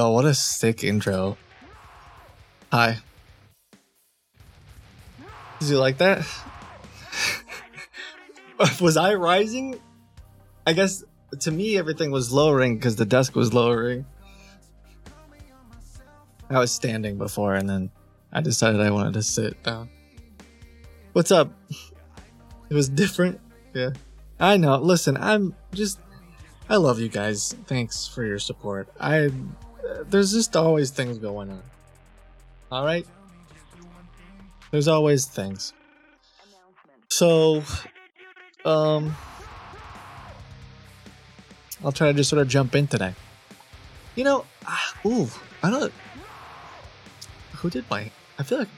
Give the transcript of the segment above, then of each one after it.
Yo, what a sick intro. Hi. Did you like that? was I rising? I guess to me everything was lowering because the desk was lowering. I was standing before and then I decided I wanted to sit down. What's up? It was different. Yeah. I know. Listen, I'm just I love you guys. Thanks for your support. I there's just always things going on. All right? There's always things. So um I'll try to just sort of jump in today. You know, ah, ooh, I don't who did my I feel like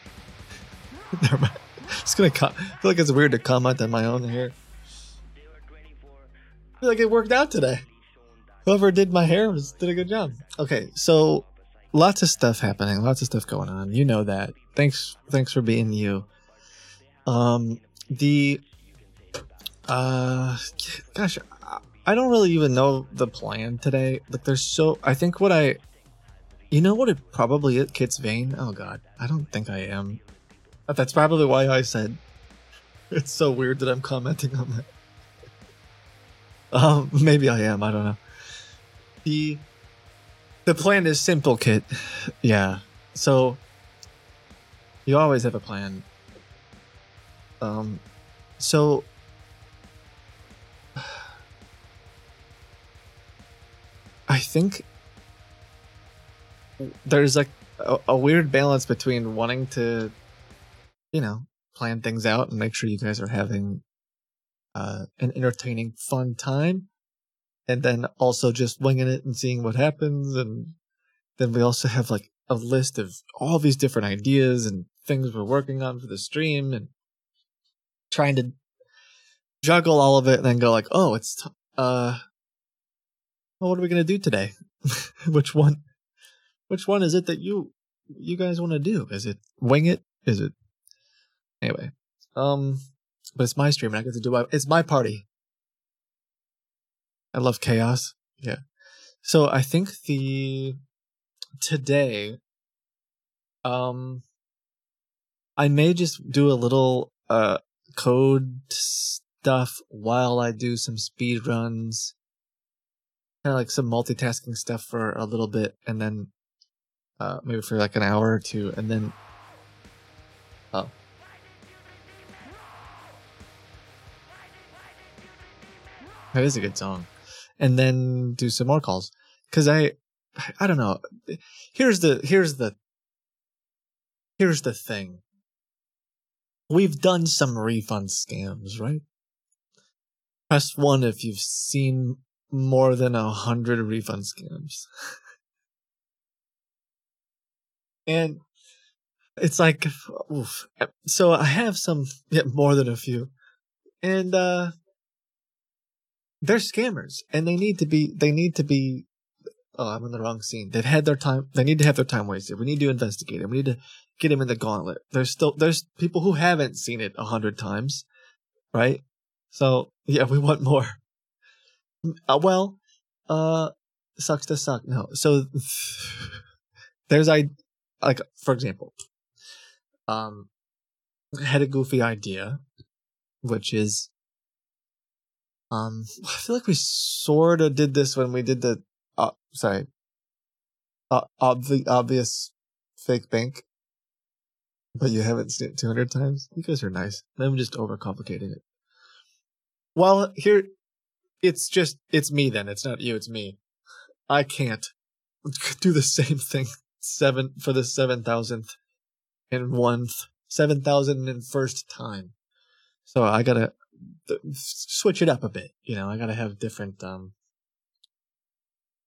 never mind. It's gonna I feel like it's weird to comment on my own hair. I feel like it worked out today. Whoever did my hair was, did a good job. Okay, so lots of stuff happening, lots of stuff going on. You know that. Thanks, thanks for being you. Um, the uh, gosh, I don't really even know the plan today. Like, there's so I think what I, you know what it probably is. Kit's vain. Oh God, I don't think I am. That's probably why I said it's so weird that I'm commenting on that. Um, maybe I am. I don't know. The the plan is simple, Kit. Yeah. So you always have a plan. Um, so I think there's like a, a weird balance between wanting to you know, plan things out and make sure you guys are having uh, an entertaining, fun time. And then also just winging it and seeing what happens. And then we also have like a list of all these different ideas and things we're working on for the stream and trying to juggle all of it and then go like, oh, it's, uh, well, what are we going to do today? which one, which one is it that you, you guys want to do? Is it wing it? Is it Anyway, um, but it's my stream and I get to do my, it's my party. I love chaos. Yeah. So I think the today, um, I may just do a little uh code stuff while I do some speed runs, kind of like some multitasking stuff for a little bit, and then uh maybe for like an hour or two, and then oh That is a good song. And then do some more calls. Cause I, I don't know. Here's the, here's the, here's the thing. We've done some refund scams, right? Press one if you've seen more than a hundred refund scams. and it's like, oof. So I have some, yeah, more than a few. And, uh, they're scammers and they need to be they need to be oh i'm in the wrong scene. They've had their time they need to have their time wasted. We need to investigate it. We need to get them in the gauntlet. There's still there's people who haven't seen it a hundred times right? So yeah we want more. Uh, well uh sucks to suck. No so there's i like for example um had a goofy idea which is um, I feel like we sort of did this when we did the, uh, sorry, uh, obvi- obvious fake bank, but you haven't seen it 200 times. You guys are nice. I'm just overcomplicating it. Well, here, it's just, it's me then. It's not you, it's me. I can't do the same thing seven for the 7,000th and one, 7,000 and first time. So I gotta, switch it up a bit. You know, I got to have different um,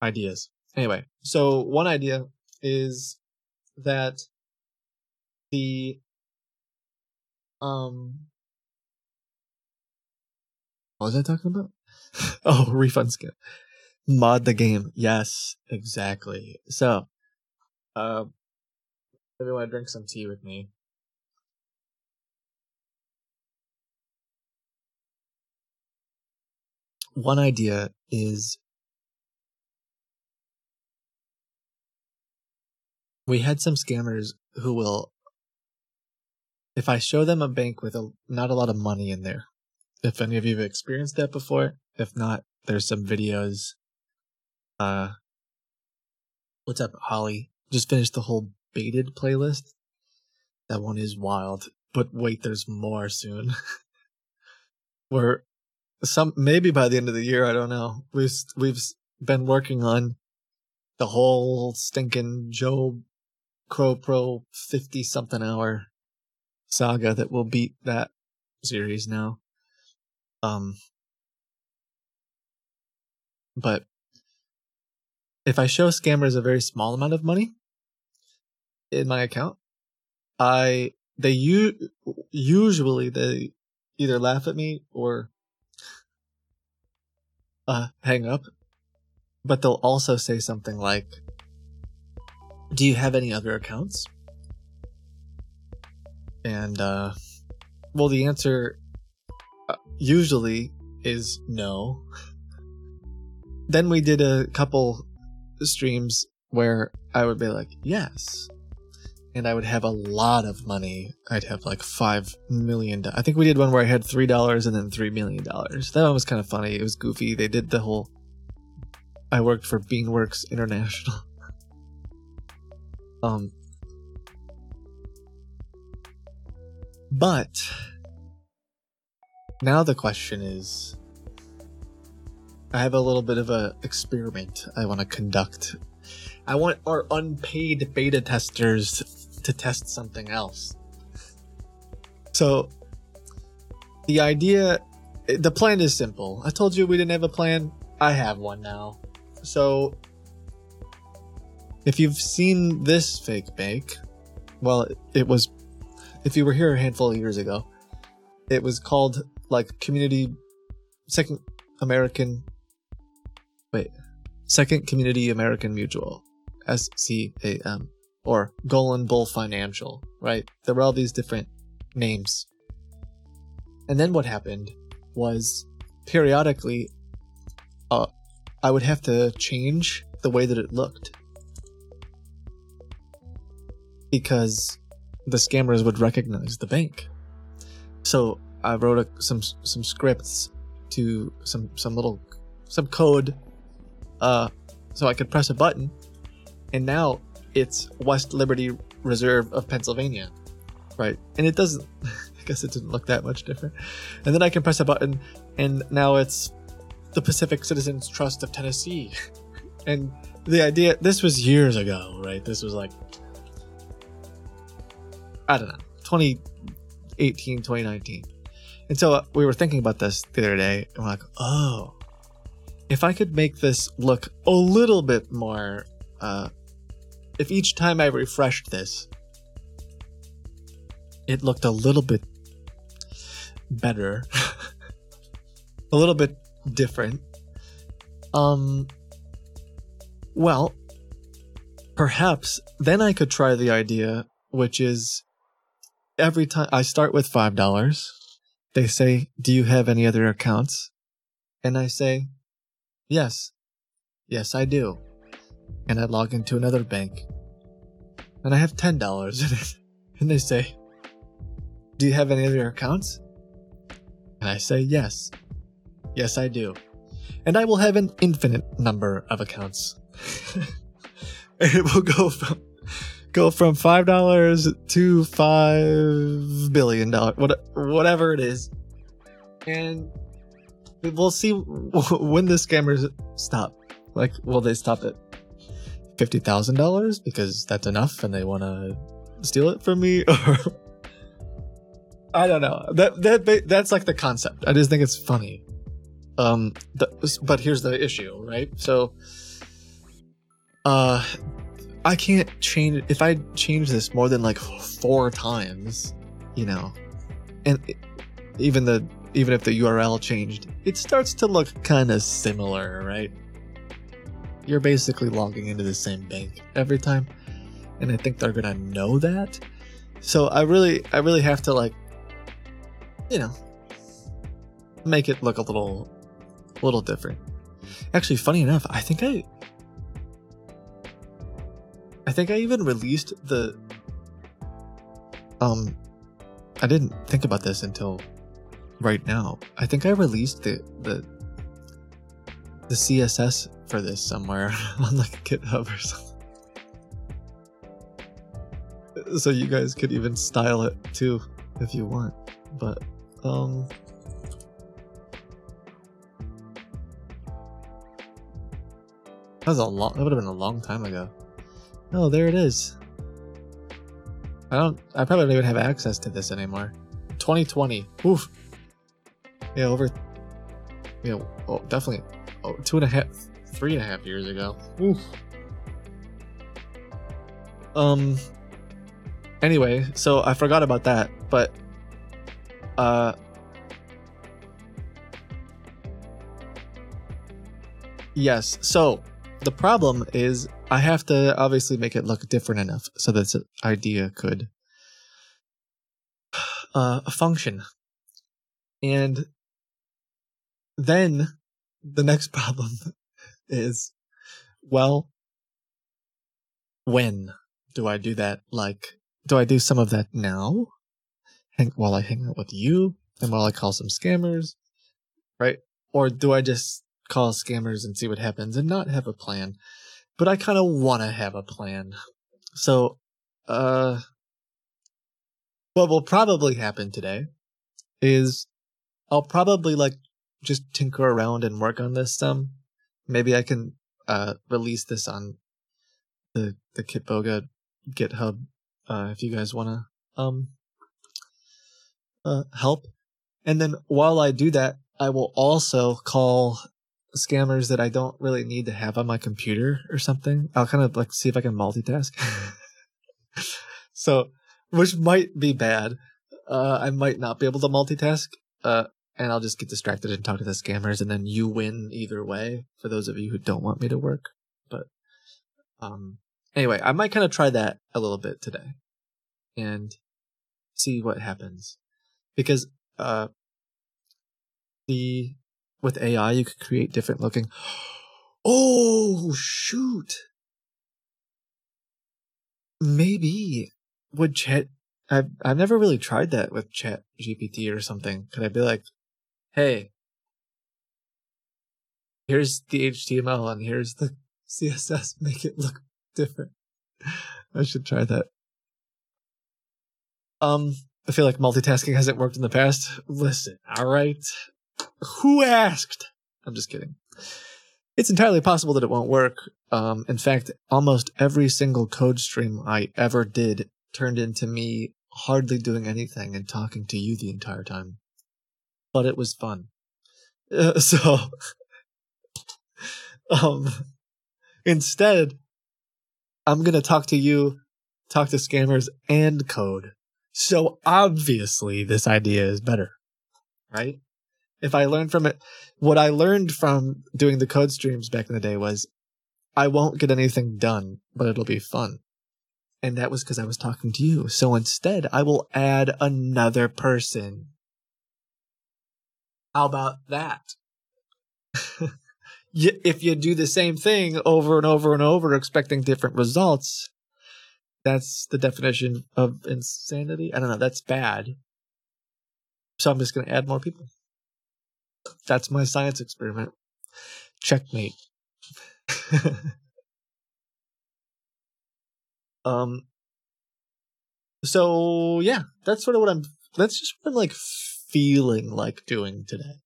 ideas. Anyway, so one idea is that the um what was I talking about? oh, refund skin. Mod the game. Yes, exactly. So, uh, maybe want to drink some tea with me. One idea is we had some scammers who will if I show them a bank with a not a lot of money in there. If any of you have experienced that before, if not, there's some videos. Uh what's up, Holly? Just finished the whole baited playlist. That one is wild. But wait, there's more soon. We're some maybe by the end of the year, I don't know. We've we've been working on the whole stinking Joe Crow Pro 50 something hour saga that will beat that series now. Um, but if I show scammers a very small amount of money in my account, I they u- usually they either laugh at me or uh hang up, but they'll also say something like, "Do you have any other accounts?" And uh well the answer uh, usually is no. then we did a couple streams where I would be like, "Yes." And I would have a lot of money. I'd have like five million. I think we did one where I had three dollars and then three million dollars. That one was kind of funny. It was goofy. They did the whole. I worked for Beanworks International. um, But now the question is I have a little bit of a experiment I want to conduct. I want our unpaid beta testers to test something else. So the idea the plan is simple. I told you we didn't have a plan. I have one now. So if you've seen this fake bank, well, it was if you were here a handful of years ago, it was called like Community Second American. Wait, Second Community American Mutual, SCAM, or Golan Bull Financial, right? There were all these different names. And then what happened was periodically, uh, I would have to change the way that it looked. Because the scammers would recognize the bank. So I wrote a, some some scripts to some some little some code, uh, so I could press a button, and now it's West Liberty Reserve of Pennsylvania, right? And it doesn't. I guess it didn't look that much different. And then I can press a button, and now it's the Pacific Citizens Trust of Tennessee. and the idea this was years ago, right? This was like I don't know, 2018, 2019. And so uh, we were thinking about this the other day, and we're like, oh, if I could make this look a little bit more, uh, if each time I refreshed this, it looked a little bit better, a little bit different, um, well, perhaps then I could try the idea, which is every time I start with five dollars, they say, "Do you have any other accounts?" And I say, "Yes, yes, I do." And I log into another bank, and I have ten dollars in it, and they say, "Do you have any other accounts?" And I say, "Yes, yes, I do." And I will have an infinite number of accounts. and it will go from go from five dollars to five billion dollars, whatever it is, and we'll see when the scammers stop. Like, will they stop at fifty thousand dollars because that's enough, and they want to steal it from me, or I don't know. That that that's like the concept. I just think it's funny. Um, the, but here's the issue, right? So, uh, I can't change if I change this more than like four times, you know, and even the even if the URL changed, it starts to look kind of similar, right? You're basically logging into the same bank every time, and I think they're gonna know that. So I really, I really have to like, you know, make it look a little a little different. Actually, funny enough, I think I I think I even released the um I didn't think about this until right now. I think I released the the the CSS for this somewhere on like GitHub or something. So you guys could even style it too if you want. But um That was a long that would have been a long time ago. Oh, there it is. I don't I probably don't even have access to this anymore. 2020. Oof. Yeah, over yeah, oh, definitely oh, two and a half three and a half years ago. Oof. Um anyway, so I forgot about that, but uh Yes. So the problem is I have to obviously make it look different enough so that this idea could uh, function. And then the next problem is well, when do I do that? Like, do I do some of that now? Hang, while I hang out with you and while I call some scammers, right? Or do I just call scammers and see what happens and not have a plan. But I kind of want to have a plan. So, uh, what will probably happen today is I'll probably like just tinker around and work on this some. Maybe I can uh release this on the the Kitboga GitHub uh if you guys want to um uh help. And then while I do that, I will also call scammers that I don't really need to have on my computer or something. I'll kind of like see if I can multitask. so, which might be bad. Uh, I might not be able to multitask. Uh, and I'll just get distracted and talk to the scammers, and then you win either way. For those of you who don't want me to work, but um, anyway, I might kind of try that a little bit today, and see what happens, because uh, the with AI, you could create different looking. Oh, shoot. Maybe would chat. I've, I've never really tried that with chat GPT or something. Could I be like, hey, here's the HTML and here's the CSS, make it look different. I should try that. Um, I feel like multitasking hasn't worked in the past. Listen, all right. Who asked? I'm just kidding. It's entirely possible that it won't work. Um, in fact, almost every single code stream I ever did turned into me hardly doing anything and talking to you the entire time. But it was fun. Uh, so, um, instead, I'm gonna talk to you, talk to scammers, and code. So obviously, this idea is better, right? if I learned from it, what I learned from doing the code streams back in the day was I won't get anything done, but it'll be fun. And that was because I was talking to you. So instead, I will add another person. How about that? if you do the same thing over and over and over, expecting different results, that's the definition of insanity. I don't know. That's bad. So I'm just going to add more people. That's my science experiment. Checkmate. um so yeah, that's sort of what I'm that's just what I'm like feeling like doing today.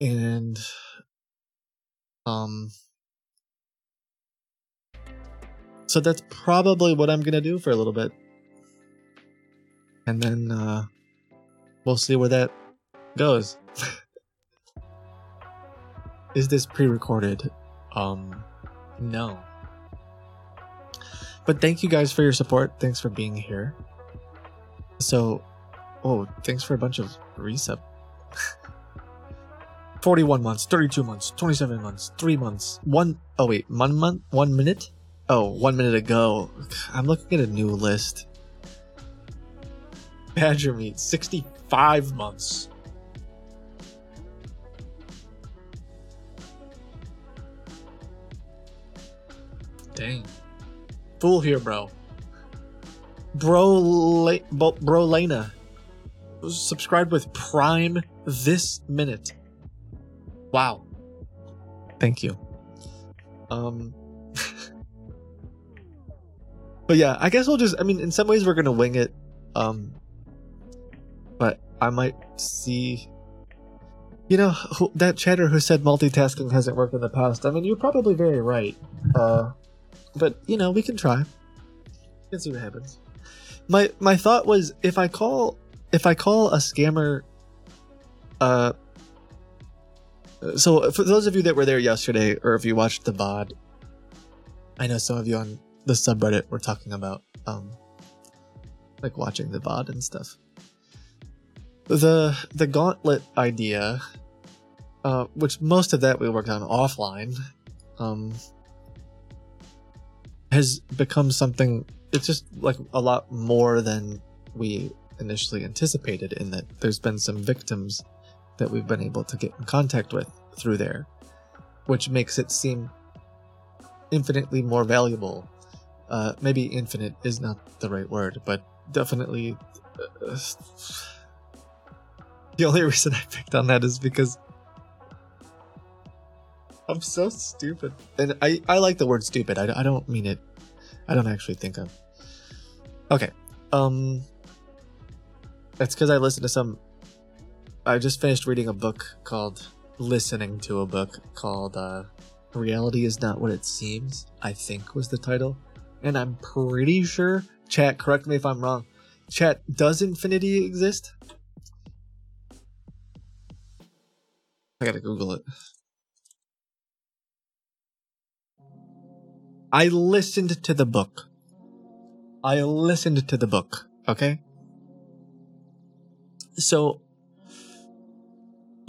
And um so that's probably what I'm going to do for a little bit. And then uh we'll see where that goes. Is this pre-recorded? Um, no. But thank you guys for your support. Thanks for being here. So, Oh, thanks for a bunch of resub. 41 months, 32 months, 27 months, 3 months, 1. Oh, wait, 1 month? 1 minute? Oh, 1 minute ago. I'm looking at a new list. Badger meat, 65 months. Dang. Fool here, bro. Bro, bro, Lena. Subscribed with Prime this minute. Wow. Thank you. Um. but yeah, I guess we'll just. I mean, in some ways, we're gonna wing it. Um. But I might see. You know who, that chatter who said multitasking hasn't worked in the past. I mean, you're probably very right. Uh, but you know, we can try. We can see what happens. My my thought was if I call if I call a scammer. Uh. So for those of you that were there yesterday, or if you watched the VOD, I know some of you on the subreddit were talking about um, like watching the VOD and stuff. The the gauntlet idea, uh, which most of that we worked on offline, um, has become something. It's just like a lot more than we initially anticipated. In that there's been some victims that we've been able to get in contact with through there, which makes it seem infinitely more valuable. Uh, maybe infinite is not the right word, but definitely. Uh, the only reason I picked on that is because I'm so stupid. And I, I like the word stupid. I, I don't mean it. I don't actually think of. Okay. Um. It's because I listened to some. I just finished reading a book called. Listening to a book called uh, Reality is Not What It Seems, I think was the title. And I'm pretty sure. Chat, correct me if I'm wrong. Chat, does infinity exist? I gotta Google it. I listened to the book. I listened to the book, okay? So,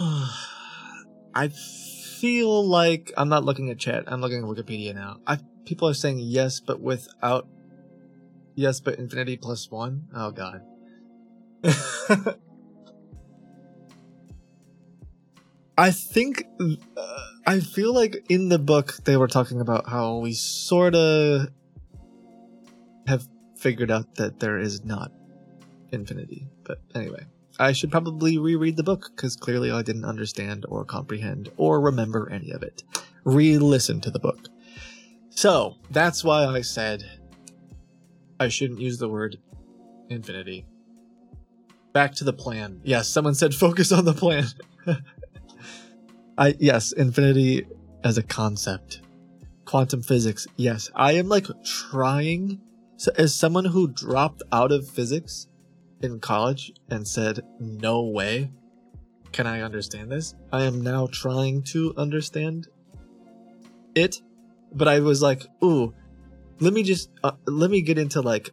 I feel like I'm not looking at chat. I'm looking at Wikipedia now. I people are saying yes, but without yes, but infinity plus one. Oh god. I think uh, I feel like in the book they were talking about how we sort of have figured out that there is not infinity. But anyway, I should probably reread the book because clearly I didn't understand or comprehend or remember any of it. Re listen to the book. So that's why I said I shouldn't use the word infinity. Back to the plan. Yes, someone said focus on the plan. I yes, infinity as a concept. Quantum physics. Yes, I am like trying so as someone who dropped out of physics in college and said no way can I understand this? I am now trying to understand it, but I was like, "Ooh, let me just uh, let me get into like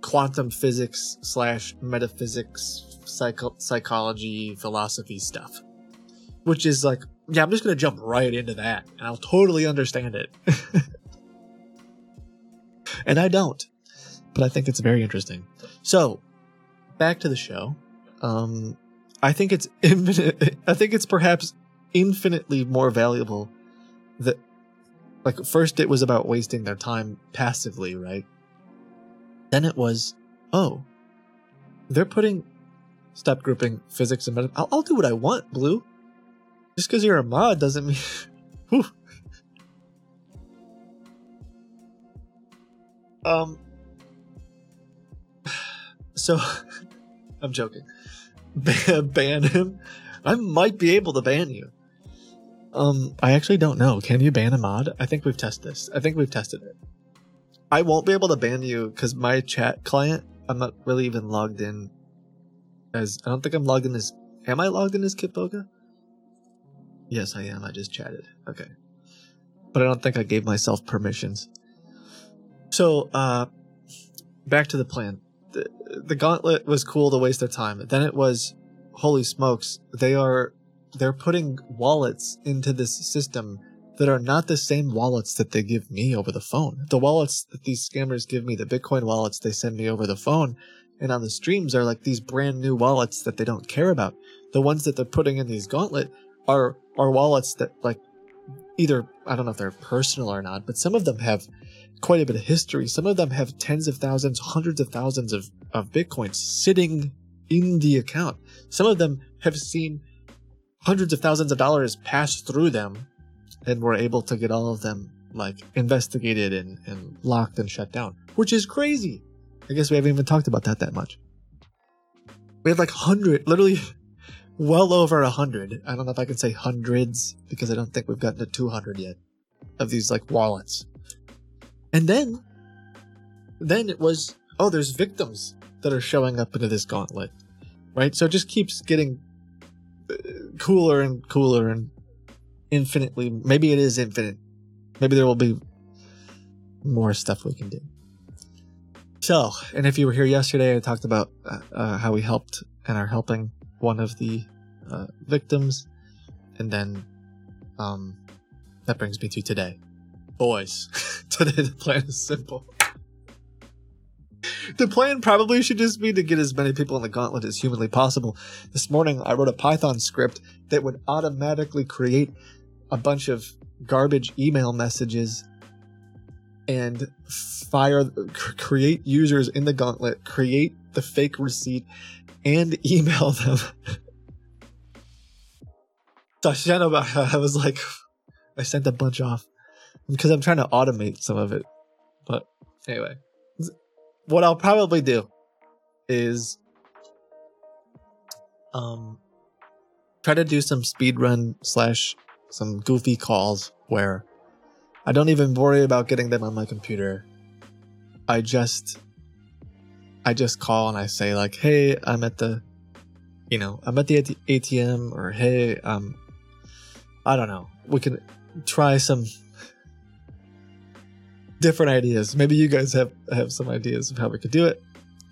quantum physics slash metaphysics, psycho- psychology, philosophy stuff." which is like, yeah, I'm just gonna jump right into that, and I'll totally understand it. and I don't, but I think it's very interesting. So, back to the show. Um, I think it's infinite. I think it's perhaps infinitely more valuable that, like, first it was about wasting their time passively, right? Then it was, oh, they're putting step grouping physics and med- I'll, I'll do what I want, Blue just because you're a mod doesn't mean. Um. So, I'm joking. ban him. I might be able to ban you. Um, I actually don't know. Can you ban a mod? I think we've tested this. I think we've tested it. I won't be able to ban you because my chat client, I'm not really even logged in as. I don't think I'm logged in as. Am I logged in as Kitboga? Yes, I am. I just chatted. Okay. But I don't think I gave myself permissions. So, uh, back to the plan. The, gauntlet was cool to waste their time. Then it was, holy smokes, they are, they're putting wallets into this system that are not the same wallets that they give me over the phone. The wallets that these scammers give me, the Bitcoin wallets they send me over the phone and on the streams are like these brand new wallets that they don't care about. The ones that they're putting in these gauntlet are are wallets that like either I don't know if they're personal or not, but some of them have quite a bit of history. Some of them have tens of thousands, hundreds of thousands of, of bitcoins sitting in the account. Some of them have seen hundreds of thousands of dollars pass through them and were able to get all of them like investigated and, and locked and shut down, which is crazy. I guess we haven't even talked about that that much. We have like hundred, literally well over a hundred. I don't know if I can say hundreds because I don't think we've gotten to 200 yet of these like wallets. And then, then it was, oh, there's victims that are showing up into this gauntlet, right? So it just keeps getting uh, cooler and cooler and infinitely. Maybe it is infinite. Maybe there will be more stuff we can do. So, and if you were here yesterday, I talked about uh, uh, how we helped and are helping one of the uh, victims, and then um, that brings me to today. Boys, today the plan is simple. The plan probably should just be to get as many people in the gauntlet as humanly possible. This morning, I wrote a Python script that would automatically create a bunch of garbage email messages and fire create users in the gauntlet create the fake receipt and email them I was like I sent a bunch off because I'm trying to automate some of it but anyway what I'll probably do is um try to do some speed run slash some goofy calls where I don't even worry about getting them on my computer. I just I just call and I say like, "Hey, I'm at the you know, I'm at the ATM or hey, um I don't know. We can try some different ideas. Maybe you guys have have some ideas of how we could do it.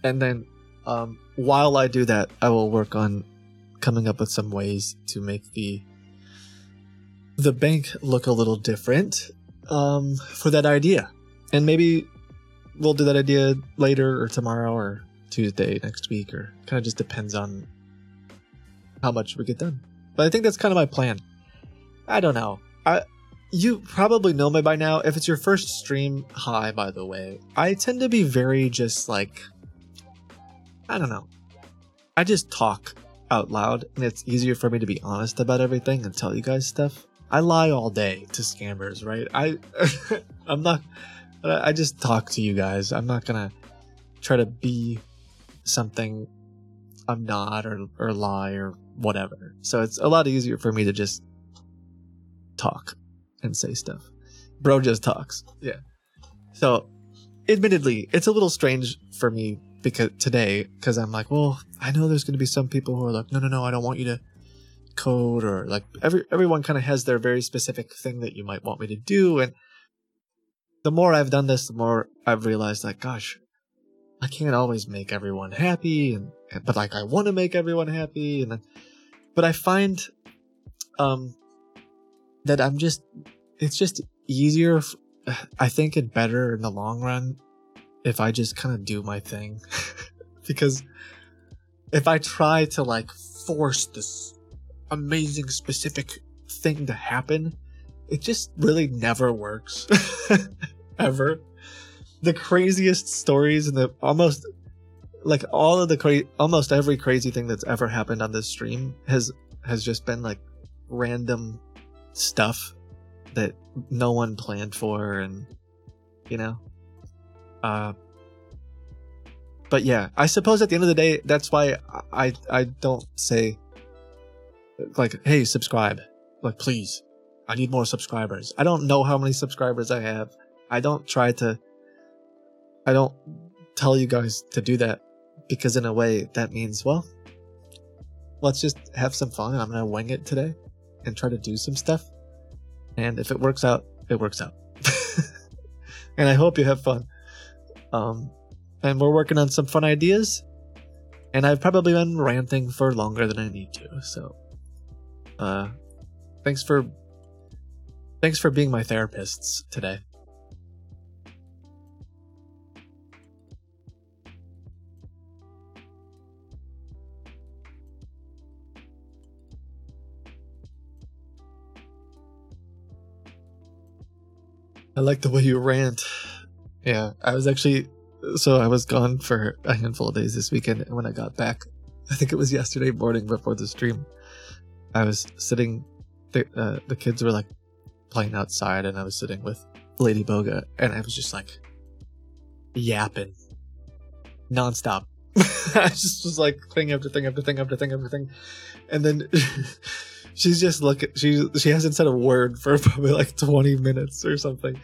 And then um while I do that, I will work on coming up with some ways to make the the bank look a little different um, for that idea. And maybe we'll do that idea later or tomorrow or Tuesday next week or kind of just depends on how much we get done. But I think that's kind of my plan. I don't know. I you probably know me by now. If it's your first stream, hi by the way. I tend to be very just like I don't know. I just talk out loud and it's easier for me to be honest about everything and tell you guys stuff. I lie all day to scammers, right? I I'm not I just talk to you guys. I'm not gonna try to be something I'm not or or lie or whatever. So it's a lot easier for me to just talk and say stuff. Bro just talks. Yeah. So admittedly, it's a little strange for me because today because I'm like, well, I know there's going to be some people who are like, no, no, no, I don't want you to code or like every everyone kind of has their very specific thing that you might want me to do and the more I've done this the more I've realized like gosh I can't always make everyone happy and but like I want to make everyone happy and but I find um that I'm just it's just easier I think it better in the long run if I just kind of do my thing because if I try to like force this amazing specific thing to happen, it just really never works. Ever. The craziest stories and the almost like all of the cra- almost every crazy thing that's ever happened on this stream has has just been like random stuff that no one planned for and you know uh but yeah i suppose at the end of the day that's why i i don't say like, hey, subscribe. Like, please, I need more subscribers. I don't know how many subscribers I have. I don't try to, I don't tell you guys to do that because, in a way, that means, well, let's just have some fun. I'm to wing it today and try to do some stuff. And if it works out, it works out. and I hope you have fun. Um, and we're working on some fun ideas. And I've probably been ranting for longer than I need to. So uh, thanks for thanks for being my therapists today. I like the way you rant. Yeah, I was actually so I was gone for a handful of days this weekend, and when I got back, I think it was yesterday morning before the stream, I was sitting. The uh, the kids were like playing outside, and I was sitting with Lady Boga, and I was just like yapping nonstop. I just was like thing after thing after thing after thing after thing, and then she's just looking. She she hasn't said a word for probably like twenty minutes or something,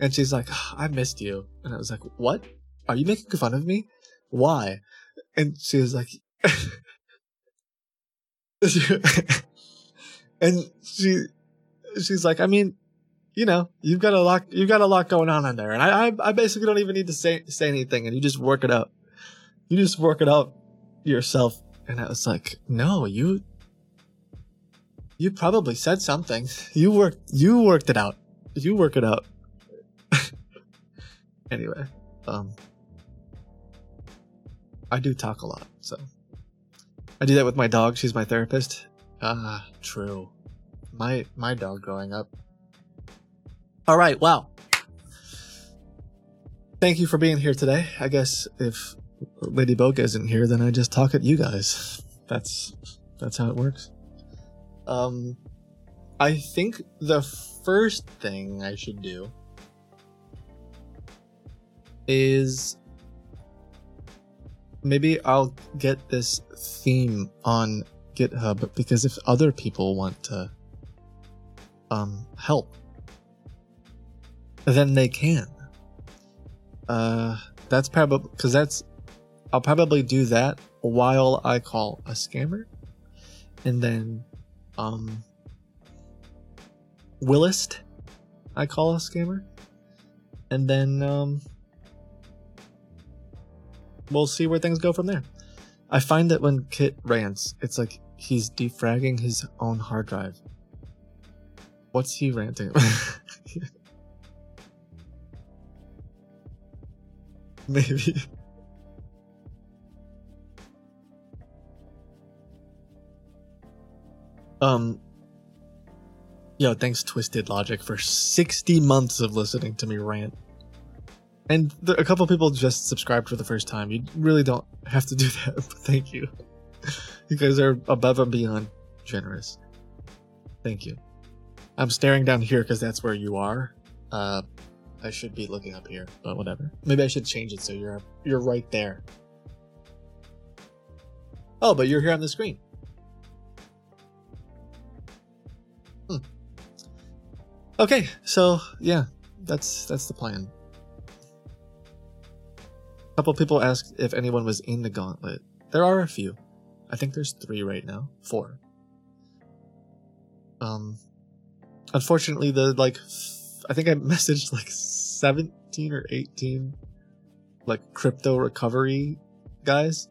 and she's like, oh, "I missed you," and I was like, "What? Are you making fun of me? Why?" And she was like, and she she's like, "I mean." You know, you've got a lot. You've got a lot going on in there, and I, I, I basically don't even need to say say anything, and you just work it out you just work it out yourself. And I was like, no, you, you probably said something. You worked, you worked it out. You work it out. anyway, um, I do talk a lot, so I do that with my dog. She's my therapist. Ah, true. My my dog growing up. All right, wow. Thank you for being here today. I guess if Lady Boga isn't here, then I just talk at you guys. That's that's how it works. Um, I think the first thing I should do is maybe I'll get this theme on GitHub because if other people want to um help, then they can. Uh, that's probably because that's I'll probably do that while I call a scammer. And then um Willist I call a scammer. And then um we'll see where things go from there. I find that when Kit rants, it's like he's defragging his own hard drive. What's he ranting? Maybe. Um, yo, thanks Twisted Logic for 60 months of listening to me rant. And a couple people just subscribed for the first time. You really don't have to do that, but thank you. you guys are above and beyond generous. Thank you. I'm staring down here because that's where you are. Uh, I should be looking up here, but whatever. Maybe I should change it so you're you're right there. Oh, but you're here on the screen. Okay, so yeah, that's that's the plan. A couple people asked if anyone was in the gauntlet. There are a few. I think there's three right now. Four. Um unfortunately the like I think I messaged like 17 or 18 like crypto recovery guys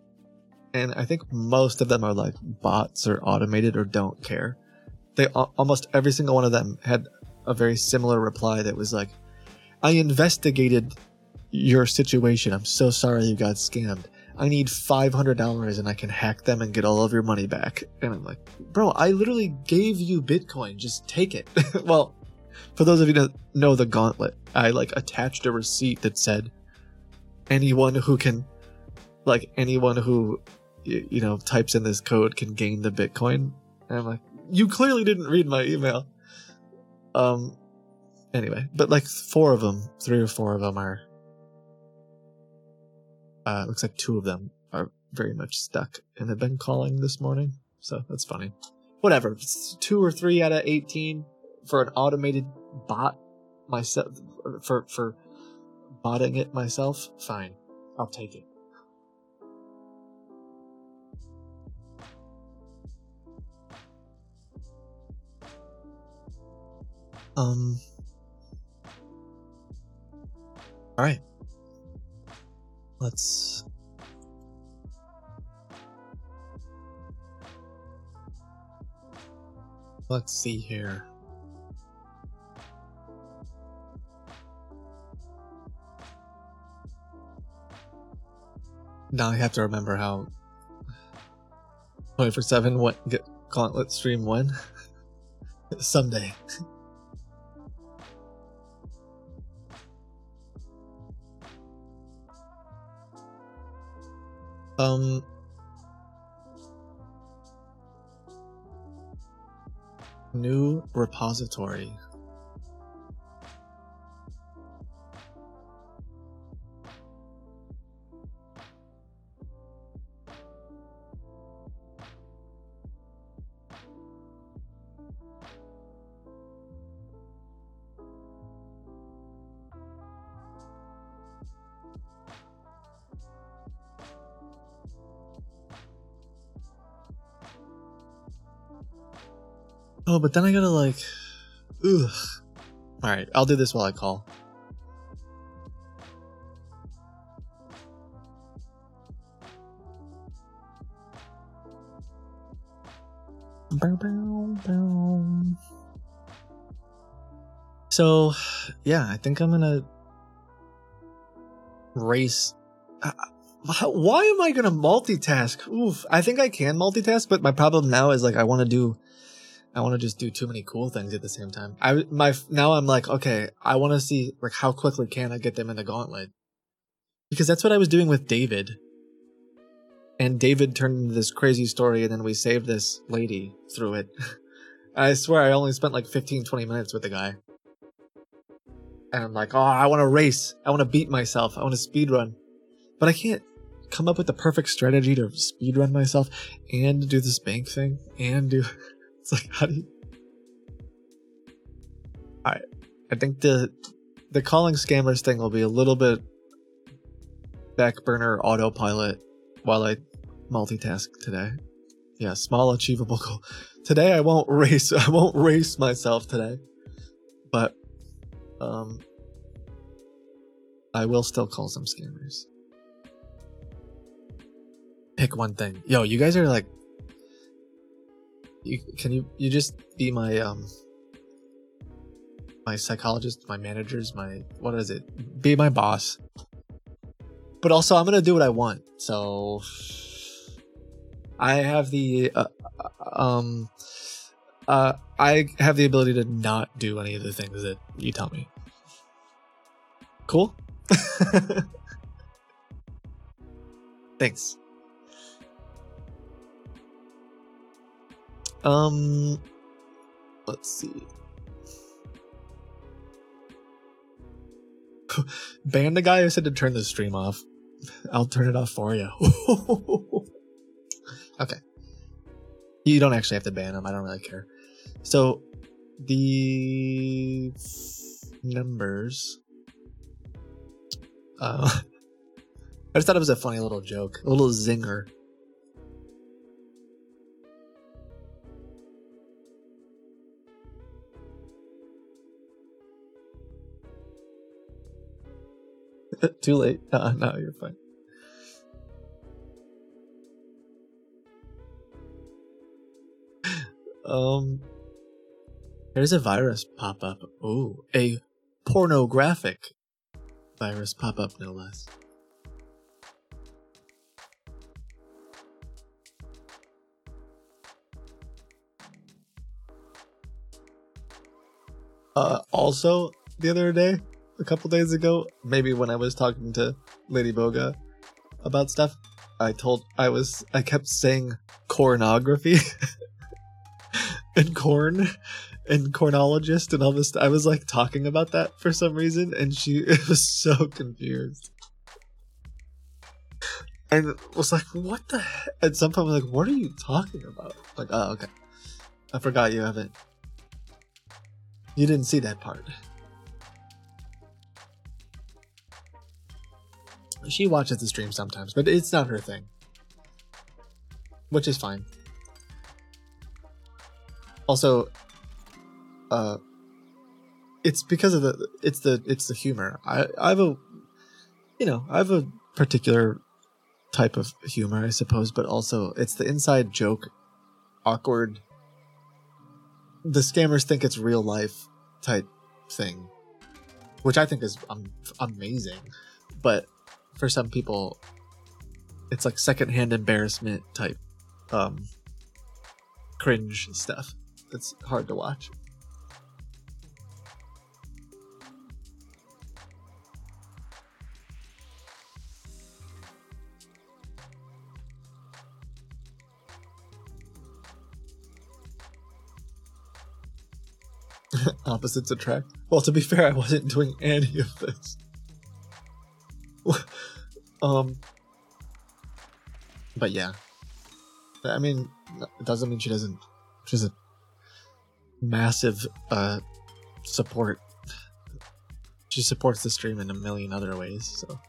and I think most of them are like bots or automated or don't care. They almost every single one of them had a very similar reply that was like, I investigated your situation. I'm so sorry you got scammed. I need $500 and I can hack them and get all of your money back. And I'm like, bro, I literally gave you Bitcoin. Just take it. well, for those of you that know the gauntlet, I like attached a receipt that said anyone who can, like anyone who, you know, types in this code can gain the Bitcoin. And I'm like, you clearly didn't read my email. Um, anyway, but like four of them, three or four of them are. Uh, looks like two of them are very much stuck and have been calling this morning. So that's funny. Whatever. It's two or three out of 18 for an automated bot myself for for botting it myself. Fine. I'll take it. Um. All right. Let's. Let's see here. Now I have to remember how 24 7 what gauntlet stream when someday Um. New repository. Oh, but then I gotta like, ugh. All right, I'll do this while I call. So, yeah, I think I'm gonna race. Uh, why am I gonna multitask? Oof, I think I can multitask, but my problem now is like I want to do I want to just do too many cool things at the same time. I my now I'm like, okay, I want to see like how quickly can I get them in the gauntlet? Because that's what I was doing with David. And David turned into this crazy story and then we saved this lady through it. I swear I only spent like 15 20 minutes with the guy. And I'm like, "Oh, I want to race. I want to beat myself. I want to speed run." But I can't come up with the perfect strategy to speed run myself and do this bank thing and do It's like, how do you? I, I think the the calling scammers thing will be a little bit back burner autopilot while I multitask today. Yeah, small achievable goal. Today I won't race. I won't race myself today, but um, I will still call some scammers. Pick one thing. Yo, you guys are like you, can you you just be my um my psychologist, my managers, my what is it? Be my boss. But also, I'm gonna do what I want. So I have the uh, uh um uh I have the ability to not do any of the things that you tell me. Cool. Thanks. Um, let's see. Ban the guy who said to turn the stream off. I'll turn it off for you. okay. You don't actually have to ban him. I don't really care. So, the numbers. Uh, I just thought it was a funny little joke, a little zinger. Too late. Uh, no, you're fine. Um, there's a virus pop up. Oh, a pornographic virus pop up, no less. Uh, also, the other day, a couple days ago, maybe when I was talking to Lady Boga about stuff, I told I was I kept saying cornography and corn and cornologist and all this. I was like talking about that for some reason, and she was so confused and was like, "What the?" Heck? At some point, I was like, "What are you talking about?" Like, oh, okay, I forgot you haven't. You didn't see that part. She watches the stream sometimes, but it's not her thing. Which is fine. Also, uh, it's because of the it's the it's the humor. I I have a you know I have a particular type of humor, I suppose, but also it's the inside joke, awkward. The scammers think it's real life type thing, which I think is um, amazing, but for some people, it's like secondhand embarrassment type um, cringe stuff that's hard to watch. Opposites attract. Well, to be fair, I wasn't doing any of this um, but yeah, I mean, it doesn't mean she doesn't. She's a massive uh support. She supports the stream in a million other ways. So,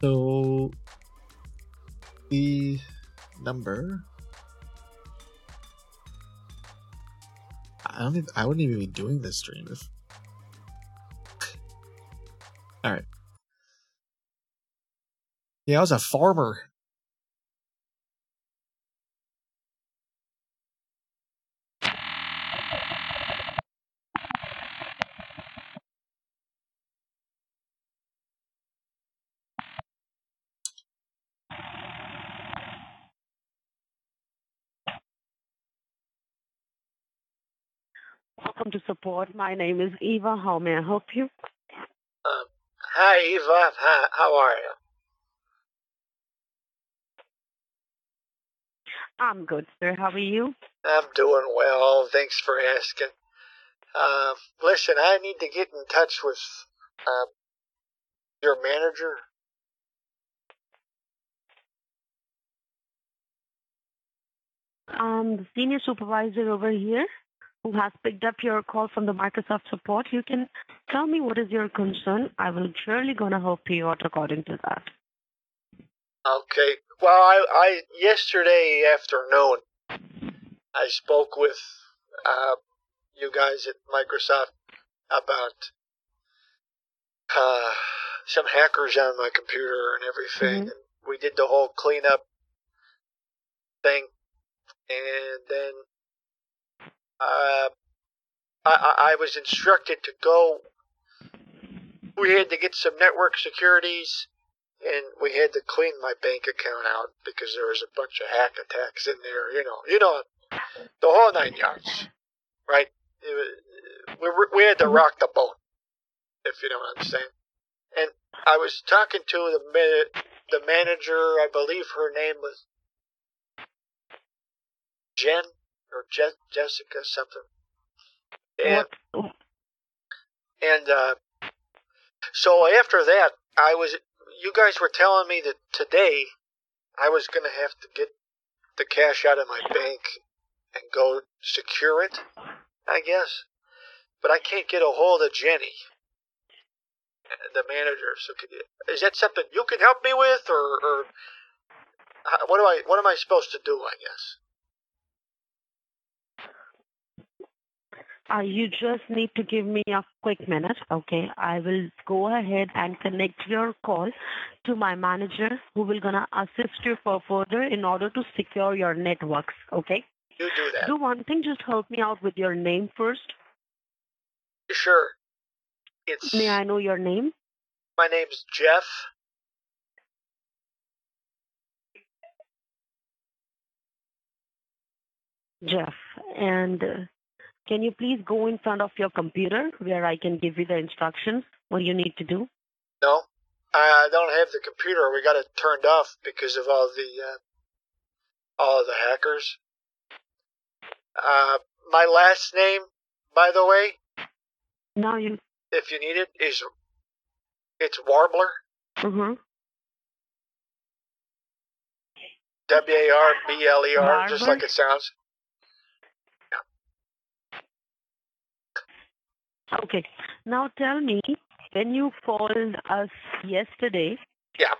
so the number. I don't. Even, I wouldn't even be doing this stream if. Yeah, I was a farmer. Welcome to support. My name is Eva. How may I help you? Um, hi, Eva. Hi, how are you? I'm good, sir. How are you? I'm doing well. Thanks for asking. Uh, listen, I need to get in touch with uh, your manager. Um, the senior supervisor over here who has picked up your call from the Microsoft support. You can tell me what is your concern. I will surely gonna help you out according to that. Okay. Well, I, I yesterday afternoon, I spoke with uh, you guys at Microsoft about uh, some hackers on my computer and everything. Mhm. And we did the whole cleanup thing, and then uh, I, I I was instructed to go. We had to get some network securities and we had to clean my bank account out because there was a bunch of hack attacks in there. You know, you know, the whole nine yards, right? Was, we we had to rock the boat, if you know what I'm saying. And I was talking to the the manager. I believe her name was Jen or Je- Jessica something. And What? and uh, so after that, I was. You guys were telling me that today I was going to have to get the cash out of my bank and go secure it. I guess, but I can't get a hold of Jenny, the manager. So, could is that something you can help me with, or, or how- what do I? What am I supposed to do? I guess. Uh, you just need to give me a quick minute, okay? I will go ahead and connect your call to my manager who will gonna assist you for further in order to secure your networks, okay? You do that. Do one thing, just help me out with your name first. Sure. It's May I know your name? my name's Jeff. Jeff. And uh, can you please go in front of your computer where I can give you the instructions what you need to do? No, I don't have the computer. We got it turned off because of all the uh, all of the hackers. Uh, my last name, by the way, Now you. if you need it, is it's Warbler. Mm-hmm. W A R B L E R, just like it sounds. Okay. Now tell me, when you called us yesterday, Yeah.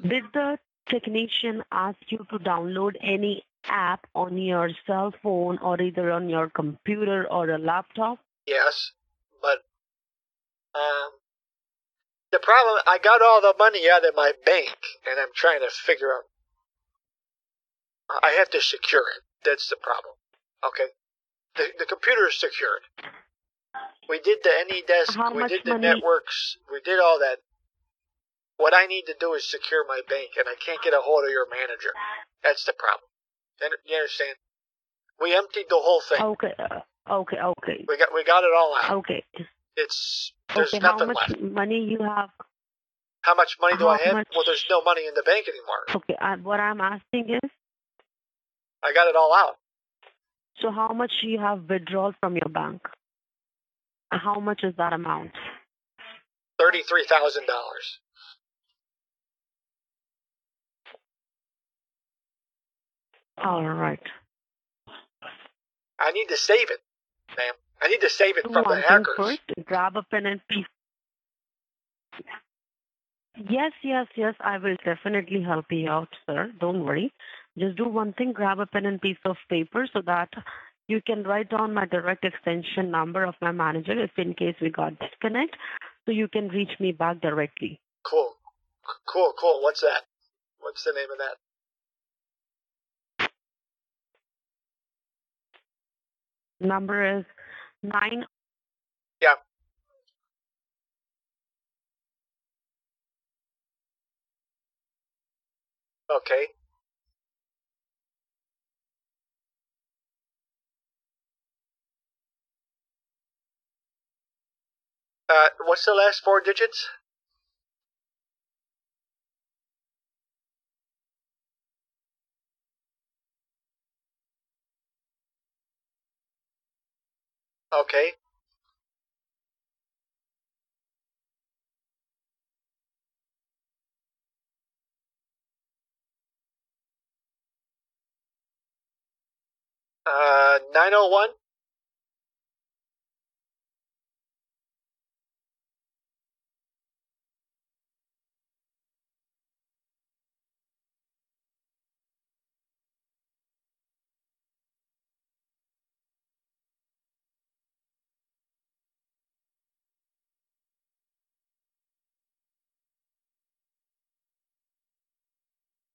did the technician ask you to download any app on your cell phone or either on your computer or a laptop? Yes, but um, the problem I got all the money out of my bank, and I'm trying to figure out. I have to secure it. That's the problem. Okay, the the computer is secured. We did the AnyDesk. How we did the money- networks. We did all that. What I need to do is secure my bank, and I can't get a hold of your manager. That's the problem. You you understand? We emptied the whole thing. Okay. uh, Okay. Okay. We got we got it all out. Okay. It's there's Okay. How much left. money you have? How much money do I have? much- Well, there's no money in the bank anymore. Okay. Uh, what I'm asking is, I got it all out. So how much you have withdrawal from your bank? How much is that amount? Thirty-three thousand dollars. All right. I need to save it, ma'am. I need to save it Do from the hackers. first. Grab a pen and piece. Yes, yes, yes. I will definitely help you out, sir. Don't worry. Just do one thing. Grab a pen and piece of paper so that you can write down my direct extension number of my manager if in case we got disconnect. So you can reach me back directly. Cool, cool, cool. What's that? What's the name of that? Number is nine Yeah. Okay. Uh, what's the last four digits? Okay. Uh, 901?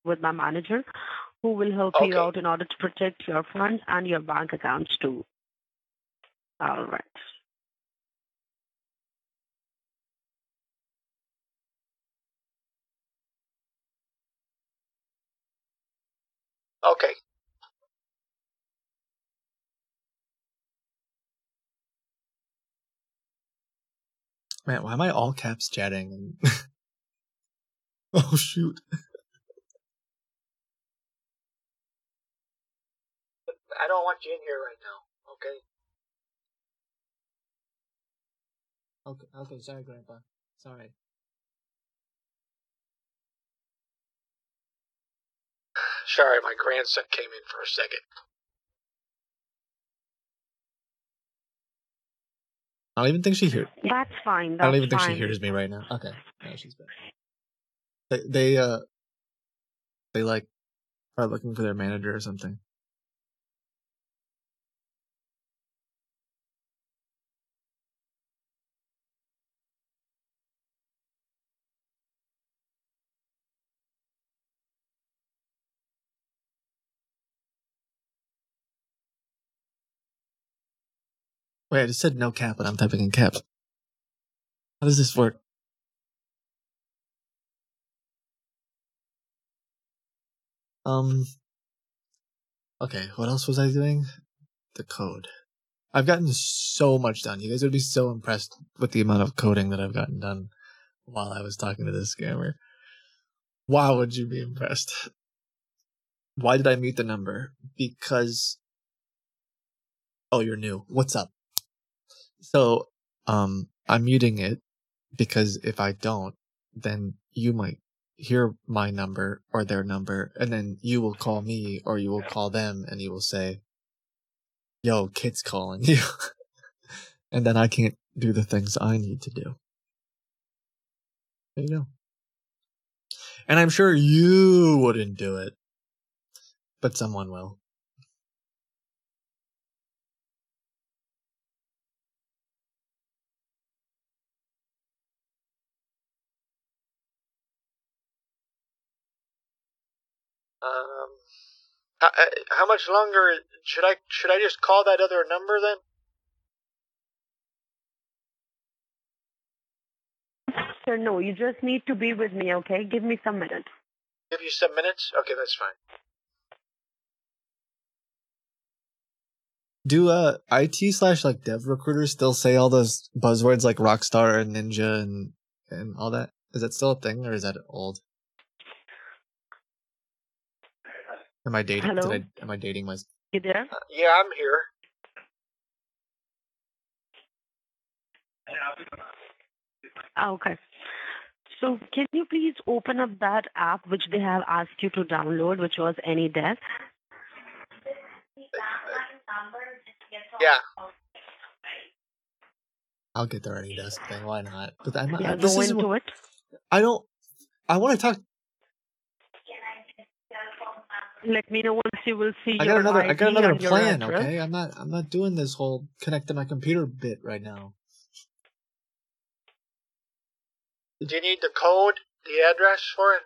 With my manager who will help Okay. you out in order to protect your funds and your bank accounts too. All right. Okay. Man, why am I all caps chatting? Oh shoot. I don't want you in here right now. Okay. Okay, okay, sorry, Grandpa. Sorry. Sorry, my grandson came in for a second. I don't even think she hears. That's fine. That's I don't even think fine. she hears me right now. Okay, no, she's back. They, they, uh, they like are looking for their manager or something. Wait, I just said no cap, but I'm typing in caps. How does this work? Um. Okay, what else was I doing? The code. I've gotten so much done. You guys would be so impressed with the amount of coding that I've gotten done while I was talking to this scammer. Wow, would you be impressed? Why did I mute the number? Because. Oh, you're new. What's up? So, um, I'm muting it because if I don't, then you might hear my number or their number, and then you will call me or you will call them and you will say, Yo, kid's calling you. and then I can't do the things I need to do. There you go. And I'm sure you wouldn't do it, but someone will. Um, how, how much longer should I should I just call that other number then? Sir, no, you just need to be with me, okay? Give me some minutes. Give you some minutes. Okay, that's fine. Do uh IT slash like dev recruiters still say all those buzzwords like rockstar and ninja and and all that? Is that still a thing or is that old? Am I dating? Hello? I, am I dating my You there? Uh, yeah, I'm here. Ah, Okay. So can you please open up that app which they have asked you to download, which was AnyDesk? Yeah. I'll get the ready desk thing. Why not? But I'm not. Yeah, go into it. I don't. I want to talk. Let me know once you will see I your got another. I got another your plan. address. Okay, I'm not. I'm not doing this whole connect to my computer bit right now. Do you need the code, the address for it?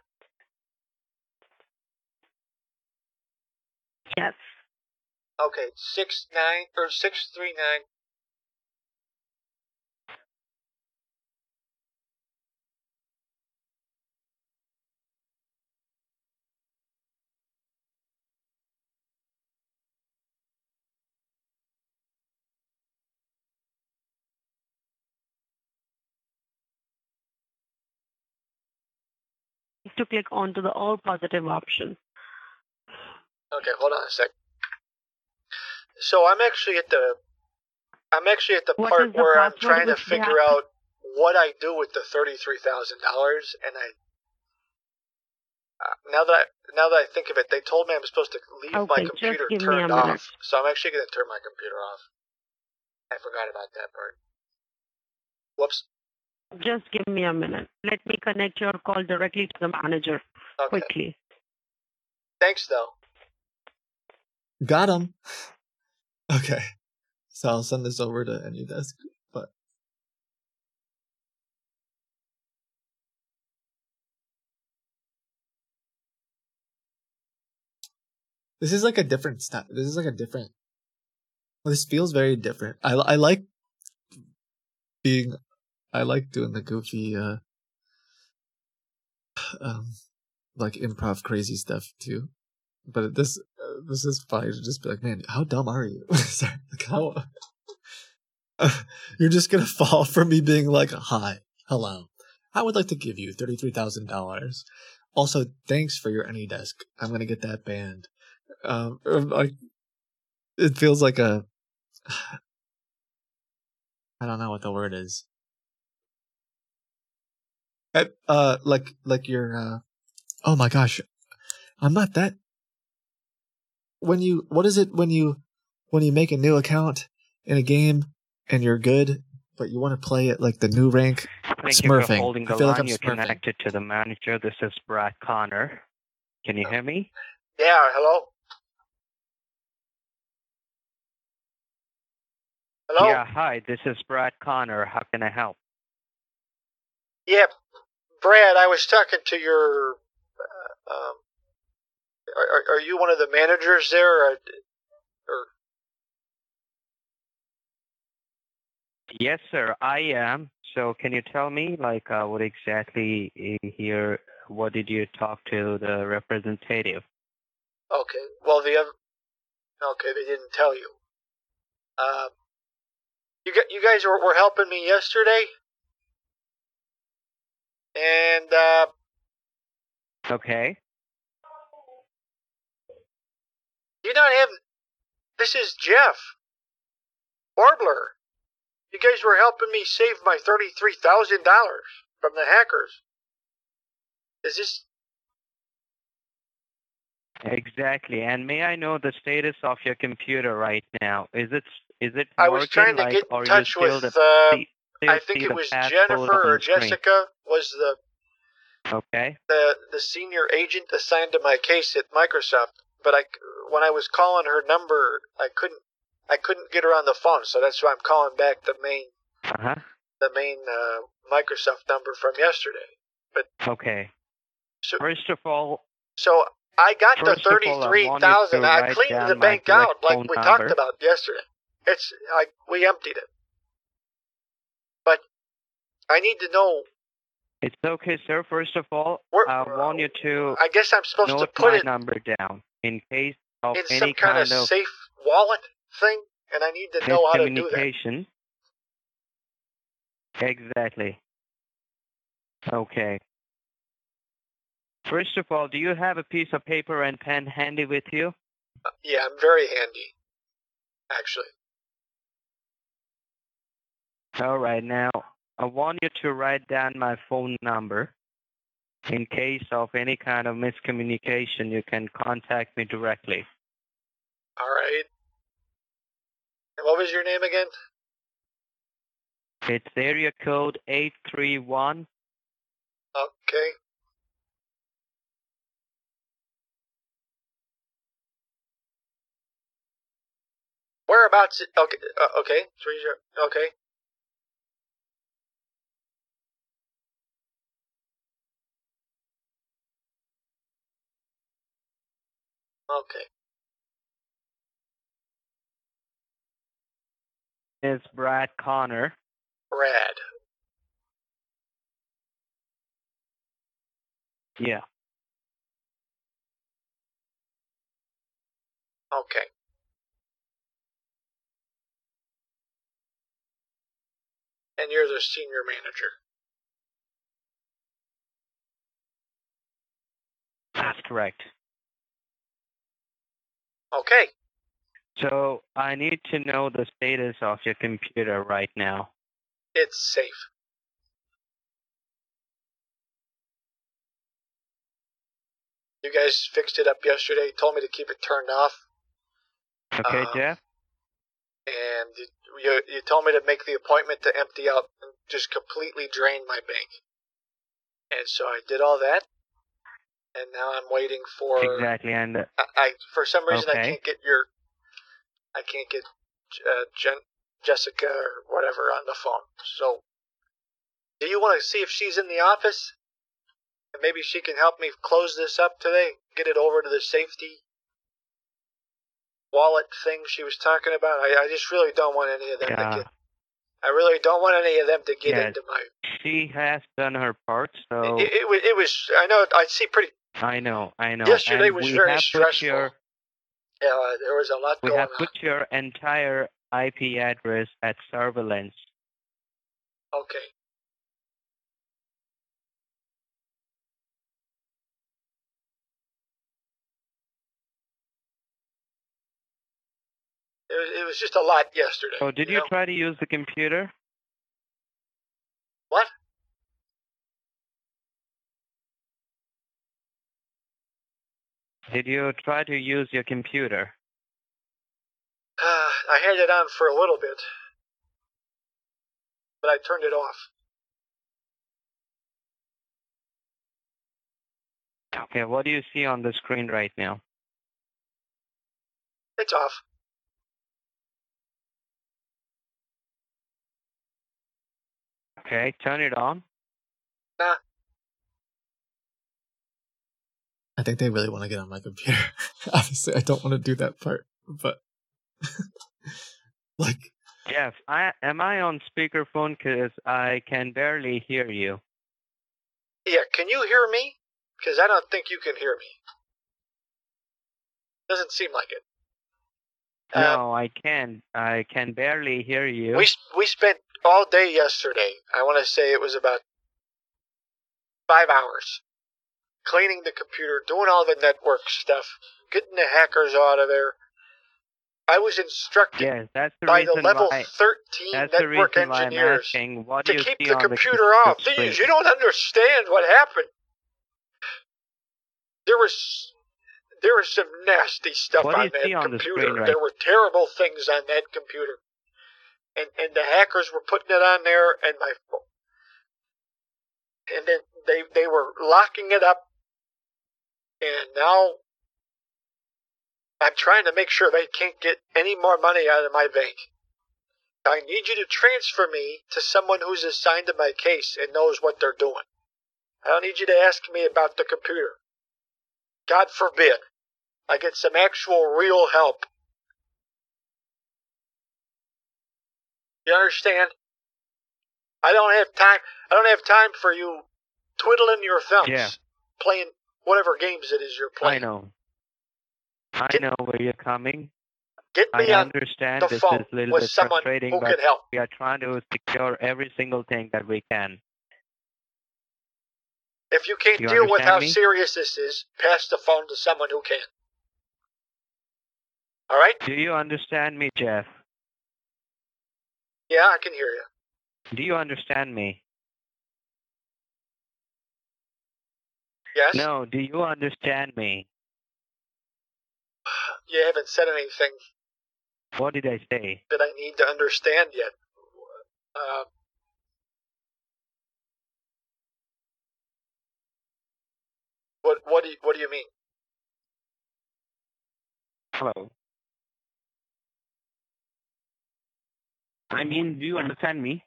Yes. Okay, six nine or six three nine. To click onto the all positive option. Okay, hold on a sec. So I'm actually at the I'm actually at the What part the where I'm trying to figure out what I do with the thirty-three thousand dollars, and I uh, now that I, now that I think of it, they told me I'm supposed to leave my Okay, just computer give me a turned off, so I'm actually going to turn my computer off. I forgot about that part. Whoops. Just give me a minute. Let me connect your call directly to the manager Okay. quickly. Thanks, though. Got him. Okay, so I'll send this over to AnyDesk. But this is like a different step. This is like a different. This feels very different. I I like being. I like doing the goofy. uh um like improv crazy stuff too. But this uh, this is fine to just be like man how dumb are you? Sorry like how you're just gonna fall for me being like hi hello. I would like to give you $33000 also thanks for your anydesk. I'm gonna get that banned. Um like it feels like a i don't know what the word is Uh like like your uh oh my gosh i'm not that when you what is it when you when you make a new account in a game and you're good but you want to play it like the new rank Thank you Smurfing. for holding I the feel like. I'm You're smurfing. connected to the manager. This is Brad Connor. Can you hear me? Yeah. Hello. Hello. Yeah, hi. This is Brad Connor. How can I help? Yeah, Brad, I was talking to your. Uh, um, are, are- you one of the managers there? Or, or Yes, sir. I am. So, can you tell me, like, uh, what exactly uh, here? What did you talk to the representative? okay, well the other. Okay, they didn't tell you. Um, you got you guys were, were helping me yesterday, and uh, Okay. you don't have. This is Jeff Warbler. You guys were helping me save my thirty-three thousand dollars from the hackers. Is this Exactly. And may I know the status of your computer right now? Is it is it I was trying to like, get in touch with. the, Uh, I think it was Jennifer or screen? Jessica was the, Okay. the the senior agent assigned to my case at Microsoft. But I when I was calling her number, I couldn't I couldn't get her on the phone, so that's why I'm calling back the main Uh huh. the main uh, Microsoft number from yesterday. But okay. So First of all, so I got the First of all, I thirty three thousand. to I cleaned the bank out like we number. talked about yesterday. It's like we emptied it. I need to know. it's okay, sir. First of all, Where- I want you to I guess I'm supposed to put my it number down in case of in any some kind of of safe wallet thing, and I need to know how to do that. Exactly. Okay. First of all, do you have a piece of paper and pen handy with you? Uh, yeah, I'm very handy, actually. All right, now I want you to write down my phone number. In case of any kind of miscommunication, you can contact me directly. All right. And what was your name again? It's area code 831 Okay. Whereabouts? Okay. Uh, okay. Three zero. Okay. Okay. is Brad Connor. Brad. Yeah. Okay. And you're the senior manager. That's correct. Okay. So I need to know the status of your computer right now. It's safe. You guys fixed it up yesterday. Told me to keep it turned off, Okay, Uh, Jeff? and you, you you told me to make the appointment to empty out and just completely drain my bank. And so I did all that, and now I'm waiting for. Exactly, and I, I for some reason I can't get your. I can't get uh, Jen, Jessica or whatever on the phone. So, do you want to see if she's in the office? And maybe she can help me close this up today. Get it over to the safety wallet thing she was talking about. I, I just really don't want any of them yeah, to get. I really don't want any of them to get Yes. into my. she has done her part, so It, it, was. It was. I know. I see. Pretty. I know, I know. Yesterday and was very stressful. Your, Uh, there was a lot we going have on. put your entire IP address at surveillance. Okay. It was, it was just a lot yesterday. So did you know? try to use the computer? What? Did you try to use your computer? Uh, I had it on for a little bit, but I turned it off. Okay, what do you see on the screen right now? It's off. Okay, turn it on. I think they really want to get on my computer. Obviously, I don't want to do that part, but like, Jeff, I am I on speakerphone? Cause I can barely hear you. Yeah, can you hear me? Because I don't think you can hear me. Doesn't seem like it. Uh, No, I can. I can barely hear you. We we spent all day yesterday. I want to say it was about five hours cleaning the computer, doing all the network stuff, getting the hackers out of there. I was instructed yes, that's the by the level why. 13 That's the network reason why I'm engineers asking. What to keep the computer the off. These, you don't understand what happened. There was there was some nasty stuff What on that on the computer. screen right- There were terrible things on that computer, and and the hackers were putting it on there, and my and then they they were locking it up, and now I'm trying to make sure they can't get any more money out of my bank. I need you to transfer me to someone who's assigned to my case and knows what they're doing. I don't need you to ask me about the computer. God forbid I get some actual real help. You understand? I don't have time. I don't have time for you twiddling your thumbs, Yeah. playing whatever games it is you're playing. I know. I Get- know where you're coming. Get I me on understand the this phone is a little with bit someone frustrating, who but can help. we are trying to secure every single thing that we can. If you can't You deal with how me? serious this is, pass the phone to someone who can. All right? Do you understand me, Jeff? Yeah, I can hear you. Do you understand me? Yes? No, do you understand me? You haven't said anything What did I say? that I need to understand yet. Uh, what what do you, what do you mean? Hello. I mean, do you understand me?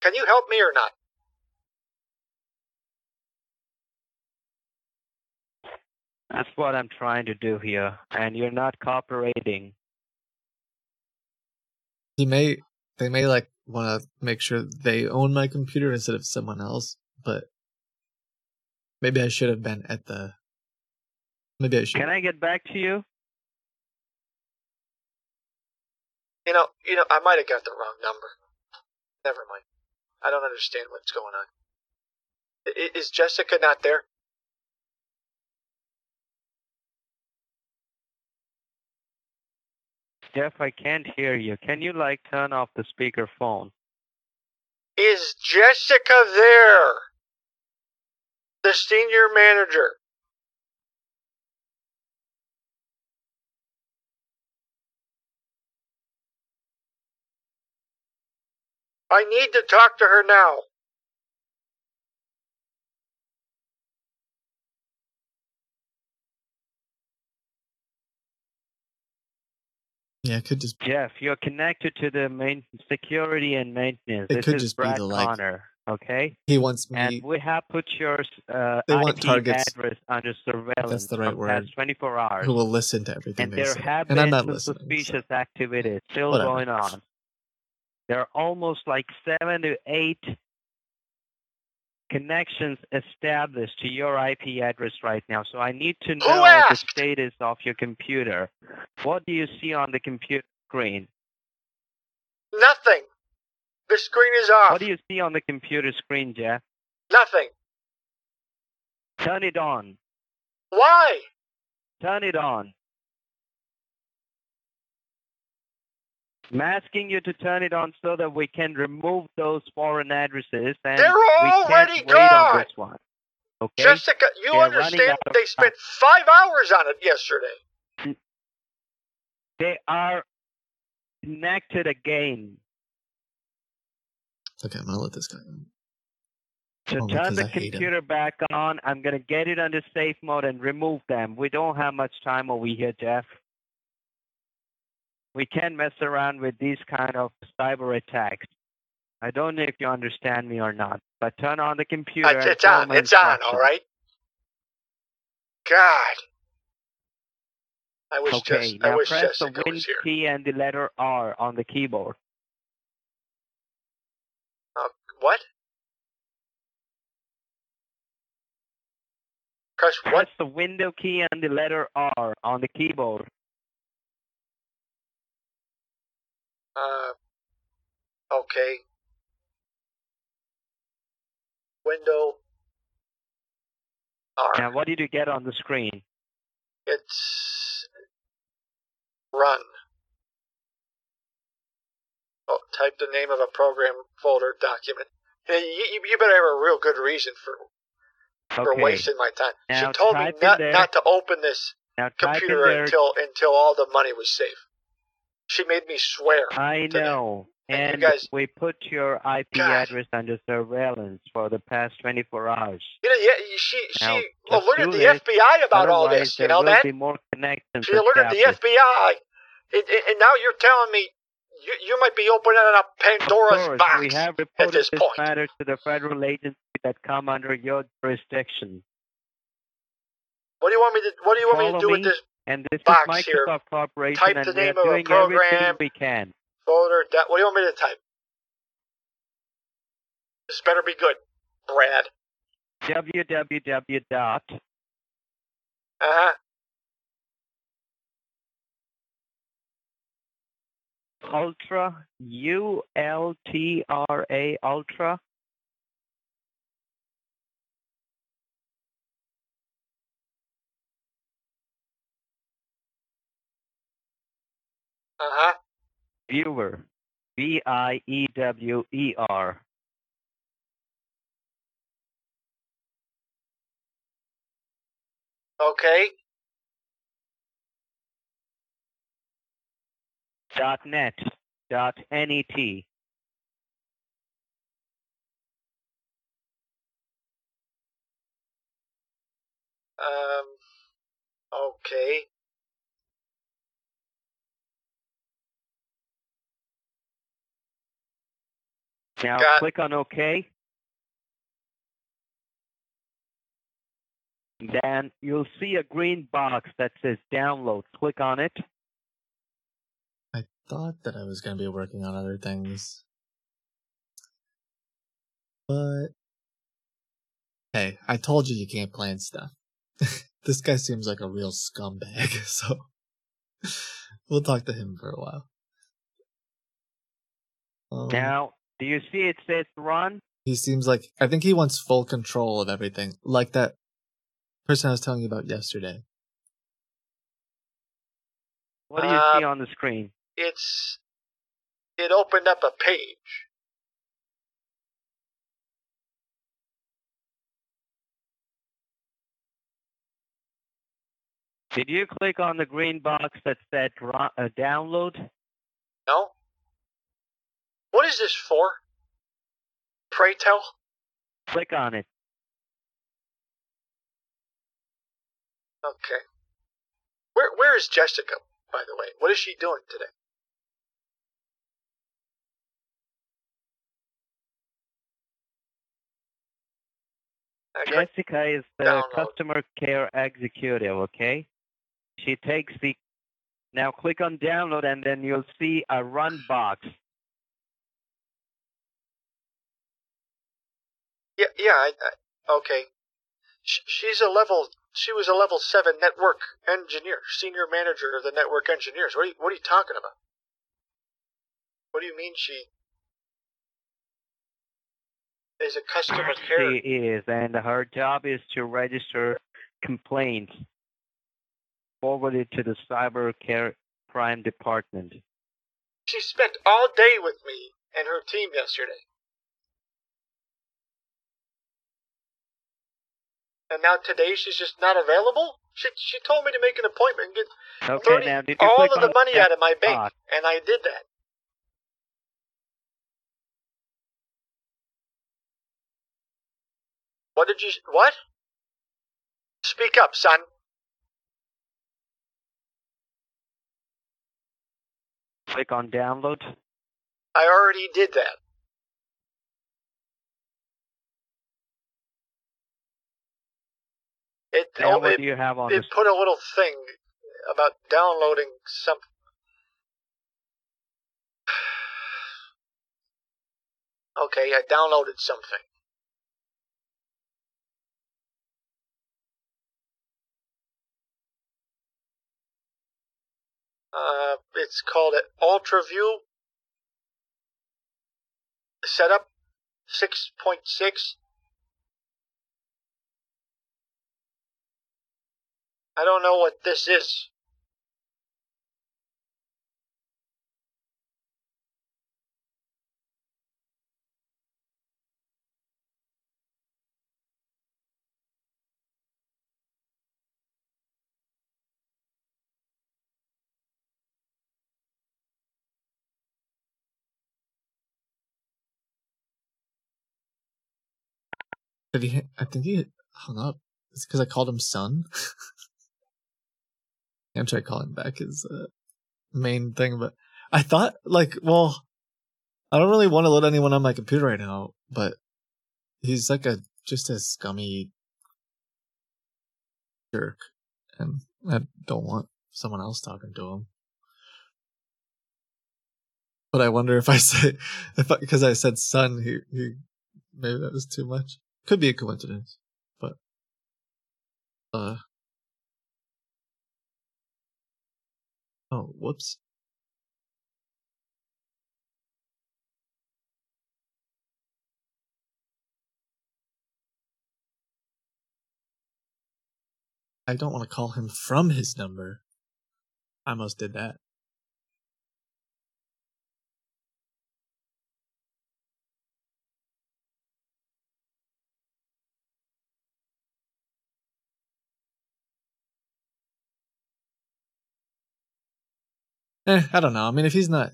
Can you help me or not? That's what I'm trying to do here, and you're not cooperating. He may they may like want to make sure they own my computer instead of someone else, but maybe I should have been at the. Maybe I should. Can I get back to you? You know, you know, I might have got the wrong number. Never mind. I don't understand what's going on. I- Is Jessica not there? Jeff, I can't hear you. Can you like turn off the speakerphone? Is Jessica there? The senior manager. I need to talk to her now. yeah, it could just. be. Jeff, you're connected to the main security and maintenance. It this could is just be the, like- Connor, okay? He wants me. And we have put your uh, They want IP targets. address under surveillance That's the right word. past 24 hours. who will listen to everything and they there say. have and been I'm not some listening. so- suspicious activity still Whatever. going on. There are almost like seven to eight connections established to your IP address right now. So I need to know the status of your computer. What do you see on the computer screen? Nothing. The screen is off. What do you see on the computer screen, Jeff? Nothing. Turn it on. Why? Turn it on. I'm asking you to turn it on so that we can remove those foreign addresses and They're we already can't wait on gone. this one. Okay? Jessica, you They're understand out of they spent five hours on it yesterday. They are connected again. Okay, I'm gonna let this guy. go. So Only turn 'cause the I hate him. computer back on. I'm gonna get it under safe mode and remove them. We don't have much time over here, Jeff. We can't mess around with these kind of cyber attacks. I don't know if you understand me or not, but turn on the computer. It's, it's on. It's on. All right. God. I wish Okay, I now wish press the Win key and the letter R on the keyboard. Uh, what? Press what? Press the window key and the letter R on the keyboard. Uh. Okay. Window. R. Now, what did you get on the screen? It's run. Oh, type the name of a program folder document. Hey, you, you- better have a real good reason for, for Okay. wasting my time. Now she told me not, not to open this Now computer until until all the money was safe. She made me swear. I know. And And guys- we put your IP God. address under surveillance for the past 24 hours. You know, yeah, she she Now, alerted the this. FBI about all this. You know that? be more connections She alerted the. FBI, and, and now you're telling me you you might be opening a Pandora's course, box. we have reported this this, point. matter to the federal agency that come under your jurisdiction. What do you want me to What do you want me to do with this And this Box is here. Microsoft Corporation, Type and the name of a doing program. everything we can. folder? What do you want me to type? This better be good, Brad. www dot Uh huh. ultra u l t r a ultra huh. Viewer. V I E W E R. Okay. Dot net. Dot net. Um. Okay. Now Got- click on OK. Then you'll see a green box that says download. Click on it. I thought that I was going to be working on other things. But hey, I told you you can't plan stuff. this guy seems like a real scumbag, so we'll talk to him for a while. Um, Now, do you see it says run? he seems like I think he wants full control of everything, like that person I was telling you about yesterday. What do you Uh, see on the screen? It's. It opened up a page. Did you click on the green box that said uh, download? No? What is this for? Pray tell? Click on it. Okay. Where Where is Jessica, by the way? What is she doing today? Jessica is the Download. customer care executive, okay? She takes the. Now click on download and then you'll see a run box. Yeah, yeah. I, I, okay. Sh- she's a level. She was a level seven network engineer, senior manager of the network engineers. What are you What are you talking about? What do you mean she is a customer care? She is, and her job is to register complaints forwarded to the cyber care crime department. She spent all day with me and her team yesterday. And now today she's just not available? She, she told me to make an appointment and get Okay, 30 now did you all of the money out of my bank, box? and I did that. What did you. What? Speak up, son. Click on download. I already did that. It, what it, do you have on it put a little thing about downloading some. Okay, I downloaded something. Uh, it's called an UltraView setup 6.6. I don't know what this is. Did he? I think he hung up. It's because I called him son. I'm trying to call him back his uh, main thing, but I thought like, well, I don't really want to let anyone on my computer right now, but he's like a just a scummy jerk, and I don't want someone else talking to him. But I wonder if I say if because I, said son, he he maybe that was too much. Could be a coincidence, but uh oh, whoops. I don't want to call him from his number. I almost did that. Eh, I don't know. I mean, if he's not,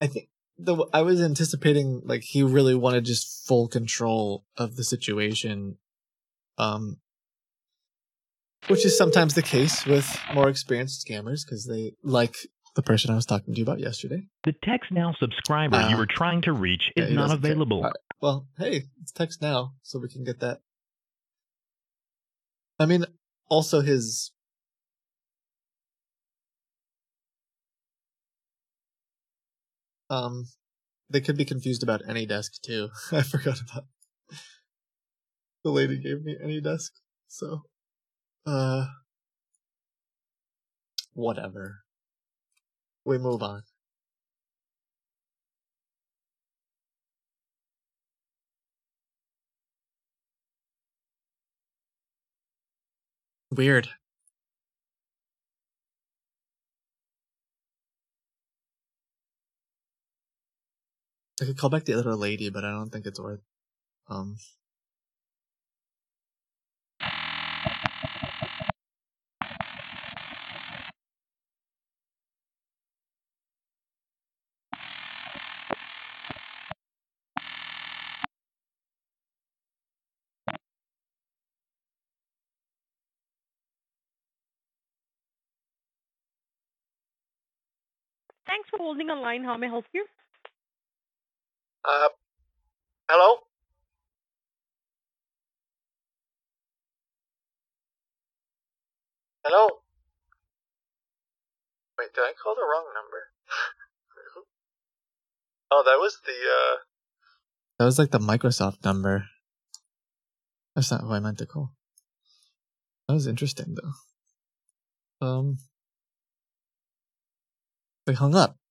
I think the I was anticipating like he really wanted just full control of the situation, um, which is sometimes the case with more experienced scammers because they like the person I was talking to you about yesterday. The TextNow subscriber Uh, you were trying to reach is not available. Right. Well, hey, it's TextNow, so we can get that. I mean, also his. Um, they could be confused about AnyDesk too. I forgot about. The lady gave me AnyDesk, so, uh, whatever. We move on. Weird. I could call back the other lady, but I don't think it's worth. Um. Thanks for holding on line. How may I help you? Uh, hello? Hello? Wait, did I call the wrong number? oh, that was the, uh, That was like the Microsoft number. That's not who I meant to call. That was interesting though. Um, they hung up.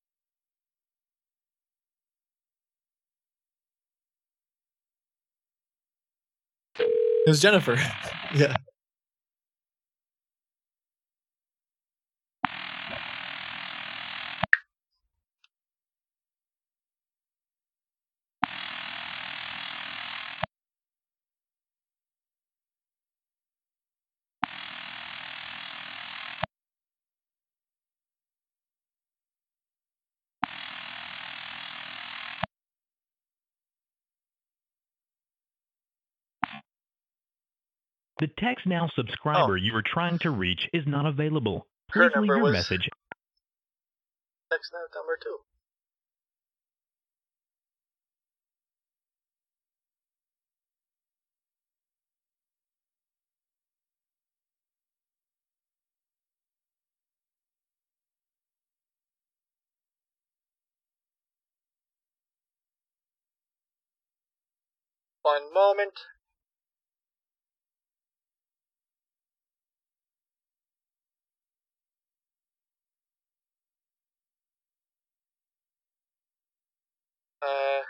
It was Jennifer. yeah. The TextNow oh. subscriber Oh. you are trying to reach is not available. Her Please leave number your was- message text that number two. One moment. Uh,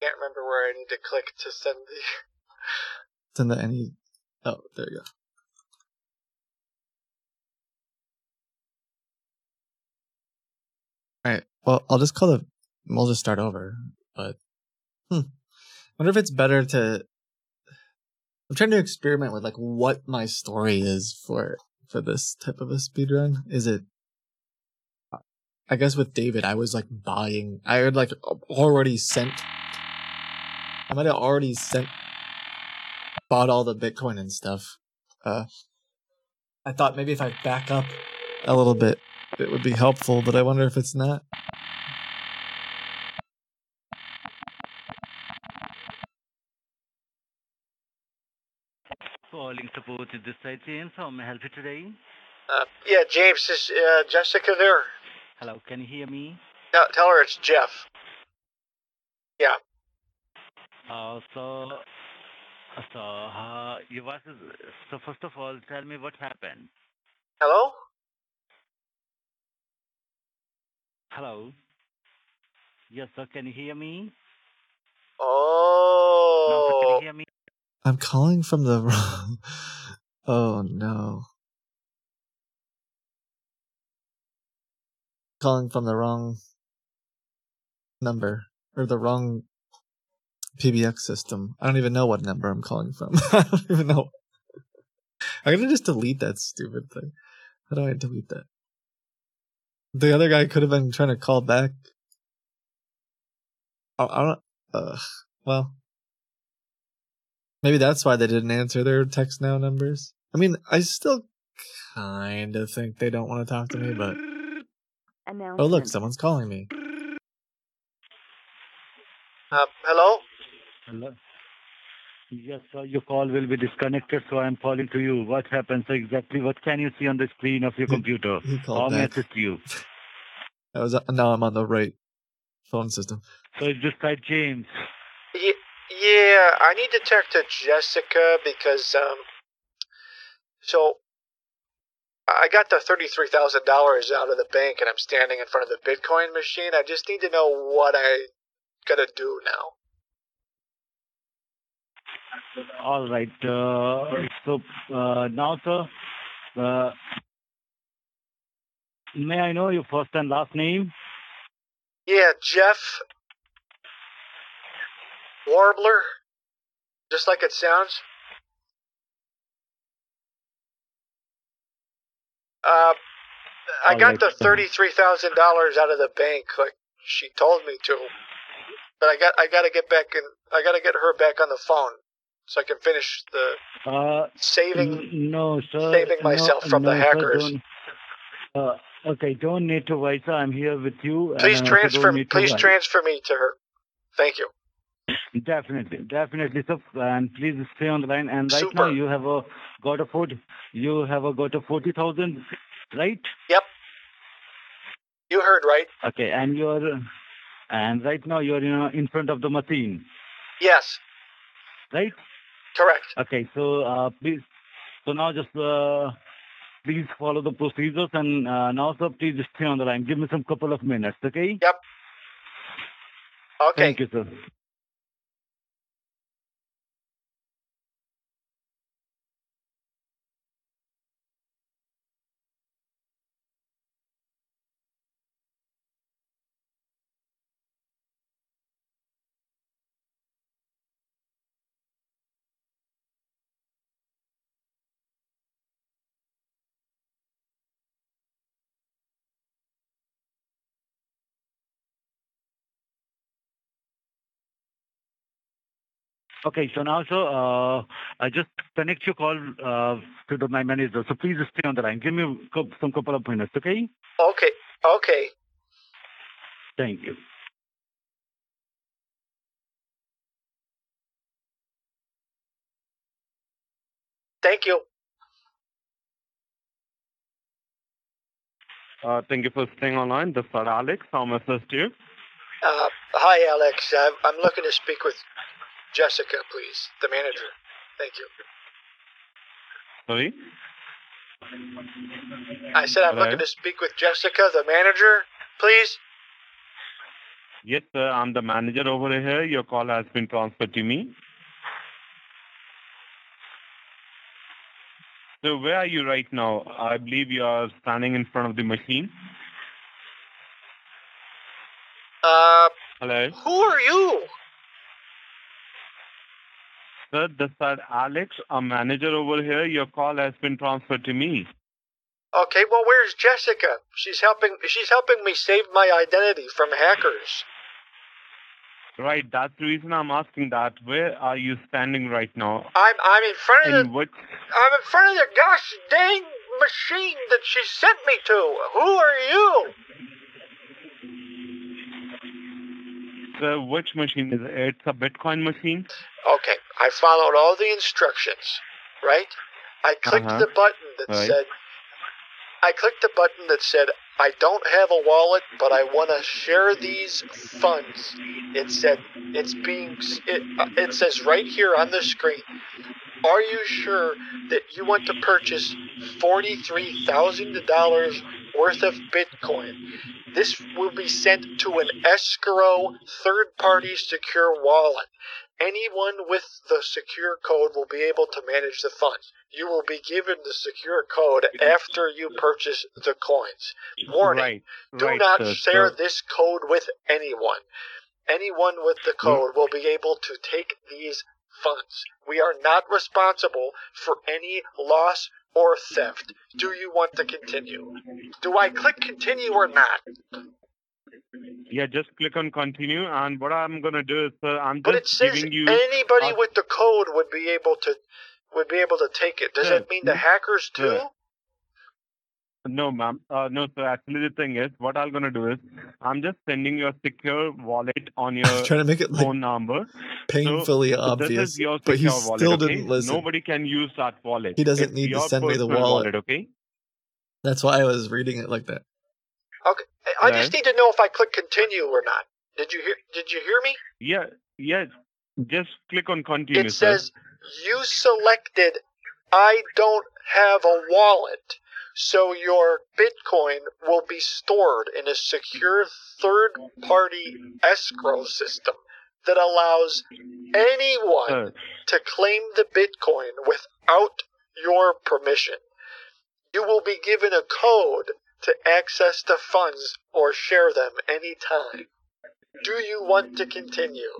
can't remember where I need to click to send the. Send the any. Oh, there you go. All right. Well, I'll just call the. We'll just start over. But, hmm. Wonder if it's better to. I'm trying to experiment with like what my story is for for this type of a speed run. Is it? I guess with David, I was like buying. I had like already sent. I might have already sent bought all the Bitcoin and stuff. Uh, I thought maybe if I back up a little bit, it would be helpful, but I wonder if it's not. Calling support to this side, James. How may I help you today? Uh, yeah, James is uh, Jessica there. Hello, can you hear me? Tell, tell her it's Jeff. Uh, so, so, uh, your voice is, so first of all, tell me what happened. Hello? Hello? Yes, sir, can you hear me? Oh. No, sir, can you hear me? I'm calling from the wrong. Oh no. Calling from the wrong number or the wrong PBX system. I don't even know what number I'm calling from. I don't even know. I'm gonna just delete that stupid thing. How do I delete that? The other guy could have been trying to call back. I, I don't. Uh, well, maybe that's why they didn't answer their TextNow numbers. I mean, I still kind of think they don't want to talk to me, but oh look, someone's calling me. Uh, hello? Hello. Yes, sir. Your call will be disconnected, so I'm calling to you. What happens exactly? What can you see on the screen of your computer? He How called may I back. assist you? I was now I'm on the right phone system. So is just guy James? Ye- yeah, I need to talk to Jessica because, um, so I got the $33,000 out of the bank and I'm standing in front of the Bitcoin machine. I just need to know what I gotta do now. All right. Uh, so uh, now, sir, uh, may I know your first and last name? Yeah, Jeff Warbler, just like it sounds. Uh, I All got the thirty-three thousand dollars out of the bank, like she told me to. But I got I got to get back in. I got to get her back on the phone so I can finish the Uh, saving. no, sir. saving no- myself from the no, sir, hackers. don't- Uh, okay, don't need to wait, sir. I'm here with you. Please and transfer. don't need to Please transfer me to her. Thank you. Definitely, definitely, sir. And please stay on the line. And right now, you have a got a forty. You have a got a forty thousand, right? Yep. You heard right. Okay, and you're, and right now you're in, in front of the machine, Yes, right? correct. Okay, so uh, please, so now just uh, please follow the procedures, and uh, now sir, please stay on the line. Give me some couple of minutes, okay? Yep. Okay. Thank you, sir. Okay, so now, sir, uh, I just connect your call uh, to the, my manager. So please stay on the line. Give me cou- some couple of minutes, okay? Okay. Okay. Thank you. Thank you. Uh, thank you for staying online. This is Alex. How may I assist you? Uh, hi, Alex. I'm, I'm looking to speak with Jessica, please, the manager. Thank you. Sorry? I said I'm Hello? looking to speak with Jessica, the manager, please. Yes, sir. I'm the manager over here. Your call has been transferred to me. So where are you right now? I believe you are standing in front of the machine. Uh, Hello? who are you? Sir, this is Alex, a manager over here. Your call has been transferred to me. Okay, well, where's Jessica? She's helping. She's helping me save my identity from hackers. Right, that's the reason I'm asking that. Where are you standing right now? I'm I'm in front of the In which I'm in front of the gosh dang machine that she sent me to. Who are you? Sir, which machine is it? It's a Bitcoin machine? Okay, I followed all the instructions, right? I clicked Uh-huh. the button that Right. said I clicked the button that said I don't have a wallet, but I want to share these funds. It said it's being it, uh, it says right here on the screen. Are you sure that you want to purchase $43,000 worth of Bitcoin? This will be sent to an escrow third party secure wallet. Anyone with the secure code will be able to manage the funds. You will be given the secure code after you purchase the coins. Warning Right. do right, not sir. share So- this code with anyone. Anyone with the hmm? code will be able to take these funds. We are not responsible for any loss or theft. Do you want to continue? Do I click continue or not? Yeah, just click on continue, and what I'm gonna do is, sir, I'm But it just says giving you. anybody uh, with the code would be able to would be able to take it. Does Sir, that mean the hackers too? sir. No, ma'am. Uh, no, sir. Actually, the thing is, what I'm gonna do is, I'm just sending you a secure wallet on your trying to make it like phone number. painfully So obvious, This is your but he secure wallet. still okay? didn't listen. Nobody can use that wallet. He doesn't It's need to send me the personal wallet. Okay. That's why I was reading it like that. Okay. I- I just need to know if I click continue or not. Did you hear did you hear me? Yeah. Yeah. Just click on continue. It sir. says you selected I don't have a wallet. So your Bitcoin will be stored in a secure third party escrow system that allows anyone to claim the Bitcoin without your permission. You will be given a code to access the funds or share them anytime. Do you want to continue?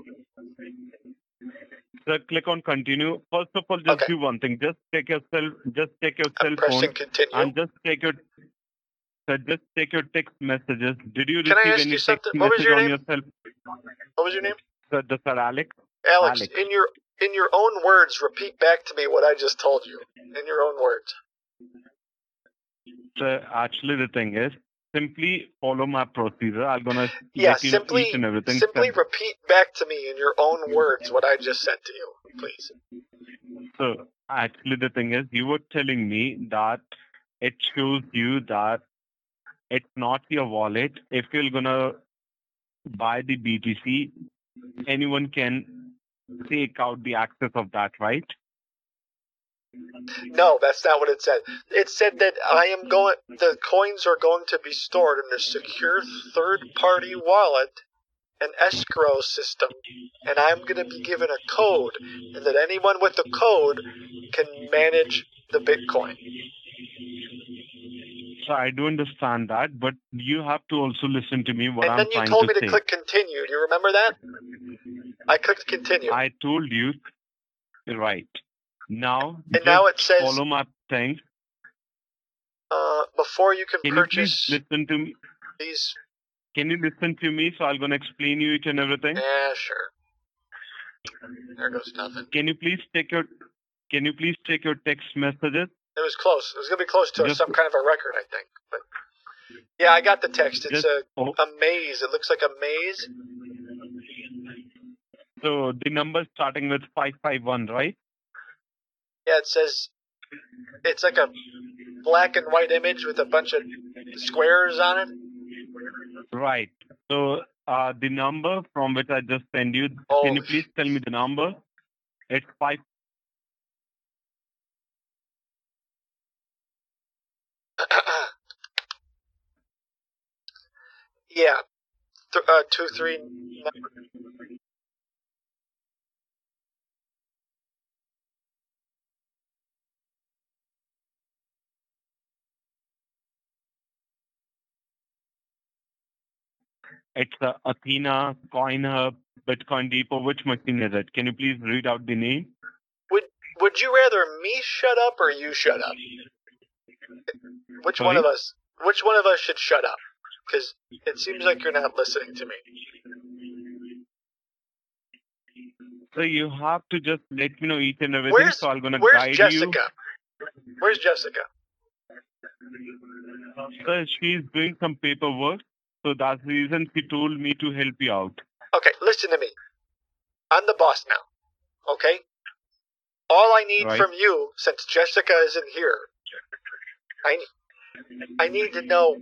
Click on continue. First of all, just Okay. do one thing. Just take your cell. Just take your cell I'm pressing phone continue. and just take your. Sir, just take your text messages. Did you Can receive any you text something? What was message your on name? your cell? What was your name? Sir, the sir Alex. Alex, Alex. in your in your own words, repeat back to me what I just told you. In your own words. So actually, the thing is, simply follow my procedure. I'm gonna Yeah, simply and everything. simply step- repeat back to me in your own words what I just said to you, please. So actually, the thing is, you were telling me that it shows you that it's not your wallet. If you're gonna buy the BTC, anyone can take out the access of that, right? No, that's not what it said. It said that I am going the coins are going to be stored in a secure third party wallet, an escrow system, and I'm going to be given a code and that anyone with the code can manage the Bitcoin. So I do understand that, but you have to also listen to me what and I'm then you trying told to me say. to click continue. Do you remember that? I clicked continue. I told you, right? Now, and now it says follow my thing. uh, before you can, Can you please listen to me? these. Can you listen to me? So I'm gonna explain you each and everything. Yeah, sure. There goes nothing. Can you please take your Can you please take your text messages? It was close. It was going to be close to Just- some kind of a record, I think. But yeah, I got the text. It's Just- a, oh. a maze. It looks like a maze. So the number starting with five five one, right? Yeah, it says it's like a black and white image with a bunch of squares on it. Right. So uh, the number from which I just sent you. Oh, can you please tell me the number? It's five. yeah, Th- uh, two, three. It's uh, Athena, CoinHub, Bitcoin Depot. Which machine is it? Can you please read out the name? Would Would you rather me shut up or you shut up? Which one of us? Which one of us should shut up? Because it seems like you're not listening to me. So you have to just let me know each and everything. Where's- so I'm gonna Where's guide Jessica? you. Where's Jessica? So she's doing some paperwork. So that's the reason she told me to help you out. Okay, listen to me. I'm the boss now. Okay? All I need Right. from you, since Jessica isn't here, I, I need to know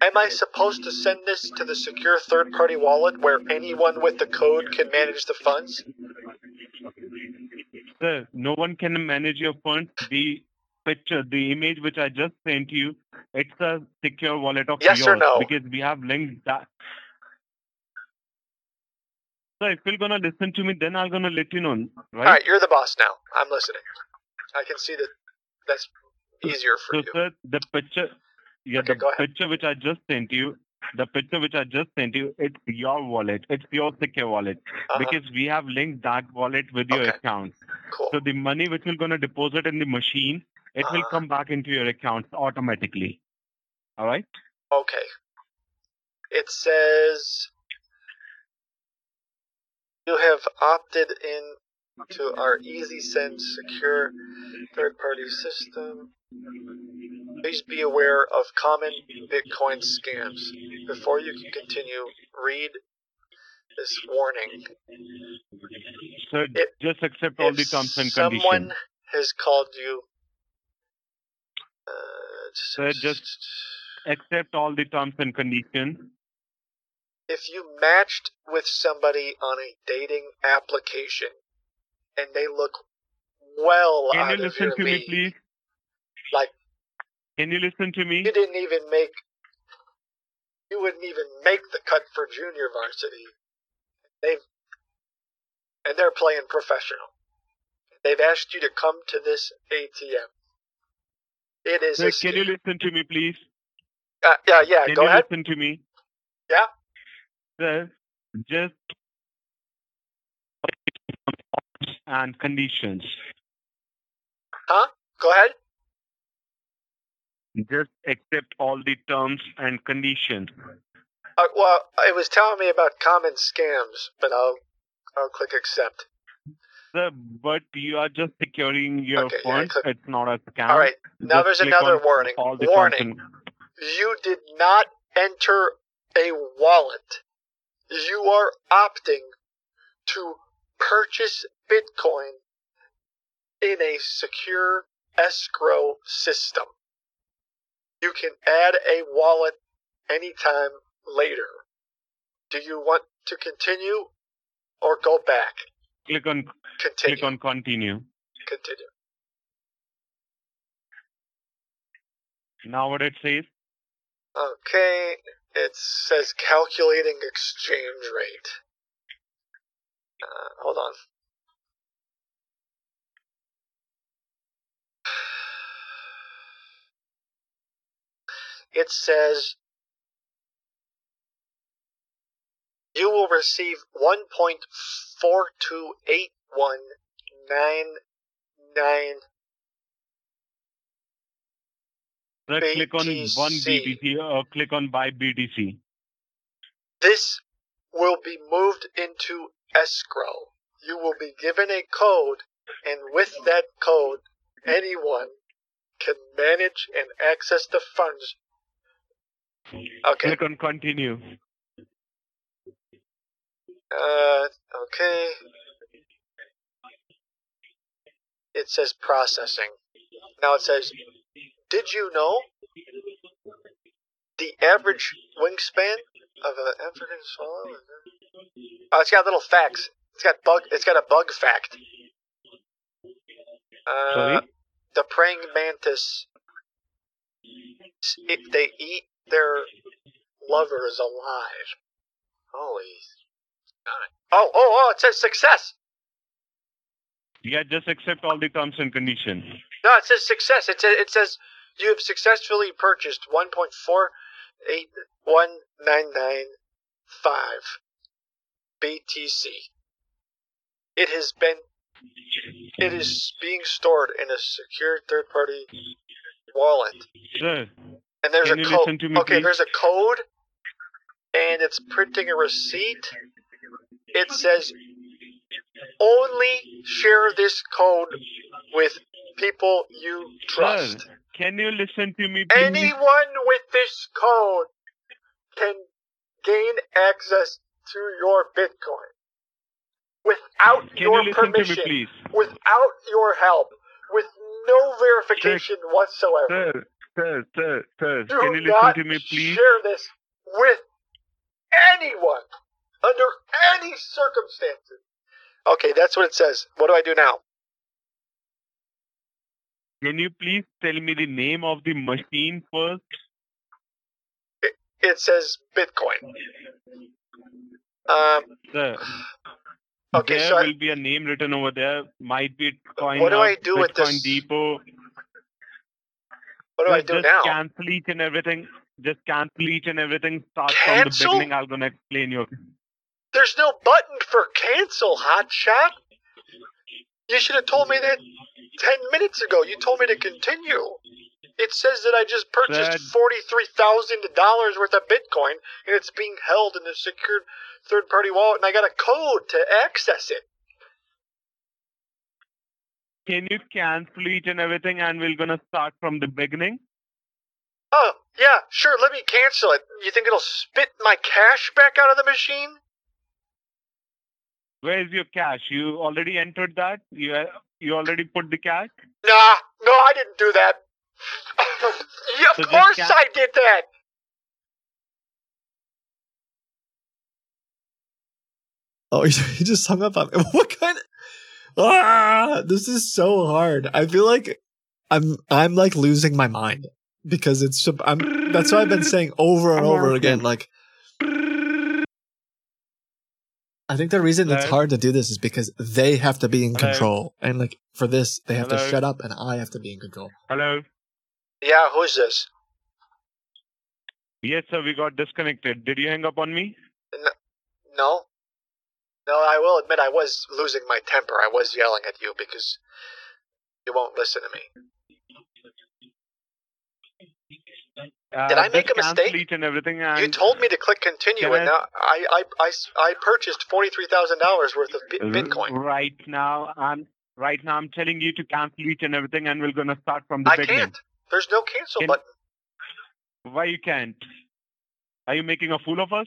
Am I supposed to send this to the secure third party wallet where anyone with the code can manage the funds? Sir, no one can manage your funds. The picture, the image which I just sent you, it's a secure wallet of Yes yours or no? because we have linked that. So if you're gonna listen to me, then I'm gonna let you know, right? Alright, you're the boss now. I'm listening. I can see that that's easier for So you. sir, the picture, yeah, Okay, the picture which I just sent you, the picture which I just sent you, it's your wallet, it's your secure wallet Uh-huh. because we have linked that wallet with your Okay. account. Cool. So the money which we're gonna deposit in the machine, it will Uh. come back into your account automatically. All right. Okay. It says you have opted in to our EasySend secure third-party system. Please be aware of common Bitcoin scams. Before you can continue, read this warning. So If- just accept all the terms and conditions. someone has called you, uh, Sir, just- Accept all the terms and conditions. if you matched with somebody on a dating application and they look well Can out you of listen your to me, league, please? like Can you listen to me? you didn't even make, you wouldn't even make the cut for junior varsity. They've and they're playing professional. They've asked you to come to this ATM. It is Sir, a can you listen to me, please? Uh, yeah, yeah. Can go you ahead. listen to me? Yeah. Sir, just and conditions. Huh? Go ahead. Just accept all the terms and conditions. Uh, well, it was telling me about common scams, but I'll I'll click accept. Sir, but you are just securing your Okay, yeah, funds. click- it's not a scam. All right. Now Just there's another warning. the Warning. You did not enter a wallet. You are opting to purchase Bitcoin in a secure escrow system. You can add a wallet anytime later. Do you want to continue or go back? Click on Continue. click on continue. Continue. Now what it says? Okay, it says calculating exchange rate. Uh, hold on. It says you will receive 1.428199 Sir, click on one. BTC or click on buy BTC. This will be moved into escrow. You will be given a code, and with that code, anyone can manage and access the funds. Okay. Click on continue. Uh, okay. It says processing. Now it says, did you know the average wingspan of an African swallow? Oh, it's got little facts. It's got bug. It's got a bug fact. Uh, the praying mantis. If they eat their lovers alive. Holy. Oh, oh, oh! It says success. Yeah, just accept all the terms and conditions. No, it says success. It says it says you have successfully purchased one point four eight one nine nine five BTC. It has been it is being stored in a secure third party wallet. Sir, And there's a code. listen to me, okay, please? there's a code and it's printing a receipt. It says only share this code with people you trust. sir, can you listen to me, please? Anyone with this code can gain access to your Bitcoin without Can your you permission, me, without your help, with no verification whatsoever. Sir, sir, sir, sir, Do can you not listen to me, please? share this with anyone under any circumstances. Okay, that's what it says. What do I do now? Can you please tell me the name of the machine first? It says Bitcoin. Um, Sir, okay, there so I, will be a name written over there. Might be Bitcoin What do I do with Bitcoin this? Depot. what do I Sir, do just now? cancel each and everything. Just cancel each and everything. Start Cancel? from the beginning. I'm gonna explain you. There's no button for cancel, hotshot. You should have told me that ten minutes ago. You told me to continue. It says that I just purchased forty-three thousand dollars worth of Bitcoin, and it's being held in a secured third-party wallet, and I got a code to access it. Can you cancel each and everything and we're gonna start from the beginning? Oh, yeah, sure. Let me cancel it. You think it'll spit my cash back out of the machine? Where's your cash? You already entered that? You uh, you already put the cash? Nah, no, I didn't do that. of So course can- I did that. Oh, he just hung up on me. What kind of? Ah, this is so hard. I feel like I'm I'm like losing my mind because it's I'm that's what I've been saying over and over again. Like, I think the reason it's hard to do this is because they have to be in Hello? control, and like for this, they have to shut up, and I have to be in control. Hello? Yeah, who's this? Yes, sir, we got disconnected. Did you hang up on me? No. No, I will admit I was losing my temper. I was yelling at you because you won't listen to me. Uh, Did I make a mistake? And everything and You told me to click continue, and I- now I, I, I, I purchased $43,000 worth of Bitcoin. Right now, I'm right now. I'm telling you to cancel each and everything, and we're gonna start from the I beginning. can't. There's no cancel Can- button. Why you can't? Are you making a fool of us?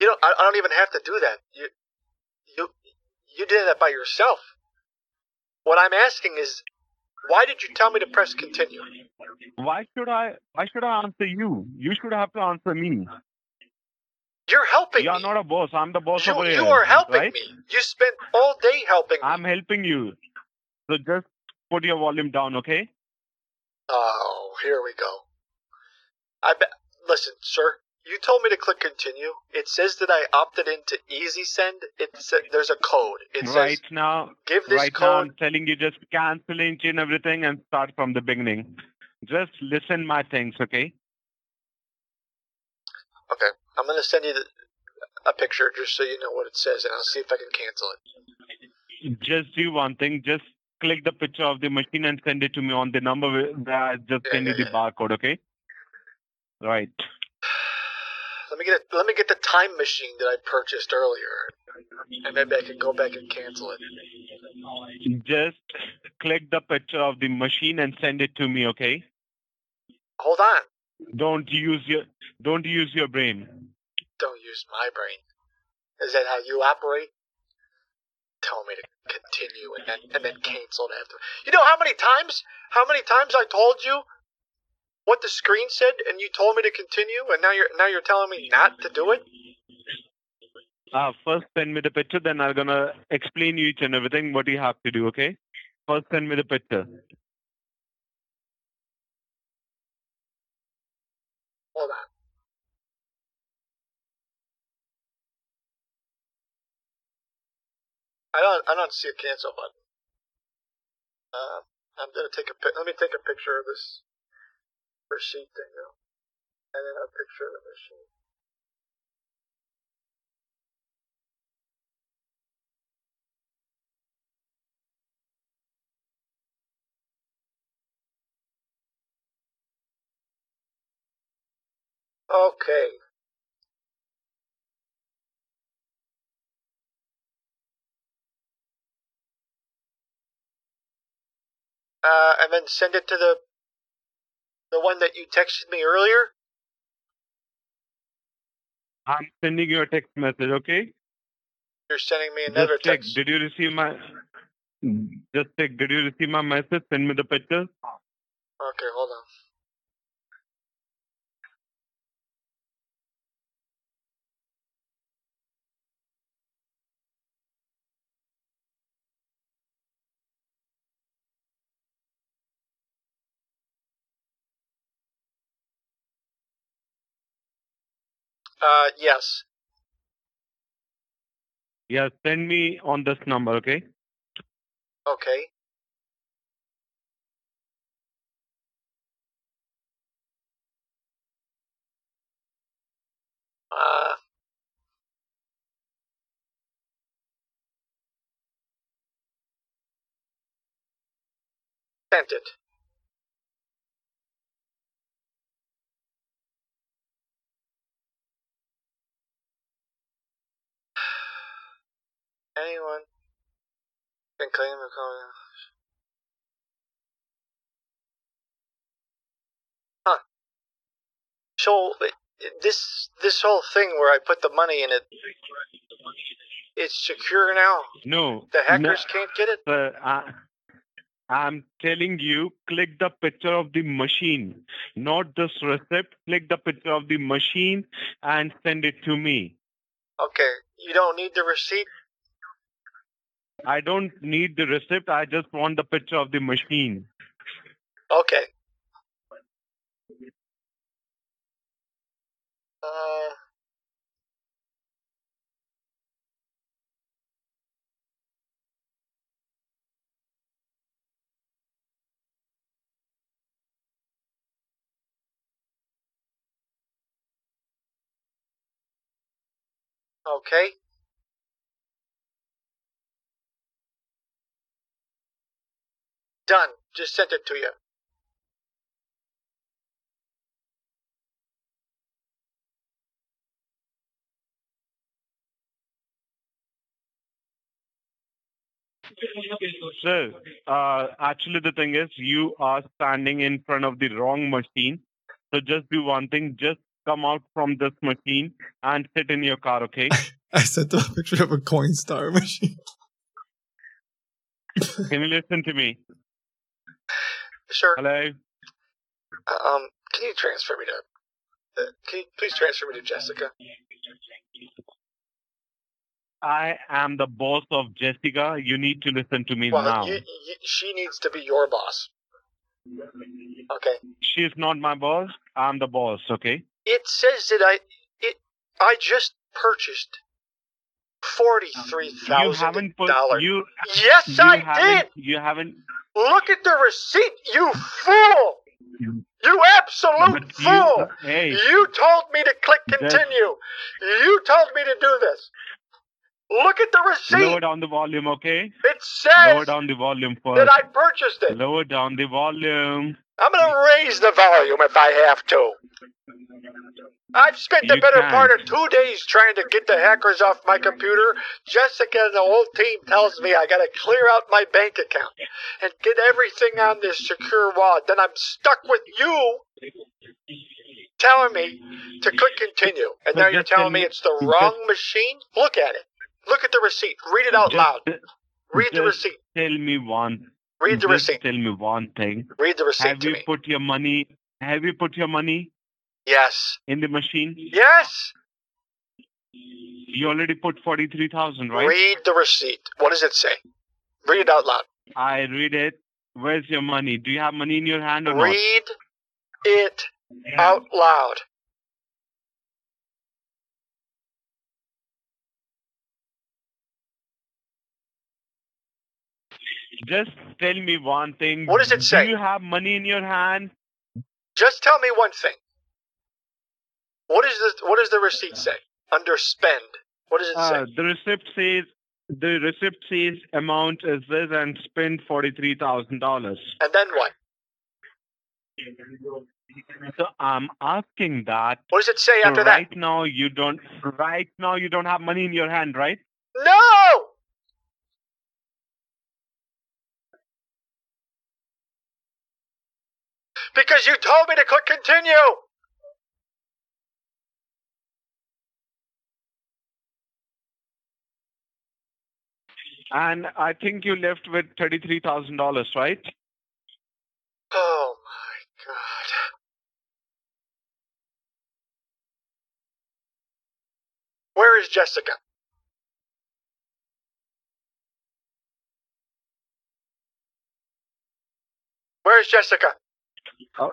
You don't. I, I don't even have to do that. You, you, you did that by yourself. What I'm asking is, why did you tell me to press continue? Why should I? Why should I answer you? You should have to answer me. You're helping You are me. not a boss. I'm the boss you, over you are helping right? me. You spent all day helping me. I'm helping you. So just put your volume down, okay? Oh, here we go. I bet. Listen, sir. You told me to click continue. It says that I opted into Easy Send. It said there's a code. It right says now, give this right now, code. I'm telling you just cancel and everything and start from the beginning. Just listen my things, okay? Okay, I'm gonna send you the, a picture just so you know what it says, and I'll see if I can cancel it. Just do one thing. Just click the picture of the machine and send it to me on the number that I just Yeah, send you yeah, the barcode, okay? Right. Let me get it. Let me get the time machine that I purchased earlier, and maybe I can go back and cancel it. Just click the picture of the machine and send it to me, okay? Hold on. Don't use your don't use your brain. Don't use my brain. Is that how you operate? Tell me to continue and then and then cancel it after. You know how many times? How many times I told you what the screen said, and you told me to continue, and now you're now you're telling me not to do it. Uh, first send me the picture, then I'm gonna explain you each and everything what you have to do, okay? First send me the picture. Hold on. I don't I don't see a cancel button. Uh, I'm gonna take a. Let me take a picture of this receipt thing though, and then a picture of the machine. Okay. Uh, and then send it to the the one that you texted me earlier. I'm sending you a text message, okay? You're sending me another Just check. text. Did you receive my just check, did you receive my message? Send me the picture. Okay, hold on. Uh, yes. Yeah, send me on this number, okay? Okay. Uh, sent it. Anyone can claim a call. Huh. So this this whole thing where I put the money in it, it's secure now. No. The no, hackers can't get it. Sir, I, I'm telling you, click the picture of the machine, not this receipt. Click the picture of the machine and send it to me. Okay, you don't need the receipt. I don't need the receipt. I just want the picture of the machine. Okay. Uh, okay. Done. Just sent it to you. Sir, uh, actually, the thing is, you are standing in front of the wrong machine. So just do one thing. Just come out from this machine and sit in your car, okay? I sent him a picture of a Coinstar machine. Can you listen to me? Sure. Hello? Um, can you transfer me to? Uh, can you please transfer me to Jessica? I am the boss of Jessica. You need to listen to me Well, now. you, you, she needs to be your boss. Okay. She's not my boss. I'm the boss, okay? It says that I it I just purchased forty three You thousand dollars. you Yes, you I did. you haven't Look at the receipt, you fool! You absolute you, fool! hey You told me to click That- continue. You told me to do this. Look at the receipt. lower down the volume, okay? It Lower says down the volume that. I purchased it. Lower down the volume. I'm going to raise the volume if I have to. I've spent the You better can. part of two days trying to get the hackers off my computer. Jessica and the whole team tells me I got to clear out my bank account and get everything on this secure wallet. Then I'm stuck with you telling me to click continue. And So now you're telling me- it's the wrong machine? Look at it. Look at the receipt. Read it out Just- loud. Read the receipt. Tell me one. Read the just receipt. Tell me one thing. Read the receipt Have you me. put your money? Have you put your money Yes. in the machine? Yes. You already put forty-three thousand, right? Read the receipt. What does it say? Read it out loud. I read it. Where's your money? Do you have money in your hand or not? Read it out loud. Just tell me one thing. What does it say? Do you have money in your hand? Just tell me one thing. What is the what does the receipt say? Under spend. What does it Uh, say? the receipt says the receipt says amount is this and spend forty-three thousand dollars. And then what? So I'm asking that. What does it say so after right now you don't. Right now you don't have money in your hand, right? No! Because you told me to click continue. And I think you left with thirty-three thousand dollars, right? Oh my god. Where is Jessica? Where's Jessica? Oh,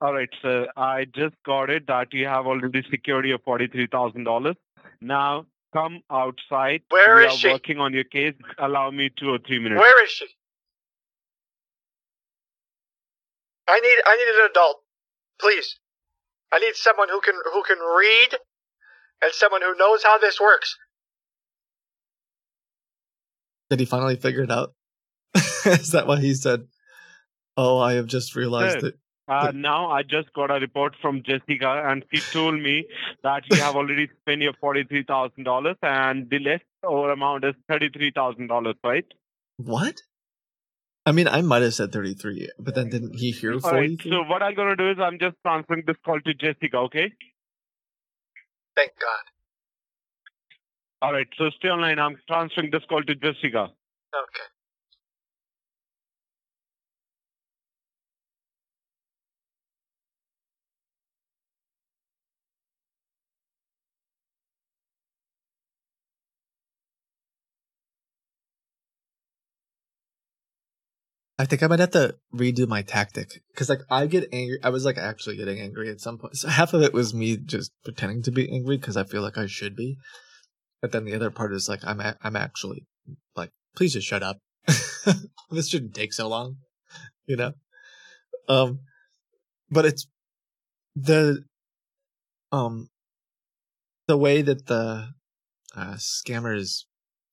all right, sir. I just got it that you have already secured your forty-three thousand dollars. Now come outside. Where we is are she? working on your case. Allow me two or three minutes. Where is she? I need I need an adult. Please. I need someone who can who can read and someone who knows how this works. Did he finally figure it out? Is that what he said? Oh, I have just realized Sir. that. Uh, now I just got a report from Jessica, and she told me that you have already spent your forty-three thousand dollars, and the left over amount is thirty-three thousand dollars, right? What? I mean, I might have said 33, but then didn't he hear All right. 43? So what I'm gonna do is I'm just transferring this call to Jessica. Okay. Thank God. All right. So stay online. I'm transferring this call to Jessica. Okay. I think I might have to redo my tactic because, like, I get angry. I was like actually getting angry at some point. So half of it was me just pretending to be angry because I feel like I should be, but then the other part is like I'm a- I'm actually like, please just shut up. this shouldn't take so long, you know. Um, but it's the um the way that the uh, scammers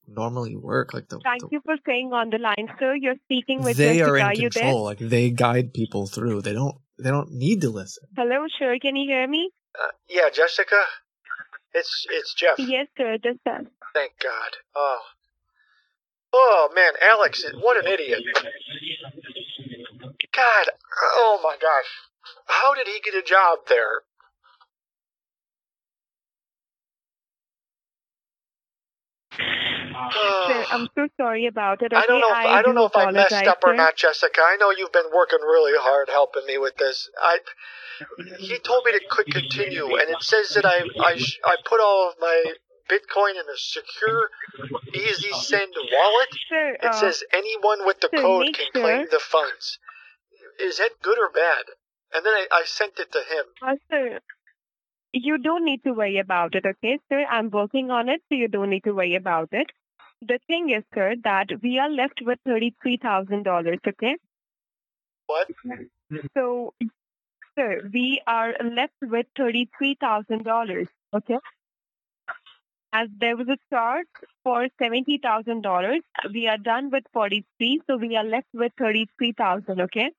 normally work, like the, Thank the you for staying on the line, sir. You're speaking with they Jessica. are in Are there? control. Like they guide people through. They don't. They don't need to listen. Hello, sir. Can you hear me? Uh, yeah, Jessica. It's it's Jeff. Yes, sir. Just that. Thank God. Oh. Oh man, Alex, what an idiot. God. Oh my gosh. How did he get a job there? Sir, I'm so sorry about it. Okay? I don't know. If, I, don't do know if I messed up or not, Jessica. I know you've been working really hard helping me with this. I. He told me to click continue, and it says that I I I put all of my Bitcoin in a secure, easy send wallet. Sir, It uh, says anyone with the sir, code can sure- claim the funds. Is that good or bad? And then I, I sent it to him. uh, sir, you don't need to worry about it, okay, sir? I'm working on it, so you don't need to worry about it. The thing is, sir, that we are left with thirty-three thousand dollars, okay? What? So, sir, we are left with thirty-three thousand dollars. Okay. As there was a charge for seventy thousand dollars, we are done with forty-three, so we are left with thirty-three thousand. Okay.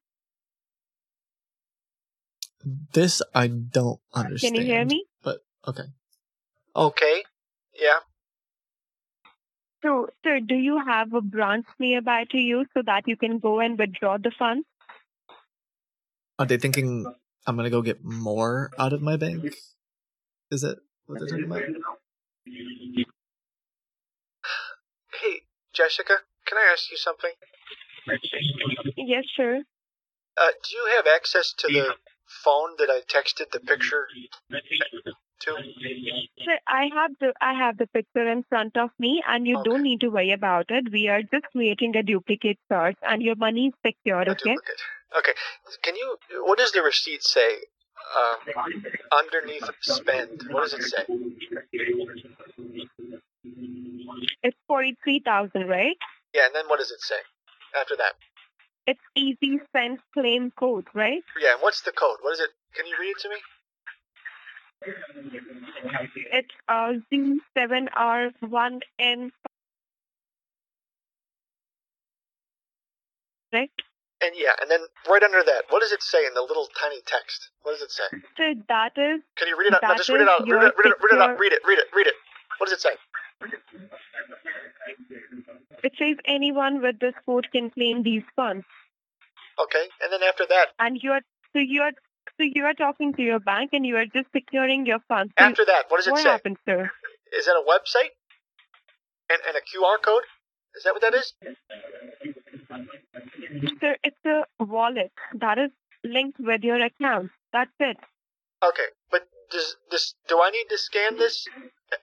This I don't understand. Can you hear me? But okay. Okay. Yeah. So, sir, do you have a branch nearby to you so that you can go and withdraw the funds? Are they thinking I'm gonna go get more out of my bank? Is that what they're talking about? Hey, Jessica, can I ask you something? Yes, sir. Uh, do you have access to the phone that I texted the picture to? Sir, I have the I have the picture in front of me, and you Okay. don't need to worry about it. We are just creating a duplicate charge, and your money is secured. A Okay. duplicate. Okay. Can you? What does the receipt say? Um, underneath spend. What does it say? It's forty-three thousand, right? Yeah, and then what does it say after that? It's easy send claim code, right? Yeah, and what's the code? What is it? Can you read it to me? It's uh Z7R1N. Right? And yeah, and then right under that, what does it say in the little tiny text? What does it say? So that is Can you read it out? No, just read it out. Read it, read it, read it out. Read it, read it, read it. What does it say? It says anyone with this code can claim these funds. Okay, and then after that, And you are so you are so you are talking to your bank and you are just securing your funds. So after that, what does it what say? happened, sir? Is that a website? And and a QR code? Is that what that is? Sir, it's a wallet that is linked with your account. That's it. Okay, but does this? Do I need to scan this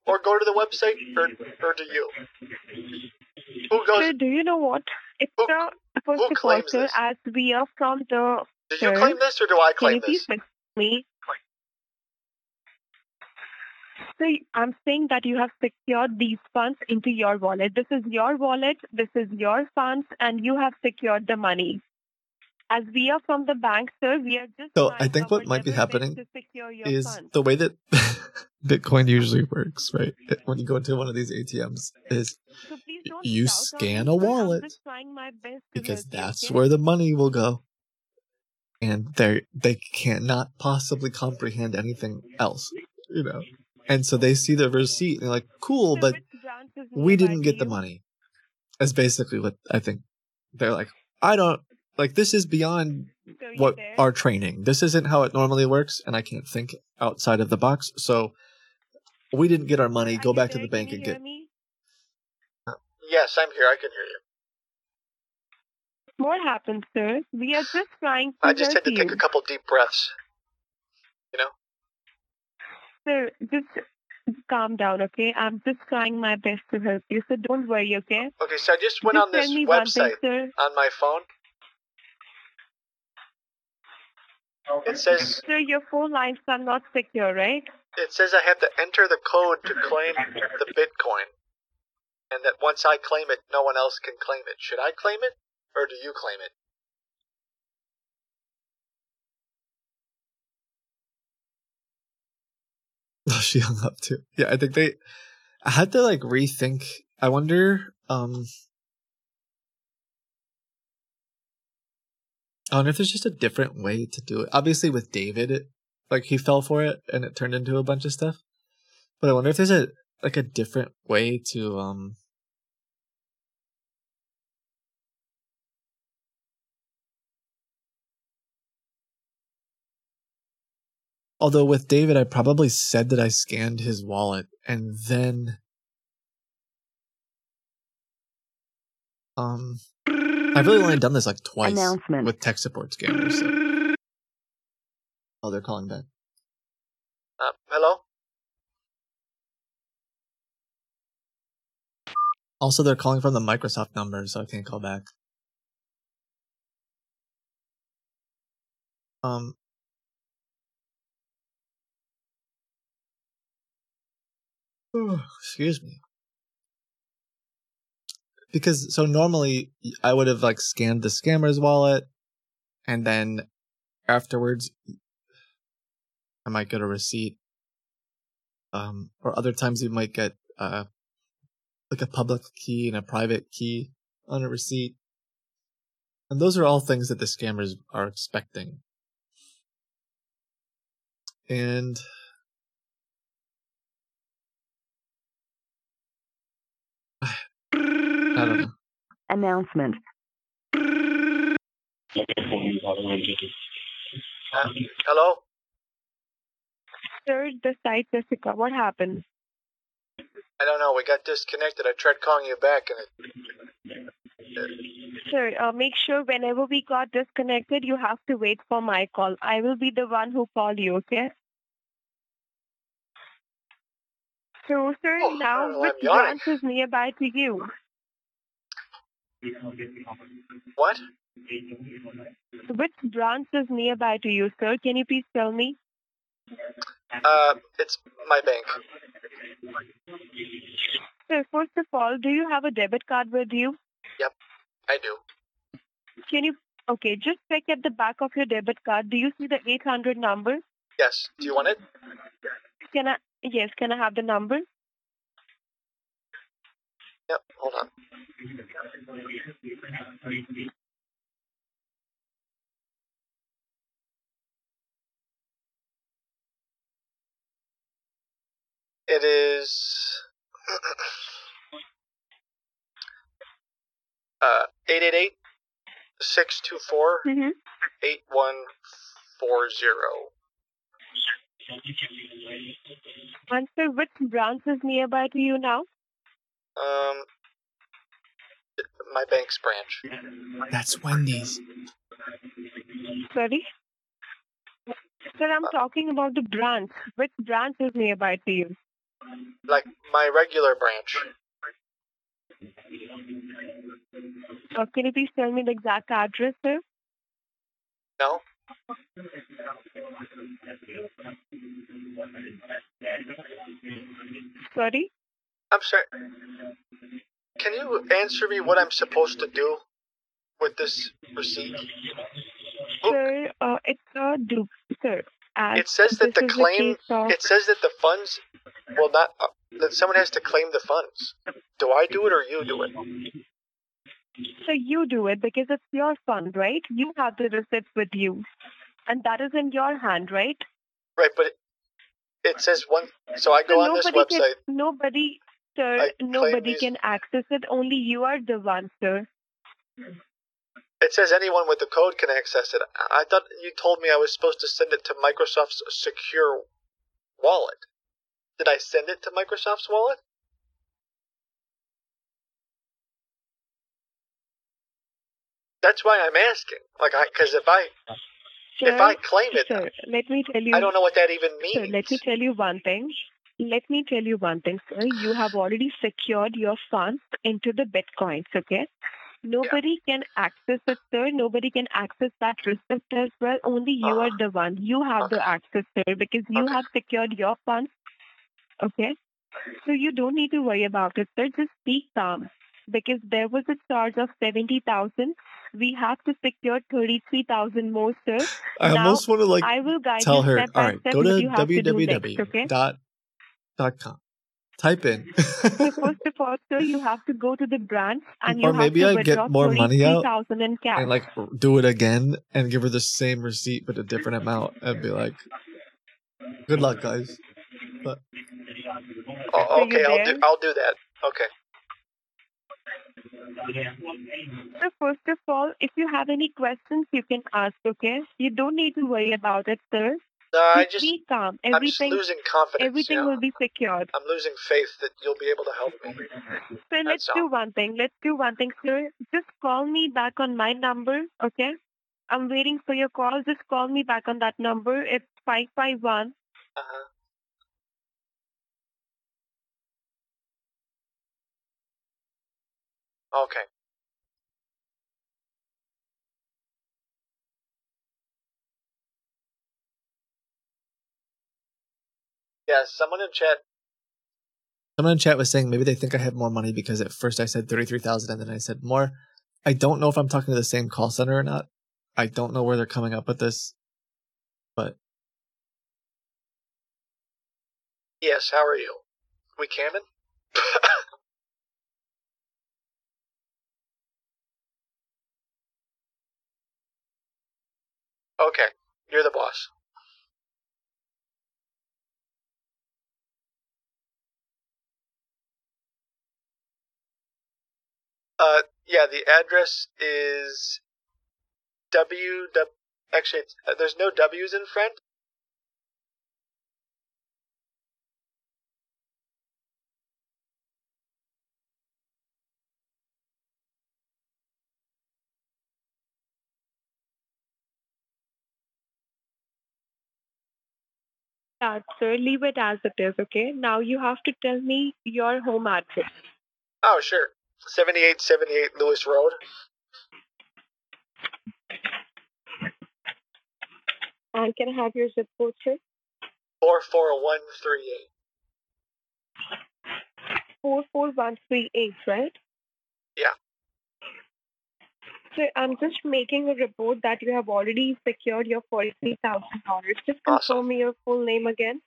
or go to the website, or or do you? Who goes? Sir, do you know what? It's Who- a first who all, claims sir, this? as we are from the Do you claim this or do I can claim you this? to me? So I'm saying that you have secured these funds into your wallet. This is your wallet, this is your funds, and you have secured the money. As we are from the bank, sir, we are just. So, I think what might be happening to secure your Is funds. the way that Bitcoin usually works, right? When you go into one of these ATMs, is So you scan a wallet just trying my best to because that's where the money will go. and they they cannot possibly comprehend anything else, you know. And so they see the receipt and they're like, "Cool, but which branch is we didn't get the money." That's basically what I think. They're like, "I don't like this is beyond Sir, you what there? our training. This isn't how it normally works, and I can't think outside of the box. So we didn't get our money. Are Go you back to the bank Can and you get." me? Yes, I'm here. I can hear you. What happened, sir? We are just trying to I just had help to take a couple deep breaths. You know? Sir, just calm down, okay? I'm just trying my best to help you, so don't worry, okay? Okay, so I just went just on this tell me one thing, website sir. on my phone. It says Sir, your phone lines are not secure, right? it says I have to enter the code to claim the Bitcoin, and that once I claim it, no one else can claim it. Should I claim it, or do you claim it? she hung up too. Yeah, I think they. I had to like rethink. I wonder. Um. I wonder if there's just a different way to do it. Obviously, with David, like he fell for it and it turned into a bunch of stuff. But I wonder if there's a like a different way to um. Although with David, I probably said that I scanned his wallet and then um I've really only done this like twice Announcement. with tech support scammers. So. Oh, they're calling back. Uh, hello. Also, they're calling from the Microsoft number, so I can't call back. Um. Excuse me. Because so normally I would have like scanned the scammer's wallet, and then afterwards I might get a receipt. Um, or other times you might get uh like a public key and a private key on a receipt. And those are all things that the scammers are expecting. And I don't know. Announcement. Uh, hello. Sir, the site Jessica, what happened? I don't know. We got disconnected. I tried calling you back, and it. Sir, uh, make sure whenever we got disconnected, you have to wait for my call. I will be the one who call you, okay? So, sir, Oh, now well, which I'm branch is nearby to you? What? Which branch is nearby to you, sir? Can you please tell me? Uh, it's my bank. Sir, first of all, do you have a debit card with you? Yep, I do. Can you? Okay, just check at the back of your debit card. Do you see the 800 number? Yes. Do you want it? Can I? Yes, can I have the number? Yep. Hold on. It is uh 888 624 Mm-hmm. 8140. And sir, which branch is nearby to you now? Um my bank's branch. That's Wendy's. Sorry? Sir, I'm talking about the branch. Which branch is nearby to you? Like my regular branch. Uh, can you please tell me the exact address, sir? No? Sorry? I'm sorry. Can you answer me what I'm supposed to do with this receipt? Sir, uh, it's a dupe, sir. It says that the claim. of- It says that the funds will not. Uh, that someone has to claim the funds. Do I do it or you do it? So you do it because it's your fund, right? You have the receipt with you. And that is in your hand, right? Right, but it, it says one. So I go so on this website. Can, nobody, sir, I nobody can access it. Only you are the one, sir. It says anyone with the code can access it. I thought you told me I was supposed to send it to Microsoft's secure wallet. Did I send it to Microsoft's wallet? That's why I'm asking. Like, because if I Sir, if I claim it, sir, let me tell you. I don't know what that even means. Sir, let me tell you one thing. Let me tell you one thing, sir. You have already secured your funds into the bitcoins, okay? Nobody can access it, sir. Nobody can access that receipt as well. Only you are the one. You have the access, sir, because you Okay. have secured your funds, okay? So you don't need to worry about it, sir. Just be calm. Because there was a charge of 70000 We have to secure 33000 more, sir. I Now, almost want to like I will guide tell her. All right, go to you to do www okay? Dot dot. Type in. First of all, sir, you have to go to the branch and you Or maybe have to I get withdraw more money out in cash. and like do it again and give her the same receipt but a different amount and be like, "Good luck, guys." But Oh, okay, I'll do? I'll do that. Okay. So first of all, if you have any questions, you can ask, okay? You don't need to worry about it, sir. No, I Just be calm. I'm just Everything, losing confidence. everything know? will be secured. I'm losing faith that you'll be able to help me. So let's all. do one thing. Let's do one thing, sir. Just call me back on my number, okay? I'm waiting for your call. Just call me back on that number. It's 551 Uh-huh. Okay. Yeah, someone in chat. someone in chat was saying maybe they think I have more money because at first I said thirty three thousand and then I said more. I don't know if I'm talking to the same call center or not. I don't know where they're coming up with this, but Yes, how are you? We camming? okay, you're the boss. Uh, yeah, the address is W. W actually, uh, there's no W's in front. Yeah, sir, leave it as it is, okay? Now you have to tell me your home address. Oh, sure. 7878 Lewis Road. And can I have your zip code, sir? 44138. 44138, right? Yeah. So I'm just making a report that you have already secured your $43,000. Just Awesome. confirm me your full name again.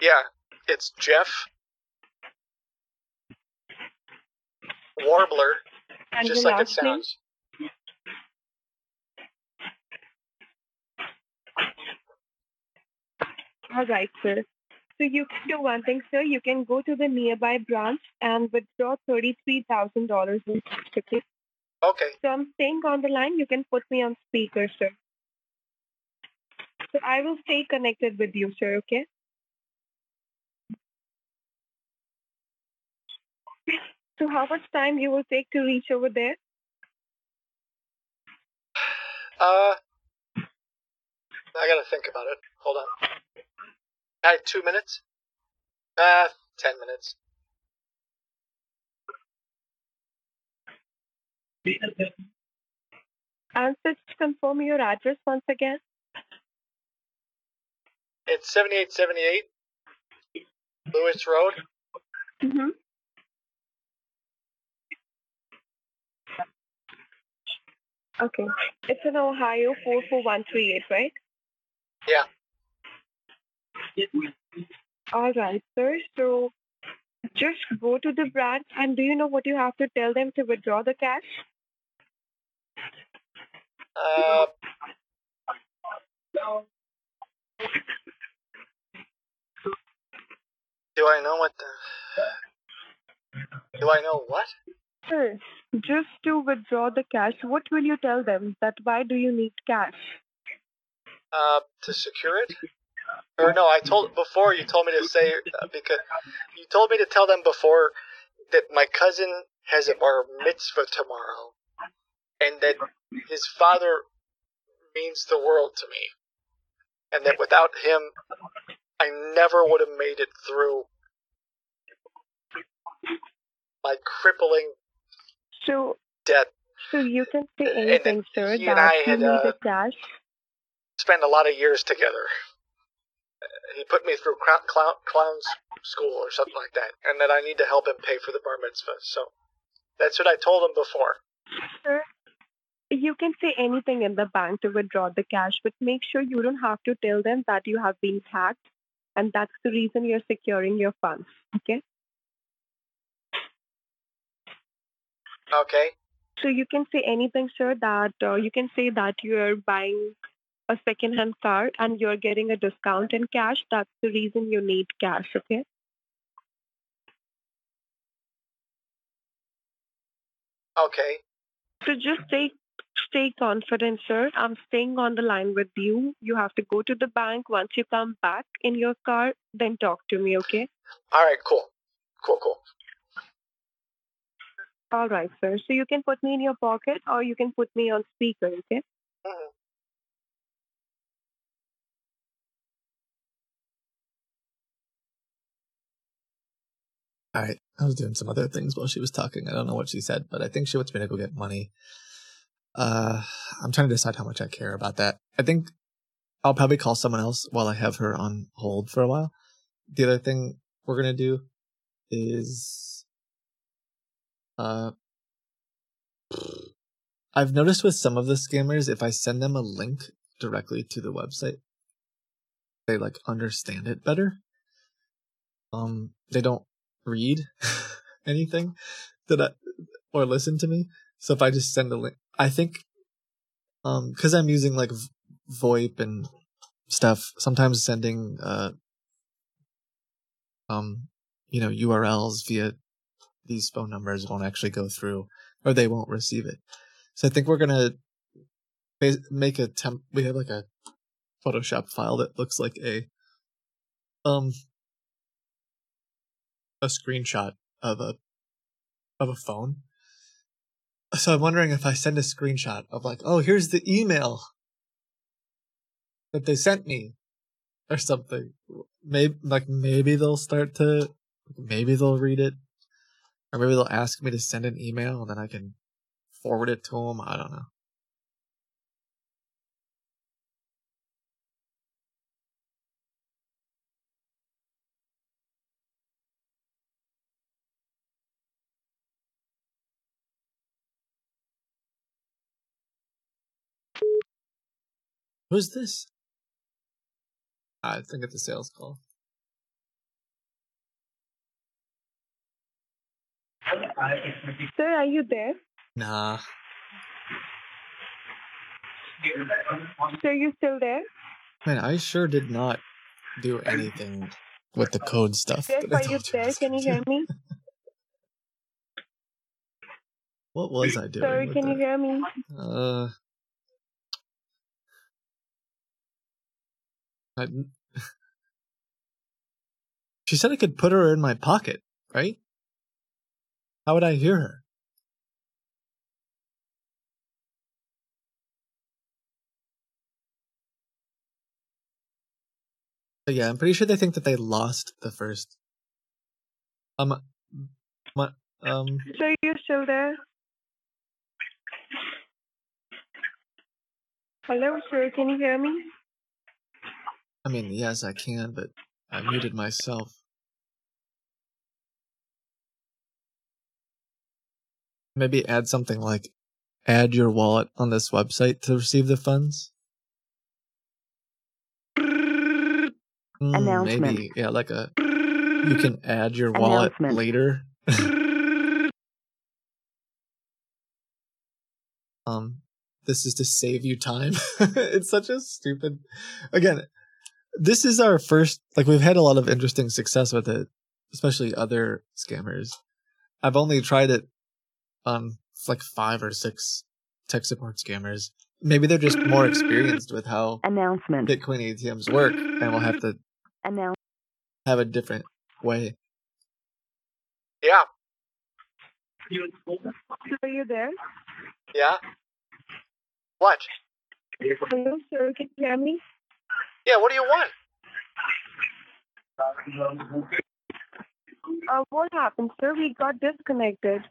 Yeah, it's Jeff Warbler, And just like it name? sounds. All right, sir. So you can do one thing, sir. You can go to the nearby branch and withdraw $33,000 in cash, okay? Okay, So I'm staying on the line. You can put me on speaker, sir. So I will stay connected with you, sir, okay? So how much time you will take to reach over there? uh, I gotta think about it. Hold on. I had two minutes? Uh, ten minutes. Sir, just confirm your address once again. It's 7878 Lewis Road. Mm-hmm. Okay. It's in Ohio 44138, right? Yeah. All right, sir. So Just go to the branch and do you know what you have to tell them to withdraw the cash? Uh, do I know what the? Do I know what? Sir, just to withdraw the cash, what will you tell them? That why do you need cash? Uh, to secure it? Or no, I told before. You told me to say uh, because you told me to tell them before that my cousin has a bar mitzvah tomorrow, and that his father means the world to me, and that without him, I never would have made it through my crippling So, so you can say And anything, sir, he and that I had, need uh. Spent a lot of years together. He put me through clown, clown, clown school or something like that, and that I need to help him pay for the bar mitzvah. So that's what I told him before. Sir, you can say anything in the bank to withdraw the cash, but make sure you don't have to tell them that you have been hacked, and that's the reason you're securing your funds. Okay? Okay. So you can say anything, sir, that uh, you can say that you're buying a second-hand car and you're getting a discount in cash. That's the reason you need cash, okay? Okay. So just stay stay confident, sir. I'm staying on the line with you. You have to go to the bank. Once you come back in your car, then talk to me, okay? All right. Cool. Cool. Cool. All right, sir. So you can put me in your pocket or you can put me on speaker, okay? Mhm. All right. I was doing some other things while she was talking. I don't know what she said, but I think she wants me to go get money. Uh, I'm trying to decide how much I care about that. I think I'll probably call someone else while I have her on hold for a while. The other thing we're gonna do is, uh, I've noticed with some of the scammers, if I send them a link directly to the website, they like understand it better. Um, they don't read anything that I or listen to me. So if I just send a link, I think, um, because I'm using like VoIP and stuff, sometimes sending uh, um, you know, URLs via these phone numbers won't actually go through, or they won't receive it. So I think we're gonna make a temp. We have like a Photoshop file that looks like a um a screenshot of a of a phone. So I'm wondering if I send a screenshot of like, oh, here's the email that they sent me, or something. Maybe like maybe they'll start to, maybe they'll read it, or maybe they'll ask me to send an email and then I can forward it to them. I don't know. Who's this? I think it's a sales call. Sir, are you there? Nah. Sir, you still there? Man, I sure did not do anything with the code stuff. Yes, are you there? Can you hear me? What was I doing? Sir, with can you hear me? Uh, I, she said I could put her in my pocket, right? How would I hear her? But yeah, I'm pretty sure they think that they lost the first. Um, my, um, Sir, you still there? Hello, sir, can you hear me? I mean, yes, I can, but I muted myself. Maybe add something like add your wallet on this website to receive the funds. Hmm, Announcement. Maybe, yeah, like a you can add your wallet later. um, this is to save you time. it's such a stupid. Again, this is our first. Like we've had a lot of interesting success with it, especially other scammers. I've only tried it on like five or six tech support scammers. Maybe they're just more experienced with how Announcement. Bitcoin ATMs work, and we'll have to Announce. have a different way. Yeah, Are you there? yeah. What? Hello, sir. Can you hear me? Yeah, what do you want? Uh, what happened, sir? We got disconnected.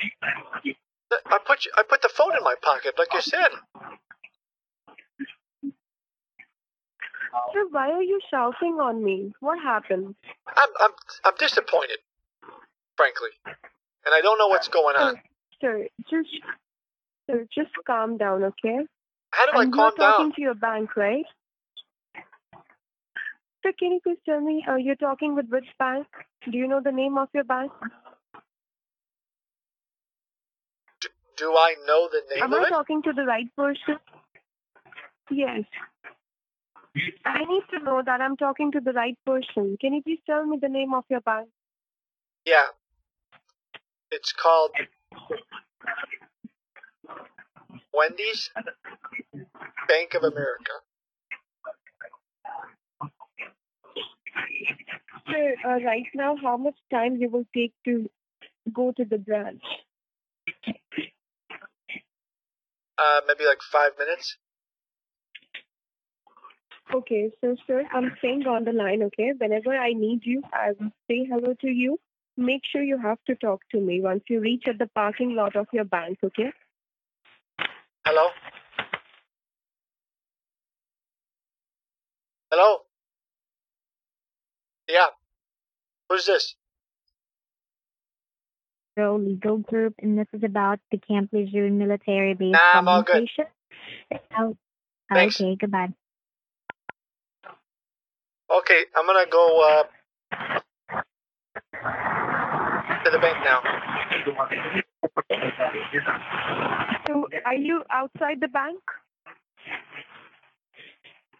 I put you, I put the phone in my pocket, like you said. Sir, why are you shouting on me? What happened? I'm I'm I'm disappointed, frankly, and I don't know what's going on. Sir, just, sir, just calm down, okay? How do I and calm you're talking to your bank, right? Sir, can you please tell me, uh, you're talking with which bank? Do you know the name of your bank? Do I know the name Am I talking to the right person? Yes. I need to know that I'm talking to the right person. Can you please tell me the name of your bank? Yeah. It's called Wendy's Bank of America. Sir, uh, right now, how much time you will take to go to the branch? Uh, maybe like five minutes. Okay, so sir, I'm staying on the line, okay? Whenever I need you, I will say hello to you. Make sure you have to talk to me once you reach at the parking lot of your bank, okay? Hello? Hello? Yeah. Who's this? Pro Legal Group, and this is about the Camp Lejeune military base Nah, I'm all good. Oh, Thanks. okay, goodbye. Okay, I'm gonna go uh, to the bank now. So, are you outside the bank?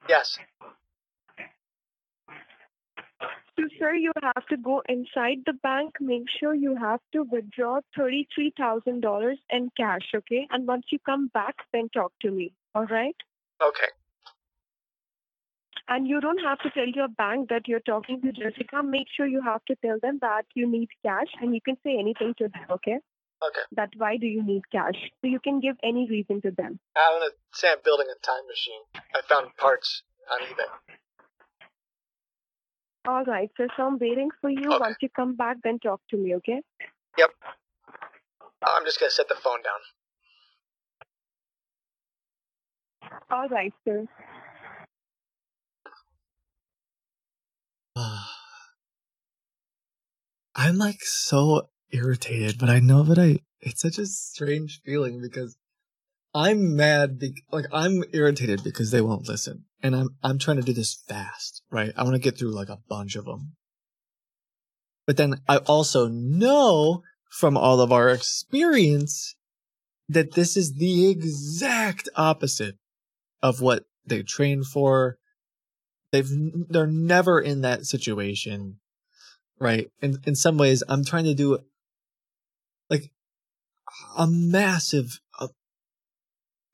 Yes. So, sir, you have to go inside the bank. Make sure you have to withdraw $33,000 in cash, okay? And once you come back, then talk to me, all right? Okay. And you don't have to tell your bank that you're talking to Jessica. Make sure you have to tell them that you need cash and you can say anything to them, okay? Okay. That why do you need cash? So you can give any reason to them. I'm gonna say I'm building a time machine. I found parts on eBay. All right, sir. So I'm waiting for you. Okay. Once you come back, then talk to me, okay? Yep. I'm just gonna set the phone down. All right, sir. I'm like so irritated, but I know that I it's such a strange feeling because I'm mad be- like I'm irritated because they won't listen. And I'm I'm trying to do this fast, right? I want to get through like a bunch of them. But then I also know from all of our experience that this is the exact opposite of what they train for. They've they're never in that situation right in in some ways i'm trying to do like a massive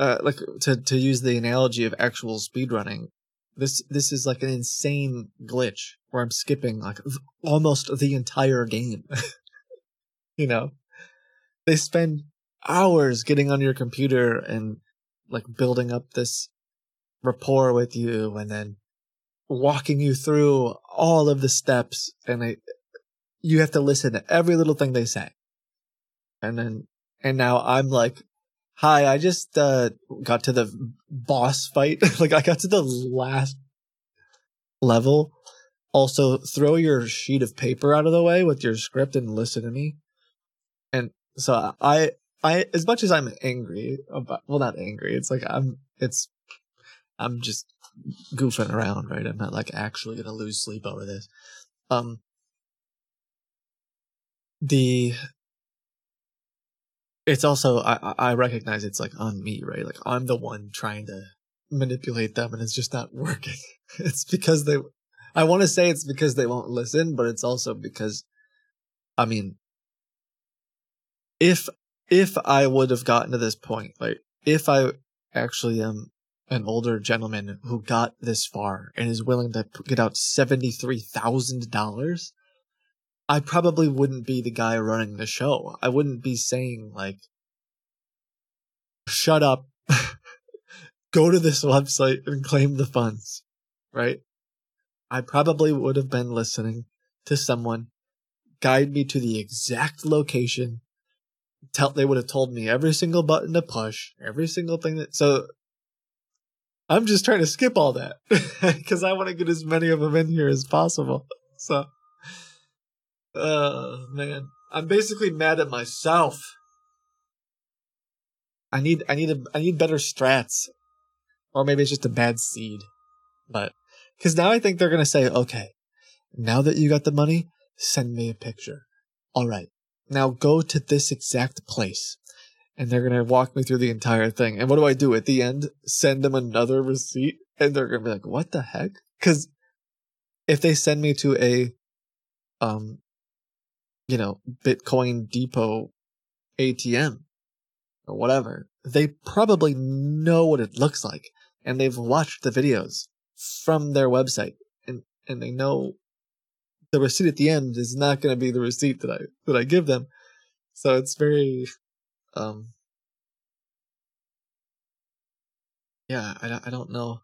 uh, like to to use the analogy of actual speedrunning this this is like an insane glitch where i'm skipping like th- almost the entire game you know they spend hours getting on your computer and like building up this rapport with you and then walking you through all of the steps and they, you have to listen to every little thing they say. And then, and now I'm like, hi, I just, uh, got to the boss fight. like I got to the last level. Also throw your sheet of paper out of the way with your script and listen to me. And so I, I, as much as I'm angry about, well, not angry. It's like I'm, it's, I'm just goofing around, right? I'm not like actually gonna lose sleep over this. Um, the it's also I I recognize it's like on me, right? Like I'm the one trying to manipulate them and it's just not working. It's because they I want to say it's because they won't listen, but it's also because I mean if if I would have gotten to this point, like if I actually am an older gentleman who got this far and is willing to get out $73,000, I probably wouldn't be the guy running the show. I wouldn't be saying like shut up. Go to this website and claim the funds, right? I probably would have been listening to someone guide me to the exact location. Tell they would have told me every single button to push, every single thing that. So I'm just trying to skip all that because I want to get as many of them in here as possible. So, oh man, I'm basically mad at myself. I need, I need, a, I need better strats, or maybe it's just a bad seed. But because now I think they're gonna say, okay, now that you got the money, send me a picture. All right, now go to this exact place. And they're gonna walk me through the entire thing. And what do I do at the end? Send them another receipt, and they're gonna be like, "What the heck?" Because if they send me to a, um, you know, Bitcoin Depot ATM or whatever, they probably know what it looks like, and they've watched the videos from their website, and and they know the receipt at the end is not going to be the receipt that I that I give them. So it's very um yeah, I I don't know.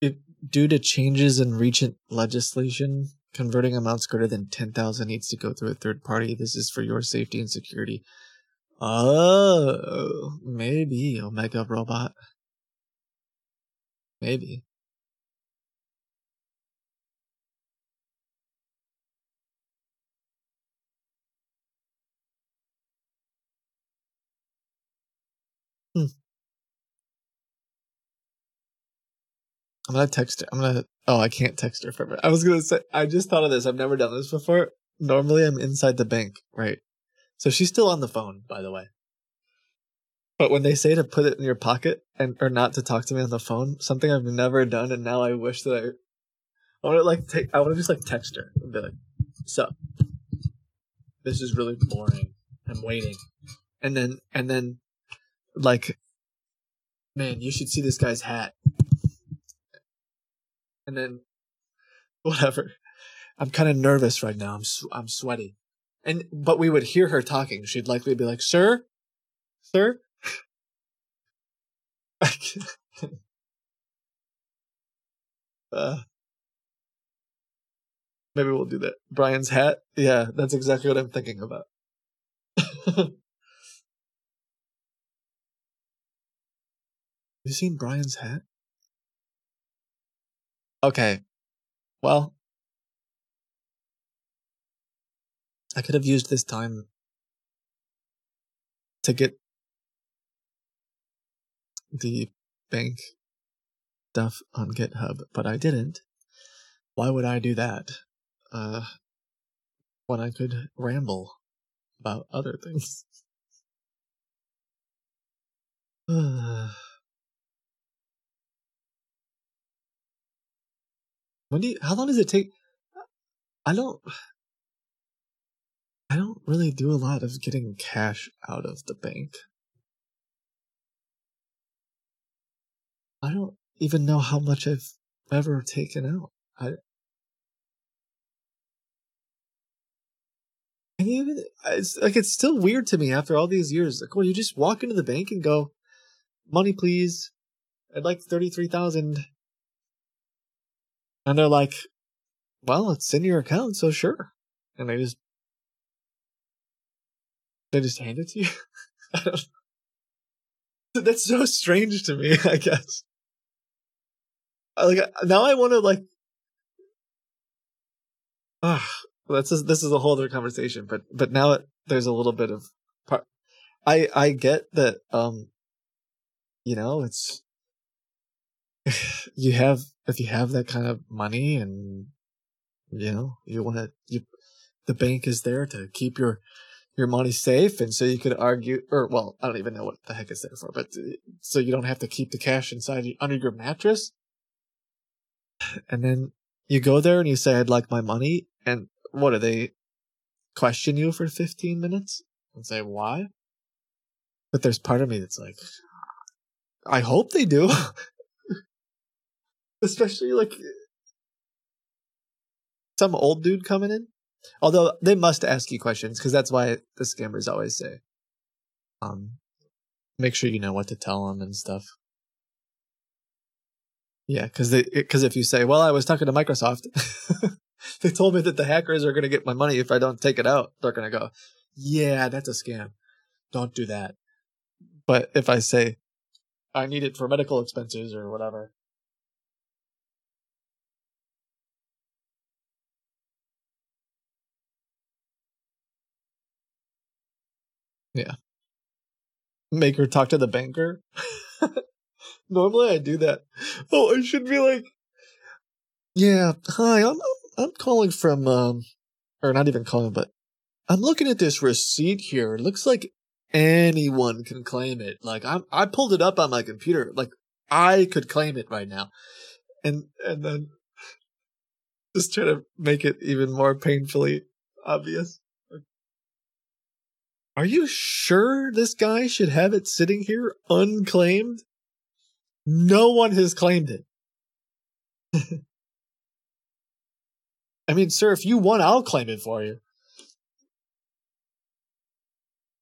It, due to changes in recent legislation, converting amounts greater than 10,000 needs to go through a third party. This is for your safety and security. Oh, maybe Omega Robot. Maybe. Hmm. I'm gonna text her. I'm gonna. Oh, I can't text her it. I was gonna say. I just thought of this. I've never done this before. Normally, I'm inside the bank, right? So she's still on the phone, by the way. But when they say to put it in your pocket and or not to talk to me on the phone, something I've never done, and now I wish that I. I want to like take. I want to just like text her and be like, "So, this is really boring. I'm waiting," and then and then, like, man, you should see this guy's hat. And then, whatever. I'm kind of nervous right now. I'm s- I'm sweaty, and but we would hear her talking. She'd likely be like, "Sir, sir." uh, maybe we'll do that. Brian's hat. Yeah, that's exactly what I'm thinking about. you seen Brian's hat? Okay. Well, I could have used this time to get the bank stuff on GitHub, but I didn't. Why would I do that? Uh, when I could ramble about other things. when do you, how long does it take? I don't, I don't really do a lot of getting cash out of the bank. I don't even know how much I've ever taken out. I, and even it's like it's still weird to me after all these years. Like, well, you just walk into the bank and go, "Money, please. I'd like thirty-three thousand. And they're like, "Well, it's in your account, so sure." And they just they just hand it to you. That's so strange to me. I guess. Like now, I want to like. Ah, well, that's this is a whole other conversation. But but now it, there's a little bit of part. I I get that. Um. You know, it's you have if you have that kind of money and you know you want to you the bank is there to keep your your money safe and so you could argue or well i don't even know what the heck it's there for but uh, so you don't have to keep the cash inside under your mattress? And then you go there and you say i'd like my money and what do they question you for 15 minutes and say why? But there's part of me that's like i hope they do especially like some old dude coming in Although they must ask you questions because that's why the scammers always say, um, make sure you know what to tell them and stuff. Yeah, because they because if you say, "Well, I was talking to Microsoft," they told me that the hackers are going to get my money if I don't take it out. They're going to go, "Yeah, that's a scam. Don't do that." But if I say, "I need it for medical expenses or whatever," Yeah. Make her talk to the banker. Normally I do that. Oh, I should be like, yeah, hi, I'm I'm calling from um, or not even calling, but I'm looking at this receipt here. It looks like anyone can claim it. Like I'm I pulled it up on my computer. Like I could claim it right now, and and then just try to make it even more painfully obvious. Are you sure this guy should have it sitting here unclaimed? No one has claimed it. I mean, sir, if you want, I'll claim it for you.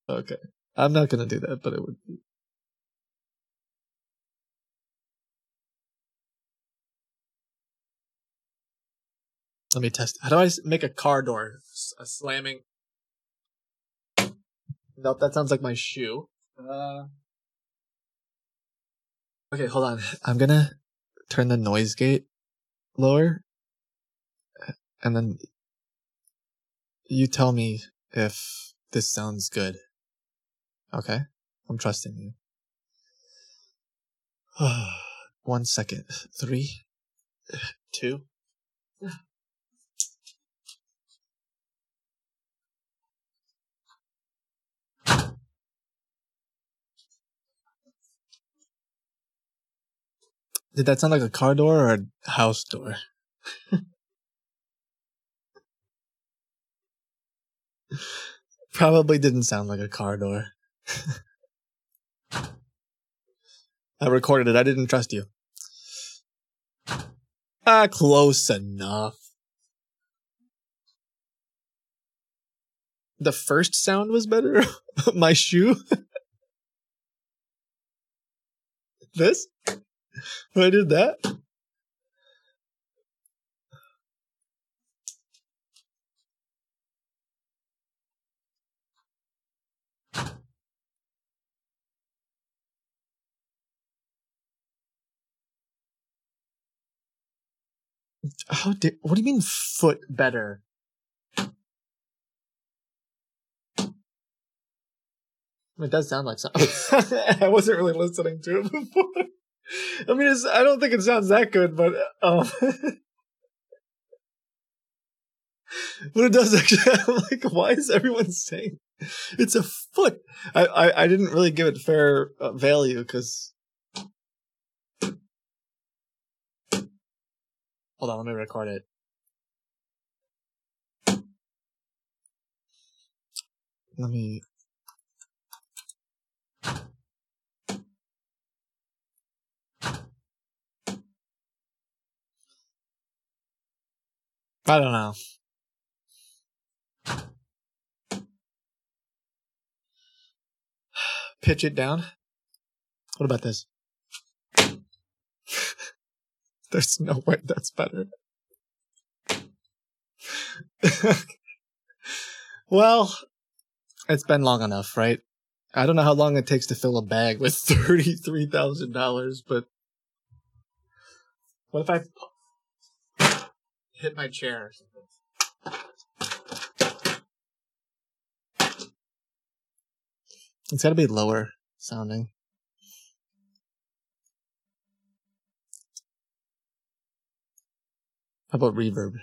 Okay. I'm not going to do that, but it would be. Let me test. How do I make a car door? A slamming. Nope, that sounds like my shoe. Uh, okay, hold on. I'm gonna turn the noise gate lower, and then you tell me if this sounds good. Okay, I'm trusting you. One second. Three, two. Did that sound like a car door or a house door? Probably didn't sound like a car door. I recorded it. I didn't trust you. Ah, close enough. The first sound was better. My shoe. this? I did that? How did? What do you mean foot better? It does sound like something. I wasn't really listening to it before. I mean, I don't think it sounds that good, but um, but it does actually. I'm like, why is everyone saying it's a foot? I I, I didn't really give it fair uh, value because. Hold on, let me record it. Let me I don't know. Pitch it down. What about this? There's no way that's better. well, it's been long enough, right? I don't know how long it takes to fill a bag with $33,000, but what if I hit my chair or something. It's got to be lower sounding. How about reverb?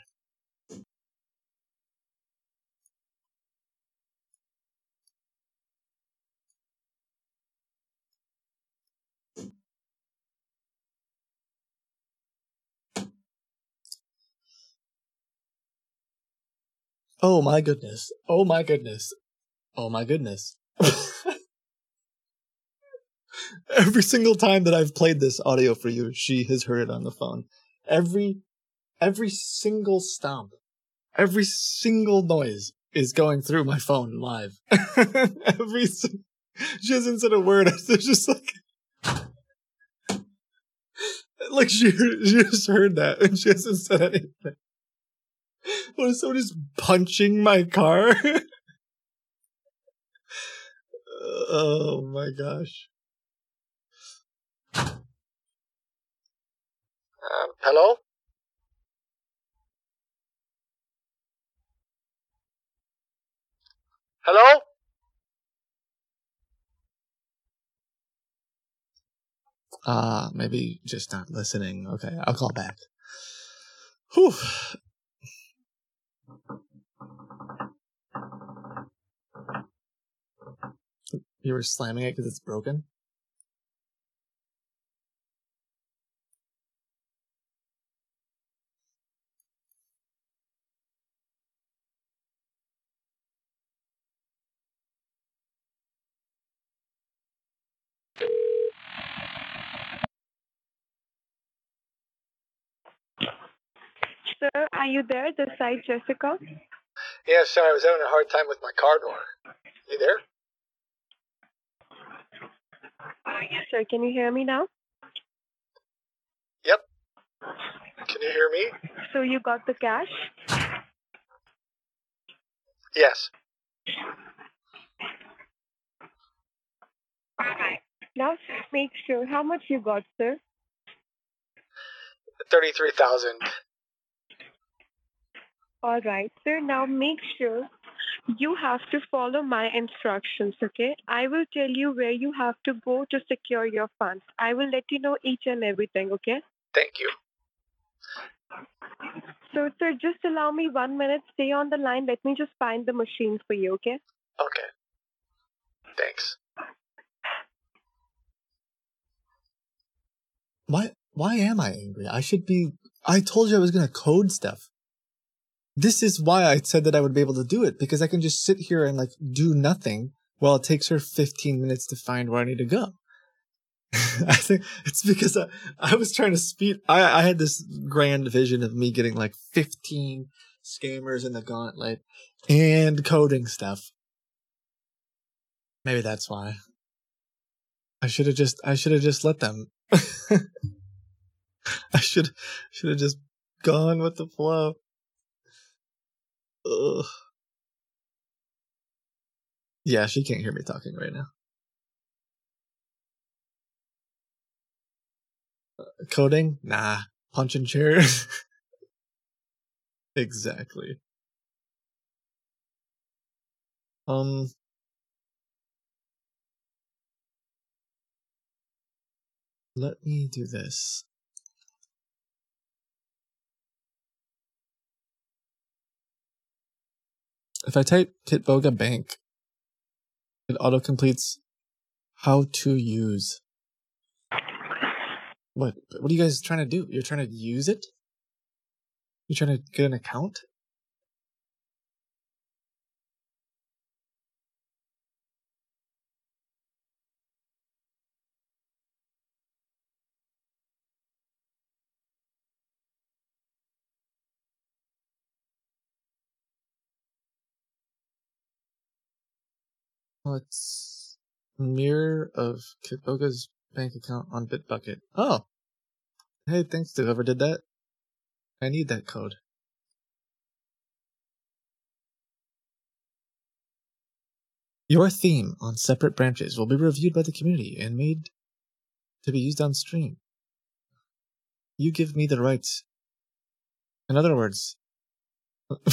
Oh my goodness. Oh my goodness. Oh my goodness. Every single time that I've played this audio for you, she has heard it on the phone. Every every single stomp, every single noise is going through my phone live. every she hasn't said a word. It's just like like she she just heard that and she hasn't said anything. What is someone just punching my car? oh my gosh. Um, hello? Hello? Ah, maybe just not listening. Okay, I'll call back. Whew. You were slamming it because it's broken? Sir, are you there? This side, Jessica. Yeah, sorry, I was having a hard time with my car door. You there? Uh, yes, sir. Can you hear me now? Yep. Can you hear me? So you got the cash? Yes. Alright. Now make sure how much you got, sir. 33,000. All right, sir. Now make sure you have to follow my instructions, okay? I will tell you where you have to go to secure your funds. I will let you know each and everything, okay? Thank you. So, sir, just allow me one minute. Stay on the line. Let me just find the machine for you, okay? Okay. Thanks. Why why am I angry? I should be I told you I was gonna code stuff. This is why I said that I would be able to do it, because I can just sit here and like do nothing while it takes her 15 minutes to find where I need to go. I think it's because I, I was trying to speed I, I had this grand vision of me getting like 15 scammers in the gauntlet and coding stuff. Maybe that's why. I should have just I should have just let them. I should should have just gone with the flow. Ugh. Yeah, she can't hear me talking right now. Uh, coding? Nah. Punching chairs? exactly. Um. Let me do this. If I type Kitboga Bank, it auto completes how to use. What? What are you guys trying to do? You're trying to use it? You're trying to get an account? It's mirror of Kitboga's bank account on Bitbucket. Oh, hey, thanks to whoever did that. I need that code. Your theme on separate branches will be reviewed by the community and made to be used on stream. You give me the rights. In other words,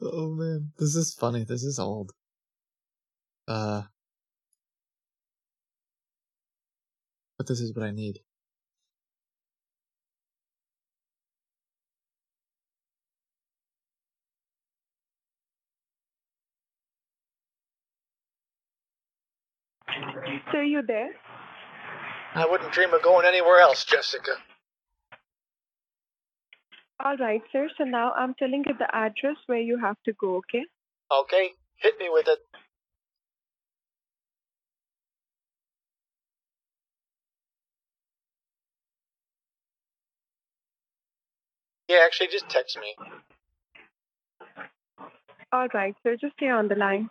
Oh man, this is funny. This is old. Uh, but this is what I need. So you there? I wouldn't dream of going anywhere else, Jessica. All right, sir. So now I'm telling you the address where you have to go, okay? Okay, hit me with it. Yeah, actually, just text me. All right, sir. Just stay on the line.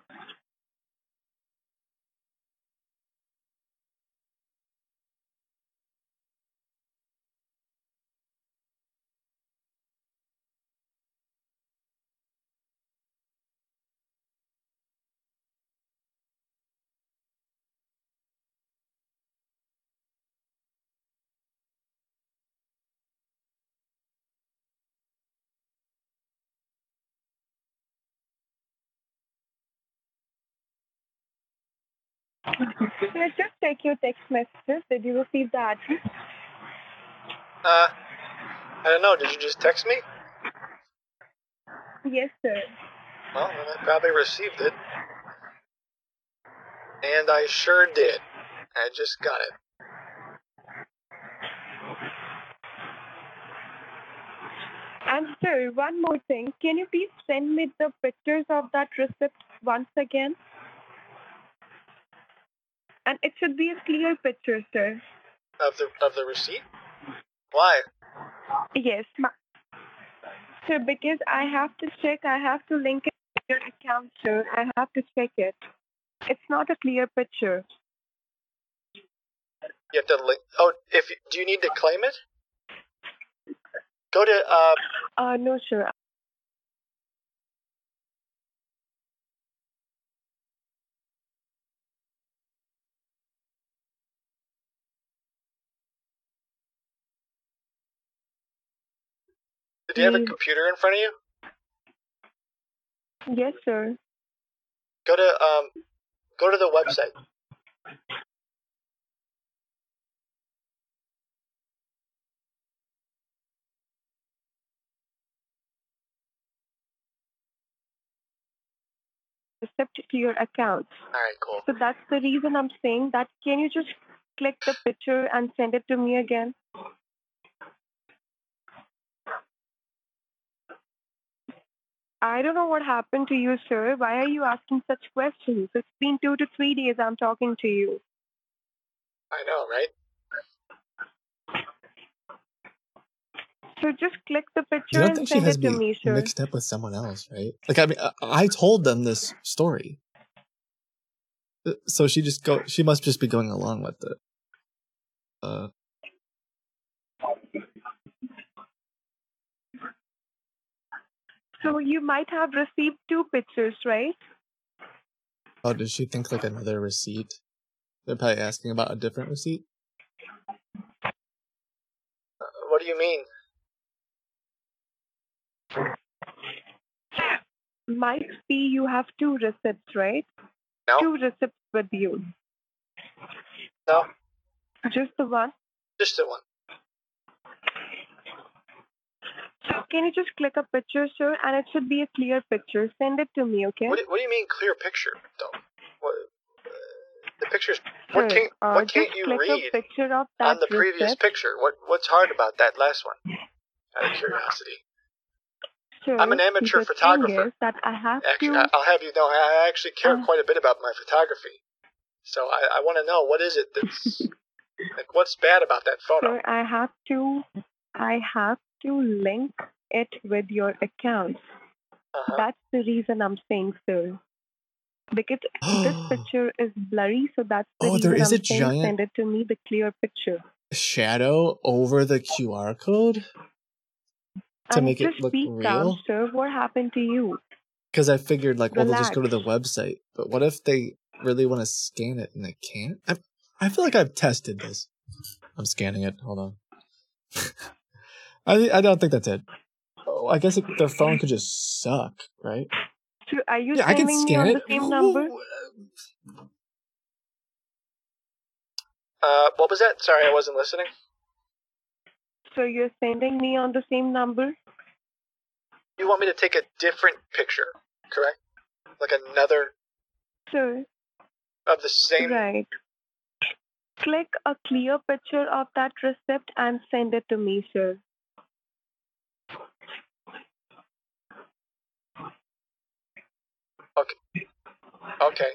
Let's just check your text messages. Did you receive the address? Uh, I don't know. Did you just text me? Yes, sir. Well, then I probably received it. And I sure did. I just got it. And sir, one more thing. Can you please send me the pictures of that receipt once again? And it should be a clear picture, sir. Of the of the receipt? Why? Yes, ma- sir. Because I have to check. I have to link it to your account, sir. I have to check it. It's not a clear picture. You have to link. Oh, if do you need to claim it? Go to uh. Uh, no, sir. Did you have a computer in front of you? Yes, sir. Go to um. Go to the website. Receipt to your account. All right, cool. So that's the reason I'm saying that. Can you just click the picture and send it to me again? I don't know what happened to you, sir. Why are you asking such questions? It's been two to three days I'm talking to you. I know, right? So just click the picture and she send it to me me, sir. mixed up with someone else, right? Like I mean, I, I told them this story, Uh, so she just go. She must just be going along with it. Uh, So you might have received two pictures, right? oh, does she think like another receipt? They're probably asking about a different receipt. Uh, what do you mean? Might be you have two receipts, right? No. Two receipts with you. No, Just the one. just the one. So can you just click a picture, sir? And it should be a clear picture. Send it to me, okay? What, do- what do you mean clear picture, though? What, uh, the pictures. What Sir, can't uh, what can't just you click read a picture of that on the previous receipt. picture? What what's hard about that last one? Out of curiosity. Sir, I'm an amateur the thing photographer. is that I have Actually, to. I- I'll have you know, I I actually care Uh. quite a bit about my photography. So I, I want to know what is it that's like what's bad about that photo? Sir, I have to. I have to link it with your account. Uh-huh. That's the reason I'm saying, so. Because this picture is blurry, so that's the Oh, reason there is I'm a saying giant- send it to me, the clear picture. Shadow over the QR code to and make it look real. calm, sir. What happened to you? Because I figured like, well, they'll just go to the website. But what if they really want to scan it and they can't? I, I feel like I've tested this. I'm scanning it. Hold on. I I don't think that's it. Oh, I guess it, their phone could just suck, right? So are you Yeah, I can sending me scan on it. the same number? Uh, what was that? Sorry, I wasn't listening. So you're sending me on the same number? You want me to take a different picture, correct? Like another Sir, of the same right. click a clear picture of that receipt and send it to me, sir. Okay.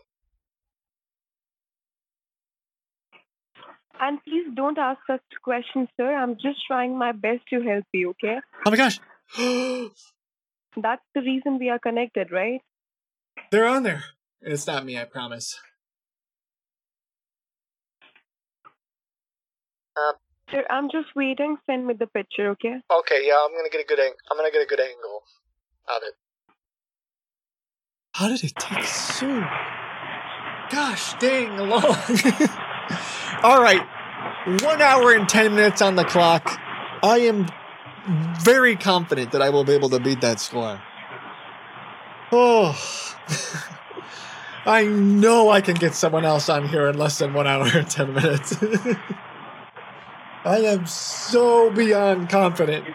And please don't ask us questions, sir. I'm just trying my best to help you, okay? Oh my gosh. That's the reason we are connected, right? They're on there. It's not me, I promise. Um. Sir, I'm just waiting. Send me the picture, okay? Okay, yeah, I'm gonna get a good ang- I'm gonna get a good angle of it. How did it take so gosh dang long? All right. One hour and 10 minutes on the clock. I am very confident that I will be able to beat that score. Oh. I know I can get someone else on here in less than one hour and 10 minutes. I am so beyond confident.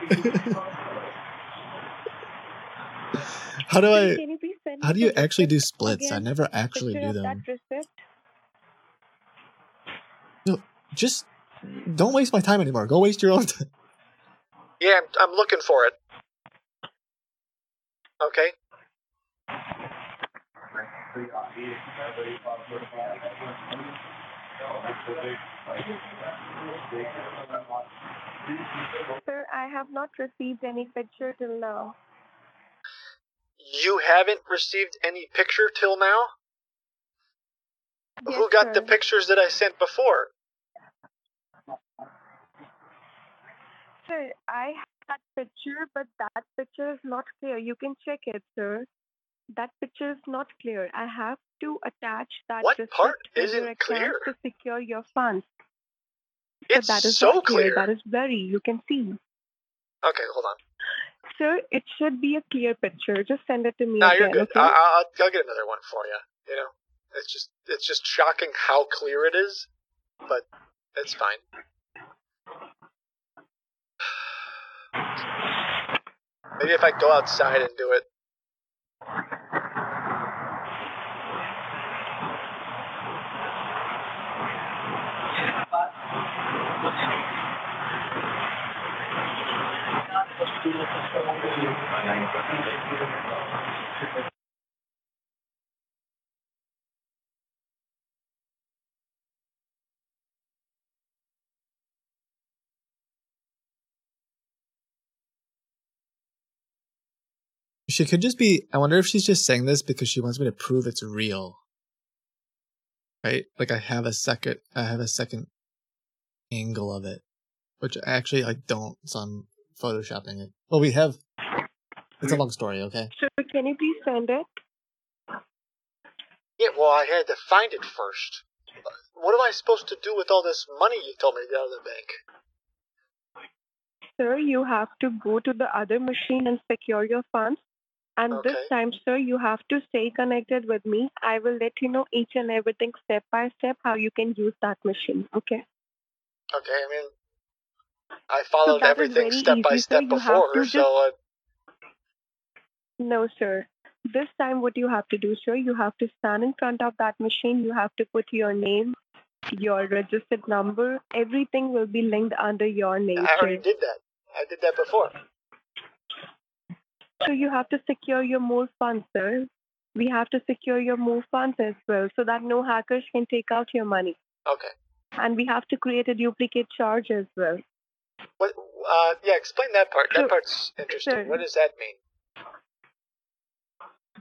how do I how do you actually do receipt splits? I never actually do them. That receipt? Just don't waste my time anymore. Go waste your own time. Yeah, I'm, I'm looking for it. Okay. Sir, I have not received any picture till now. You haven't received any picture till now? Yes, Who got the pictures that I sent before? Sir, I have that picture, but that picture is not clear. You can check it, sir. That picture is not clear. I have to attach that What part isn't clear? to secure your funds. It's but that is so clear. clear. That is blurry. You can see. Okay, hold on. Sir, it should be a clear picture. Just send it to me No, again, you're good. okay? I, I, I'll, I'll get another one for you. You know, it's just it's just shocking how clear it is, but it's fine. Maybe if I go outside and do it. She could just be. I wonder if she's just saying this because she wants me to prove it's real. Right? Like I have a second. I have a second angle of it, which actually I don't. So I'm photoshopping it. Well, we have. It's a long story. Okay. So can you please send it? Yeah, well, I had to find it first. What am I supposed to do with all this money you told me to get out of the bank? Sir, you have to go to the other machine and secure your funds. And this time, sir, you have to stay connected with me. I will let you know each and everything step by step how you can use that machine. Okay? Okay, I mean, I followed is everything very step by easy, step before, just- so uh, No, sir. This time, what you have to do, sir, you have to stand in front of that machine. You have to put your name, your registered number. Everything will be linked under your name, I already sir. did that. I did that before. So you have to secure your more funds, sir. We have to secure your more funds as well so that no hackers can take out your money. Okay. And we have to create a duplicate charge as well. What? Uh, yeah, explain that part. That part's interesting. Sure. What does that mean?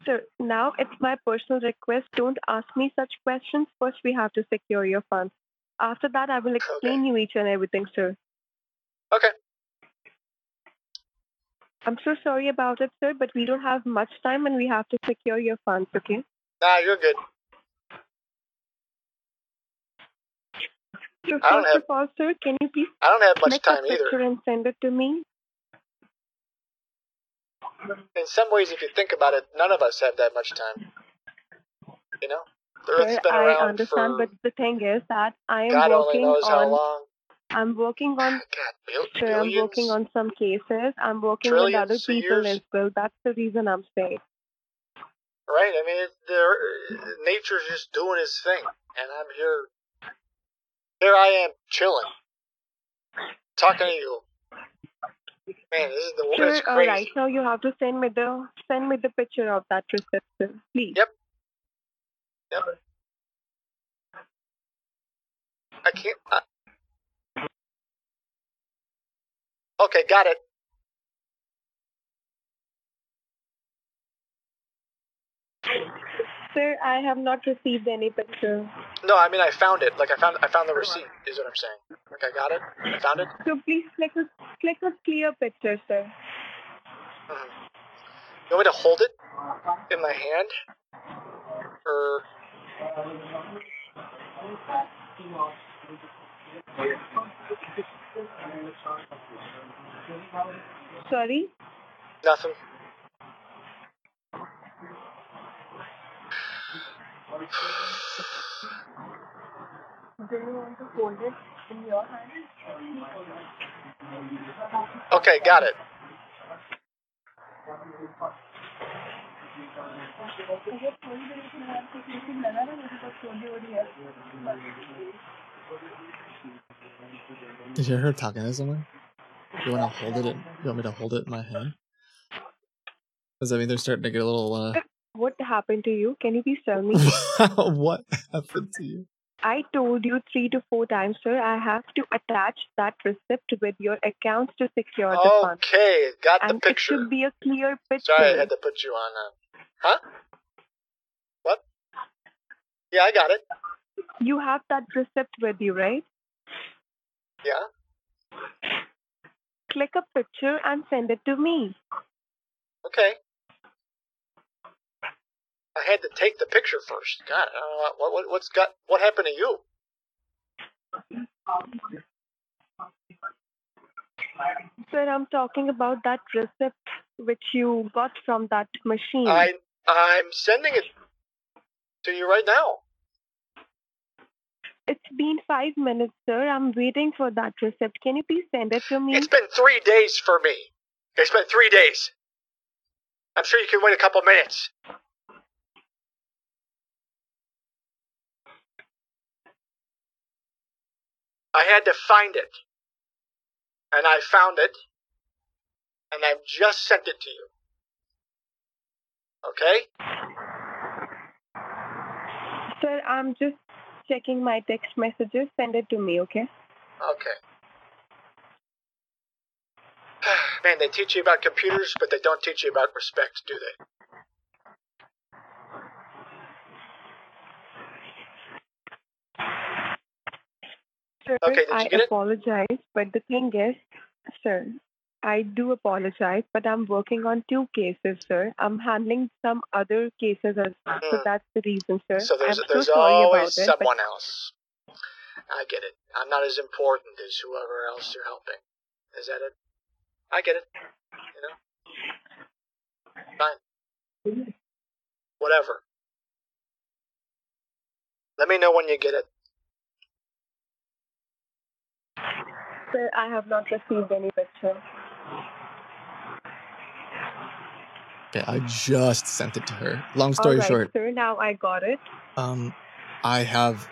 So now it's my personal request. Don't ask me such questions. First, we have to secure your funds. After that, I will explain you each and everything, sir. Okay. I'm so sorry about it, sir, but we don't have much time and we have to secure your funds, okay? Nah, you're good. So I don't have- of can you please I don't have much time either. and send it to me? In some ways, if you think about it, none of us have that much time. You know, the Earth's been I understand, for but the thing is that I am God only working knows how on. long. I'm working on. Bil- Sir, I'm working on some cases. I'm working with other people as well. That's the reason I'm saying. Right? I mean, it, nature's just doing his thing, and I'm here here I am chilling, talking to you. Man, this is the Sir, it's uh, crazy. right now you have to send me the send me the picture of that receipt, sir. Please. Yep. Yep. I can't. I... Okay, got it. Sir, I have not received any picture. No, I mean I found it. Like I found, I found the receipt. Is what I'm saying. Like I got it. I found it. So please click a click a clear picture, sir. Mhm. You want me to hold it in my hand, or Sorry. nothing? Do you want to hold it in your hand? Okay, got it. Did you hear her talking to someone? You want to hold it? In, you want me to hold it in my hand? Does that mean they're starting to get a little? uh What happened to you? Can you please tell me? What happened to you? I told you three to four times, sir. I have to attach that receipt with your account to secure the funds. Okay, got the And it picture. should be a clear picture. Sorry, I had to put you on. Uh, huh? What? Yeah, I got it. You have that receipt with you, right? Yeah. Click a picture and send it to me. Okay. I had to take the picture first. God, I don't know what, what what's got what happened to you? Sir, I'm talking about that receipt which you got from that machine. I I'm sending it to you right now. It's been five minutes, sir. I'm waiting for that receipt. Can you please send it to me? It's been three days for me. It's been three days. I'm sure you can wait a couple minutes. I had to find it. And I found it. And I've just sent it to you. Okay? Sir, I'm just checking my text messages. Send it to me, okay? Okay. Man, they teach you about computers, but they don't teach you about respect, do they? Sir, Okay, I get it? apologize, but the thing is, sir, I do apologize, but I'm working on two cases, sir. I'm handling some other cases as well, so Hmm. that's the reason, sir. So there's I'm there's so always it. someone else. I get it. I'm not as important as whoever else you're helping. Is that it? I get it. You know? Fine. Whatever. Let me know when you get it. Sir, I have not received any picture. Okay, I just sent it to her. Long story All right, short, sir. Now I got it. um, I have,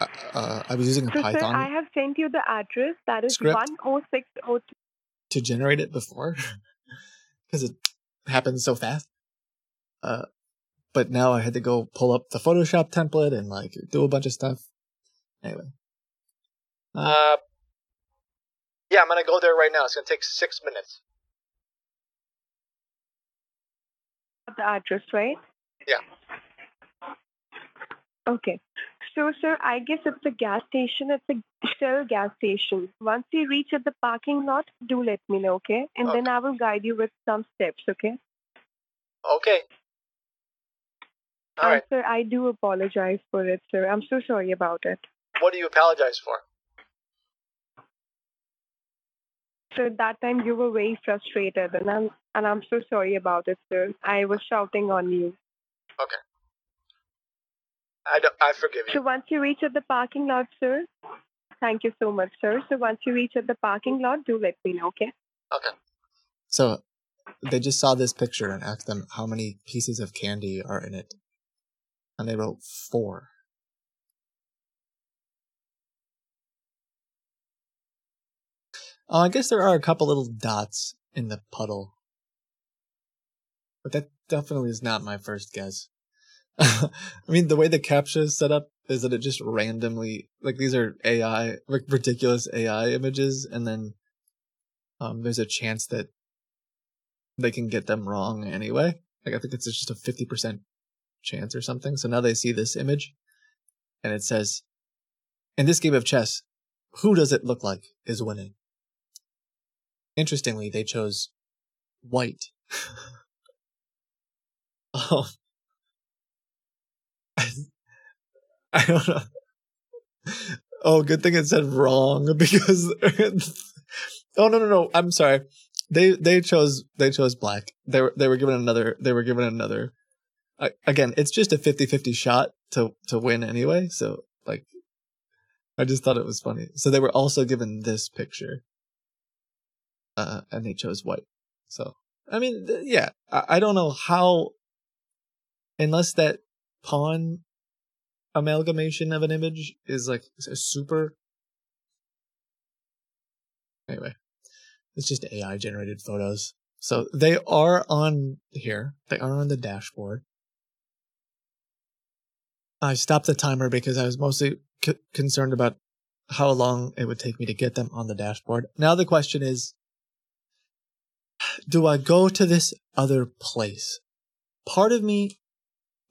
uh, uh, I was using a So, sir, Python I have sent you the address. That is Script. one oh six oh two. to generate it before because it happens so fast. Uh, but now I had to go pull up the Photoshop template and like do a bunch of stuff. Anyway, Uh, yeah, I'm gonna go there right now. It's gonna take six minutes. The address, right? Yeah. Okay. So, sir, I guess it's a gas station. It's a Shell gas station. Once you reach at the parking lot, do let me know, okay? And then I will guide you with some steps, okay? Okay. All and right. sir, I do apologize for it, sir. I'm so sorry about it. What do you apologize for? So at that time you were very frustrated, and I'm and I'm so sorry about it, sir. I was shouting on you. Okay. I don't, I forgive you. So once you reach at the parking lot, sir, thank you so much, sir. So once you reach at the parking lot, do let me know, okay? Okay. so they just saw this picture and asked them how many pieces of candy are in it, and they wrote four. Oh, I guess there are a couple little dots in the puddle. But that definitely is not my first guess. I mean, the way the captcha is set up is that it just randomly, like these are AI, like ridiculous AI images, and then um, there's a chance that they can get them wrong anyway. Like I think it's just a 50% chance or something. So now they see this image and it says, in this game of chess, who does it look like is winning? Interestingly, they chose white. oh. I, I don't know. Oh, good thing it said wrong because Oh no no no, I'm sorry. They they chose they chose black. They were they were given another they were given another uh, again, it's just a 50-50 shot to to win anyway, so like I just thought it was funny. So they were also given this picture. Uh and they chose white. So I mean, th- yeah, I, I don't know how unless that pawn amalgamation of an image is like a super anyway it's just ai generated photos. So they are on here. They are on the dashboard. I stopped the timer because i was mostly c- concerned about how long it would take me to get them on the dashboard. Now the question is do i go to this other place? Part of me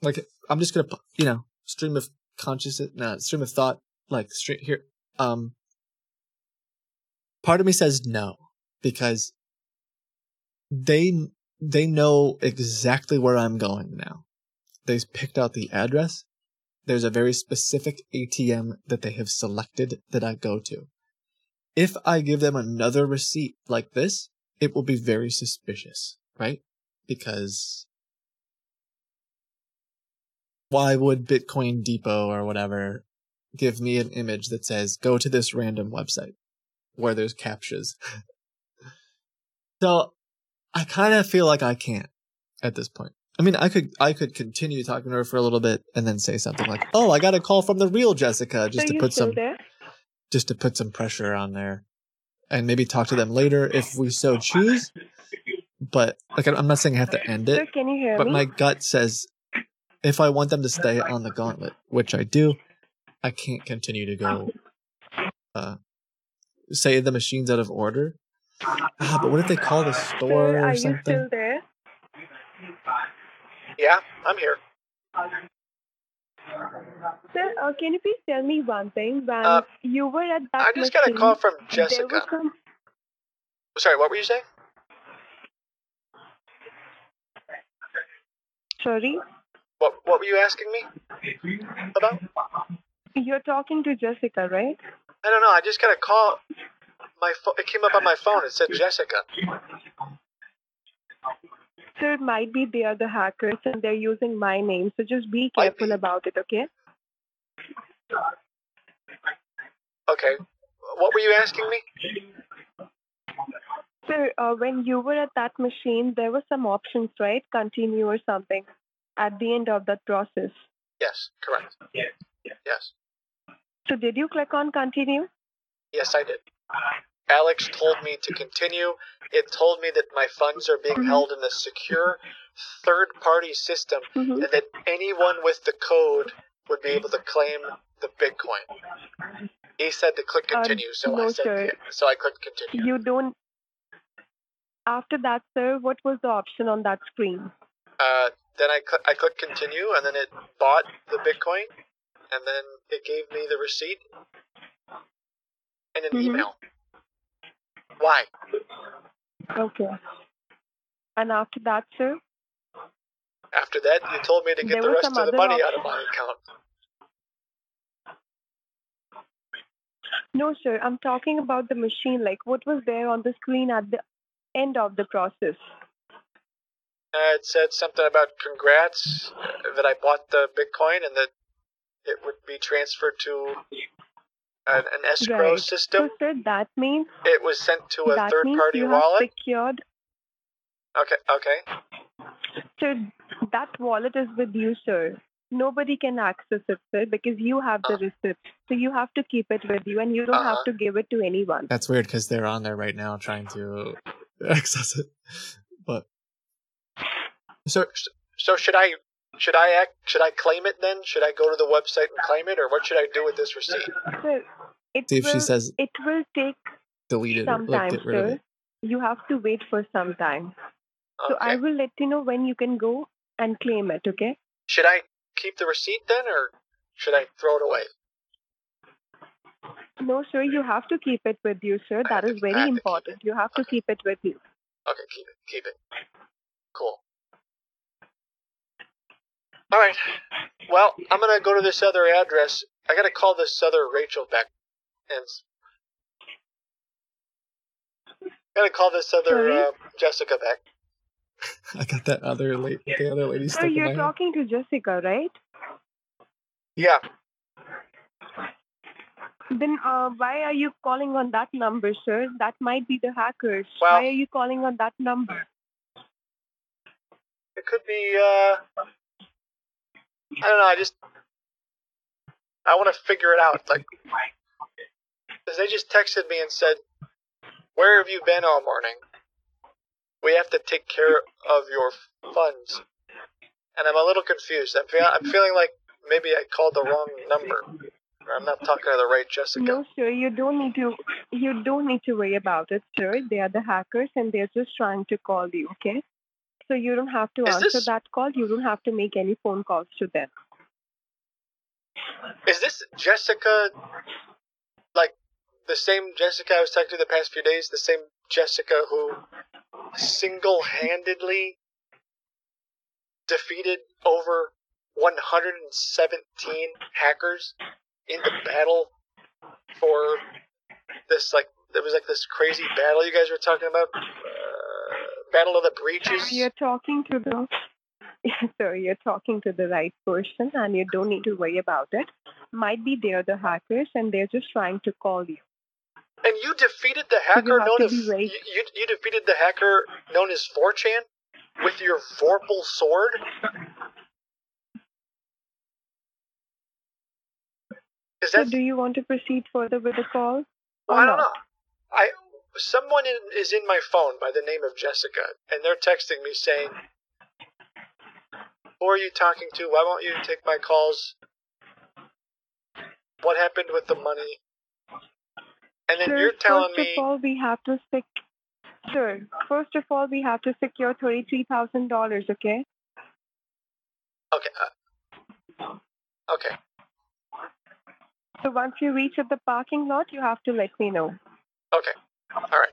like i'm just gonna you know stream of consciousness no stream of thought like straight here um part of me says no because they they know exactly where i'm going now. They've picked out the address. There's a very specific atm that they have selected that i go to. If i give them another receipt like this it will be very suspicious right because why would Bitcoin Depot or whatever give me an image that says go to this random website where there's captchas? so I kind of feel like I can't at this point. I mean, I could I could continue talking to her for a little bit and then say something like, "Oh, I got a call from the real Jessica," just Are to put some there? just to put some pressure on there, and maybe talk to them later if we so choose. But like, I'm not saying I have to end Sir, it. can you hear But me? my gut says if I want them to stay on the gauntlet, which I do, I can't continue to go uh say the machine's out of order. Ah, but what if they call the store Sir, or are you something? still there? Yeah, I'm here. Sir, uh, can you please tell me one thing? When Uh, you were at that I just got a call from Jessica. some Sorry, what were you saying? sorry. What What were you asking me about? You're talking to Jessica, right? I don't know. I just got a call. My it came up on my phone. It said Jessica. Sir, it might be they are the hackers and they're using my name, so just be careful be. about it, okay? Okay. What were you asking me? Sir, uh, when you were at that machine, there were some options, right? Continue or something at the end of that process. Yes, correct. Yes, So did you click on continue? yes, I did. Alex told me to continue. It told me that my funds are being Mhm. held in a secure third-party system, hmm and that anyone with the code would be able to claim the Bitcoin. He said to click Uh, continue, so I said sir. yeah, so I clicked continue. You don't. After that, sir, what was the option on that screen? Uh, then I cl- I clicked continue, and then it bought the Bitcoin, and then it gave me the receipt and an Mhm. email. Why? Okay. And after that, sir? After that, you told me to get There the rest of the money out of my account. No, sir. I'm talking about the machine. Like, what was there on the screen at the end of the process? Uh, it said something about congrats uh, that I bought the Bitcoin and that it would be transferred to an, an escrow Right. system. So, sir, that means It was sent to a third-party wallet. secured. Okay, okay. So that wallet is with you, sir. Nobody can access it, sir, because you have the receipt. So you have to keep it with you and you don't Uh-huh. have to give it to anyone. That's weird because they're on there right now trying to access it. But So, so should I should I act should I claim it then? Should I go to the website and claim it, or what should I do with this receipt? Sir, it see if will, she says it will take deleted it or some time, get rid of sir. You have to wait for some time. So I will let you know when you can go and claim it, okay? Should I keep the receipt then, or should I throw it away? No, sir, you have to keep it with you, sir. That is very important. You have to keep it with you. Okay, keep it, keep it. Cool. All right. Well, I'm gonna go to this other address. I gotta call this other Rachel back, and s- gotta call this other uh, Jessica back. I got that other lady, the other lady Sir, stuck in my you're head. talking to Jessica, right? Yeah. Then uh, why are you calling on that number, sir? That might be the hackers. Well- why are you calling on that number? It could be. uh I don't know. I just. I want to figure it out. Like, because they just texted me and said, "Where have you been all morning? We have to take care of your funds." And I'm a little confused. I'm feel- I'm feeling like maybe I called the wrong number, I'm not talking to the right Jessica. No, sir, you don't need to. You don't need to worry about it, sir. They are the hackers, and they're just trying to call you. Okay, so you don't have to Is answer this- that call. You don't have to make any phone calls to them. Is this Jessica, like the same Jessica I was talking to the past few days? The same Jessica who single-handedly defeated over 117 hackers in the battle for this like there was like this crazy battle you guys were talking about, uh, Battle of the Breaches. You're talking to the. Sir, you're talking to the right person, and you don't need to worry about it. Might be they're the hackers, and they're just trying to call you. And you defeated the hacker have known as you, you, defeated the hacker known as 4chan with your Vorpal sword. Is So, that? do you want to proceed further with the call? Well, I don't not? know. I someone in, is in my phone by the name of Jessica, and they're texting me saying, "Who are you talking to? Why won't you take my calls? What happened with the money? And then Sir, you're telling first me, of all, we have to sec. Sir, first of all, we have to secure thirty-three thousand dollars. Okay. okay, uh, okay, So once you reach at the parking lot, you have to let me know. okay, all right.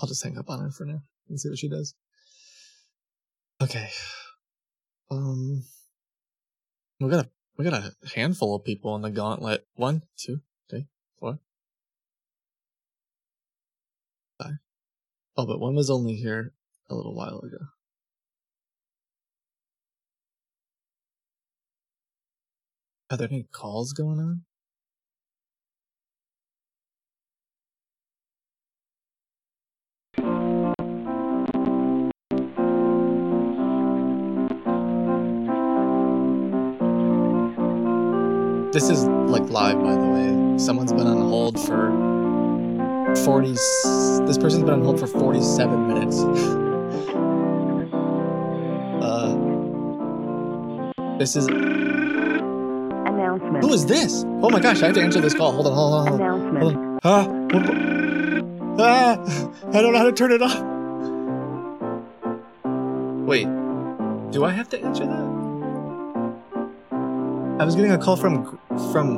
I'll just hang up on her for now and see what she does. Okay. Um, we got a we got a handful of people in the gauntlet. One, two, three, four, five. Oh, but one was only here a little while ago. Are there any calls going on? This is like live, by the way. Someone's been on hold for 40. This person's been on hold for 47 minutes. uh, this is. Announcement. Who is this? Oh my gosh, I have to answer this call. Hold on, hold on, hold on. Announcement. Hold on. Ah, ah, I don't know how to turn it off. Wait, do I have to answer that? I was getting a call from from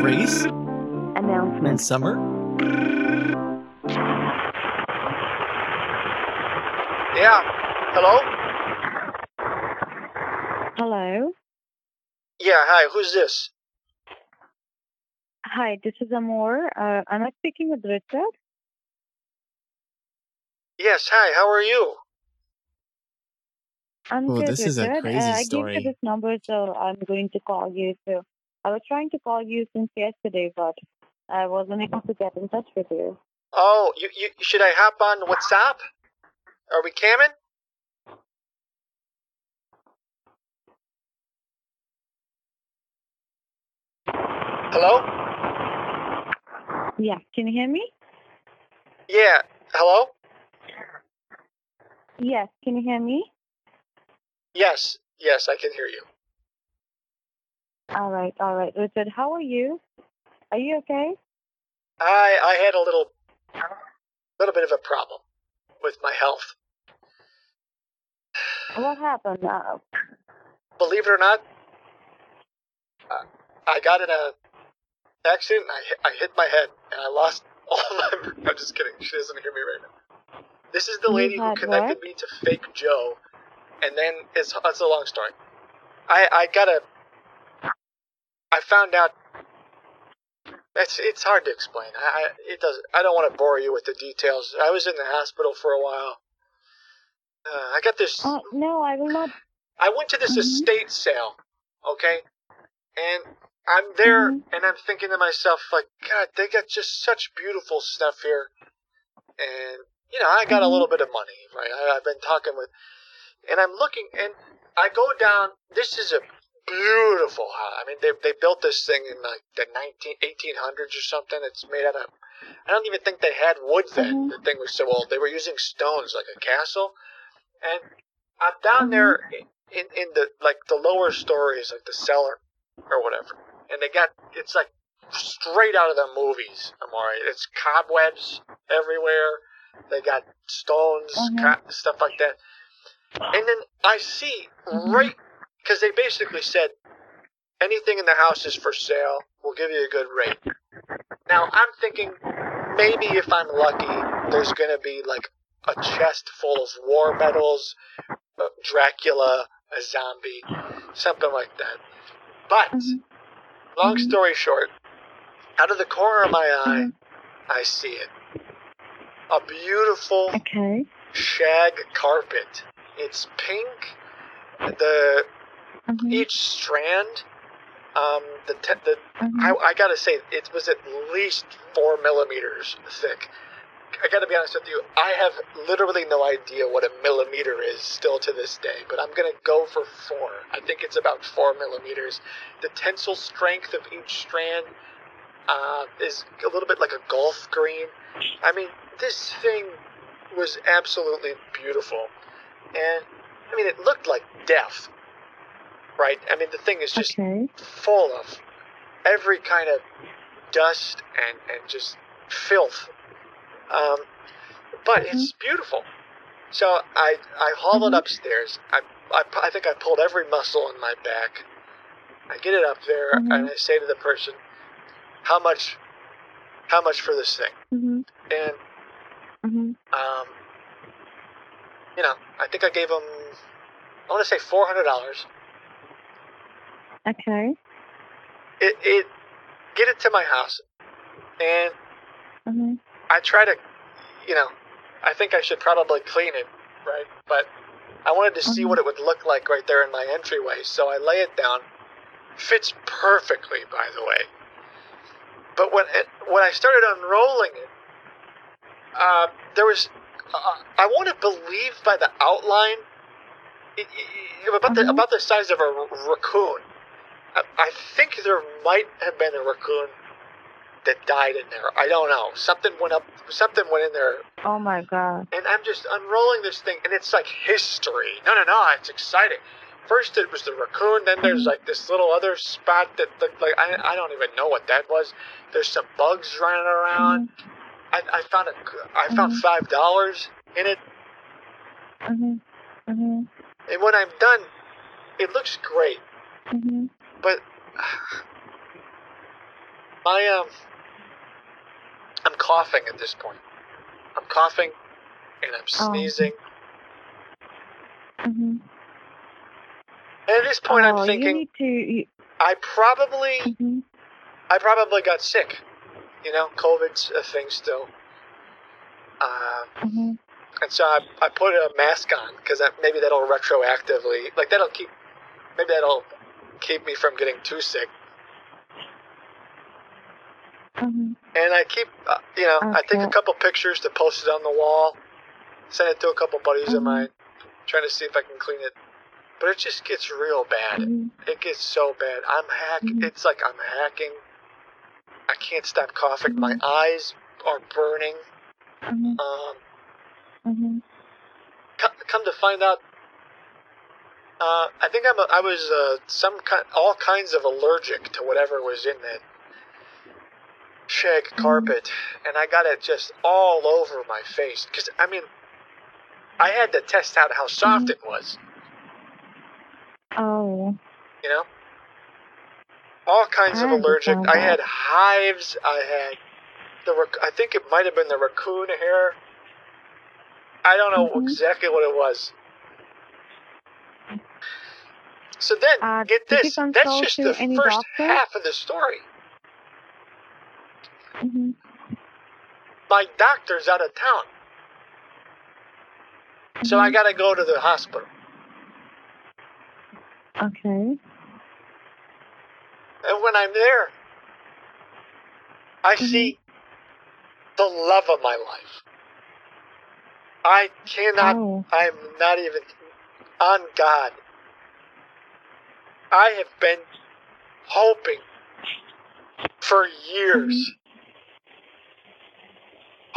Grace and Announcement. Summer. Yeah, hello. Hello. Yeah, hi. Who's this? Hi, this is Amor. Uh, am I speaking with Richard? Yes, hi. How are you? I'm Oh, good, this is a Richard. crazy uh, I gave story. you this number, so I'm going to call you. So I was trying to call you since yesterday, but I wasn't able to get in touch with you. Oh, you, you should I hop on WhatsApp? Are we camming? Hello? Yeah, can you hear me? Yeah. Hello? Yes, can you hear me? Yes. Yes, I can hear you. All right, all right. Richard, how are you? Are you okay? I I had a little little bit of a problem with my health. What happened? Uh, Believe it or not, uh, I got in a accident. I hit, I hit my head and I lost all my. I'm just kidding. She doesn't hear me right now. This is the lady who connected what? me to Fake Joe, and then it's it's a long story. I I got a. I found out. It's it's hard to explain. I, I it does. I don't want to bore you with the details. I was in the hospital for a while. Uh, I got this. oh, no, I will not. I went to this estate sale, okay? And I'm there mm-hmm. and I'm thinking to myself, like, God, they got just such beautiful stuff here. And, you know, I got a mm-hmm. little bit of money, right? I, I've been talking with, and I'm looking and I go down, this is a beautiful house. I mean, they, they built this thing in like the 19, 1800s or something. It's made out of, I don't even think they had wood then. Mm-hmm. The thing was so old. They were using stones like a castle. And I'm down there in, in the like the lower stories, like the cellar or whatever, and they got it's like straight out of the movies. I'm. It's cobwebs everywhere. They got stones, mm-hmm. co- stuff like that. And then I see mm-hmm. right because they basically said anything in the house is for sale. We'll give you a good rate. Now I'm thinking maybe if I'm lucky, there's gonna be like a chest full of war medals, uh, Dracula, a zombie, something like that. But mm-hmm. Long story short, out of the corner of my eye, I see it. A beautiful Okay. shag carpet. It's pink. The Mm-hmm. each strand, um, the te- the I, I gotta say it was at least four millimeters thick. I gotta be honest with you. I have literally no idea what a millimeter is still to this day, but I'm gonna go for four. I think it's about four millimeters. The tensile strength of each strand uh, is a little bit like a golf green. I mean, this thing was absolutely beautiful, and I mean, it looked like death, right? I mean, the thing is just Okay. full of every kind of dust and, and just filth. Um, but it's beautiful. So I I haul it upstairs. I, I I think I pulled every muscle in my back. I get it up there and I say to the person, "How much? How much for this thing?" Mm-hmm. And Mm-hmm. um, you know, I think I gave him I want to say four hundred dollars. Okay. It it get it to my house, and Mm-hmm. I try to, you know, I think I should probably clean it, right? But I wanted to see what it would look like right there in my entryway, so I lay it down. Fits perfectly, by the way. But when it, when I started unrolling it, uh, there was uh, I want to believe by the outline it, it, about the about the size of a r- raccoon. I, I think there might have been a raccoon that died in there. I don't know. Something went up. Something went in there Oh my God. and I'm just unrolling this thing, and it's like history. No, no, no, it's exciting. First, it was the raccoon. Then there's like this little other spot that looked like I, I don't even know what that was. There's some bugs running around. I, I found a I found five dollars in it, Mm-hmm. Mm-hmm. and when I'm done, it looks great. Mm-hmm. But my um, I'm coughing at this point. I'm coughing, and I'm Oh. sneezing. Mm-hmm. And at this point, oh, I'm thinking. You need to. You, I probably, Mhm. I probably got sick. You know, COVID's a thing still. Uh, mm-hmm. and so I, I put a mask on because maybe that'll retroactively, like that'll keep, maybe that'll keep me from getting too sick. Mhm. and I keep, uh, you know, I take a couple pictures to post it on the wall, send it to a couple buddies of Mhm. mine, trying to see if I can clean it. But it just gets real bad. Mhm. It gets so bad. I'm hack. Mhm. It's like I'm hacking. I can't stop coughing. My eyes are burning. Um, come, come to find out, uh, I think I'm a, I was uh, some kind, all kinds of allergic to whatever was in that shag carpet, and I got it just all over my face. Because I mean, I had to test out how soft it was. Oh. You know, all kinds I of allergic. I had hives. I had the. I think it might have been the raccoon hair. I don't know Mhm. exactly what it was. So then, Uh, get this. That's just the first doctor? half of the story. Mhm. My doctor's out of town, so I mm-hmm. got to go to the hospital. Okay. And when I'm there, I mm-hmm. see the love of my life. I cannot, Oh. I'm not even on God. I have been hoping for years. Mm-hmm.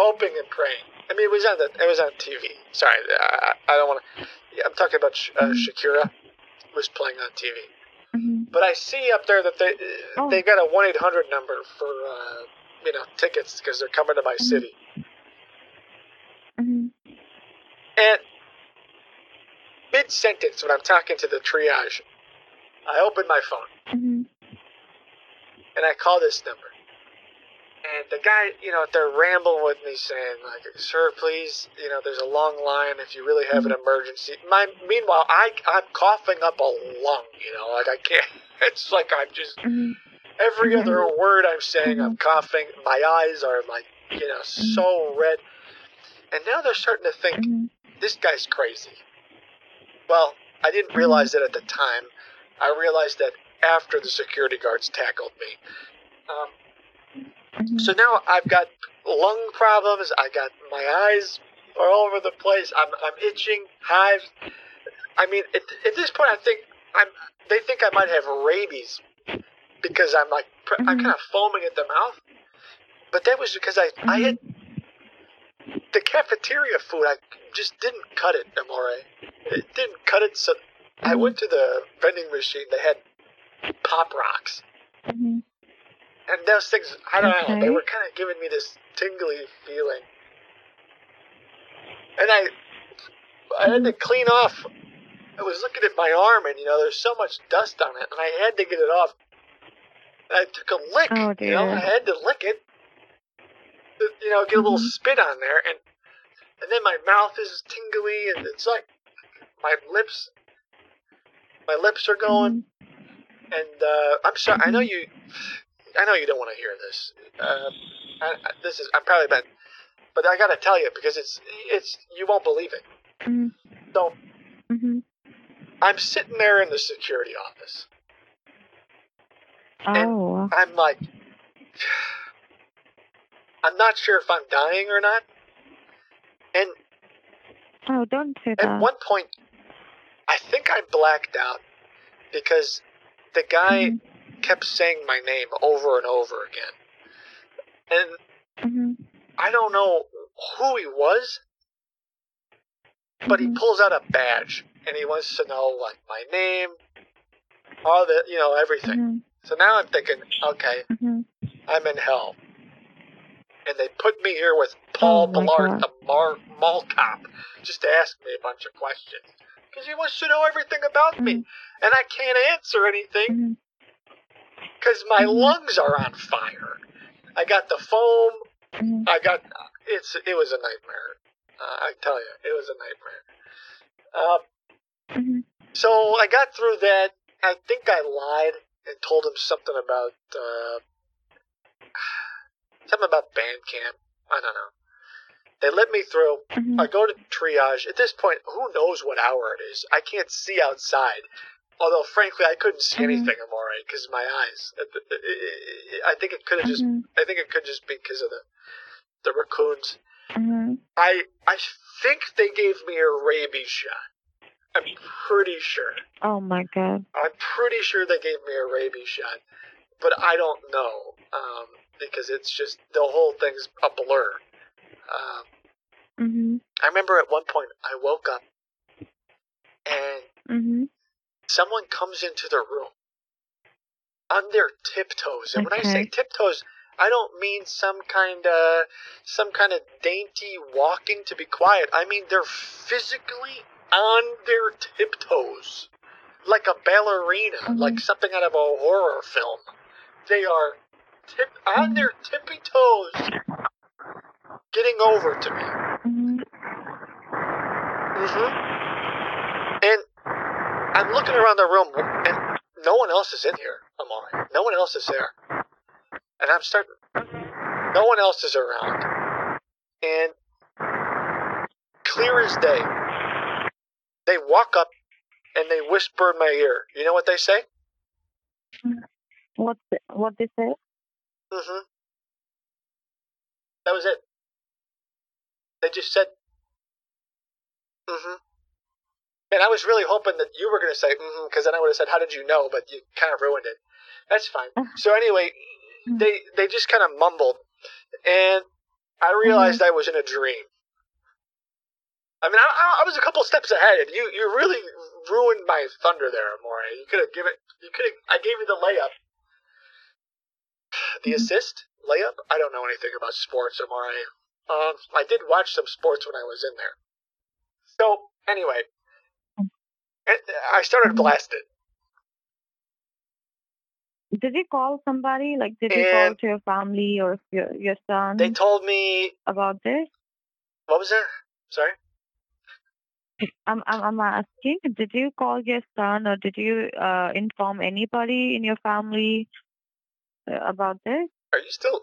Hoping and praying. I mean, it was on the, it was on TV. Sorry, I, I don't want to. Yeah, I'm talking about Sh- uh, Shakira was playing on TV. Mhm. But I see up there that they Oh. they got a one eight hundred number for uh, you know tickets because they're coming to my city. Mhm. And mid sentence, when I'm talking to the triage, I open my phone Mhm. and I call this number. And the guy, you know, they're rambling with me saying, like, sir, please, you know, there's a long line if you really have an emergency. My, meanwhile, I, I'm coughing up a lung, you know, like I can't, it's like I'm just, Mhm. every mm-hmm. other word I'm saying, I'm mm-hmm. coughing. My eyes are like, you know, mm-hmm. so red. And now they're starting to think, this guy's crazy. Well, I didn't realize it at the time. I realized that after the security guards tackled me. Um, Mhm. so now I've got lung problems. I got my eyes are all over the place. I'm I'm itching, hives. I mean, at, at this point, I think I'm. They think I might have rabies because I'm like I'm Mhm. kind of foaming at the mouth. But that was because I I had the cafeteria food. I just didn't cut it, Amore. It didn't cut it. So I went to the vending machine. They had pop rocks. And those things, I don't know, they were kind of giving me this tingly feeling. And I, I had to clean off. I was looking at my arm, and you know, there's so much dust on it, and I had to get it off. And I took a lick. Oh, dear. You know. I had to lick it. You know, get a little Mhm. spit on there, and and then my mouth is tingly, and it's like my lips, my lips are going. And uh, I'm sorry. I know you. I know you don't want to hear this. Uh, I, I, this is. I'm probably been, but I gotta tell you because it's it's you won't believe it. Mhm. So Mhm. I'm sitting there in the security office. Oh. I'm like, I'm not sure if I'm dying or not. And Oh, don't say that. at one point, I think I blacked out because the guy Mm-hmm. Kept saying my name over and over again. And Mhm. I don't know who he was, but he Mhm. pulls out a badge and he wants to know like my name, all the you know everything. Mhm. So now I'm thinking, okay, Mhm. I'm in hell, and they put me here with Paul Oh, Blart, the mar- mall cop, just to ask me a bunch of questions because he wants to know everything about me, Mm-hmm. and I can't answer anything Mhm. Because my Mhm. lungs are on fire. I got the foam. Mhm. I got it's it was a nightmare. Uh, I tell you, it was a nightmare. Uh, so I got through that. I think I lied and told him something about uh, something about band camp. I don't know. They let me through. I go to triage. At this point, who knows what hour it is? I can't see outside. Although, frankly, I couldn't see Mhm. anything, Amore, because my eyes. I think it could have just. Mhm. I think it could just be because of the the raccoons. Mhm. I I think they gave me a rabies shot. I'm pretty sure. Oh my god. I'm pretty sure they gave me a rabies shot, but I don't know um, because it's just the whole thing's a blur. Um, Mhm. I remember at one point I woke up and Mhm. Someone comes into the room on their tiptoes, and when I say tiptoes, I don't mean some kind of some kind of dainty walking to be quiet. I mean they're physically on their tiptoes, like a ballerina, like something out of a horror film. They are tip on their tippy toes, getting over to me. Mhm. hmm And I'm looking around the room, and no one else is in here, Amari. No one else is there. And I'm starting. No one else is around. And clear as day, they walk up and they whisper in my ear. You know what they say? What what they say? Mm-hmm. That was it. They just said, mm-hmm. And I was really hoping that you were going to say, mm-hmm, because then I would have said, how did you know? But you kind of ruined it. That's fine. So anyway, they they just kind of mumbled, and I realized I was in a dream. I mean, I, I- was a couple steps ahead, and you you really ruined my thunder there, Amore. You could have given you could have I gave you the layup. The assist layup. I don't know anything about sports, Amore. Um, I did watch some sports when I was in there. So anyway, I started blasted. Did you call somebody? Like, did you call And- to your family or your your son They told me about this? what was that? Sorry. I'm I'm I'm asking. Did you call your son or did you uh, inform anybody in your family uh, about this? Are you still?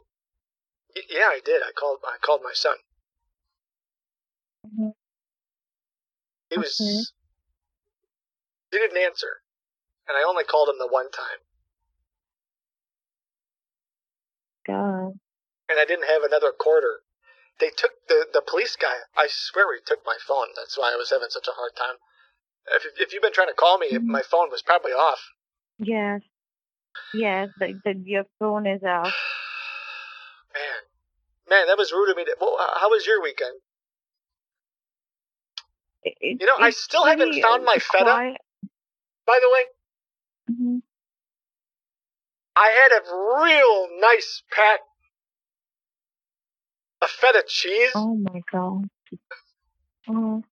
Y- Yeah, I did. I called. I called my son. Mhm. He was. He didn't answer, and I only called him the one time, God. and I didn't have another quarter. They took the the police guy. I swear he took my phone. That's why I was having such a hard time. If if you've been trying to call me, my phone was probably off. Yes. Yes. The, the your phone is off. Man, man, that was rude of me. To, well, how was your weekend? It, You know, I still haven't found uh, my feta. By the way, Mhm. I had a real nice pat of feta cheese. Oh my god. Oh.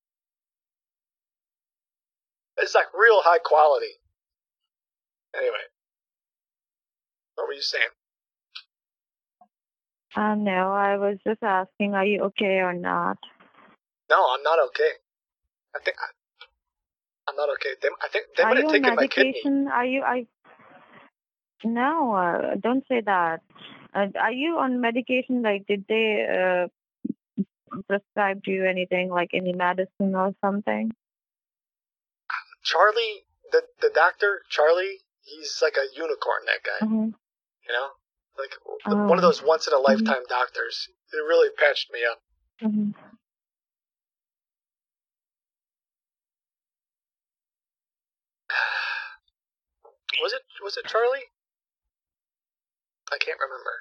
It's like real high quality. Anyway, what were you saying? Uh, no, I was just asking, are you okay or not? No, I'm not okay. I think I, I'm not okay. They, I think they might have taken my kidney. medication? Are you? I. No, uh, don't say that. Uh, are you on medication? Like, did they uh, prescribe to you anything, like any medicine or something? Charlie, the the doctor, Charlie, he's like a unicorn. That guy, hmm you know, like one of Oh. those once in a lifetime doctors. He really patched me up. hmm Was it was it Charlie? I can't remember.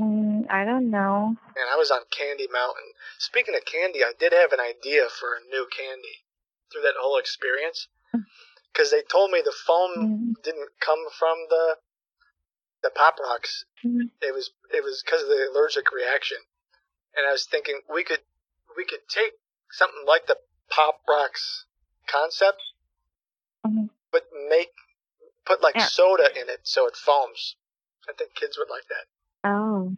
Mm, I don't know. And I was on Candy Mountain. Speaking of candy, I did have an idea for a new candy through that whole experience. Because they told me the foam didn't come from the the pop rocks. Mhm. It was it was because of the allergic reaction. And I was thinking we could we could take something like the pop rocks concept, Mhm. but make put like Yeah. soda in it so it foams. I think kids would like that. Oh.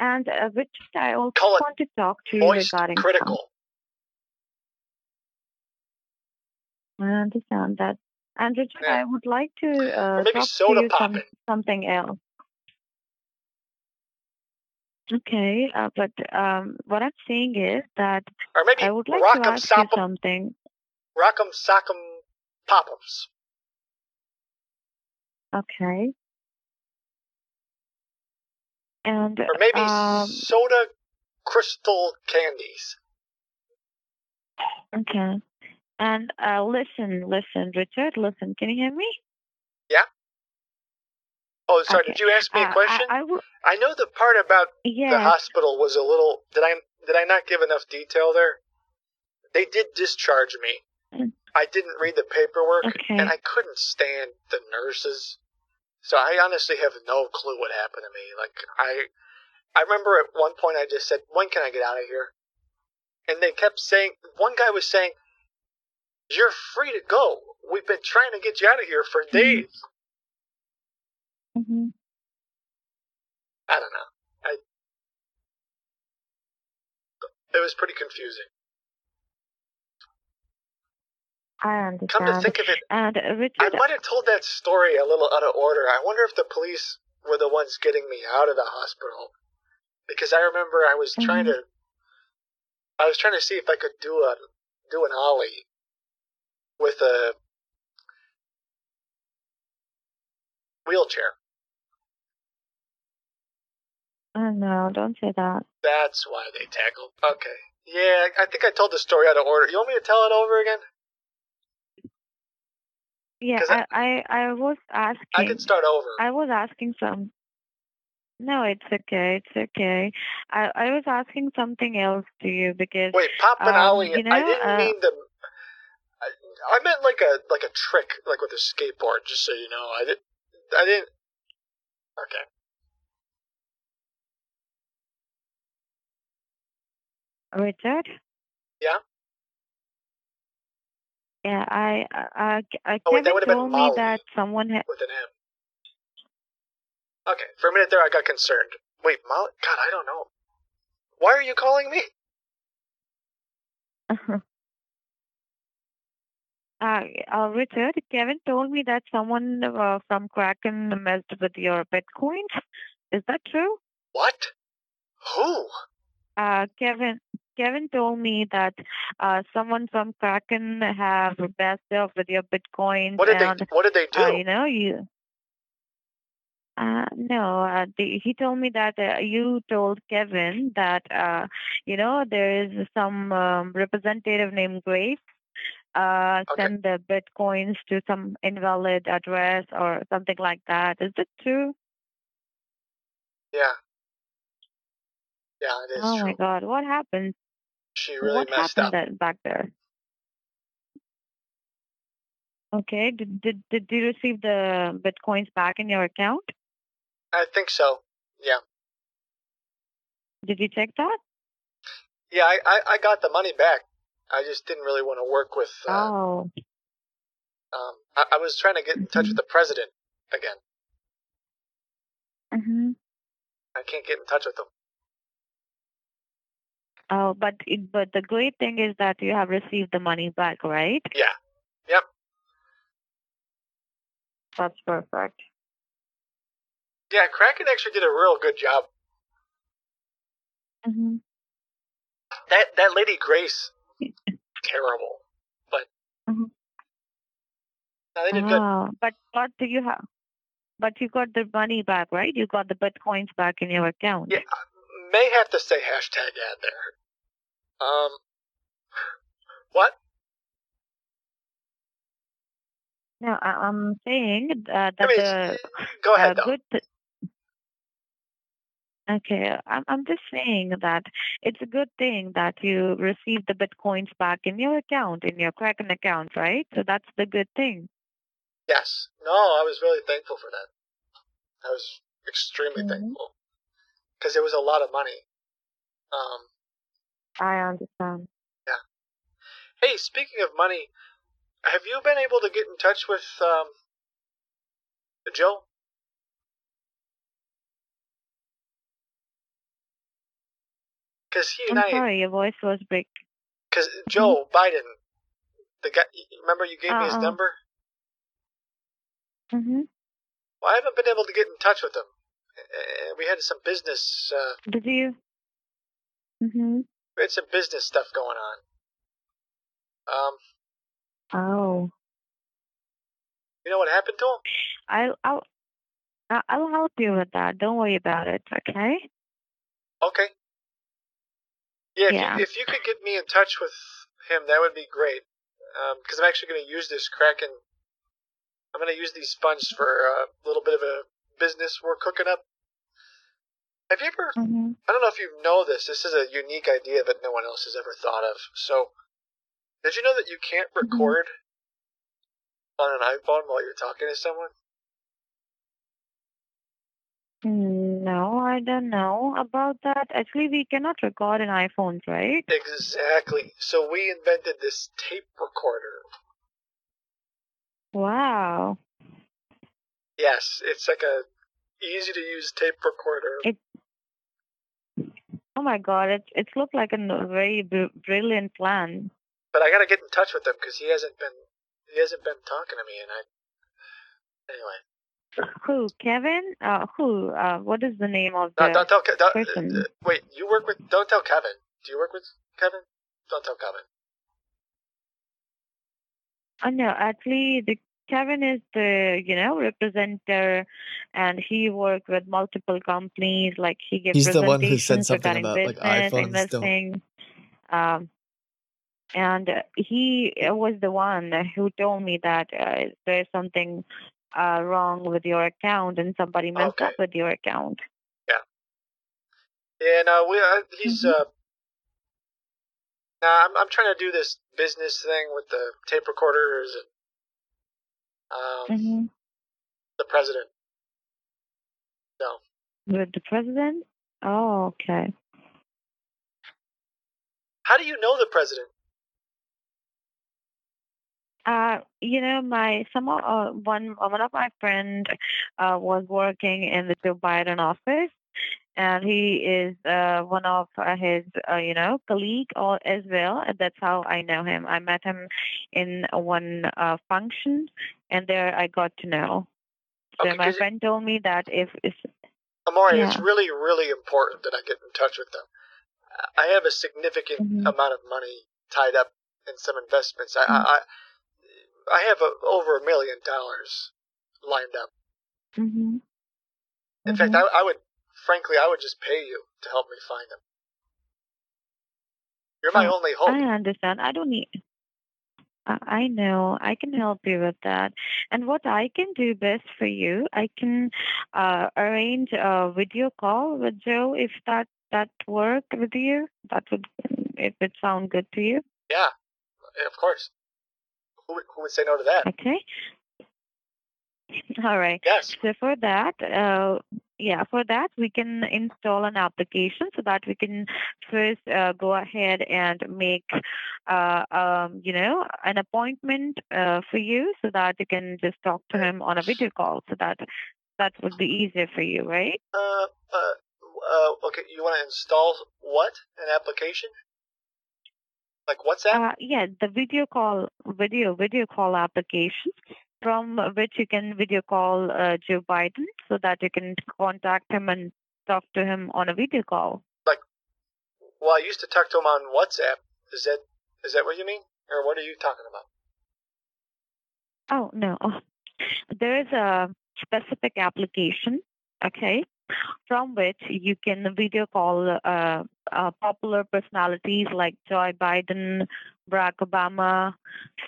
And uh, which I also Call want to talk to you regarding. some- critical. I understand that. And Richard, Yeah. I would like to uh, talk soda to you some, something else. Okay, uh, but um, what I'm saying is that Or maybe I would like Rock'em to ask you Sock'em. something. Rock'em Sock'em Pop'ems. Okay. And Or maybe um, soda crystal candies. okay. And uh, listen, listen, Richard, listen. Can you hear me? Yeah? Oh, sorry, Okay. did you ask me a question? I will- I know the part about the hospital was a little. Did I did I not give enough detail there? They did discharge me. Mm. I didn't read the paperwork, Okay. and I couldn't stand the nurses. So I honestly have no clue what happened to me. Like I, I remember at one point I just said, "When can I get out of here?" And they kept saying. One guy was saying, "You're free to go. We've been trying to get you out of here for days." Hmm I don't know. I. It was pretty confusing. I understand. Come to think of it, and uh, I might have told that story a little out of order. I wonder if the police were the ones getting me out of the hospital. Because I remember I was trying Mhm. to I was trying to see if I could do a do an ollie with a wheelchair. Oh no, don't say that. That's why they tackled. Okay. Yeah, I think I told the story out of order. You want me to tell it over again? Yeah, I, I- I, I was asking. I can start over. I was asking some. No, it's okay. It's okay. I, I was asking something else to you because. Wait, pop and um, ollie. you know, I didn't uh, mean the. I, I meant like a like a trick, like with a skateboard. Just so you know, I didn't. I didn't. Okay. Richard. Yeah. Yeah, I, I, I Oh, wait, that Kevin would've been told me Molly. that someone had. With an M. Okay, for a minute there, I got concerned. Wait, Molly? God, I don't know. Why are you calling me? Uh, uh, Richard, Kevin told me that someone uh, from Kraken messed with your bitcoins. Is that true? What? Who? Uh, Kevin, Kevin told me that uh, someone from Kraken have messed up with your bitcoins. What did and, they? What did they do? Uh, you know, you. Uh, no, uh, the, he told me that uh, you told Kevin that uh, you know there is some um, representative named Grace uh, Okay. send the bitcoins to some invalid address or something like that. Is it true? yeah. Yeah, it is oh true. my God, what happened? She really what messed happened up. that back there? Okay, did, did did you receive the bitcoins back in your account? I think so. Yeah. Did you check that? Yeah, I, I, I got the money back. I just didn't really want to work with. Uh, oh, um, I, I was trying to get in touch with the president again. hmm I can't get in touch with him. Oh, but it, but the great thing is that you have received the money back, right? Yeah. Yep. That's perfect. Yeah, Kraken actually did a real good job. hmm That that lady Grace, terrible. But Mhm. no, they did good. Oh, but but do you have? But you got the money back, right? You got the bitcoins back in your account. Yeah, may have to say hashtag ad there. Um, what? No, I'm saying uh, that I mean, the Go ahead, uh, though. good. Okay, I'm I'm just saying that it's a good thing that you received the bitcoins back in your account, in your Kraken account, right? So that's the good thing. Yes. No, I was really thankful for that. I was extremely Mhm. thankful because it was a lot of money. Um, I understand. Yeah. Hey, speaking of money, have you been able to get in touch with um, Joe? Because he and I'm sorry, your voice was break. because Joe Biden, the guy, remember you gave me his Uh-uh. number? hmm Well, I haven't been able to get in touch with him. Uh, we had some business, uh, Did you? hmm we had some business stuff going on. Um, Oh. You know what happened to him? I'll I'll I- I'll help you with that. Don't worry about it. Okay. Okay. Yeah, if, Yeah. You, if you could get me in touch with him, that would be great. Because I'm actually going to use this Kraken. I'm going to use these funds for a little bit of a business we're cooking up. Have you ever? Mm-hmm. I don't know if you know this. This is a unique idea that no one else has ever thought of. So, did you know that you can't record on an iPhone while you're talking to someone? No, I don't know about that. Actually, we cannot record in iPhones, right? Exactly. So we invented this tape recorder. Wow. Yes, it's like a easy to use tape recorder. It. Oh my God! It it looked like a very br- brilliant plan. But I gotta get in touch with him because he hasn't been he hasn't been talking to me, and I. Anyway, Who? Kevin? Uh, who? Uh, what is the name of no, the don't tell. Ke- Don't, person? uh, wait, you work with? Don't tell Kevin. Do you work with Kevin? Don't tell Kevin. Uh, no, actually, the Kevin is the you know representer, and he works with multiple companies. Like he gives He's the one who said presentations something regarding about, like, business, iPhones don't- investing. Um, and uh, he was the one who told me that uh, there's something uh, wrong with your account, and somebody messed up with your account. Yeah. And uh, we uh, he's Mm-hmm. uh. Nah, I'm I'm trying to do this business thing with the tape recorders and um hmm the president. So With the president? Oh, okay. how do you know the president? Uh, you know, my some uh, one one of my friend uh, was working in the Joe Biden office, and he is uh, one of uh, his uh, you know colleague or as well. And that's how I know him. I met him in one uh, function, and there I got to know. So Okay, my 'cause it- friend told me that if if Amore, it's really, really important that I get in touch with them. I have a significant Mhm. amount of money tied up in some investments. I, Mm. I, I have a, over a million dollars lined up. hmm In fact, I, I would, frankly, I would just pay you to help me find them. You're my Oh, only hope. I understand. I don't need. I I know. I can help you with that. And what I can do best for you, I can uh, arrange a video call with Joe if that that work with you. That would if it sound good to you. Yeah, of course. Who, who would say no to that? Okay. All right. Yes. So for that, uh, yeah, for that we can install an application so that we can first uh, go ahead and make, uh, um, you know, an appointment uh, for you so that you can just talk to him on a video call. So that that would be easier for you, right? Uh, uh, uh, okay, you want to install what? An application? Like WhatsApp? Uh, yeah, the video call, video video call application from which you can video call uh, Joe Biden so that you can contact him and talk to him on a video call. Like, well, I used to talk to him on WhatsApp. Is that is that what you mean, or what are you talking about? Oh, no. There is a specific application, okay, from which you can video call uh, uh, popular personalities like Joe Biden, Barack Obama.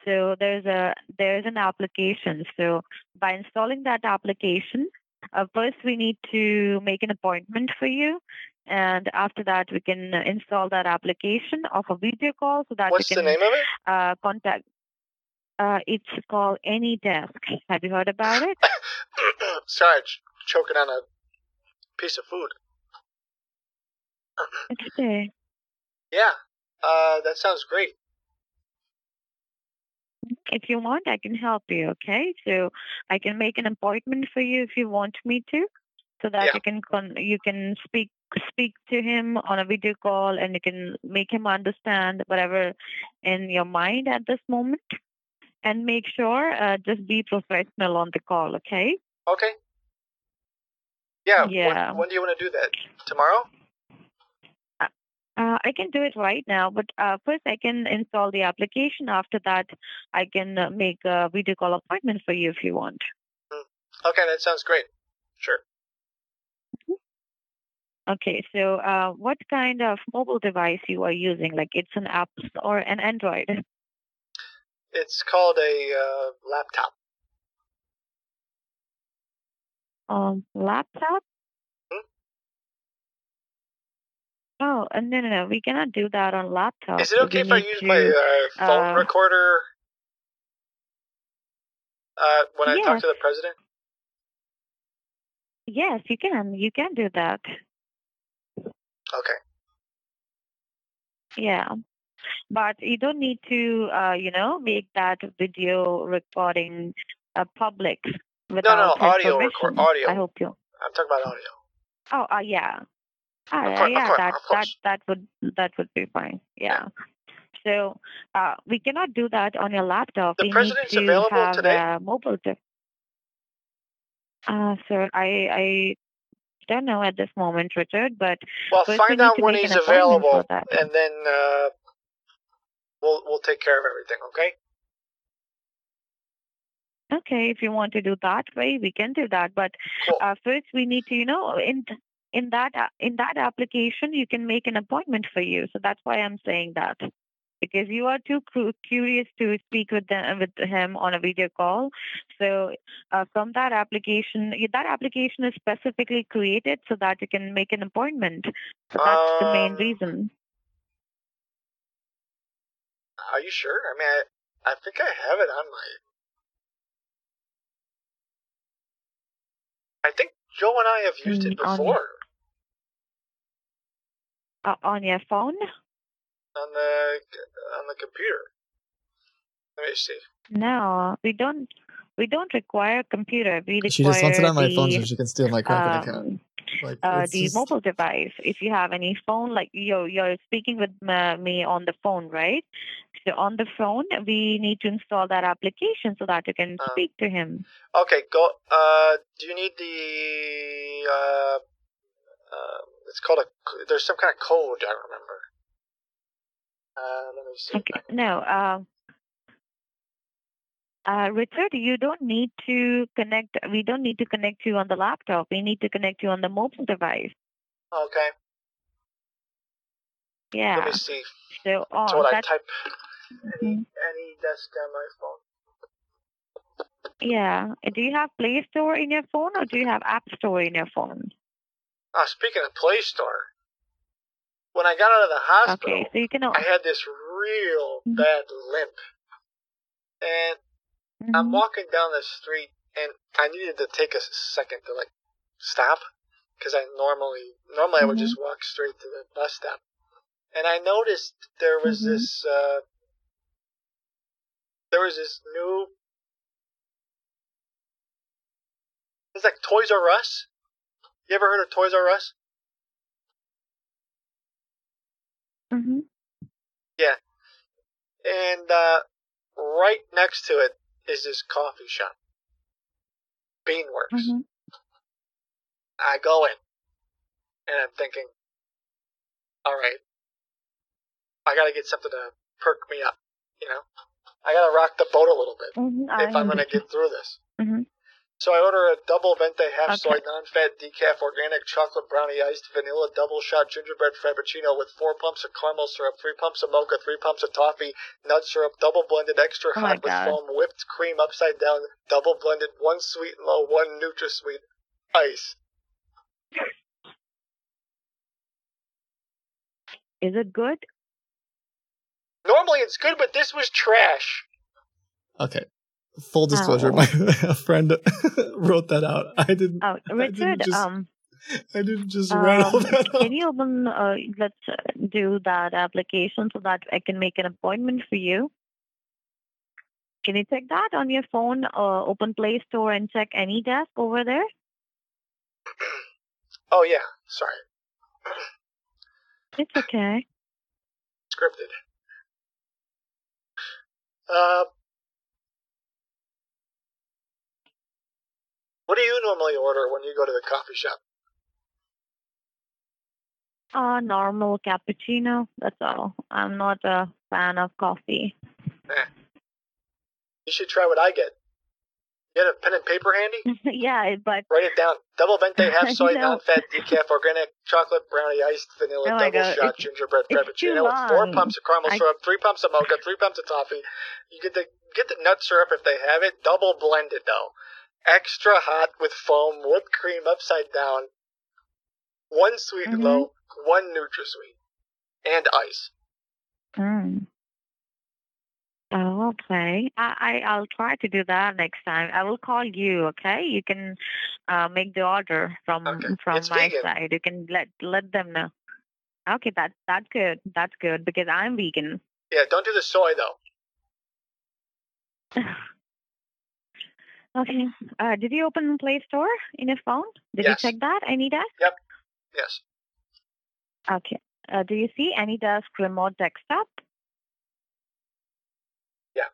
So there's a there's an application. So by installing that application, uh, first we need to make an appointment for you. And after that, we can install that application of a video call so that What's the can name of it? uh, contact. Uh, it's called AnyDesk. Have you heard about it? Sorry, ch- choking on a piece of food. Okay. Yeah, uh, that sounds great. If you want, I can help you. Okay, so I can make an appointment for you if you want me to, so that Yeah. you can con- you can speak speak to him on a video call and you can make him understand whatever in your mind at this moment, and make sure uh, just be professional on the call. Okay. Okay. Yeah. Yeah. When, when do you want to do that? Tomorrow? Uh, I can do it right now, but uh, first I can install the application. After that, I can uh, make a video call appointment for you if you want. Okay, that sounds great. Sure. Okay, so uh, what kind of mobile device you are using? Like it's an app or an Android? It's called a uh, laptop. Um, laptop? Hmm? Oh, uh, no, no, no. We cannot do that on laptop. Is it okay if I use to, my uh, phone uh, recorder uh, when I talk to the president? Yes, you can. You can do that. Okay. Yeah. But you don't need to, uh, you know, make that video recording uh, public without no, his audio record- audio. I hope you. I'm talking about audio. Oh, uh, yeah. Ah, yeah, that that that would that would be fine. Yeah. So uh, we cannot do that on your laptop. The we president's need to available have today? a mobile. De- uh, sir, I I don't know at this moment, Richard, but Well, first we find need out to when make he's an appointment for available, that. and then uh, we'll we'll take care of everything. Okay? Okay, if you want to do that way, we can do that. But uh, first, we need to, you know, in in that in that application, you can make an appointment for you. So that's why I'm saying that because you are too curious to speak with them, with him on a video call. So uh, from that application, that application is specifically created so that you can make an appointment. So that's the main Um, reason. Are you sure? I mean, I, I think I have it on my. I think Joe and I have used it Mm, before Uh, on your phone? on the on the computer. Let me see. No, we don't. We don't require a computer. We require She just wants it on my the, phone so she can steal my Kraken account. um, Like, uh, the just- mobile device. If you have any phone, like you're you're speaking with me on the phone, right? So on the phone, we need to install that application so that you can Uh. speak to him. Okay, go. Uh, do you need the? Uh, uh, it's called a. There's some kind of code. I remember. Uh, let me see. Okay. No. Uh, uh, Richard, you don't need to connect. We don't need to connect you on the laptop. We need to connect you on the mobile device. Okay. Yeah. Let me see. So, oh, so when I type any Mhm. AnyDesk on my phone. yeah. Do you have Play Store in your phone or do you have App Store in your phone? Ah, speaking of Play Store, when I got out of the hospital, Okay, so you can. I had this real Mhm. bad limp, and I'm walking down the street, and I needed to take a second to like stop, because I normally normally I would just walk straight to the bus stop, and I noticed there was Mhm. this uh, there was this new. It's like Toys R Us. You ever heard of Toys R Us? hmm Yeah. And uh, right next to it is this coffee shop. Beanworks. hmm I go in, and I'm thinking, all right, I gotta get something to perk me up, you know? I gotta rock the boat a little bit hmm if I'm gonna get through this. hmm So I order a double venti half soy non-fat decaf organic chocolate brownie iced vanilla double shot gingerbread frappuccino with four pumps of caramel syrup, three pumps of mocha, three pumps of toffee, nut syrup, double blended extra Oh hot with God. foam, whipped cream upside down, double blended, one sweet and low, one NutraSweet, ice. Is it good? Normally it's good, but this was trash. Okay. Full disclosure, Oh. my friend wrote that out. I didn't. Oh, Richard, just- um, I didn't just rattle um, that up. can you open? Uh, let's uh, do that application so that I can make an appointment for you. Can you check that on your phone? Uh, open Play Store and check AnyDesk over there. Oh yeah, sorry, It's okay. scripted. Uh, what do you normally order when you go to the coffee shop? Uh, normal cappuccino. That's all. I'm not a fan of coffee. Eh. You should try what I get. You got a pen and paper handy? yeah, but Write it down. Double venti, half soy, No. non-fat, decaf, organic, chocolate, brownie, iced, vanilla, Oh double shot, it's- gingerbread, it's frappuccino with four pumps of caramel I- syrup, three pumps of mocha, three pumps of toffee. You get the get the nut syrup if they have it, double blended though. Extra hot with foam, whipped cream upside down. One sweet Mhm. low, one NutraSweet, and ice. Mm. Oh, okay. I, I I'll try to do that next time. I will call you. Okay, you can uh, make the order from from It's my vegan. side. You can let let them know. Okay, that's that's good. That's good because I'm vegan. Yeah, don't do the soy though. Okay. Uh, did you open Play Store in your phone? Did Yes. you check that? Desk? Yep. Yes. Okay. Uh, do you see AnyDesk remote desktop? Yeah.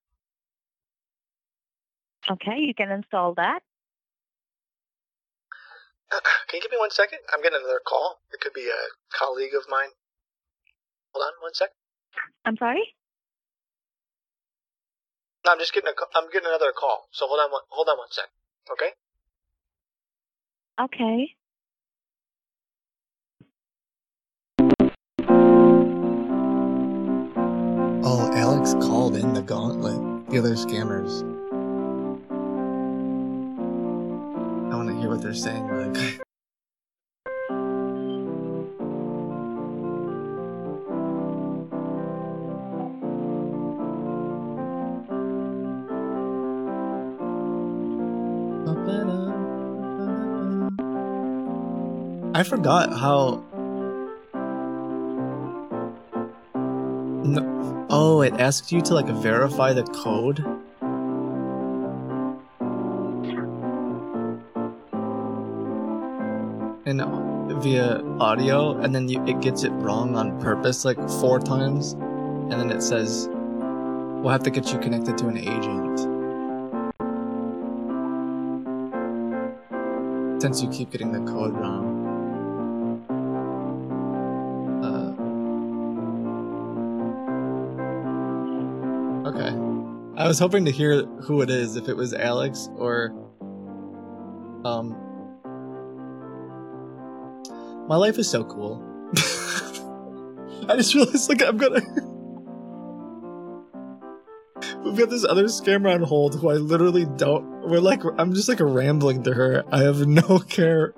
Okay, you can install that. Can you give me one second? I'm getting another call. It could be a colleague of mine. Hold on one sec. I'm sorry. No, I'm just getting a. ca- I'm getting another call. So hold on one. Hold on one sec. Okay. Okay. Oh, Alex called in the gauntlet. The other scammers. I want to hear what they're saying really quick. I forgot how. No. Oh, it asks you to like verify the code. And via audio, and then you, it gets it wrong on purpose like four times, and then it says, "We'll have to get you connected to an agent." Since you keep getting the code wrong. I was hoping to hear who it is, if it was Alex or. Um. My life is so cool. I just realized, like, I'm gonna. We've got this other scammer on hold who I literally don't. We're like, I'm just like a rambling to her. I have no care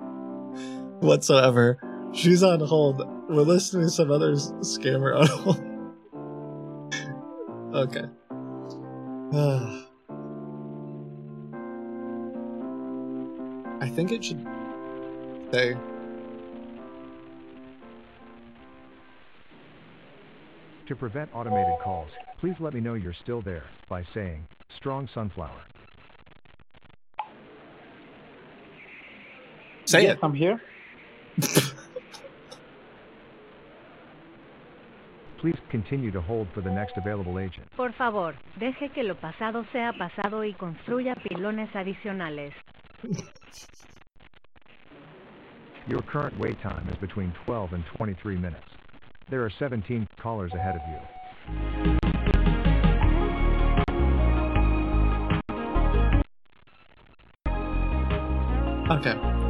whatsoever. She's on hold. We're listening to some other scammer on hold. okay. I think it should say. To prevent automated calls, please let me know you're still there by saying, strong sunflower. Say yes, it. I'm here. Please continue to hold for the next available agent. Por favor, deje que lo pasado sea pasado y construya pilones adicionales. Your current wait time is between 12 and 23 minutes. There are 17 callers ahead of you. Okay.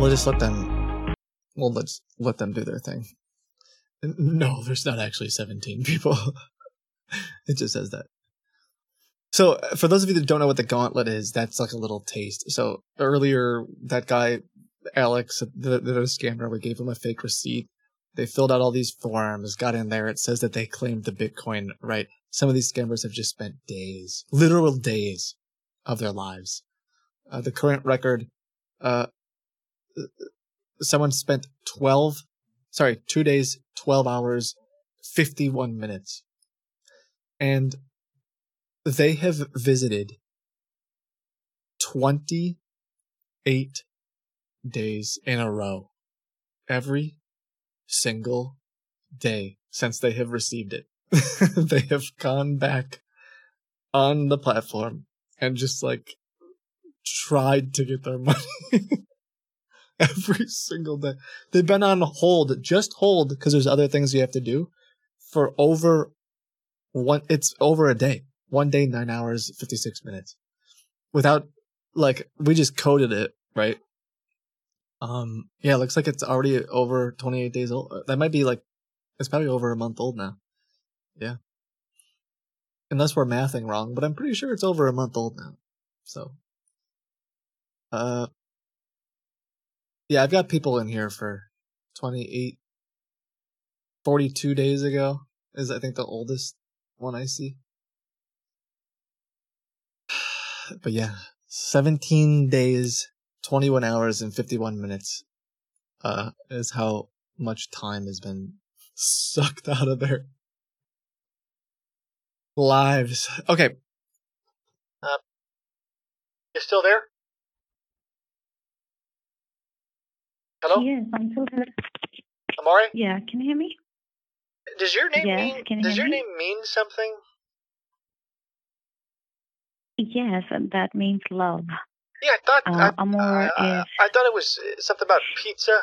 We'll just let them. Well, let's let them do their thing. No, there's not actually 17 people. it just says that. So, uh, for those of you that don't know what the gauntlet is, that's like a little taste. So, earlier, that guy, Alex, the, the scammer, we gave him a fake receipt. They filled out all these forms, got in there. It says that they claimed the Bitcoin, right? Some of these scammers have just spent days, literal days of their lives. Uh, the current record, uh, someone spent 12, sorry, two days, 12 hours, 51 minutes. And they have visited 28 days in a row. Every single day since they have received it. they have gone back on the platform and just like tried to get their money every single day. They've been on hold, just hold because there's other things you have to do for over one. It's over a day, one day, nine hours, fifty six minutes, without like we just coded it right. Um, yeah, it looks like it's already over twenty eight days old. That might be like it's probably over a month old now. Yeah. Unless we're mathing wrong, but I'm pretty sure it's over a month old now. So, uh, yeah, I've got people in here for 28, 42 days ago is I think the oldest one I see. But yeah, 17 days, 21 hours and 51 minutes, uh, is how much time has been sucked out of their lives. Okay. Uh, you still there? Hello? Yes, I'm still here. Amari? Yeah, can you hear me? Does your name mean can you does your me? name mean something? Yes, and that means love. Yeah, I thought Uh, I, Amor I, is I thought it was uh, something about pizza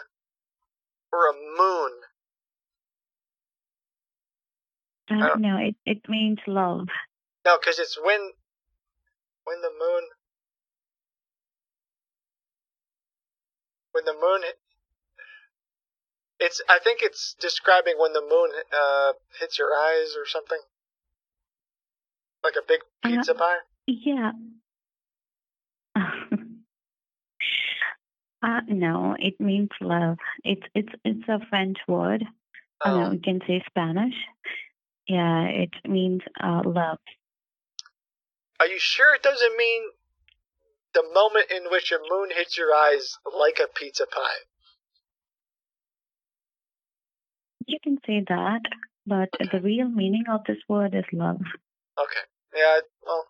or a moon. uh, no, it it means love. No, because it's when when the moon when the moon it's I think it's describing when the moon uh hits your eyes or something. Like a big pizza pie. Yeah. uh, no, it means love. It's it's it's a French word. I Oh. know you can say Spanish. Yeah, it means uh, love. Are you sure it doesn't mean the moment in which a moon hits your eyes like a pizza pie? You can say that, but the real meaning of this word is love. Okay. Yeah, well,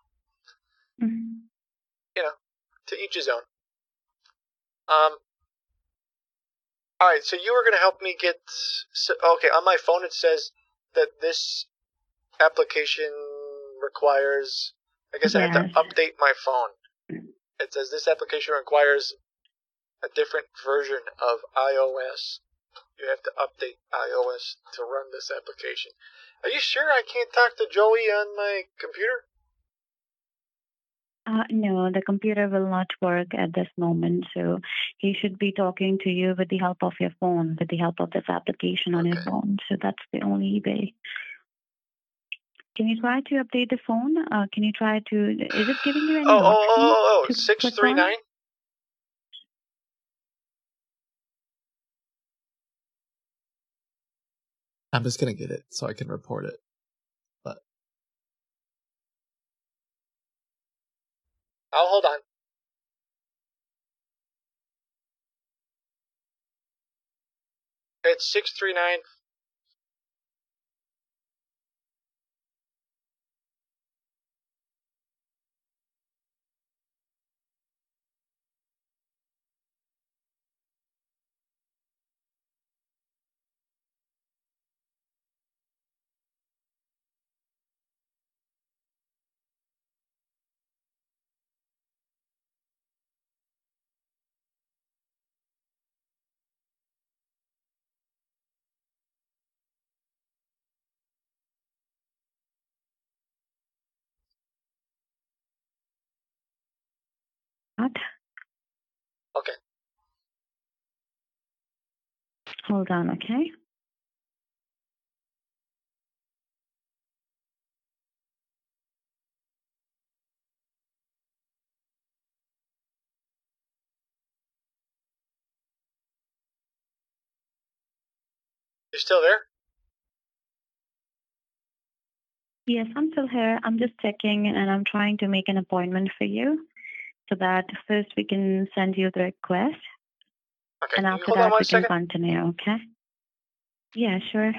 Mhm. you know, to each his own. Um. All right, so you were going to help me get. So, okay, on my phone it says that this application requires. I guess I have to update my phone. It says this application requires a different version of iOS. You have to update iOS to run this application. Are you sure I can't talk to Joey on my computer? Uh, no, the computer will not work at this moment, so he should be talking to you with the help of your phone, with the help of this application on your phone. So that's the only way. Can you try to update the phone? Uh, can you try to? Is it giving you any Oh, oh, oh, oh, oh, to six click three on? nine. I'm just gonna get it so I can report it. But I'll hold on. It's six three nine. Okay. Hold on, okay? You still there? Yes, I'm still here. I'm just checking and I'm trying to make an appointment for you so that first we can send you the request Okay. and after hold that one we can continue, okay? Yeah, sure.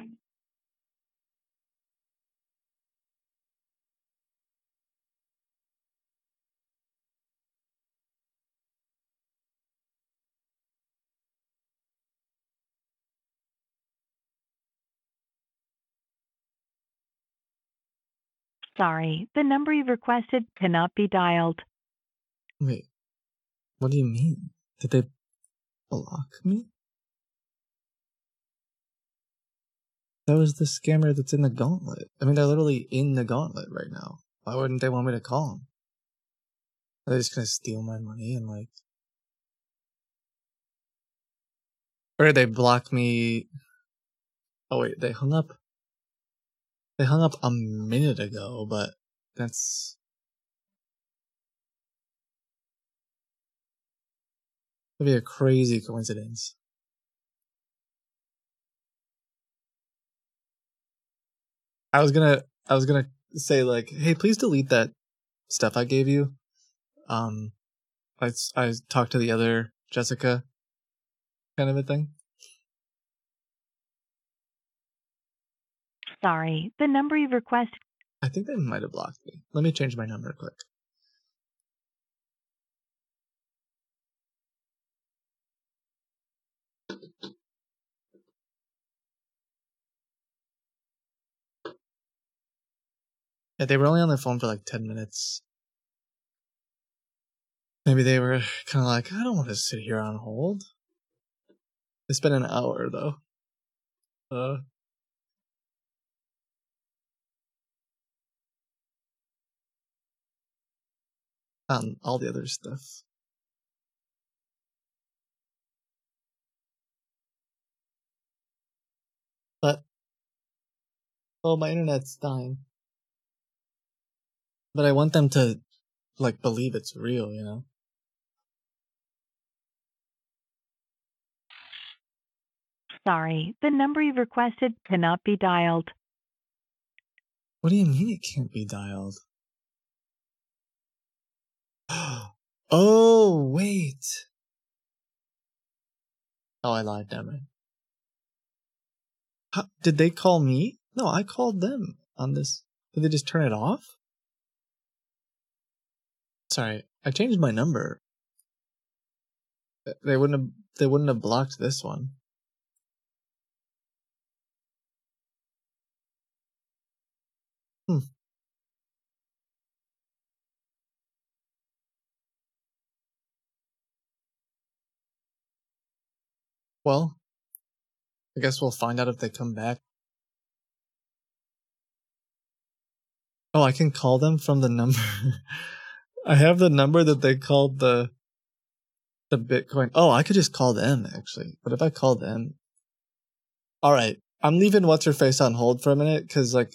Sorry, the number you've requested cannot be dialed. Wait, what do you mean? Did they block me? That was the scammer that's in the gauntlet. I mean, they're literally in the gauntlet right now. Why wouldn't they want me to call them? Are they just gonna steal my money and like. Or did they block me? Oh wait, they hung up. They hung up a minute ago, but that's. That'd be a crazy coincidence. I was gonna, I was gonna say like, hey, please delete that stuff I gave you. Um, I I talked to the other Jessica, kind of a thing. Sorry, the number you've requested. I think they might have blocked me. Let me change my number quick. Yeah, they were only on the phone for like 10 minutes. Maybe they were kind of like, I don't want to sit here on hold. It's been an hour though. Uh, on all the other stuff. But oh, my internet's dying. But I want them to like believe it's real, you know. Sorry, the number you've requested cannot be dialed. What do you mean it can't be dialed? oh, wait. Oh, I lied, never mind. How, did they call me? No, I called them on this. Did they just turn it off? Sorry, I changed my number. They wouldn't have. They wouldn't have blocked this one. Hmm. Well, I guess we'll find out if they come back. Oh, I can call them from the number. I have the number that they called the the Bitcoin. Oh, I could just call them actually. But if I call them, all right, I'm leaving what's her face on hold for a minute because like,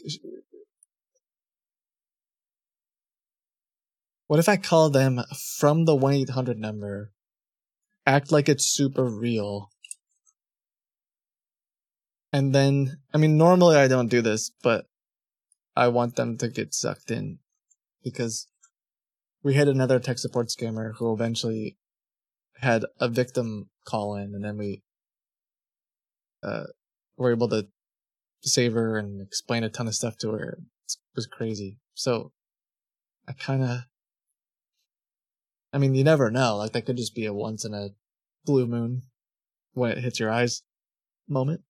what if I call them from the one eight hundred number, act like it's super real, and then I mean normally I don't do this, but I want them to get sucked in because we had another tech support scammer who eventually had a victim call in, and then we uh, were able to save her and explain a ton of stuff to her. It was crazy. So I kind of, I mean, you never know. Like that could just be a once in a blue moon when it hits your eyes moment.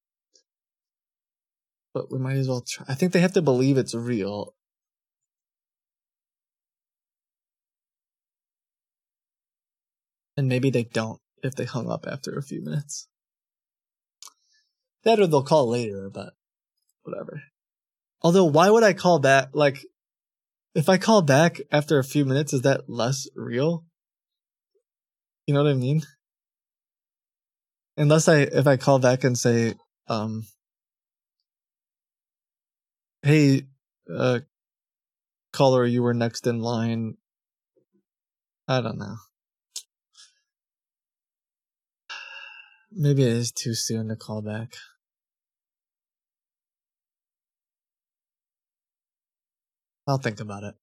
But we might as well try. I think they have to believe it's real And maybe they don't if they hung up after a few minutes. That or they'll call later, but whatever. Although, why would I call back? Like, if I call back after a few minutes, is that less real? You know what I mean? Unless I, if I call back and say, um, hey, uh, caller, you were next in line. I don't know. Maybe it is too soon to call back. I'll think about it.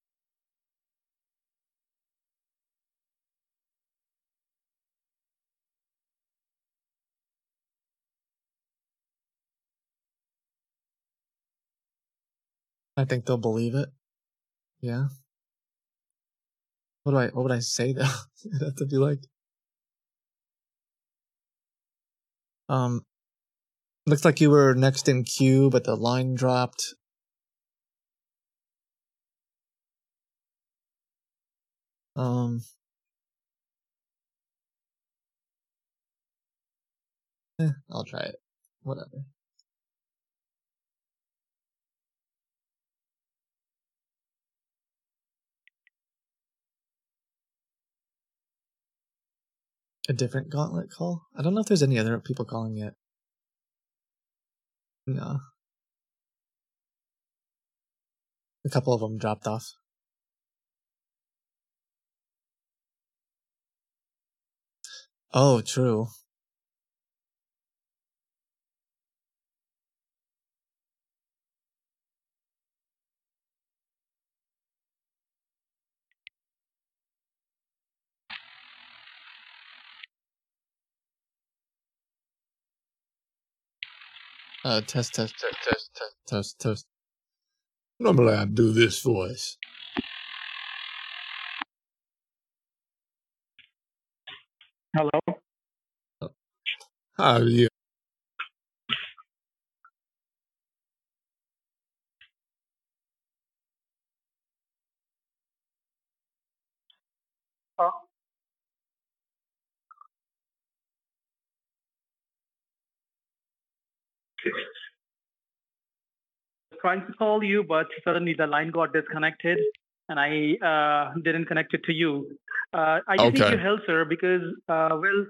I think they'll believe it. Yeah. What do I what would I say though? It'd have to be like Um, looks like you were next in queue, but the line dropped. Um, eh, I'll try it. Whatever. A different gauntlet call? I don't know if there's any other people calling yet. No. A couple of them dropped off. Oh, true. Uh, test, test, test, test, test, test, test. Normally I do this voice. Hello. How are you? Uh, trying to call you, but suddenly the line got disconnected, and I uh, didn't connect it to you. Uh, I just need Okay. your help, sir, because uh, well,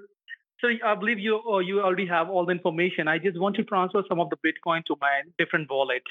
so I believe you or you already have all the information. I just want to transfer some of the Bitcoin to my different wallet.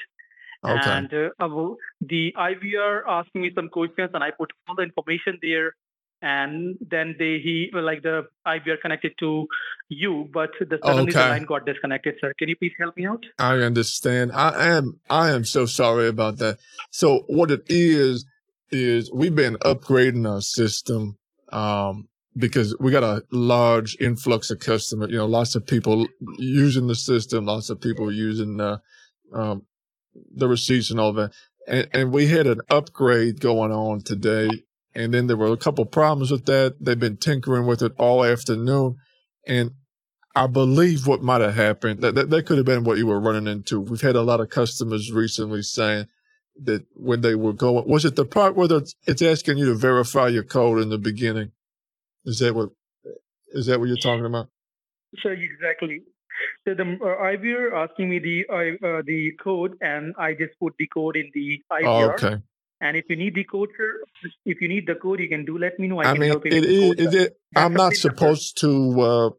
Okay. And uh, the IVR asked me some questions, and I put all the information there. And then they he like the IVR connected to you, but the, suddenly the line got disconnected. Sir, can you please help me out? I understand. I am I am so sorry about that. So what it is is we've been upgrading our system um because we got a large influx of customers, you know, lots of people using the system, lots of people using uh, um the receipts and all that. And and we had an upgrade going on today and then there were a couple problems with that. They've been tinkering with it all afternoon and I believe what might have happened that, that that could have been what you were running into. We've had a lot of customers recently saying that when they were going, was it the part where it's, asking you to verify your code in the beginning? Is that what is that what you're talking about? So exactly. So the uh, IVR asking me the uh, uh, the code, and I just put the code in the IVR. Oh, okay. And if you need the code, sir, if you need the code, you can do. Let me know. I, I can mean, help you it is. It, it, I'm not supposed to, uh,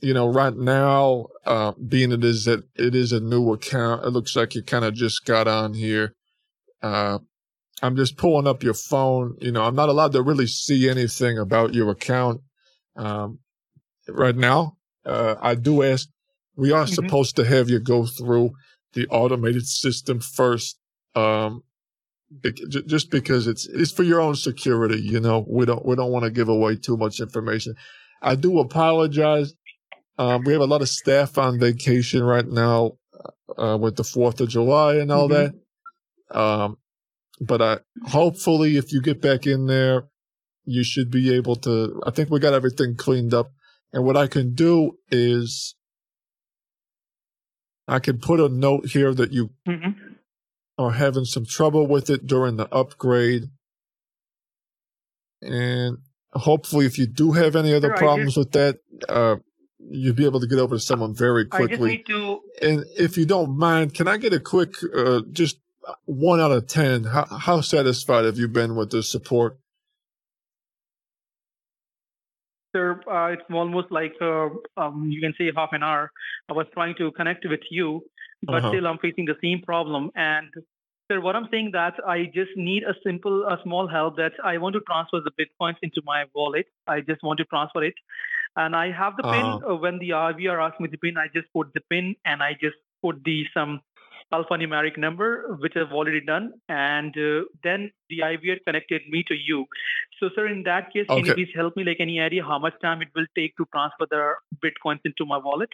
you know, right now, uh, being it is that it is a new account. It looks like you kind of just got on here. Uh, I'm just pulling up your phone. You know, I'm not allowed to really see anything about your account um, right now. Uh, I do ask. We are Mhm. supposed to have you go through the automated system first. Um, just because it's it's for your own security, you know. We don't we don't want to give away too much information. I do apologize. Um, we have a lot of staff on vacation right now uh, with the Fourth of July and all Mhm. that. Um, but I hopefully, if you get back in there, you should be able to. I think we got everything cleaned up, and what I can do is I can put a note here that you Mhm. Are having some trouble with it during the upgrade. And hopefully, if you do have any other Sir, I problems with that, uh, you'll be able to get over to someone very just quickly. to. And if you don't mind, can I get a quick, uh, just one out of 10? How, how satisfied have you been with the support? Sir, uh, it's almost like uh, um, you can say half an hour. I was trying to connect with you, but Uh-huh. still I'm facing the same problem. And sir, what I'm saying that I just need a simple, a small help that I want to transfer the bitcoins into my wallet. I just want to transfer it, and I have the pin. Uh-huh. Uh, when the RVR asked me the pin, I just put the pin and I just put the some alphanumeric number, which I've already done, and uh, then the IVR connected me to you. So, sir, in that case, can you please help me, like any idea how much time it will take to transfer the bitcoins into my wallet?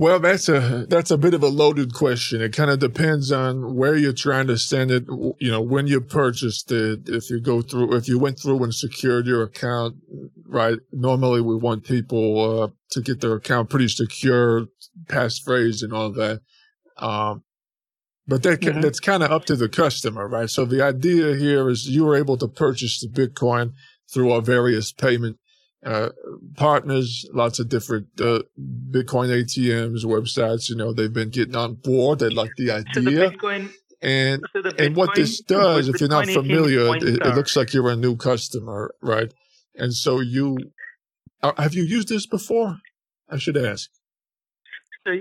Well, that's a that's a bit of a loaded question. It kind of depends on where you're trying to send it. You know, when you purchased it, if you go through, if you went through and secured your account, right? Normally, we want people uh, to get their account pretty secure, passphrase and all that. Um, But that Mhm. that's kind of up to the customer, right? So the idea here is you were able to purchase the Bitcoin through our various payment uh, partners, lots of different uh, Bitcoin ATMs, websites. You know, they've been getting on board. They like the So the idea. Bitcoin, And so the and what this does, if you're not Bitcoin familiar, it, it looks like you're a new customer, right? And so you uh, have you used this before? I should ask. So,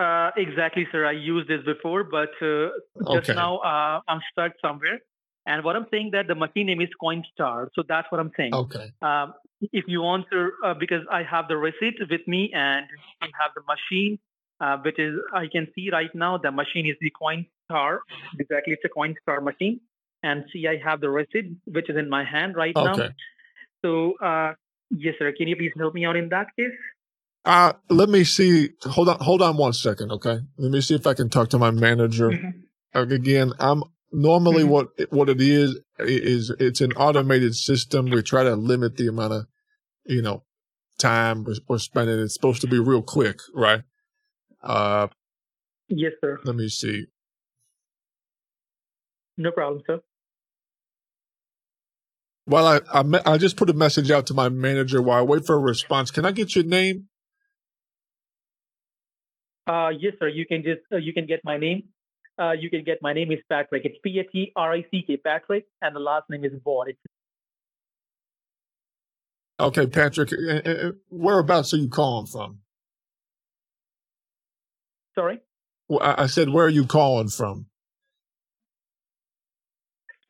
uh, exactly, sir. I used this before, but uh, just Okay. now uh, I'm stuck somewhere. And what I'm saying that the machine name is Coinstar. So that's what I'm saying. Okay. Um, if you want to, uh, because I have the receipt with me and I have the machine, uh, which is I can see right now the machine is the Coinstar. Exactly, it's a Coinstar machine. And see, I have the receipt which is in my hand right now. Okay. So uh, yes, sir. Can you please help me out in that case? Uh, let me see. Hold on, hold on one second, okay? Let me see if I can talk to my manager. Uh, Again, I'm normally what what it is is it's an automated system. We try to limit the amount of you know time we're, we're spending. It's supposed to be real quick, right? Uh, Yes, sir. let me see. No problem, sir. Well, I I, me- I just put a message out to my manager while I wait for a response. Can I get your name? Uh, yes, sir. You can just uh, you can get my name. Uh, you can get my name is Patrick. It's P A T R I C K Patrick, and the last name is Vaughn. Okay, Patrick. uh, uh, Whereabouts are you calling from? sorry, Well, I I said, where are you calling from?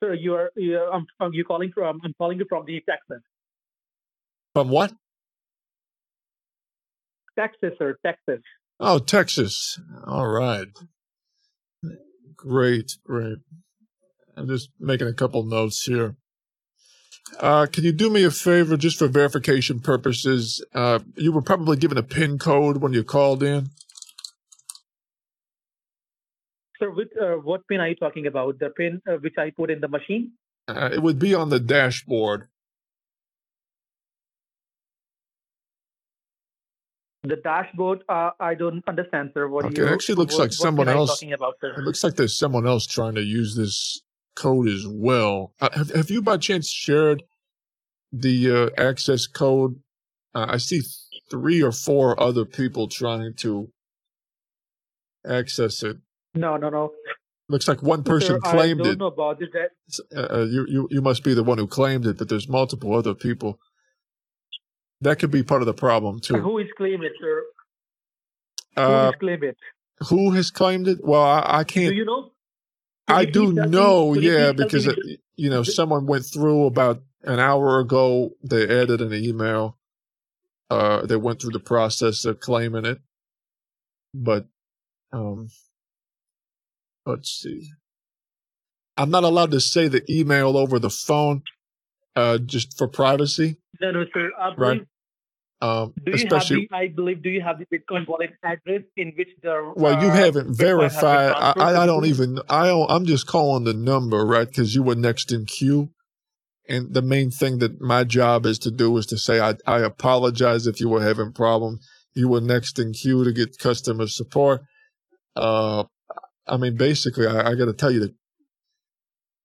sir. You are you are, I'm, I'm you calling from? I'm calling you from the Texas, From what? Texas, sir. Texas. Oh, Texas. All right. Great, great. I'm just making a couple notes here. Uh, can you do me a favor, just for verification purposes? Uh, you were probably given a PIN code when you called in. Sir, which, uh, what pin are you talking about? The pin uh, which I put in the machine? Uh, it would be on the dashboard. The dashboard? Uh, I don't understand, sir. What Okay, you? it actually looks what, like someone else. talking about, sir? It looks like there's someone else trying to use this code as well. Uh, have, have you by chance shared the uh, access code? Uh, I see three or four other people trying to access it. No, no, no. Looks like one person sir, claimed I don't it. know about this. That Uh, uh, you, you you must be the one who claimed it, but there's multiple other people. That could be part of the problem too. who is claiming it, sir? Who Uh, is claiming it? who has claimed it? Well, I, I can't. Do you know? I do please tell me- know, could yeah, because it, you know someone went through about an hour ago. They added an email. Uh, they went through the process of claiming it, but um, let's see. I'm not allowed to say the email over the phone, uh, just for privacy, No, no, sir. I right? believe, Um, do you especially have the, I believe, do you have the Bitcoin wallet address in which the Well, you uh, haven't Bitcoin has verified. I, I, I don't even. I don't. I'm just calling the number, right? Because you were next in queue, and the main thing that my job is to do is to say I, I apologize if you were having problems. You were next in queue to get customer support. Uh, I mean, basically, I, I got to tell you that.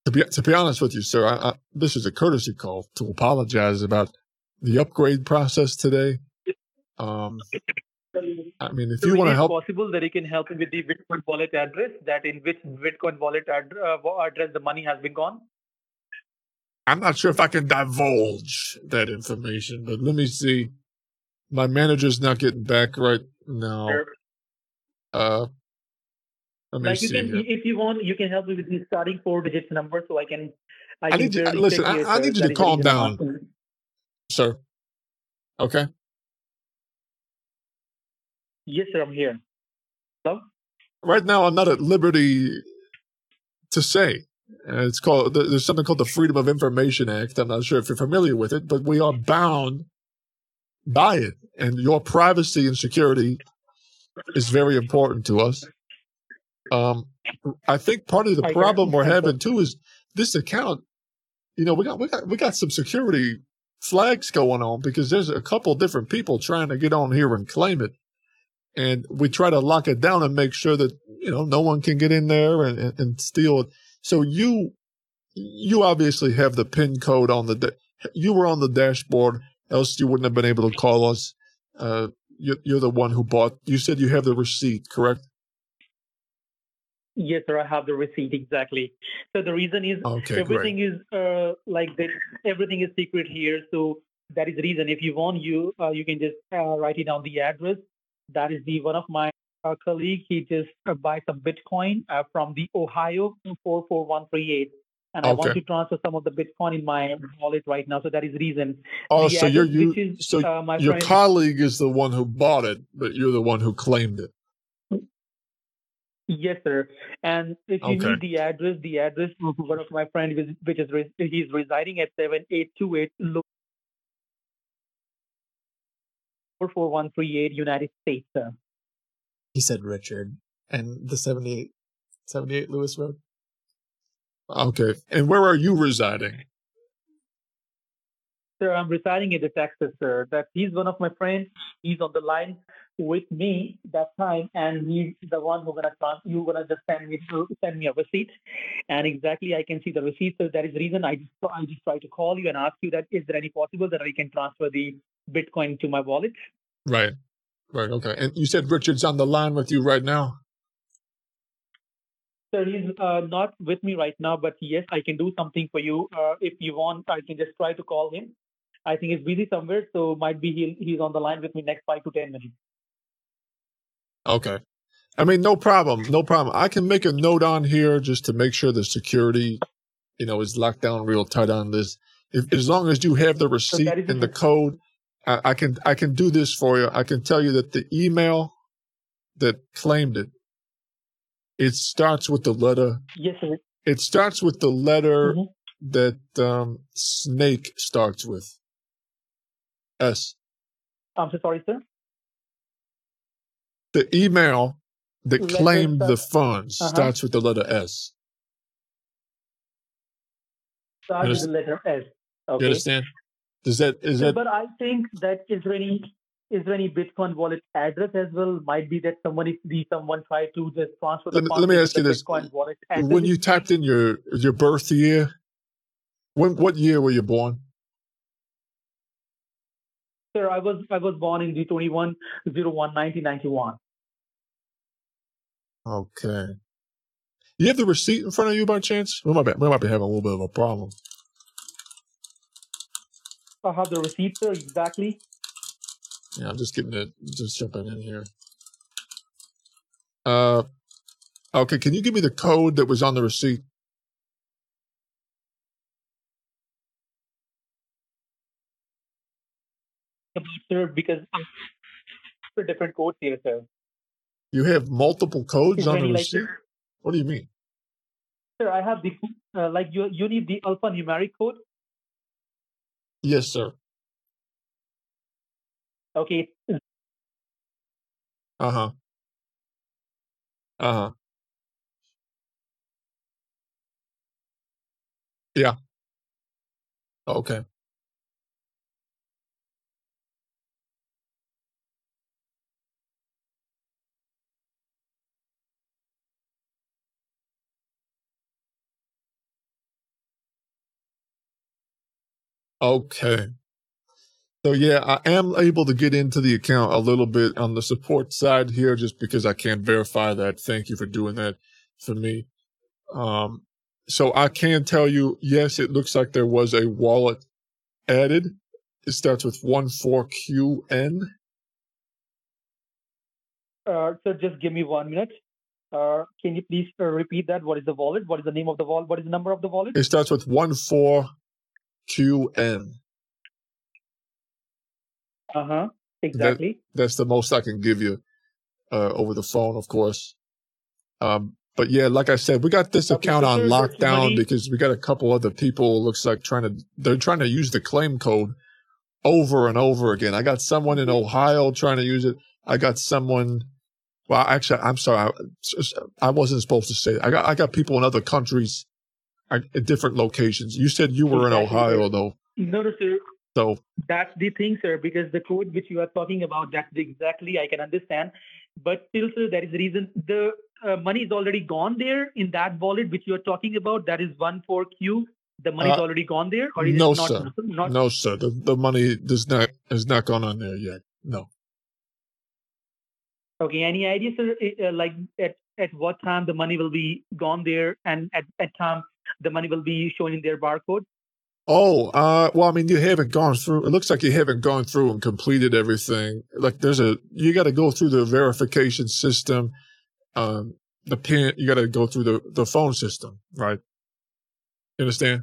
To be to be honest with you, sir, I, I, this is a courtesy call to apologize about the upgrade process today. Um, I mean, if So you want to help, possible that you can help with the Bitcoin wallet address, that in which Bitcoin wallet ad- uh, address the money has been gone? I'm not sure if I can divulge that information, but let me see. My manager's not getting back right now. Sure. Uh, Like you can, if you want, you can help me with the starting four digits number, so I can. I, I can need you- clearly listen, I- I need you to calm down. asking. Sir. Okay. Yes, sir. I'm here. Hello. Right now, I'm not at liberty to say. Uh, it's called. There's something called the Freedom of Information Act. I'm not sure if you're familiar with it, but we are bound by it, and your privacy and security is very important to us. Um, I think part of the problem we're having too is this account. You know, we got we got we got some security flags going on because there's a couple different people trying to get on here and claim it, and we try to lock it down and make sure that you know no one can get in there and, and, and steal it. So you you obviously have the pin code on the da- you were on the dashboard, else you wouldn't have been able to call us. Uh, you're, you're the one who bought. You said you have the receipt, correct? Yes, sir. I have the receipt exactly. So the reason is Okay, everything is uh, like this. Everything is secret here. So that is the reason. If you want, you uh, you can just uh, write it down the address. That is the one of my uh, colleague. He just uh, buy some Bitcoin uh, from the Ohio four four one three eight. And I want to transfer some of the Bitcoin in my wallet right now. So that is the reason. Oh, The so you're address, you. is, so uh, my your friend- colleague is the one who bought it, but you're the one who claimed it. Yes, sir. And if you Okay. need the address, the address of mm-hmm. one of my friends, which- is he's residing at seven eight two eight four four one three eight United States, sir. He said Richard and the 78, 78 Lewis Road. Okay, and where are you residing? Sir, I'm residing in the Texas, sir. That he's one of my friends. He's on the line with me that time, and he's the one who gonna trans- you gonna just send me send me a receipt, and exactly I can see the receipt. So that is the reason I just I just try to call you and ask you that is there any possible that I can transfer the Bitcoin to my wallet? Right, right. Okay, and you said Richard's on the line with you right now. Sir, he's uh, not with me right now, but yes, I can do something for you. Uh, if you want, I can just try to call him. I think he's busy somewhere, so might be he he's on the line with me next five to ten minutes. Okay. I mean, no problem, no problem. I can make a note on here just to make sure the security, you know, is locked down real tight on this. If, as long as you have the receipt is and the code, I, I can I can do this for you. I can tell you that the email that claimed it, it starts with the letter. Yes, sir. It starts with the letter Mm-hmm. that um, snake starts with. S. I'm so sorry, sir. The email that Letter claimed the funds Uh-huh. starts with the letter S. Start with the letter S. Okay. You understand? Does that is that But I think that is there any is there any Bitcoin wallet address as well? Might be that someone if the someone tried to just transfer the Let me- let me ask you this. Bitcoin wallet address. when you typed in your your birth year? When what year were you born? Sir, I was I was born in the 21 01 1991. Okay. You have the receipt in front of you by chance? We might be, we might be having a little bit of a problem. I have the receipt, sir, exactly. Yeah, I'm just getting it, just jumping in here. Uh, okay. Can you give me the code that was on the receipt? Sir, because for different codes here, sir. You have multiple codes on the like, receipt. What do you mean? Sir, I have the uh, like you you need the alphanumeric code. Yes, sir. Okay, Uh huh. Uh huh. Yeah. Okay. Okay. So yeah, I am able to get into the account a little bit on the support side here just because I can't verify that. Thank you for doing that for me. Um, so I can tell you, yes, it looks like there was a wallet added. It starts with one four QN. uh, sir, just give me one minute. Uh, can you please uh, repeat that? What is the wallet? What is the name of the wallet? What is the number of the wallet? It starts with one four QN. Uh huh. That, Exactly. that's the most I can give you uh, over the phone, of course. Um, but yeah, like I said, we got this account on lockdown because we got a couple other people. Looks like trying to they're trying to use the claim code over and over again. I got someone in Ohio trying to use it. I got someone. Well, actually, I'm sorry. I, I wasn't supposed to say. It. I got I got people in other countries, at different locations. You said you were in Ohio though, No, no, sir. so That's the thing, sir, because the code which you are talking about, that's exactly I can understand. But still, sir, that is the reason. The uh, money is already gone there in that wallet which you're talking about? That is one four Q. The money is Uh, already gone there, or is no, it not? sir. Not No, sir. The, the money does not has not gone on there yet. No. okay. Any idea, sir? uh, Like at at what time the money will be gone there, and at at time the money will be shown in their barcode? Oh, uh, well, I mean, you haven't gone through. It looks like you haven't gone through and completed everything. Like, there's a you got to go through the verification system. Um, the pin you got to go through the the phone system, right? You understand?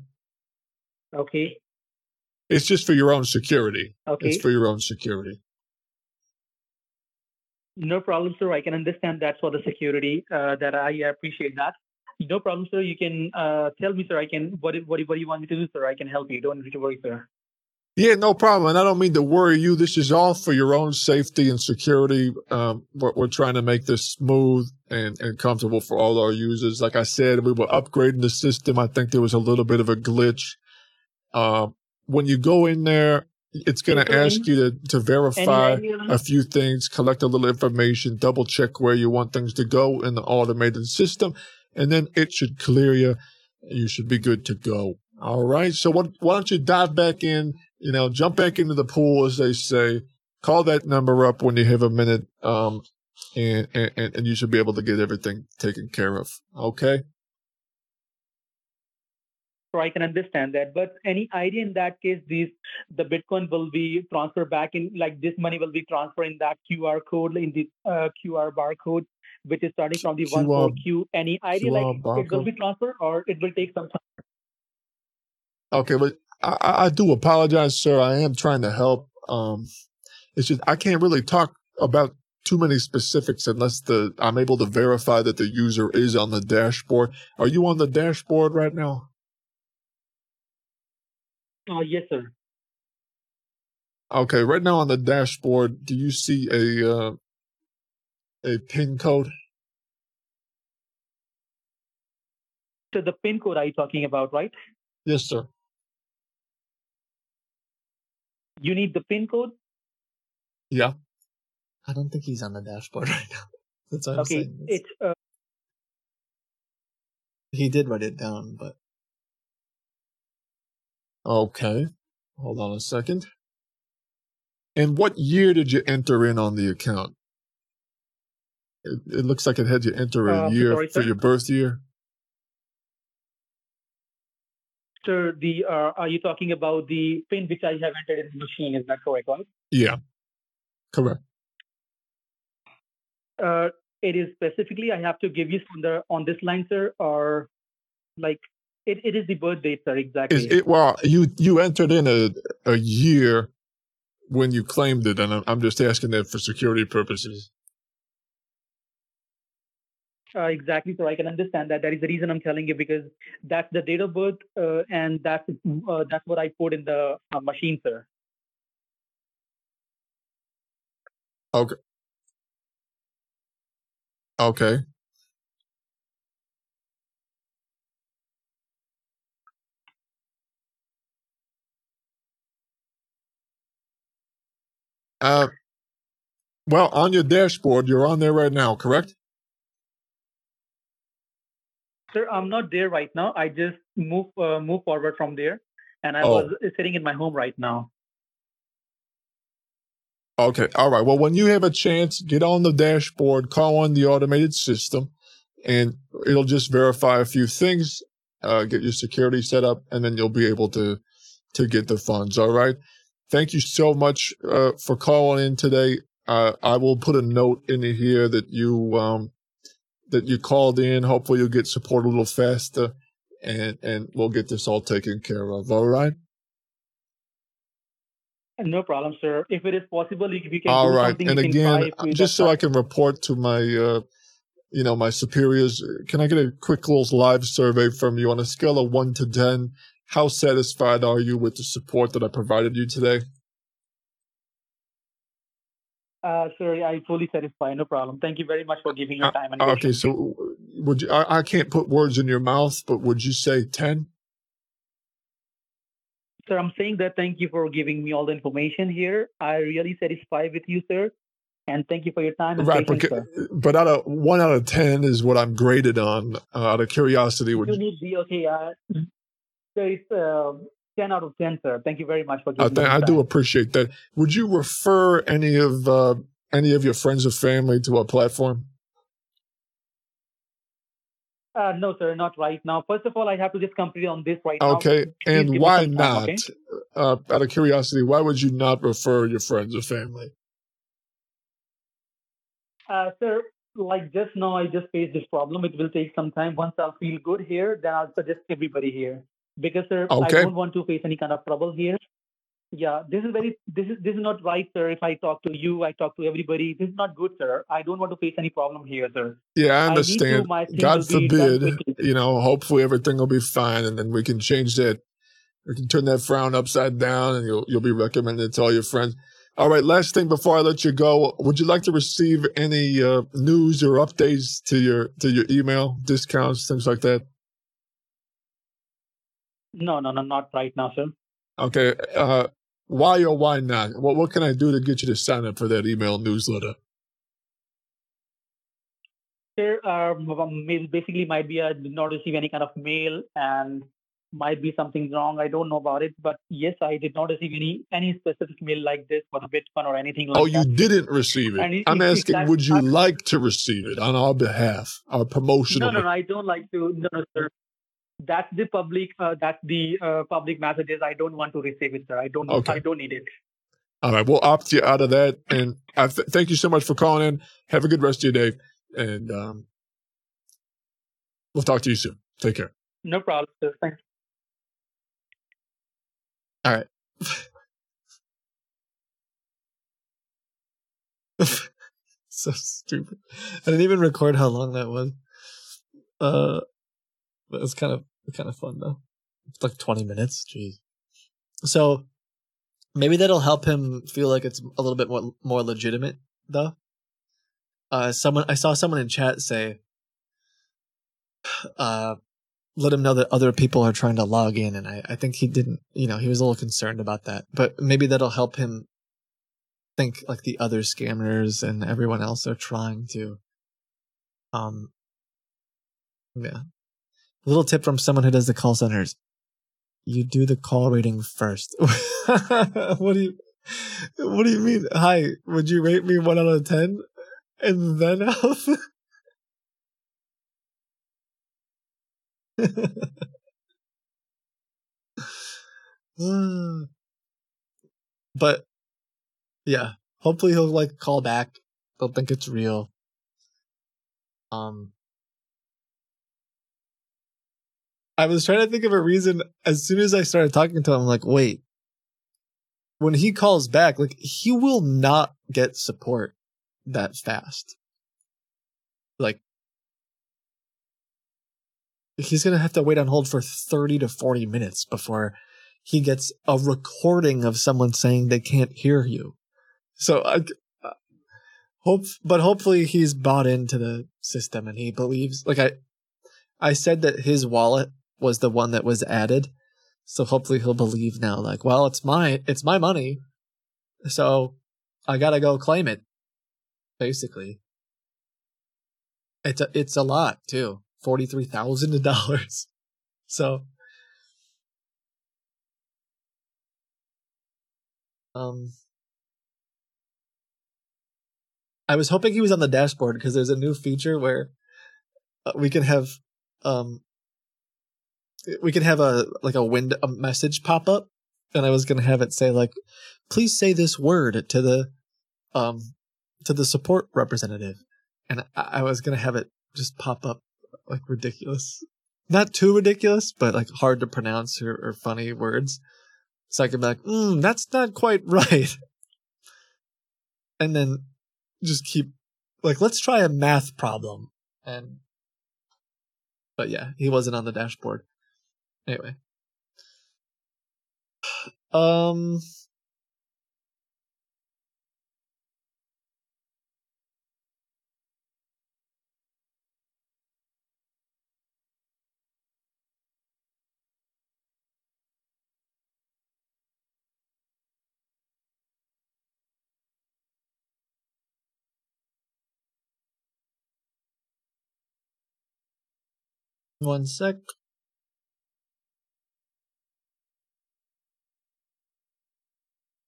Okay. It's just for your own security. Okay. It's for your own security. No problem, sir. I can understand that for the security. Uh, that I appreciate that. No problem, sir. You can uh, tell me, sir. I can. What what what do you want me to do, sir? I can help you. Don't need to worry, sir. Yeah, no problem. And I don't mean to worry you. This is all for your own safety and security. Um, we're, we're trying to make this smooth and, and comfortable for all our users. Like I said, we were upgrading the system. I think there was a little bit of a glitch. Um, when you go in there, it's going to ask you to, to verify a few things, collect a little information, double check where you want things to go in the automated system, and then it should clear you. You should be good to go. All right. So what, why don't you dive back in, you know, jump back into the pool, as they say, call that number up when you have a minute. Um, and, and, and you should be able to get everything taken care of. Okay. So I can understand that. But any idea in that case, these the Bitcoin will be transferred back in, like this money will be transferred in that QR code in the uh, QR barcode, which is starting from the one four Q. Any idea like it will be transferred or it will take some time? Okay, but I, I I do apologize, sir. I am trying to help. Um, it's just I can't really talk about too many specifics unless the I'm able to verify that the user is on the dashboard. Are you on the dashboard right now? Uh, yes, sir. Okay, right now on the dashboard, do you see a uh, a pin code? So the pin code are you talking about, right? Yes, sir. You need the pin code. Yeah. I don't think he's on the dashboard right now. That's what I'm Okay, saying. it's uh, He did write it down, but Okay. Hold on a second. And what year did you enter in on the account? It, it looks like it had you enter a Uh, year for your birth year. sir. The uh, are you talking about the pin which I have entered in the machine? Is that correct, right? Yeah. Correct. uh, it is specifically I have to give you on the on this line, sir, or like it, it is the birth date, sir, exactly. Is it well? You you entered in a a year when you claimed it, and I'm, I'm just asking that for security purposes. Uh, exactly, sir. I can understand that. That is the reason I'm telling you because that's the date of birth, uh, and that's uh, that's what I put in the uh, machine, sir. Okay. Okay. Uh, well, on your dashboard, you're on there right now, correct? Sir, I'm not there right now. I just move uh, move forward from there, and I Oh. was sitting in my home right now. Okay. All right. Well, when you have a chance, get on the dashboard, call on the automated system, and it'll just verify a few things, uh, get your security set up, and then you'll be able to to get the funds. All right. Thank you so much uh, for calling in today. Uh, I will put a note in here that you um, that you called in. Hopefully, you'll get support a little faster, and and we'll get this all taken care of. All right. No problem, sir. If it is possible, if you can All do right. something, And again, just so I can report to my, uh, you know, my superiors, can I get a quick little live survey from you on a scale of one to 10? How satisfied are you with the support that I provided you today? Uh, sorry, I fully satisfy. No problem. Thank you very much for giving your time and Okay. So would you, I, I can't put words in your mouth, but would you say 10? Sir, I'm saying that thank you for giving me all the information here. I really satisfied with you, sir. And thank you for your time and Right, patience, but, but out of one out of ten is what I'm graded on. Uh, out of curiosity, would You you, need the okay. Uh, so it's uh, ten out of ten, sir. Thank you very much for I, giving I do appreciate that. Would you refer any of uh, any of your friends or family to our platform? Uh, no, sir, not right now. First of all, I have to just complete on this right now. Okay, and why some time, not? okay? Uh, out of curiosity, why would you not refer your friends or family? Uh, sir, like just now, I just faced this problem. It will take some time. Once I'll feel good here, then I'll suggest everybody here. Because, sir, I don't want to face any kind of trouble here. Yeah, this is very, this is this is not right, sir. If I talk to you, I talk to everybody. This is not good, sir. I don't want to face any problem here, sir. Yeah, I I to- understand. my God will be done forbid, you know, hopefully everything will be fine and then we can change that. We can turn that frown upside down and you'll, you'll be recommended to all your friends. All right. Last thing before I let you go, would you like to receive any uh, news or updates to your, to your email, discounts, things like that? No, no, no, not right now, sir. Okay. Uh, why or why not? What, what can I do to get you to sign up for that email newsletter? Sir, um, basically might be I did not receive any kind of mail and might be something wrong. I don't know about it, but yes, I did not receive any any specific mail like this for the Bitcoin or anything like that. oh, that. you didn't receive it. it- I'm it- asking, that- would you I- like to receive it on our behalf, our promotional? No, no, no, I don't like to. No, no, sir. That's the public. Uh, that's the uh, public messages. I don't want to receive it, sir. I don't. Okay. I don't need it. All right, we'll opt you out of that. And I th- thank you so much for calling in. Have a good rest of your day, and um, we'll talk to you soon. Take care. No problem, sir. Thanks. All right. so stupid. I didn't even record how long that was. Uh, but it's kind of kind of fun though. It's like twenty minutes. Jeez. So maybe that'll help him feel like it's a little bit more more legitimate though. Uh, someone I saw someone in chat say, uh, let him know that other people are trying to log in, and I, I think he didn't. You know, he was a little concerned about that, but maybe that'll help him think like the other scammers and everyone else are trying to. Um. Yeah. Little tip from someone who does the call centers: you do the call rating first. what do you? What do you mean? Hi, would you rate me one out of ten, and then help? but yeah, hopefully he'll like call back. They'll think it's real. Um, I was trying to think of a reason. As soon as I started talking to him, I'm like, wait. When he calls back, like he will not get support that fast. Like he's gonna have to wait on hold for 30 to 40 minutes before he gets a recording of someone saying they can't hear you. So I uh, hope, but hopefully he's bought into the system and he believes. Like I, I said that his wallet was the one that was added, so hopefully he'll believe now. Like, well, it's my it's my money, so I gotta go claim it. Basically, it's a, it's a lot too, forty three thousand dollars. So, um, I was hoping he was on the dashboard because there's a new feature where uh, we can have um we could have a like a wind a message pop up and I was going to have it say like please say this word to the um to the support representative. And I, I was going to have it just pop up like ridiculous. Not too ridiculous but like hard to pronounce or, or funny words. So I could be like mm, that's not quite right. And then just keep like let's try a math problem. And but yeah he wasn't on the dashboard Anyway. Um. One sec.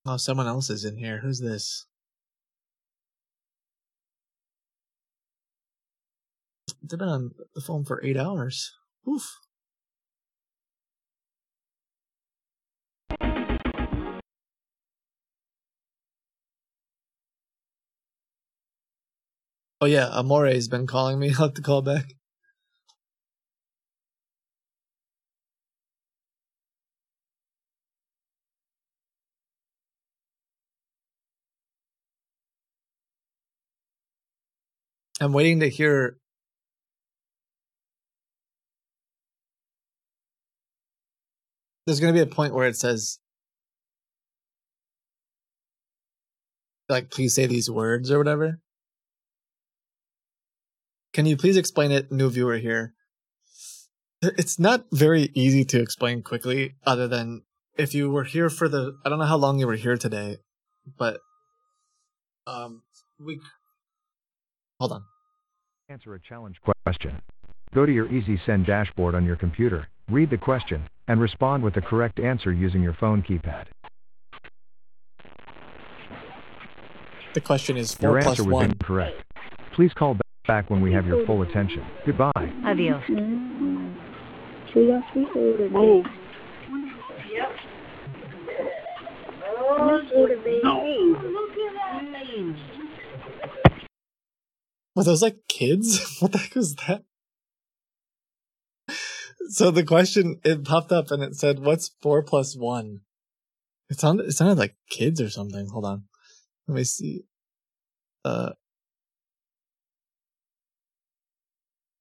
Oh, someone else is in here. Who's this? They've been on the phone for eight hours. Oof. Oh yeah, Amore's been calling me. I'll have to call back. I'm waiting to hear. There's going to be a point where it says, like, please say these words or whatever. Can you please explain it, new viewer here? It's not very easy to explain quickly, other than if you were here for the. I don't know how long you were here today, but um, we. Hold on. Answer a challenge question. Go to your Easy Send dashboard on your computer, read the question, and respond with the correct answer using your phone keypad. The question is four Your plus answer was one. incorrect. Please call back when we have your full attention. Goodbye. Adiós. Oh. Move. Were those like kids? What the heck was that? So the question it popped up and it said, "What's four plus one?" It sounded it sounded like kids or something. Hold on, let me see. Uh,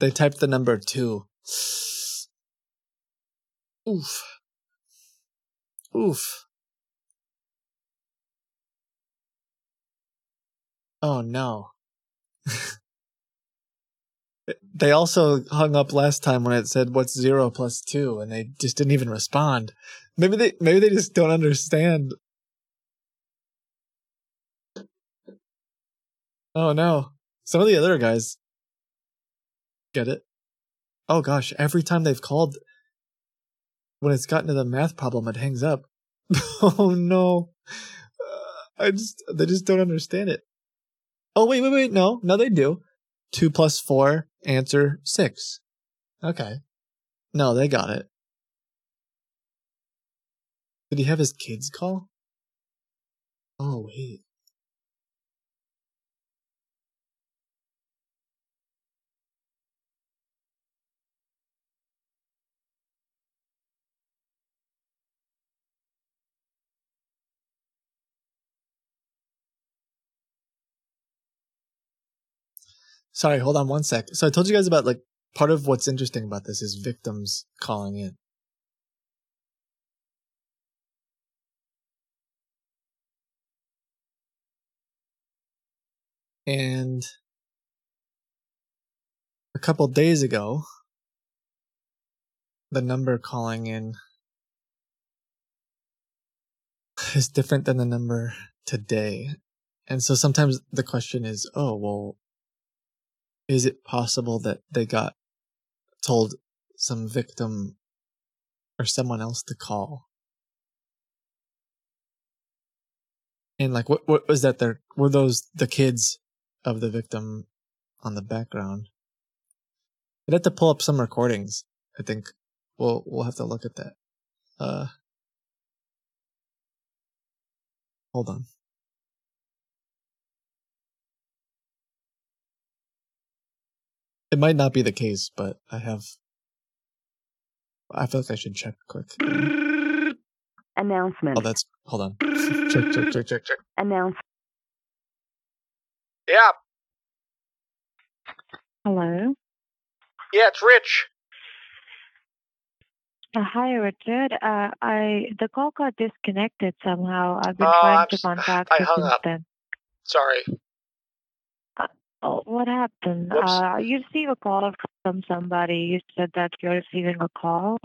they typed the number two. Oof. Oof. Oh no. They also hung up last time when it said what's zero plus two, and they just didn't even respond. Maybe they maybe they just don't understand. Oh no. Some of the other guys get it. Oh gosh, every time they've called when it's gotten to the math problem it hangs up. oh no. Uh, I just they just don't understand it. Oh wait, wait, wait, no, no, they do. Two plus four, answer six. Okay. No, they got it. Did he have his kids call? Oh wait. Sorry, hold on one sec. So I told you guys about like part of what's interesting about this is victims calling in. And a couple days ago, the number calling in is different than the number today. And so sometimes the question is, oh, well, is it possible that they got told some victim or someone else to call? And like, what what was that? There were those the kids of the victim on the background. I'd have to pull up some recordings. I think we'll we'll have to look at that. Uh, hold on. It might not be the case, but I have. I feel like I should check quick. Announcement. Oh, that's. Hold on. check, check, check, check, check. Announce. Yeah, Hello. yeah, it's Rich. Uh, hi, Richard. Uh, I the call got disconnected somehow. I've been Oh, trying I'm to contact I you hung since up. then. Sorry. Oh, what happened? Whoops. Uh, you received a call from somebody. You said that you're receiving a call.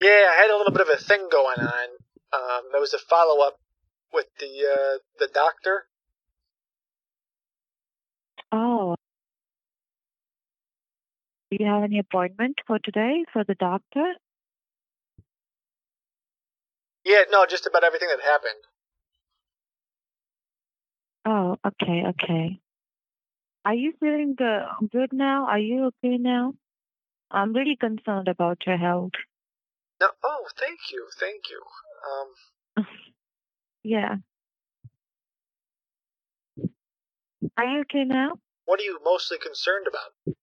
Yeah, I had a little bit of a thing going on. Um, there was a follow up with the uh, the doctor. Oh. Do you have any appointment for today for the doctor? Yeah, no, just about everything that happened. Oh, okay, okay. Are you feeling uh, good now? Are you okay now? I'm really concerned about your health. No, oh, thank you, thank you. Um, Yeah. Are you okay now? what are you mostly concerned about?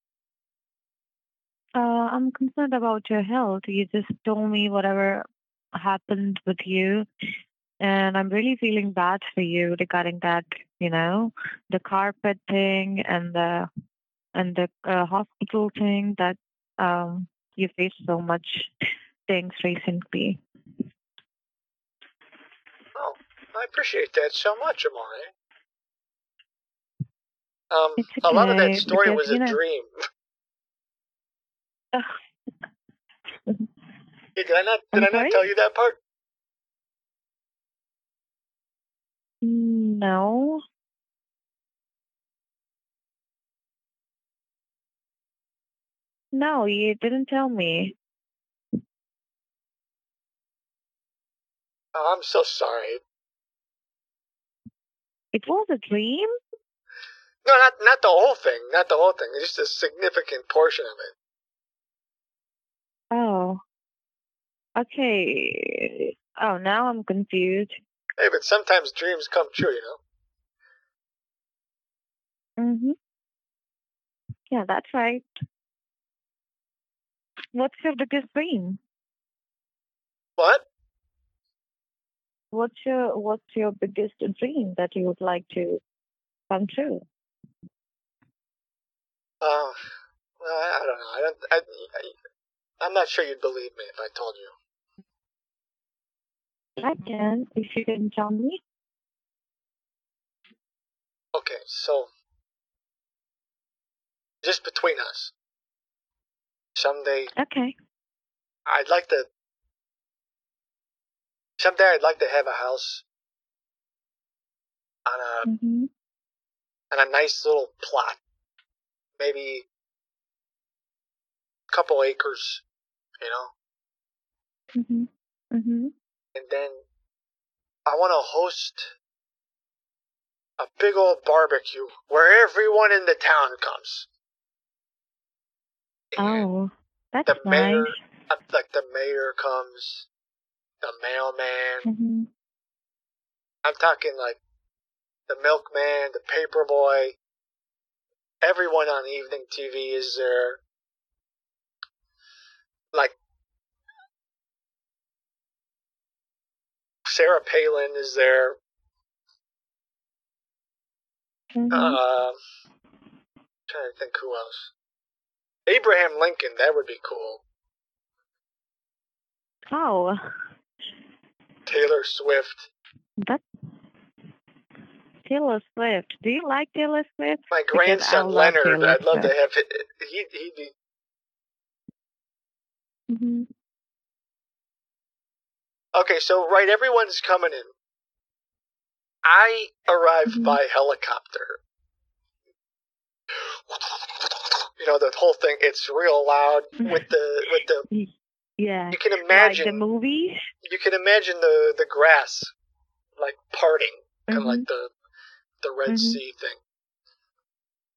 Uh, I'm concerned about your health. You just told me whatever happened with you, and I'm really feeling bad for you regarding that. You know, the carpet thing and the and the uh, hospital thing that um you faced so much things recently. Oh, I appreciate that so much, Amari. Um, It's a lot of that story because, was a know- dream. Hey, did I not? Did I'm I not sorry? tell you that part? No. No, you didn't tell me. Oh, I'm so sorry. It was a dream? No, not not the whole thing. Not the whole thing. Just a significant portion of it. Oh. Okay. Oh, now I'm confused. Hey, but sometimes dreams come true, you know. Mm-hmm. Yeah, that's right. What's your biggest dream? What? What's your What's your biggest dream that you would like to come true? Uh, well, I, I don't know. I don't. I, I, I'm not sure you'd believe me if I told you. I can, if you can tell me. Okay, so just between us, someday Okay. I'd like to. Someday I'd like to have a house on a Mm-hmm. on a nice little plot, maybe a couple acres, you know, Mm-hmm. Mm-hmm. And then I want to host a big old barbecue where everyone in the town comes. Oh, that's the mayor, nice. uh, like the mayor comes, the mailman. Mm-hmm. I'm talking like the milkman, the paper boy. Everyone on evening TV is there. Like Sarah Palin is there. Mm-hmm. Uh, trying to think who else. Abraham Lincoln, that would be cool. Oh, Taylor Swift. that's Taylor Swift. Do you like Taylor Swift? My grandson Leonard, Taylor I'd love to have. He, he'd be. Mm-hmm. Okay, so right, everyone's coming in. I arrived Mm-hmm. by helicopter. You know the whole thing. It's real loud with the with the. Yeah. You can Like imagine the movie. you can imagine the the grass like parting, kind of Mhm. like the the Red Mhm. Sea thing,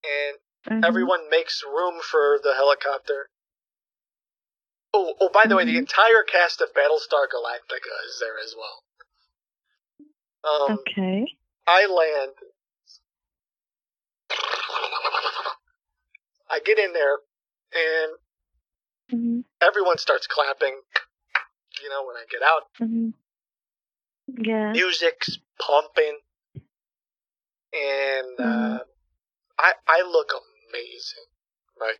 and Mhm. everyone makes room for the helicopter. Oh, oh! By the way, the Mhm. entire cast of Battlestar Galactica is there as well. Um, Okay. I land. I get in there, and Mm-hmm. everyone starts clapping. You know, when I get out, Mm-hmm. Yeah. music's pumping, and Mm-hmm. uh, I I look amazing, right?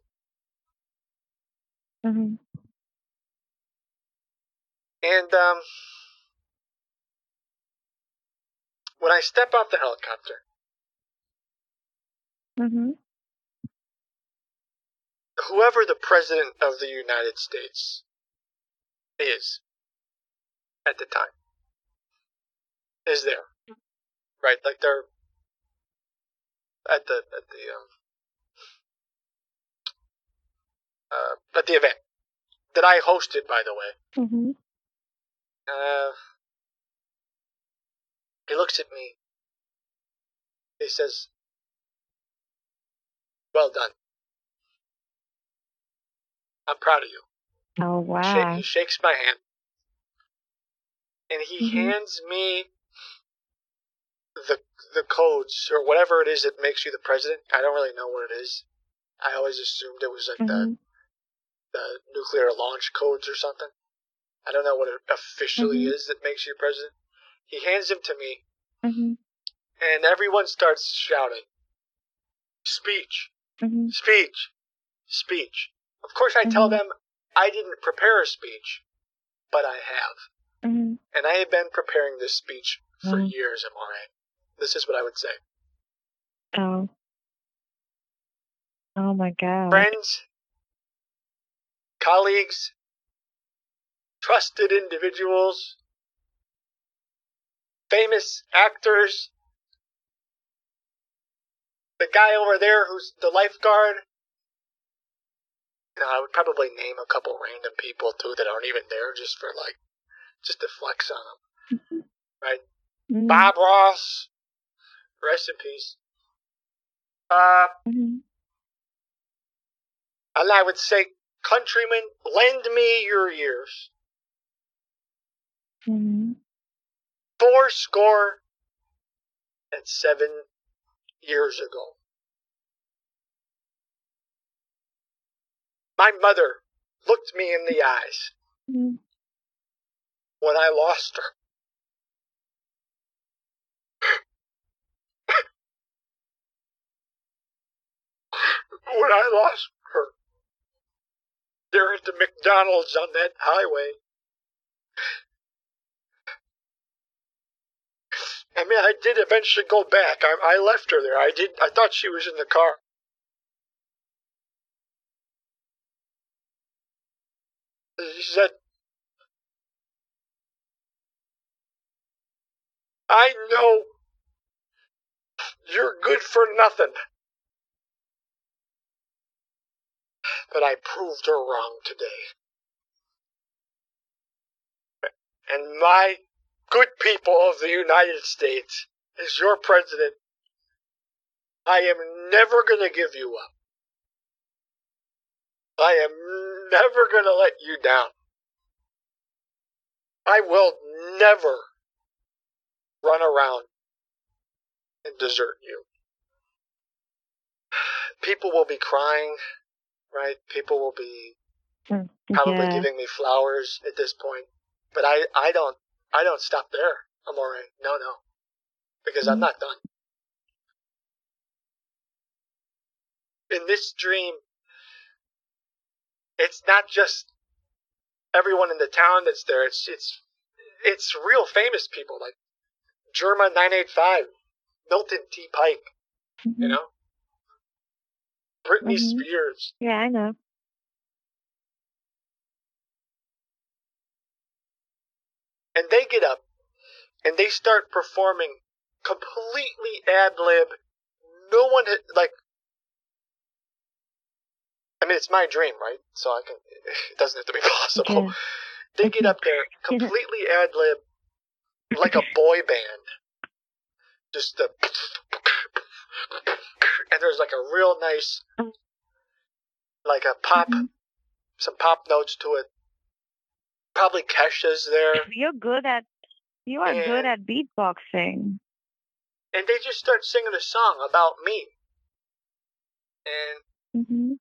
And um, when I step off the helicopter, Mm-hmm. whoever the president of the United States is at the time is there, right? Like they're at the at the um uh, at the event that I hosted, by the way. Mm-hmm. Uh, he looks at me. He says, "Well done. I'm proud of you." Oh wow. he shakes my hand, and he Mhm. hands me the the codes or whatever it is that makes you the president. I don't really know what it is. I always assumed it was like Mm-hmm. the the nuclear launch codes or something. I don't know what it officially Mhm. is that makes you president. He hands them to me, Mm-hmm. and everyone starts shouting, "Speech, Mm-hmm. speech, speech." Of course, I tell them I didn't prepare a speech, but I have. Mm-hmm. And I have been preparing this speech for Mhm. years, Amore. This is what I would say. Oh. Oh my god. Friends, colleagues, trusted individuals, famous actors, the guy over there who's the lifeguard. Know, I would probably name a couple random people too that aren't even there just for like, just to flex on them. Right? Mhm. Bob Ross, rest in peace. Uh, Mhm. and I would say, countrymen, lend me your ears. Mhm. Four score and seven years ago. My mother looked me in the eyes Mhm. when I lost her. when I lost her there at the McDonald's on that highway. I mean, I did eventually go back. I, I left her there. I did. I thought she was in the car. She said, "I know you're good for nothing." But I proved her wrong today. And my good people of the United States, as your president, I am never going to give you up. I am never going to let you down. I will never run around and desert you. People will be crying, right? People will be Mm, probably yeah. giving me flowers at this point. But I, I don't I don't stop there. I'm alright. No, no. Because I'm not done. In this dream, it's not just everyone in the town that's there. It's it's it's real famous people like Jerma nine eight five, Milton T. Pike, you know? Britney Mhm. Spears. Yeah, I know. And they get up and they start performing completely ad lib. No one had, like. I mean, it's my dream, right? So I can. It doesn't have to be possible. Yeah. They get up there completely ad lib, like a boy band. Just the. And there's like a real nice, like a pop, mm-hmm. some pop notes to it. Probably Kesha's there. You're good at you are good at beatboxing. and they just start singing a song about me. And hmm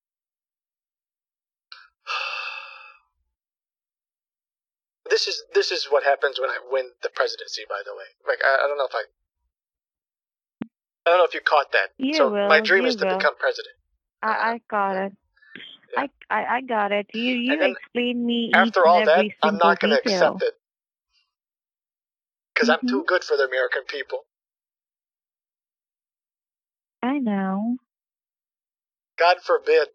this is this is what happens when I win the presidency. By the way, like I, I don't know if I, I don't know if you caught that. You so will, my dream is to will. become president. I, I got it. I, I I got it. You you explain me After each all that, I'm not going to accept it because I'm too good for the American people. I know. God forbid.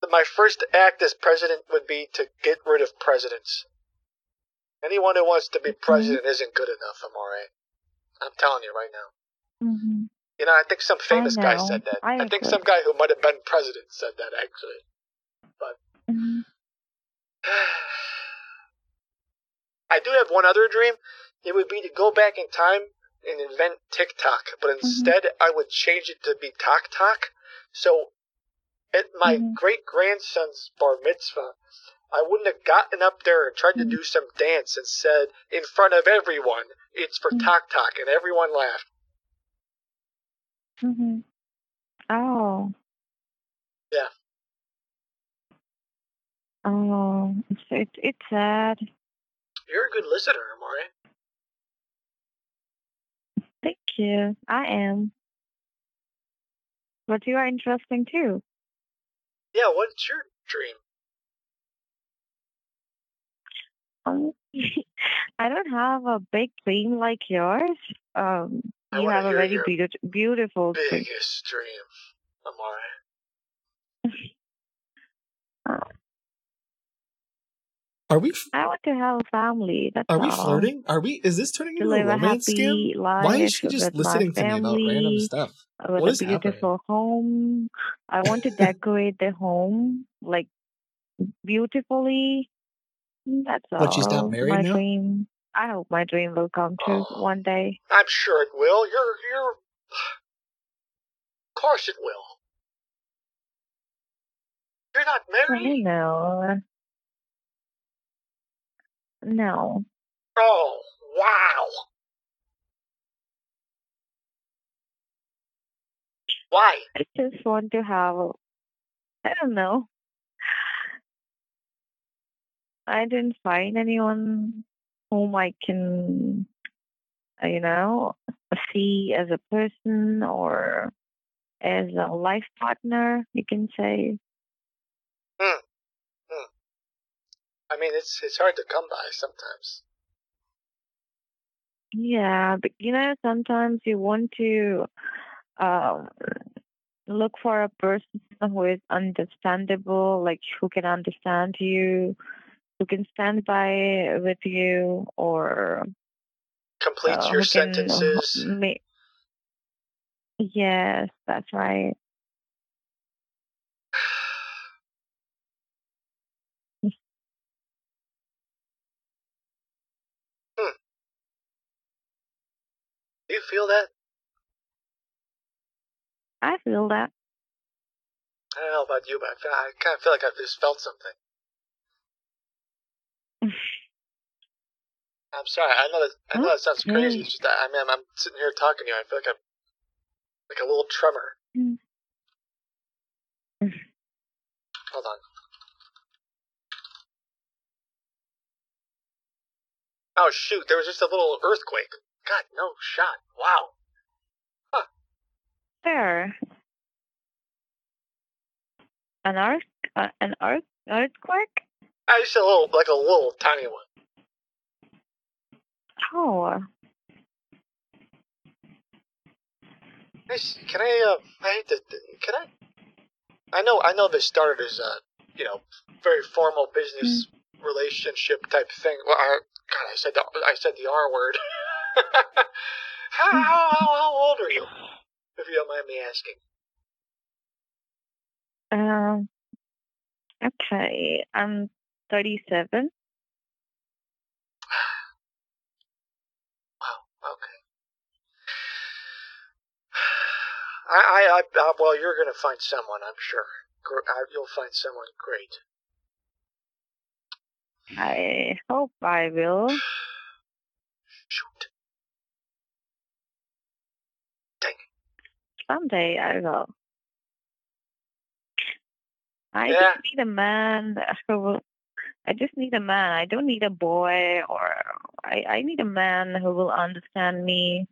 that My first act as president would be to get rid of presidents. Anyone who wants to be president isn't good enough, Amore. I'm telling you right now. Mm hmm You know, I think some famous guy said that. I think some guy who might have been president said that actually. But Mhm. I do have one other dream. It would be to go back in time and invent TikTok, but instead I would change it to be Tok Tok. So at my great grandson's bar mitzvah, I wouldn't have gotten up there and tried to do some dance and said in front of everyone, "It's for Tok Tok," and everyone laughed. Mhm. Oh. Yeah. Oh, it's it's it's sad. You're a good listener, Amari. Thank you. I am. But you are interesting too. Yeah, what's your dream? Um, I don't have a big dream like yours. Um, I you have a very your beautiful, beautiful. Biggest dream, Amari. Are we f- I want to have a family. That's are we all. flirting? Are we? Is this turning To into a live a romance happy scam? life Why is she just listening to me about random family, stuff? Uh, with What a is happening? beautiful home. I want to decorate the home like beautifully. That's all. What, she's not married my now? dream. I hope my dream will come true oh, one day. I'm sure it will. You're you're. Of course it will. You're not married. No. No. Oh wow. Why? I just want to have. I don't know. I didn't find anyone whom I can, you know, see as a person or as a life partner. You can say. Hmm. Hmm. I mean, it's it's hard to come by sometimes. Yeah, but you know, sometimes you want to um, look for a person who is understandable, like who can understand you, who can stand by with you, or Completes uh, your sentences. ma- Yes, that's right. Hmm. Do you feel that? I feel that. I don't know about you, but I, feel, I kind of feel like I've just felt something. I'm sorry. I know that I know that sounds crazy. It's just that, I mean, I'm, I'm sitting here talking to you. I feel like I'm like a little tremor. Mm. Hold on. Oh shoot! There was just a little earthquake. God, no shot. Wow. There. An earth, uh, an earth, earthquake. I just a little, like a little tiny one. Oh, Can I? Uh, I hate to. Can I? I know. I know this started as a, you know, very formal business relationship type thing. Well, I, God, I said the, I said the R word. how, how, how, how old are you? If you don't mind me asking. um, okay. I'm 37. Okay. I, I, I, well, you're gonna find someone, I'm sure. You'll find someone great. I hope I will. Shoot. Someday I will. I Yeah. just need a man who will. I just need a man. I don't need a boy or I, I need a man who will understand me,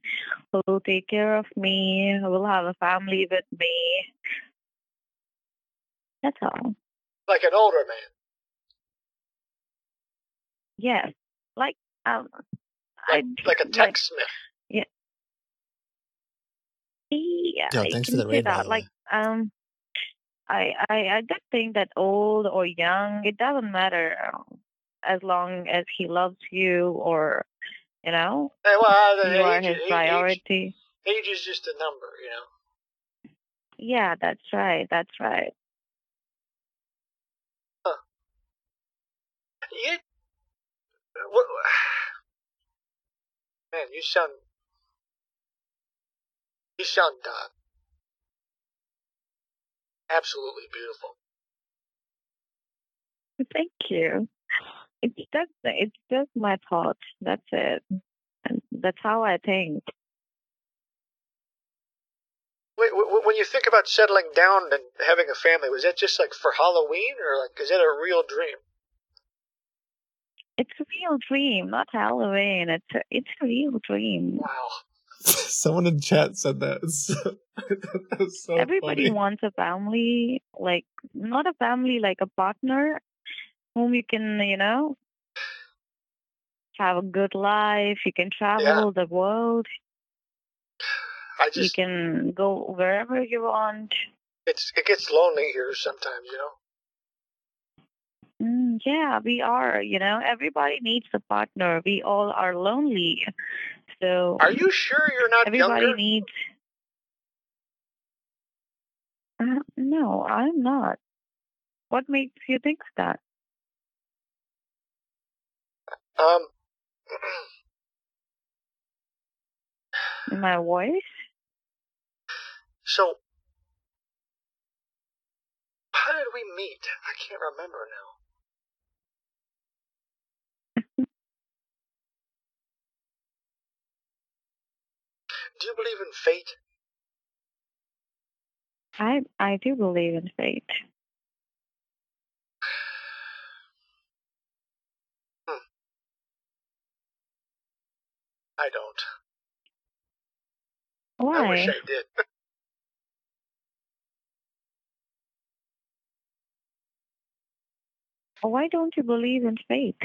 who will take care of me, who will have a family with me. That's all. Like an older man. Yes. Like um Like, I like a Tech Smith. Yeah. Yeah, Yo, thanks can for the say raid, by that. the Like, um, I, I, I don't think that old or young, it doesn't matter um, as long as he loves you or, you know, well, uh, you are age, his age, priority. Age is just a number, you know. Yeah, that's right. That's right. You, what, man, you sound, you sound uh, absolutely beautiful. Thank you. It's just it's just my thought. That's it. And that's how I think. Wait, w- w- when you think about settling down and having a family, was that just like for Halloween, or like is that a real dream? It's a real dream, not Halloween. It's a, it's a real dream. Wow. Someone in chat said that. So, that so Everybody funny. wants a family, like not a family, like a partner whom you can, you know, have a good life. You can travel the world. I just, You can go wherever you want. it's it gets lonely here sometimes, you know. Mm, yeah, we are. You know, everybody needs a partner. We all are lonely. So Are you sure you're not everybody younger? needs. Uh, no, I'm not. What makes you think that? Um, My voice? so how did we meet? I can't remember now. Do you believe in fate? I I do believe in fate. Hmm. I don't. Why? I wish I did. Why don't you believe in fate?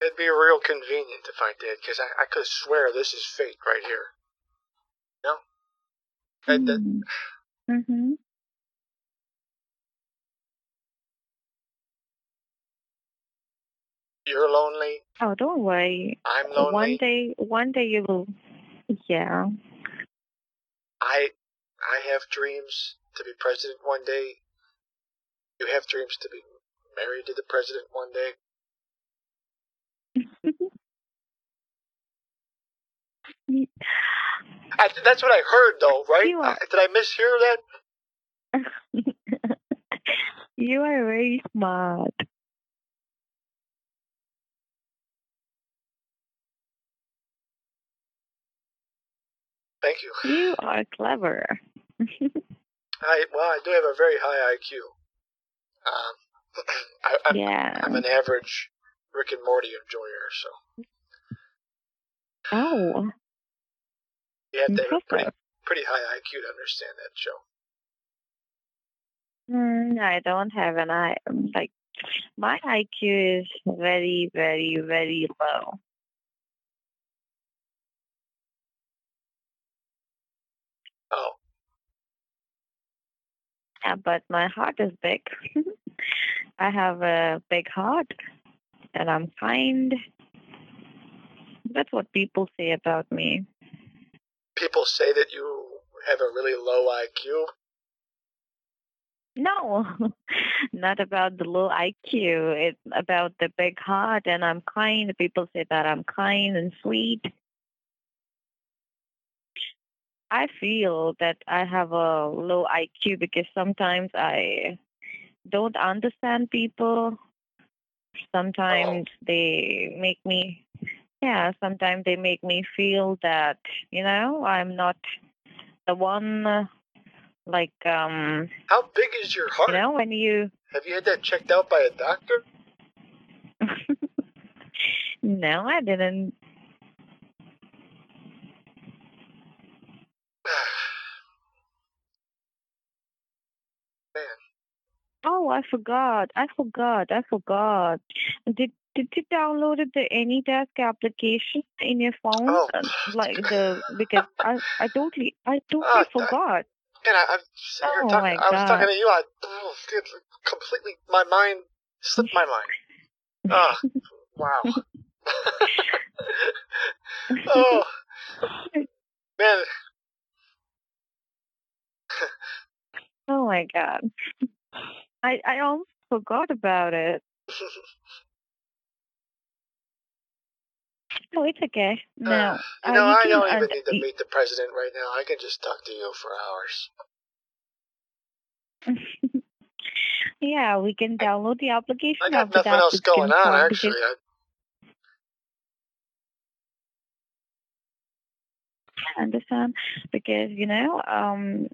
It'd be real convenient if I did, because I, I could swear this is fate right here. No? And that, Mm-hmm. you're lonely. Oh, don't worry. I'm lonely. One day, one day you will. Yeah. I I have dreams to be president one day. You have dreams to be married to the president one day. I, that's what I heard, though, right? Are- did I mishear that? You are very smart. Thank you. You are clever. I well, I do have a very high IQ. Um, I, I'm, Yeah. I'm an average Rick and Morty enjoyer, so Oh, you have to have a pretty, pretty high IQ to understand that show. mm, I don't have an I. Like, my IQ is very, very, very low. Oh, Yeah, but my heart is big. I have a big heart, and I'm kind. That's what people say about me. People say that you have a really low IQ. No, not about the low IQ. It's about the big heart, and I'm kind. People say that I'm kind and sweet. I feel that I have a low IQ because sometimes I don't understand people. Sometimes oh. they make me, yeah, sometimes they make me feel that, you know, I'm not the one, uh, like, um, How big is your heart? you know, when you, Have you had that checked out by a doctor? no, I didn't. Oh, I forgot. I forgot. I forgot. Did did you download the AnyDesk application in your phone? Oh. Uh, Like the because I I totally I totally Ah, I- forgot. Man, I, I'm sitting here Oh talking. my I was talking to you. I oh, dude, completely. My mind slipped my mind. Ah, wow. oh man, Oh my god. I I almost forgot about it. No, it's okay. No. Uh, you uh, I don't uh, even need to meet the president right now. I can just talk to you for hours. yeah, we can download the application. I got nothing else going on, actually. I, I understand because you know um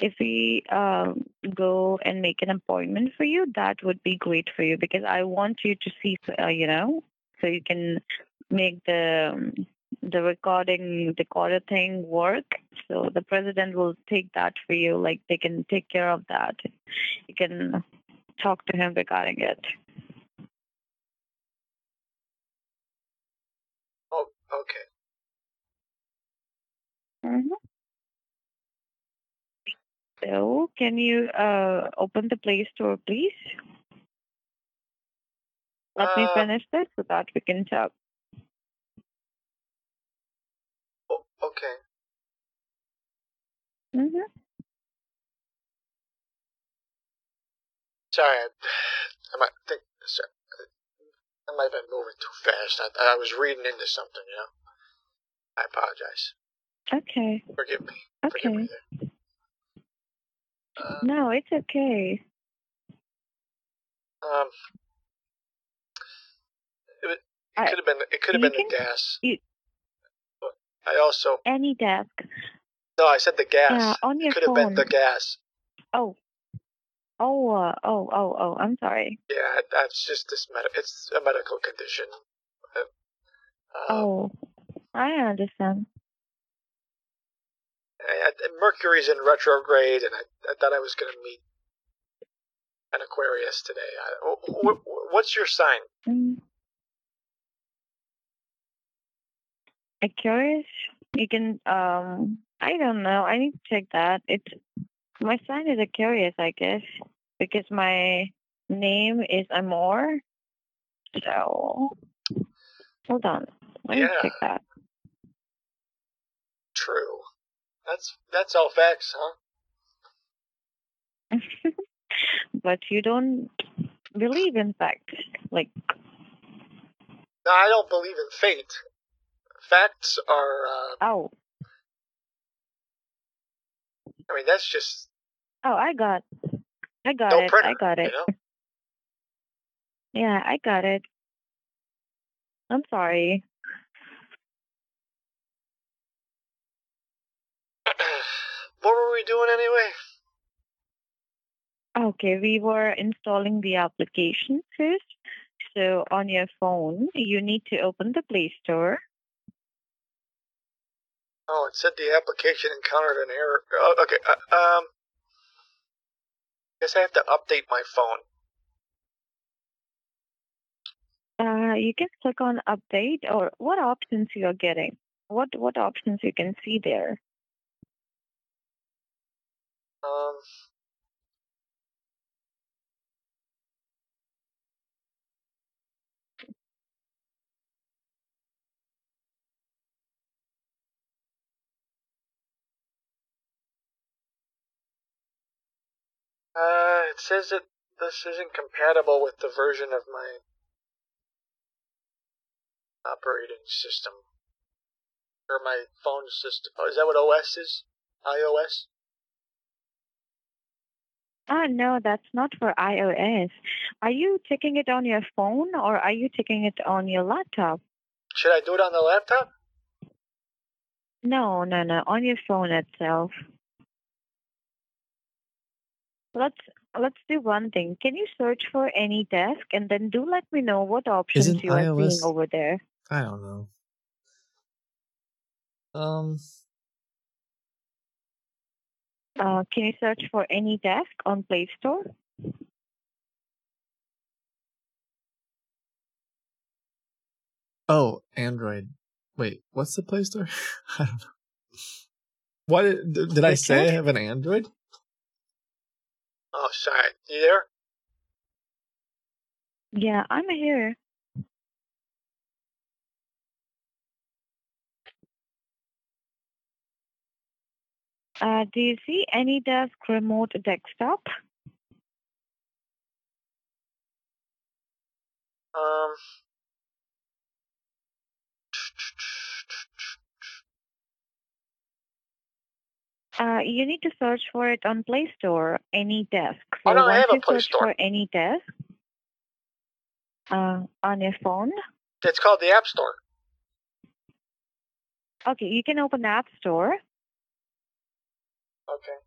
if we um go and make an appointment for you that would be great for you because i want you to see uh, you know so you can make the um, the recording recorder thing work so the president will take that for you like they can take care of that you can talk to him regarding it oh, okay. Mhm. So, can you uh, open the Play Store, please? Let me Uh, finish this so that we can talk. Okay. Mm-hmm. Sorry, I, I might think. Sorry, I might have been moving too fast. I, I was reading into something, you know. I apologize. Okay. Forgive me. Forgive Okay. me there. Uh, No, it's okay. um, it, it could have been. It could have been the desk. you- I also. AnyDesk. No, I said the gas. Yeah, on your it could have been the gas. Oh. Oh, uh, oh, oh, oh, I'm sorry. Yeah, that's just this. Med- it's a medical condition. Uh, Oh, I understand. I, I, Mercury's in retrograde, and I, I thought I was going to meet an Aquarius today. I, wh- wh- what's your sign? Mm. Curious. You can, um, I don't know. I need to check that. It's my sign is a curious, I guess, because my name is Amor. So, hold on. Let me check that. True. That's that's all facts, huh? but you don't believe in facts, like No, I don't believe in fate. Facts are. Uh, oh, I mean, that's just oh, I got, I got no it, printer. I got it. You know. Yeah, I got it. I'm sorry. what were we doing anyway? Okay, we were installing the application first. So on your phone, you need to open the Play Store. Oh, it said the application encountered an error. Oh, okay. Uh, um. Guess I have to update my phone. Uh, you can click on Update or what options you are getting. What what options you can see there? Um. Uh, it says that this isn't compatible with the version of my operating system or my phone system. Oh, is that what OS is? iOS? Ah, no, that's not for iOS. Are you taking it on your phone or are you taking it on your laptop? Should I do it on the laptop? No, no, no, on your phone itself. Let's let's do one thing. Can you search for AnyDesk and then do let me know what options Isn't you are iOS seeing over there. I don't know. Um, Uh, can you search for AnyDesk on Play Store? oh, Android. Wait, what's the Play Store? I don't know. What did, did I say? I have an Android? Oh, outside. You there? Yeah, I'm here. Uh, do you see AnyDesk remote desktop? Um, Uh, you need to search for it on Play Store, AnyDesk. So I once have a Play search Store. for AnyDesk uh, on your phone, It's called the App Store. okay, you can open the App Store. Okay.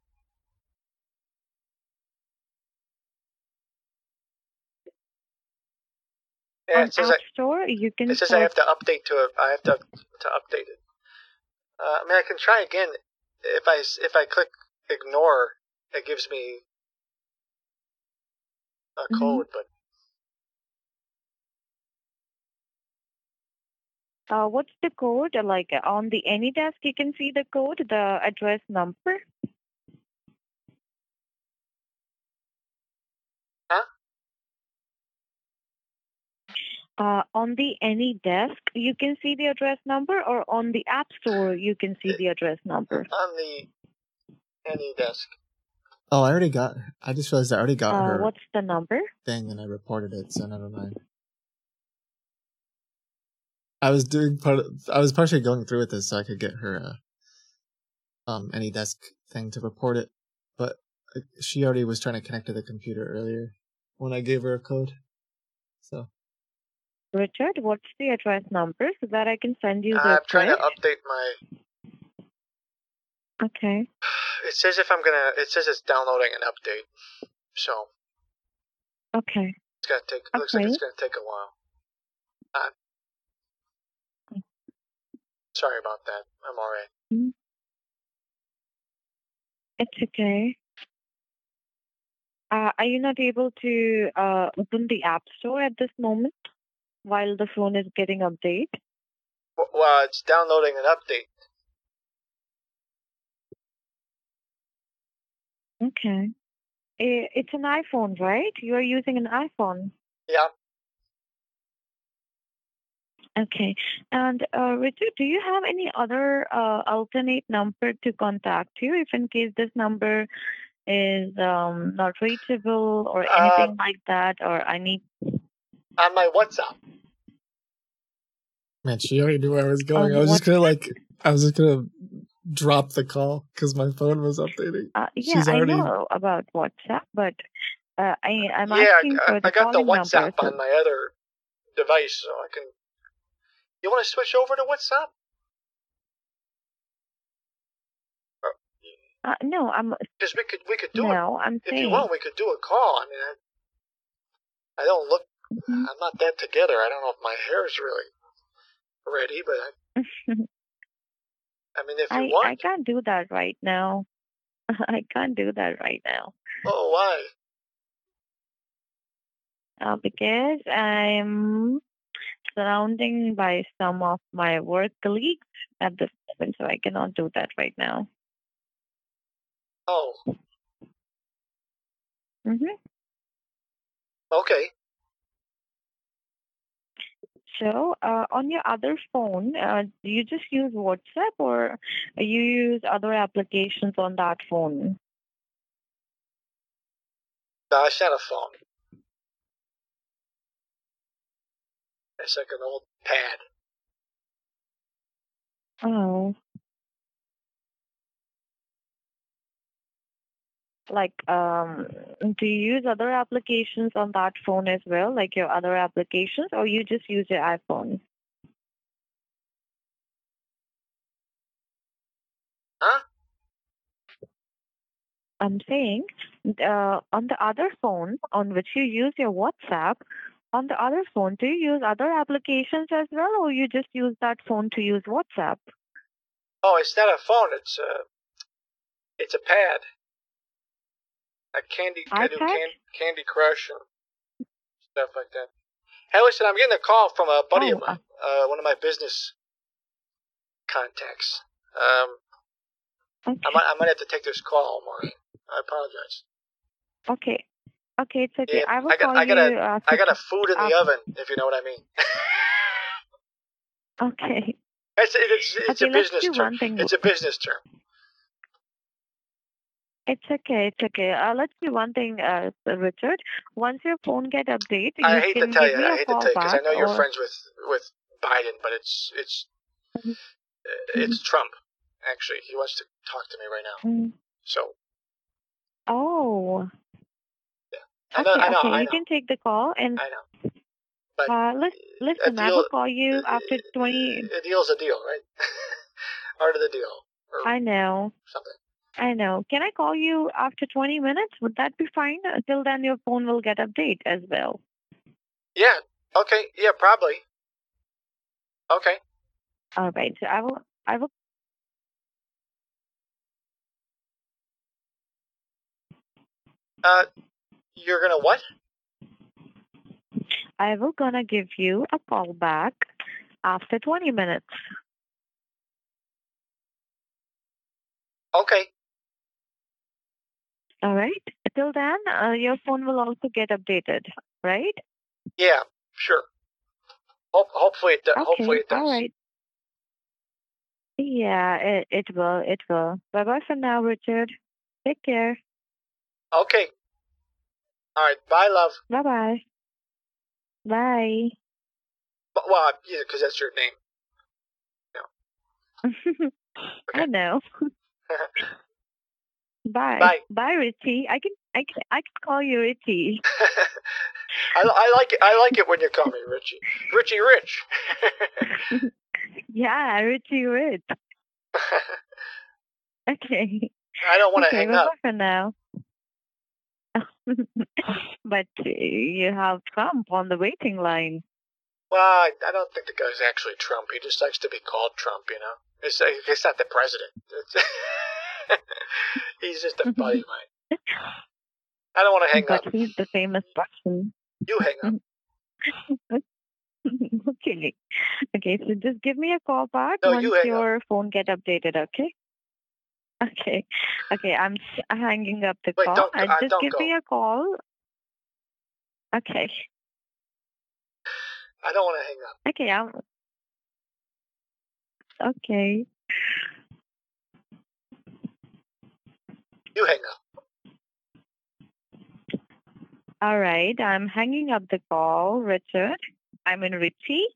Yeah, it says App I, Store, you can it says I have to update to it. I have to to update it. Uh, I mean, I can try again. If I if I click ignore, it gives me a Mhm. code, but Uh, what's the code? Like on the AnyDesk, you can see the code, the address number. Huh? Uh, on the AnyDesk, you can see the address number, or on the App Store, you can see the address number. on the AnyDesk. Oh, I already got. I just realized I already got Uh, her what's the number? thing and I reported it, so never mind. I was doing part. Of, I was partially going through with this so I could get her uh, um AnyDesk thing to report it, but uh, she already was trying to connect to the computer earlier when I gave her a code. So Richard, what's the address number so that I can send you the I'm trying to update my. Okay. It says if I'm gonna. It says it's downloading an update, so Okay. it's gonna take. It looks like it's gonna take a while. Uh, sorry about that. I'm alright. Mm. It's okay. Uh, are you not able to uh, open the App Store at this moment while the phone is getting update? Well, it's downloading an update. Okay. It's an iPhone, right? You are using an iPhone. Yeah. Okay. And uh, Richard, do you have any other uh, alternate number to contact you if in case this number is um, not reachable or Uh, anything like that, or I need On my WhatsApp. man, she already knew where I was going. Um, I was just gonna like, I was just gonna drop the call because my phone was updating. Uh, yeah, She's already. I know about WhatsApp, but uh, I, I'm yeah, asking I, for I got the WhatsApp number. so- on my other device, so I can. You want to switch over to WhatsApp? Uh, no, I'm Because we could we could do no, it. I'm If saying. you want, we could do a call. I mean, I, I don't look. Mm-hmm. I'm not that together. I don't know if my hair is really ready, but I, I mean, if you I want. I can't do that right now. I can't do that right now. Oh, why? Uh, because I'm surrounding by some of my work colleagues at this moment, so I cannot do that right now. Oh, hmm okay. So, uh, on your other phone, uh, do you just use WhatsApp or you use other applications on that phone? It's not a phone. It's like an old pad. Oh. Like, um, do you use other applications on that phone as well, like your other applications, or you just use your iPhone? Huh? I'm saying, uh, on the other phone on which you use your WhatsApp, on the other phone, do you use other applications as well, or you just use that phone to use WhatsApp? Oh, it's not a phone. It's a. It's a pad. A candy. I do can, Candy Crush and stuff like that. Hey, listen, I'm getting a call from a buddy of Oh, mine, uh, one of my business contacts. Um, I might, I might have to take this call, Maureen. I apologize. Okay. Okay, it's okay. Yeah, I will I got, call I got you. a, uh, I got a food in the oven, if you know what I mean. Okay. It's, it's, it's Okay, a business term. It's a business term. It's okay. It's okay. Uh, let's do one thing, uh, Richard. Once your phone get update, you I hate to tell give you, me I a hate to call tell you because I back know you're or- friends with with Biden, but it's it's Mm-hmm. uh, it's Trump. Actually, he wants to talk to me right now. Mm. So Oh. I know, okay, I know, okay. I you know. can take the call and I know. But uh, lis- listen, I will call you after 20. A deal's a deal, right? Art of the deal, or I know. something. I know. Can I call you after 20 minutes? Would that be fine? Until then, your phone will get update as well. Yeah. Okay. Yeah. Probably. Okay. All right. So I will. I will. Uh, you're gonna what? I will gonna give you a call back after 20 minutes. Okay. All right. Till then, uh, your phone will also get updated, right? Yeah. Sure. Hope, hopefully it. Do, Okay. Hopefully it does. All right. Yeah, it, it will. It will. Bye bye for now, Richard. Take care. Okay. All right. Bye, love. Bye bye. Bye. B- Well, yeah, because that's your name. No. I know. Bye. Bye. Bye, Richie. I can I can I can call you Richie. I, I like it. I like it when you call me Richie. Richie Rich. yeah, Richie Rich. Okay. I don't want to okay, hang up. for now. but you have Trump on the waiting line. Well, I, I don't think the guy's actually Trump. He just likes to be called Trump, you know. It's, it's not the president. He's just a buddy mine. I don't want to hang but up. he's the famous person. You hang up. okay. Okay, so just give me a call back No, once you hang up. your phone get updated, okay? Okay. Okay, I'm hanging up the Wait, call. don't and uh, just give go. me a call. Okay. I don't want to hang up. Okay, I'm Okay. You hang up. All right, I'm hanging up the call, Richard. I'm in Richie.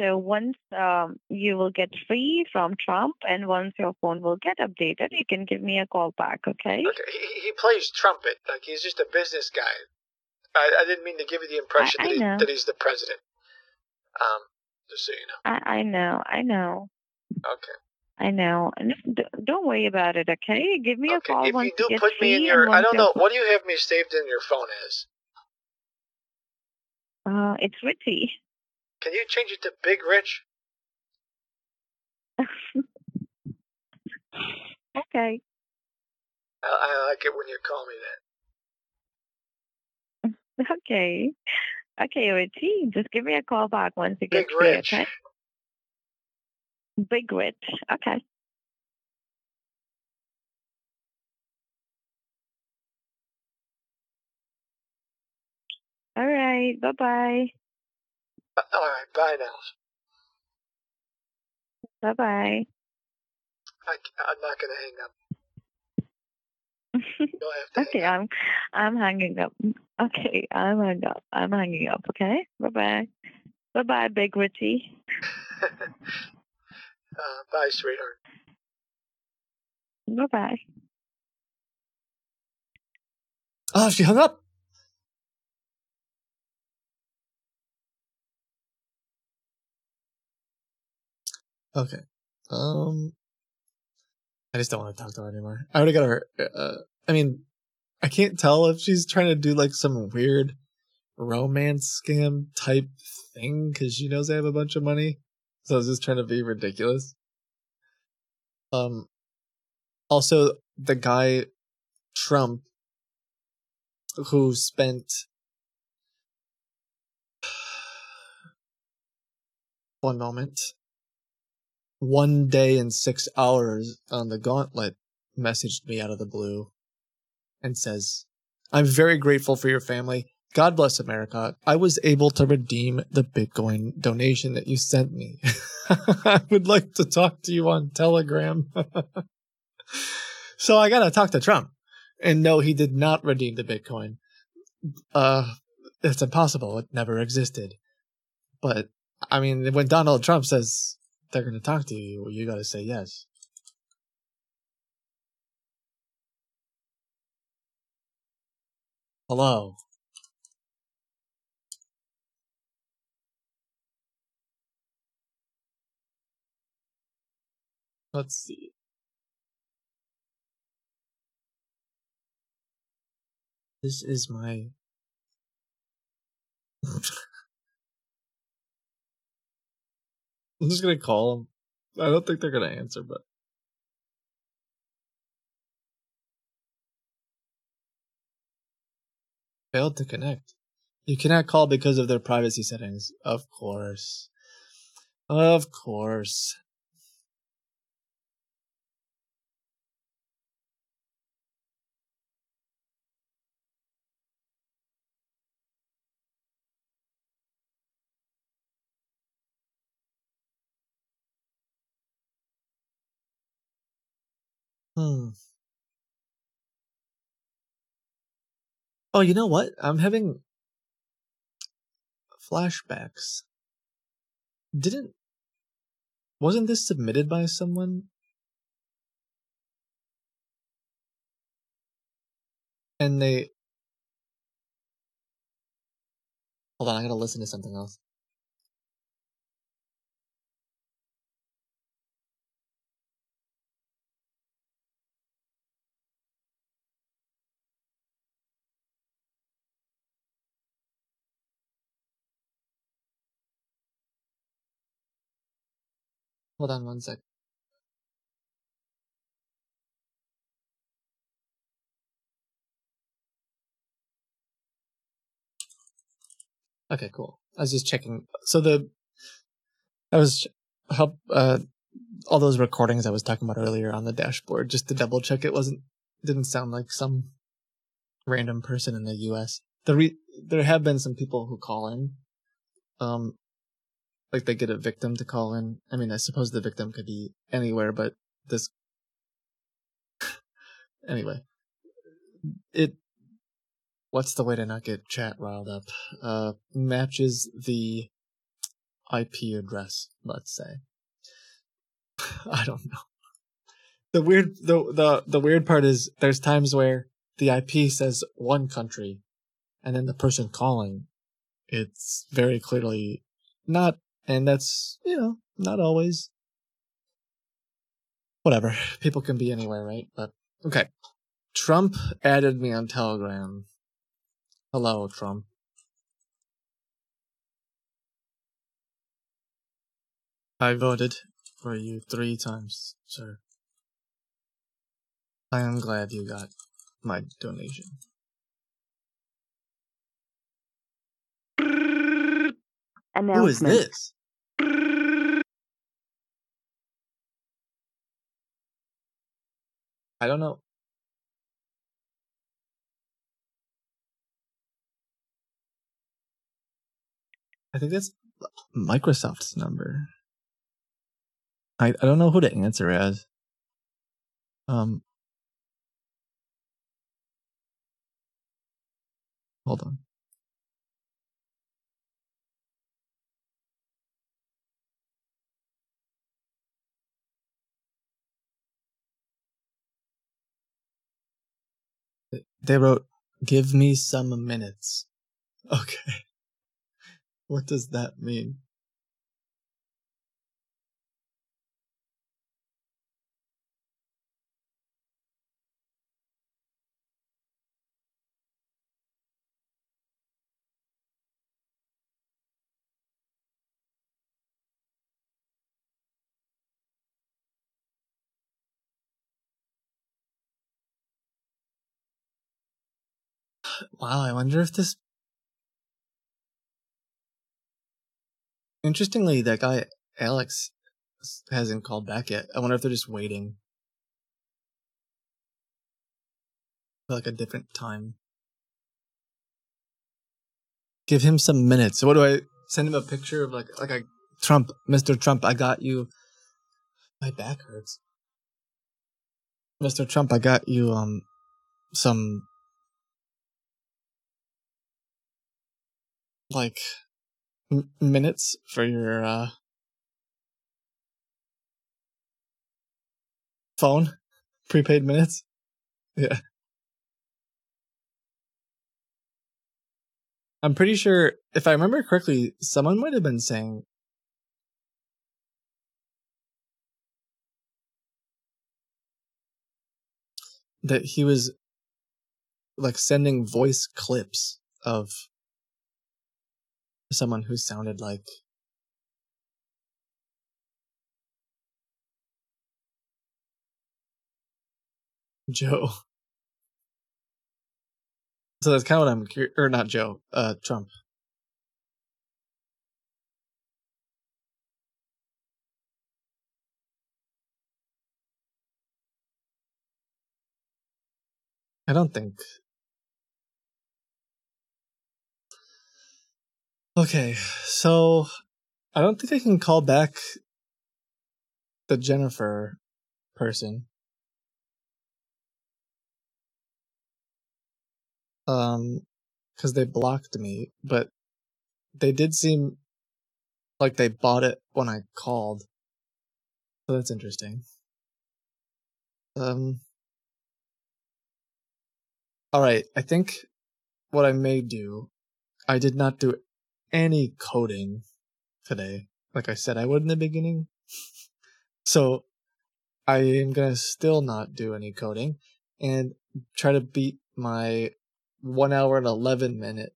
So once um, you will get free from Trump and once your phone will get updated, you can give me a call back, okay? Okay. He, he plays trumpet. Like he's just a business guy. I, I didn't mean to give you the impression I that, he, that he's the president. Um, just so you know. I, I know, I know, Okay. I know. And don't worry about it, okay? Give me a call If once you do put me in your, I don't know. What do you have me saved in your phone as? Uh, it's Richie. Can you change it to Big Rich? Okay. I, I like it when you call me that. Okay. Okay, Richie. Just give me a call back once you get Big free, Rich. okay? Big Rich. Okay. All right. Bye bye. All right. Bye now. Bye bye. I'm not gonna hang up. To okay, I'm I'm hanging up. Okay, I'm hanging up. I'm hanging up. Okay. Bye bye. Bye bye, Big Richie. Uh, bye, sweetheart. Bye bye. Oh, she hung up. Okay. Um, I just don't want to talk to her anymore. I already got her. Uh, I mean, I can't tell if she's trying to do like some weird romance scam type thing because she knows I have a bunch of money. So I was just trying to be ridiculous. Um, also, the guy Trump who spent one moment one day and six hours on the gauntlet messaged me out of the blue and says i'm very grateful for your family god bless america i was able to redeem the bitcoin donation that you sent me i would like to talk to you on telegram so i gotta talk to trump And no, he did not redeem the Bitcoin. Uh, it's impossible. It never existed. But I mean, when Donald Trump says they're going to talk to you, you got to say yes. Hello. Let's see. This is my. I'm just gonna call them. I don't think they're gonna answer, but. Failed to connect. You cannot call because of their privacy settings. Of course. Of course. Hmm. Oh, you know what? I'm having flashbacks. Didn't wasn't this submitted by someone? And they Hold on, I gotta listen to something else. Hold on one sec. Okay, cool. I was just checking. So the I was help uh all those recordings I was talking about earlier on the dashboard just to double check it wasn't didn't sound like some random person in the US. The re- there have been some people who call in um like they get a victim to call in. I mean, I suppose the victim could be anywhere, but this anyway. It what's the way to not get chat riled up? Uh matches the IP address, let's say. I don't know. The weird the the the weird part is there's times where the IP says one country and then the person calling it's very clearly not and that's you know not always. Whatever. People can be anywhere right? But okay. Trump added me on telegram. Hello trump. I voted for you three times sir. I am glad you got my donation. Who is this I don't know. I think that's Microsoft's number. I I don't know who to answer as. Um. Hold on. They wrote, "Give me some minutes." Okay. What does that mean? Wow, I wonder if this. Interestingly, that guy Alex hasn't called back yet. I wonder if they're just waiting for like a different time. Give him some minutes. So what do I send him a picture of like like a Trump, Mr. Trump? I got you. My back hurts. Mr. Trump, I got you um some like m- minutes for your uh phone? Prepaid minutes? Yeah. I'm pretty sure if i remember correctly someone might have been saying that he was like sending voice clips of someone who sounded like Joe. So that's kind of what I'm or not Joe, uh Trump. I don't think. Okay, so I don't think I can call back the Jennifer person. Um, because they blocked me, but they did seem like they bought it when I called. So that's interesting. Um, all right, I think what I may do, I did not do any coding today, like I said I would in the beginning. So I am gonna still not do any coding and try to beat my one hour and eleven minute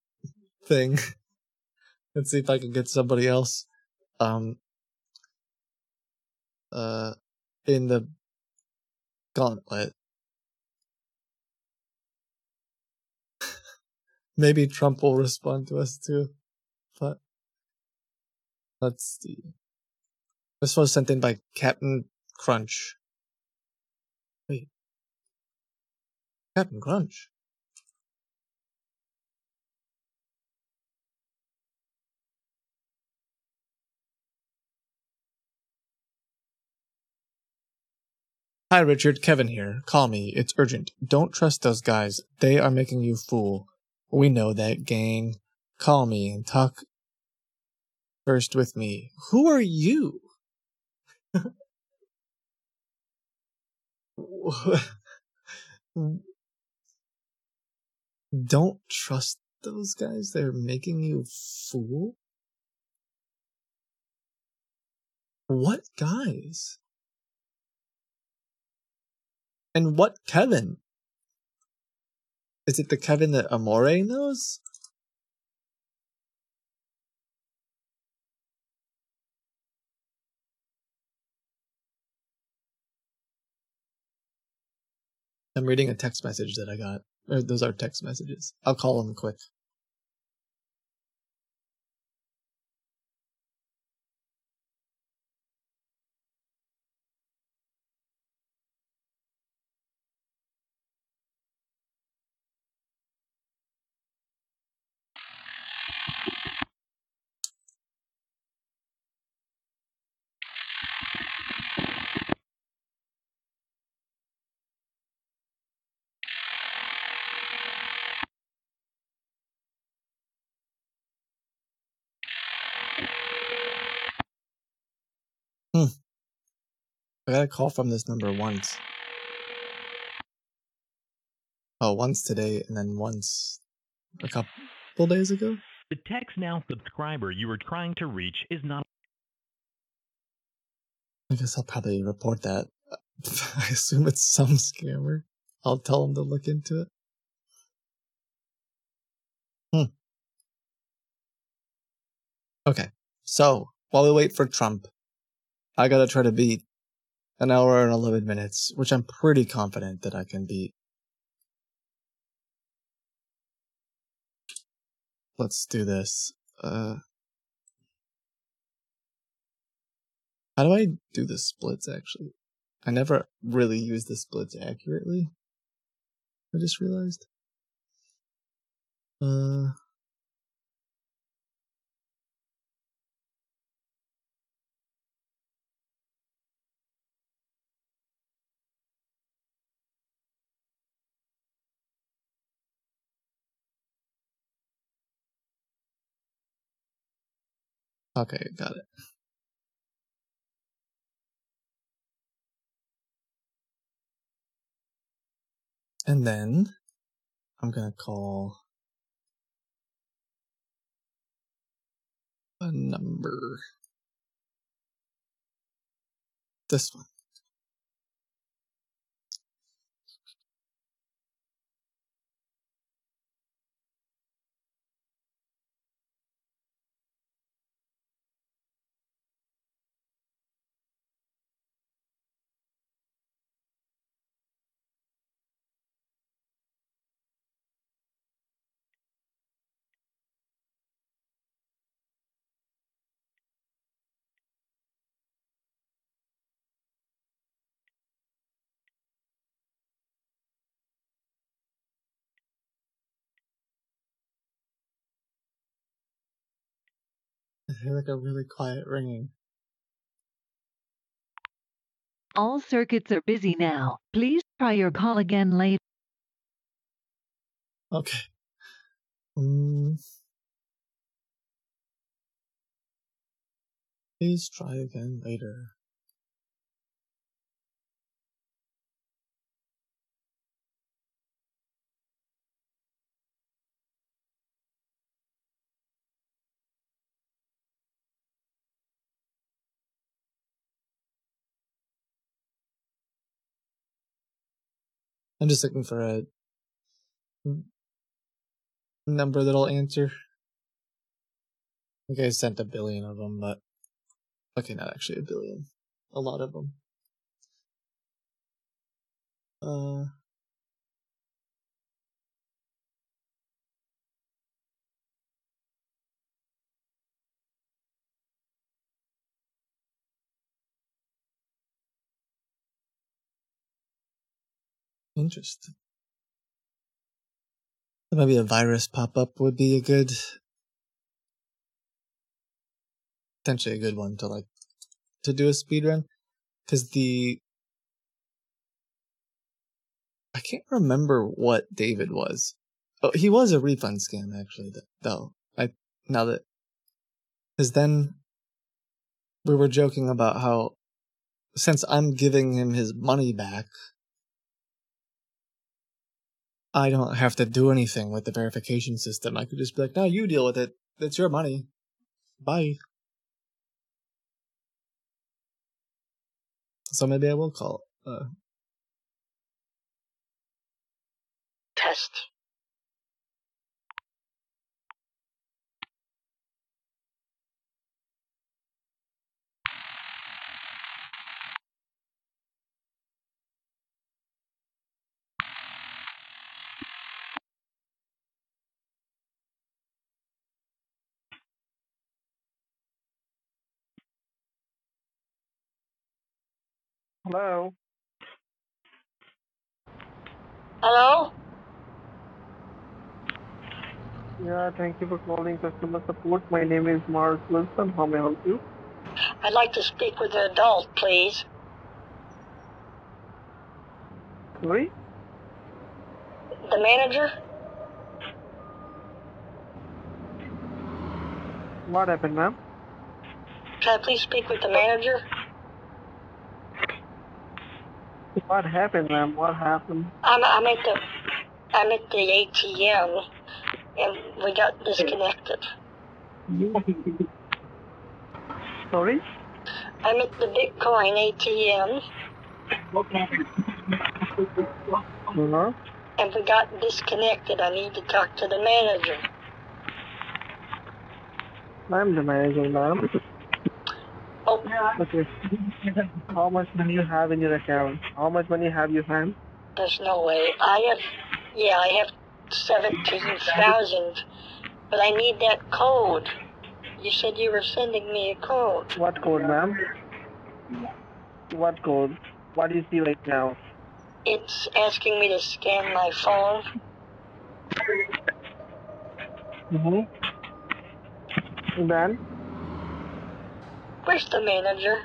thing. and see if I can get somebody else um uh in the gauntlet. Maybe Trump will respond to us too. But let's see. This was sent in by Captain Crunch. Wait. Captain Crunch. Hi, Richard. Kevin here. Call me. It's urgent. Don't trust those guys. They are making you fool. We know that, gang. Call me and talk first with me. Who are you? Don't trust those guys. They're making you fool. What guys? And what Kevin? Is it the Kevin that Amore knows? I'm reading a text message that I got. Or those are text messages. I'll call them quick. Hmm. I got a call from this number once. Oh, once today and then once a couple days ago. The TextNow subscriber you were trying to reach is not. I guess I'll probably report that. I assume it's some scammer. I'll tell him to look into it. Hmm. Okay. So, while we wait for Trump, I gotta try to beat an hour and 11 minutes, which I'm pretty confident that I can beat. Let's do this. Uh, how do I do the splits actually? I never really use the splits accurately. I just realized. Uh, Okay, got it. And then I'm gonna call a number. This one. Hear like a really quiet ringing. All circuits are busy now. Please try your call again later. Okay. Mm. Please try again later. I'm just looking for a number that'll answer. I think I sent a billion of them, but okay, not actually a billion. A lot of them. Uh, interesting. Maybe a virus pop up would be a good, potentially a good one to like to do a speed run, because the I can't remember what David was. Oh, he was a refund scam actually, though. I now that because then we were joking about how since I'm giving him his money back, I don't have to do anything with the verification system. I could just be like, "No, you deal with it. It's your money. Bye." So maybe I will call. Uh, Test. Hello. Hello? Yeah, thank you for calling customer support. My name is Mark Wilson. How may I help you? I'd like to speak with an adult, please. Sorry? The manager? What happened, ma'am? Can I please speak with the manager? What happened, ma'am? What happened? I'm, I'm at the I'm at the ATM and we got disconnected. Sorry? I'm at the Bitcoin ATM Uh-huh. and we got disconnected. I need to talk to the manager. I'm the manager, ma'am. Oh, Okay. How much money you have in your account? How much money have you, ma'am? there's no way. I have, yeah, I have 17,000, but I need that code. You said you were sending me a code. What code, ma'am? What code? What do you see right now? It's asking me to scan my phone. Mm-hmm. Then? Where's the manager?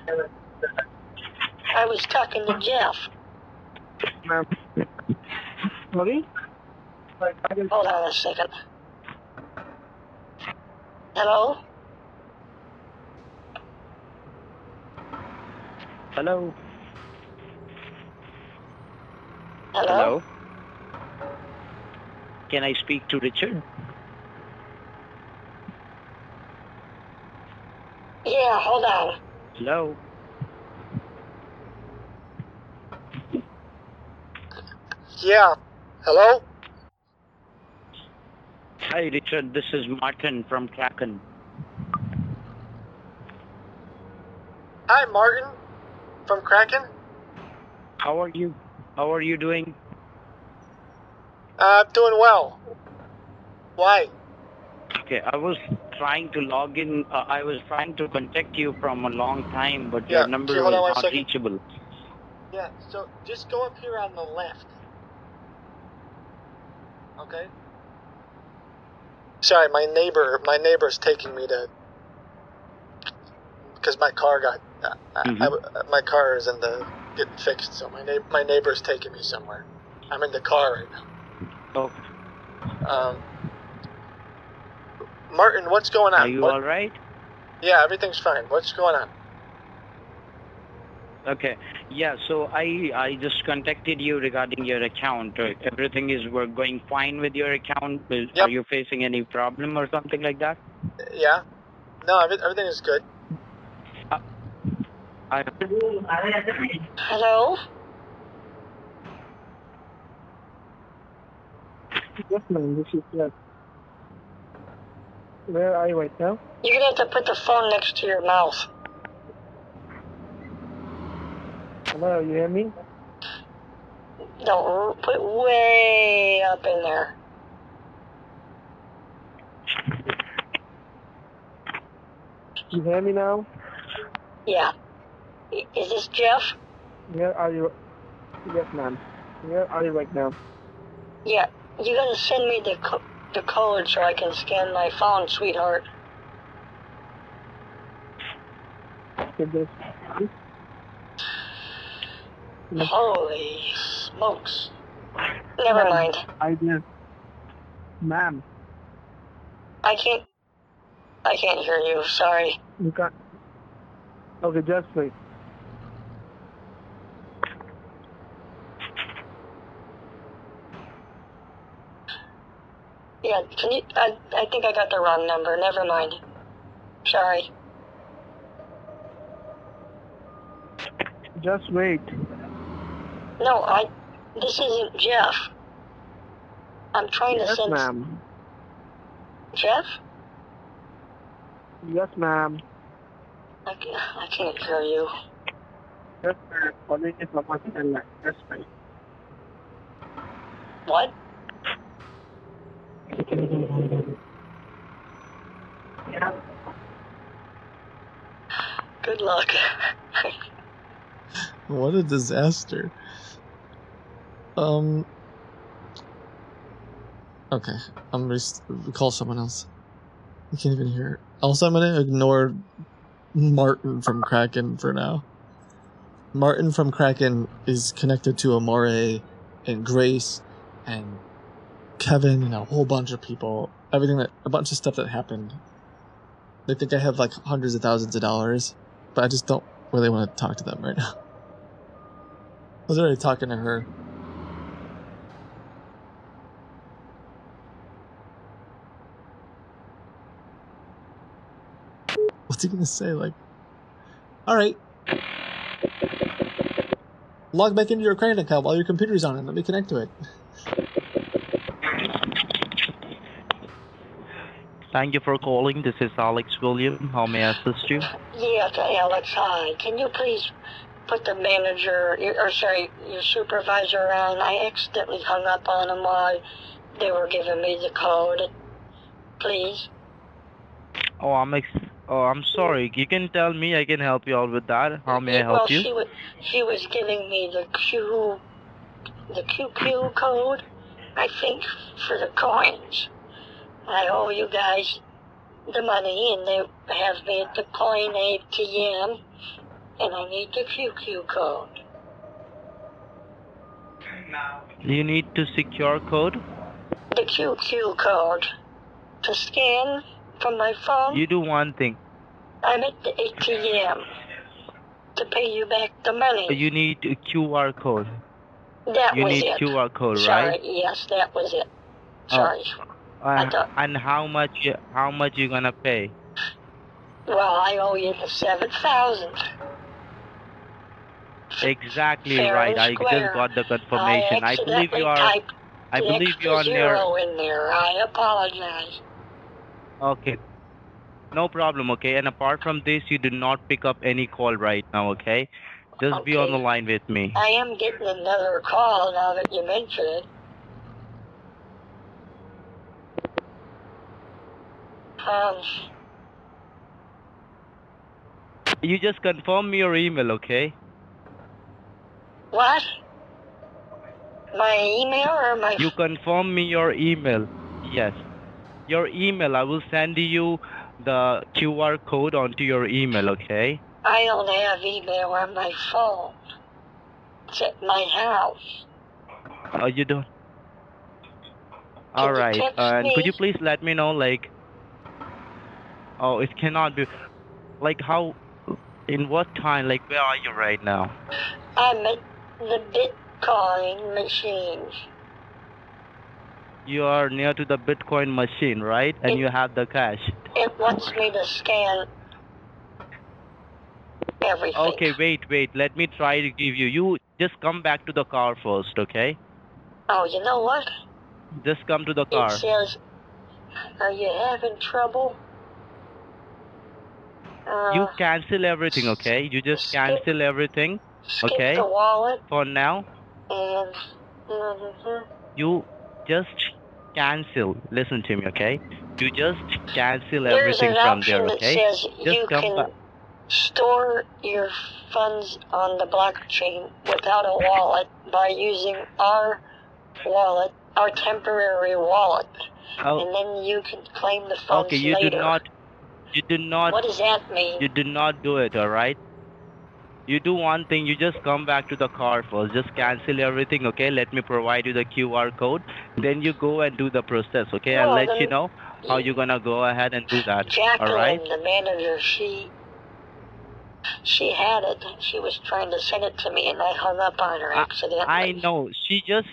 I was talking to Jeff. Sorry? Hold on a second. Hello? Hello? Hello? Hello? Can I speak to Richard? Yeah, hold on. Hello. Yeah. Hello? Hi, Richard. This is Martin from Kraken. Hi, Martin from Kraken. How are you? How are you doing? Uh, I'm doing well. Why? Okay, I was trying to log in. Uh, I was trying to contact you from a long time, but Yeah, your number was hold on one not second. reachable. Yeah, so just go up here on the left. Okay? Sorry, my neighbor, my neighbor's taking me to, because my car got, uh, I- I- my car is in the getting fixed, so my neighbor, my neighbor's taking me somewhere. I'm in the car right now. Oh, Um, Martin, what's going on? are you What- all right? Yeah, everything's fine. What's going on? Okay. Yeah. So I I just contacted you regarding your account. Uh, Everything is we're going fine with your account. Is- Are you facing any problem or something like that? Yeah? No, every, everything is good. I Hello? Yes, ma'am. This is yes. Where are you right now? You're gonna have to put the phone next to your mouth. Hello, you hear me? Don't put way up in there. You hear me now? Yeah. Is this Jeff? Where are you? Yes, ma'am. Where are you right now? Yeah. You gotta send me the co- the code so I can scan my phone, sweetheart. Holy smokes. Never mind. I did. Ma'am, I can't. I can't hear you. Sorry. you got. Okay, just wait. Yeah. Can you? I I think I got the wrong number. Never mind. Sorry. Just wait. No, I. This isn't Jeff. I'm trying to Yes, send. ma'am. Jeff? Yes, ma'am. I, I can't hear you. Calling is someone in line. What? Good luck. What a disaster. Um. Okay, I'm gonna call someone else. I can't even hear. Also, I'm gonna ignore Martin from Kraken for now. Martin from Kraken is connected to Amore and Grace and Kevin and a whole bunch of people. Everything that a bunch of stuff that happened. They think I have like hundreds of thousands of dollars, but I just don't really want to talk to them right now. I was already talking to her. What's he gonna say? Like, all right, log back into your credit account while your computer's on and let me connect to it. Thank you for calling. This is Alex William. How may I assist you? Yeah, Alex, hi. Can you please put the manager, or sorry, your supervisor on? I accidentally hung up on him while they were giving me the code. Please? Oh, I'm ex- oh, I'm sorry. You can tell me. I can help you out with that. How may I help well, you? she was, she was giving me the Q, the QQ code, I think, for the coins. I owe you guys the money, and they have me at the coin ATM, and I need the QQ code. You need to secure code. The QQ code to scan from my phone. You do one thing. I'm at the ATM. to pay you back the money. You need a QR code. That you was need it. QR code, Sorry, right? yes, that was it. Oh. Uh, and how much? you- How much you gonna pay? Well, I owe you the seven thousand. Exactly Fair right. I just got the confirmation. I, believe you are. I believe you are near. in there. I apologize. Okay. No problem. Okay. And apart from this, you do not pick up any call right now. Okay. Just be on the line with me. I am getting another call now that you mention it. You just confirm me your email. Okay. what? My email or my You confirm me your email. Yes. Your email. I will send you the QR code onto your email. Okay. I don't have email on my phone. It's at my house. Oh, you don't. All right. text And could you please let me know, like, oh, it cannot be, like, how, in what time, like, where are you right now? I'm at the Bitcoin machines. You are near to the Bitcoin machine, right? And you have the cash. It wants me to scan everything. Okay, wait, wait. Let me try to give you. You just come back to the car first, okay? Oh, you know what? Just come to the car. It says, are you having trouble? Uh, You cancel everything, okay? You just cancel everything, skip okay? the wallet For now, and mhm. you just cancel. Listen to me, okay? You just cancel there's everything from there, that okay? says Just you come can back. store your funds on the blockchain without a wallet by using our wallet, our temporary wallet, Oh. and then you can claim the funds Okay, you later. do not, you do not, What does that mean? you do not do it, alright? You do one thing, you just come back to the car first. Just cancel everything, okay? Let me provide you the QR code. Then you go and do the process, okay? I'll Well, let you know how you're gonna go ahead and do that, Jacqueline, alright? the manager, she she had it. She was trying to send it to me, and I hung up on her accidentally. I know. She just,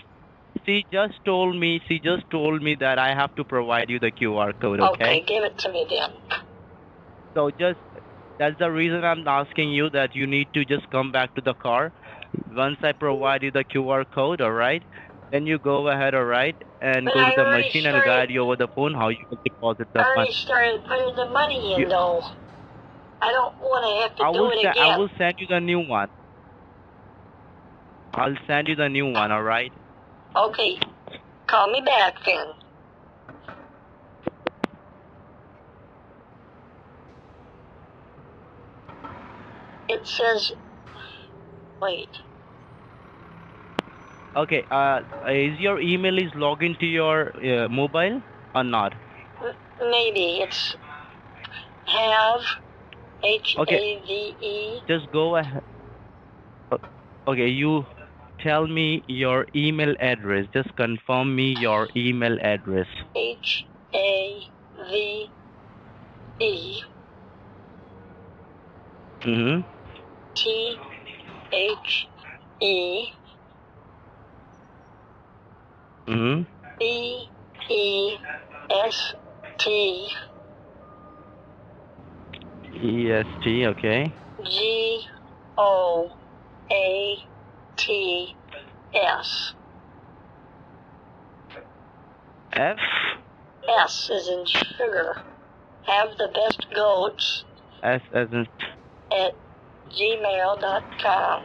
she just told me, she just told me that I have to provide you the QR code, Okay, okay, give it to me then. So just that's the reason I'm asking you that you need to just come back to the car. Once I provide you the QR code, all right? Then you go ahead, all right, and But go I to the machine and guide you over the phone how you can deposit the money. I already money. started putting the money in, You- though. I don't want to have to I do will it again. I will send you the new one. I'll send you the new one, all right? Okay, call me back then. It says, wait, Okay. Uh, is your email is logged into your uh, mobile or not? maybe it's have H A V E Just go ahead. Okay, you tell me your email address. Just confirm me your email address. H A V E Mm-hmm. T H E Mm-hmm. B E S T okay. G O A T S. F S is in sugar. Have the best goats S as in at gmail.com.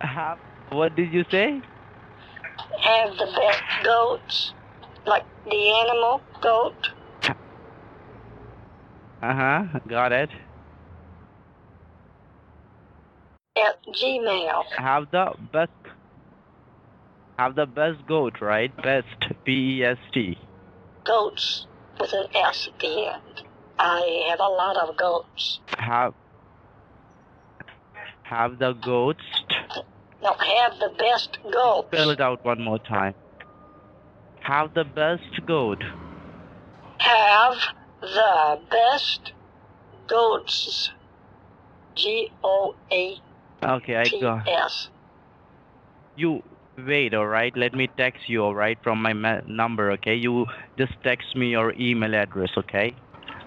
have. What did you say? Have the best goats, like the animal goat, Uh huh. Got it. at Gmail. Have the best. Have the best goat, right? Best. B E S T. Goats with an S at the end. I have a lot of goats. Have. Have the goats. No, have the best goats. Spell it out one more time. Have the best goat. have the best goats. G O A Okay, I T got. S. You wait, all right? Let me text you, all right, from my ma- number, okay? You just text me your email address, okay?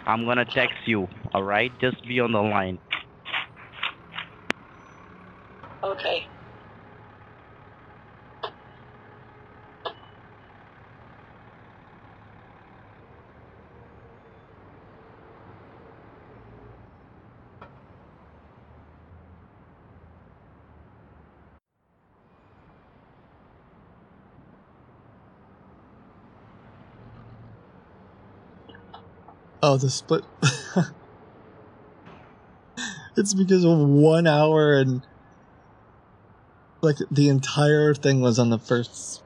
I'm gonna text you, all right? Just be on the line. Okay. Oh, the split. it's because of one hour and like the entire thing was on the first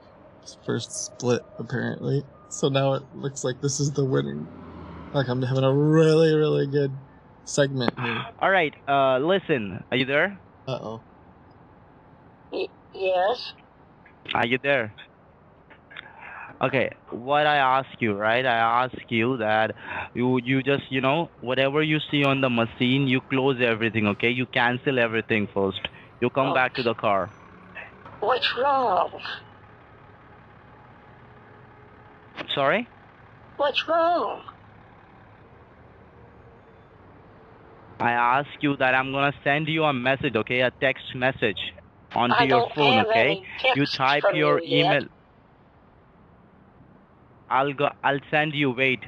first split apparently. So now it looks like this is the winning. Like I'm having a really really good segment here. All right, uh, listen. Are you there? Uh oh. Y- yes. Are you there? Okay, what I ask you, right? I ask you that you you just you know whatever you see on the machine, you close everything. Okay, you cancel everything first. You come back to the oh. car. What's wrong? Sorry? What's wrong? I ask you that I'm gonna send you a message, okay, a text message onto I your phone, okay? You type your you yet. I'll go. I'll send you. Wait.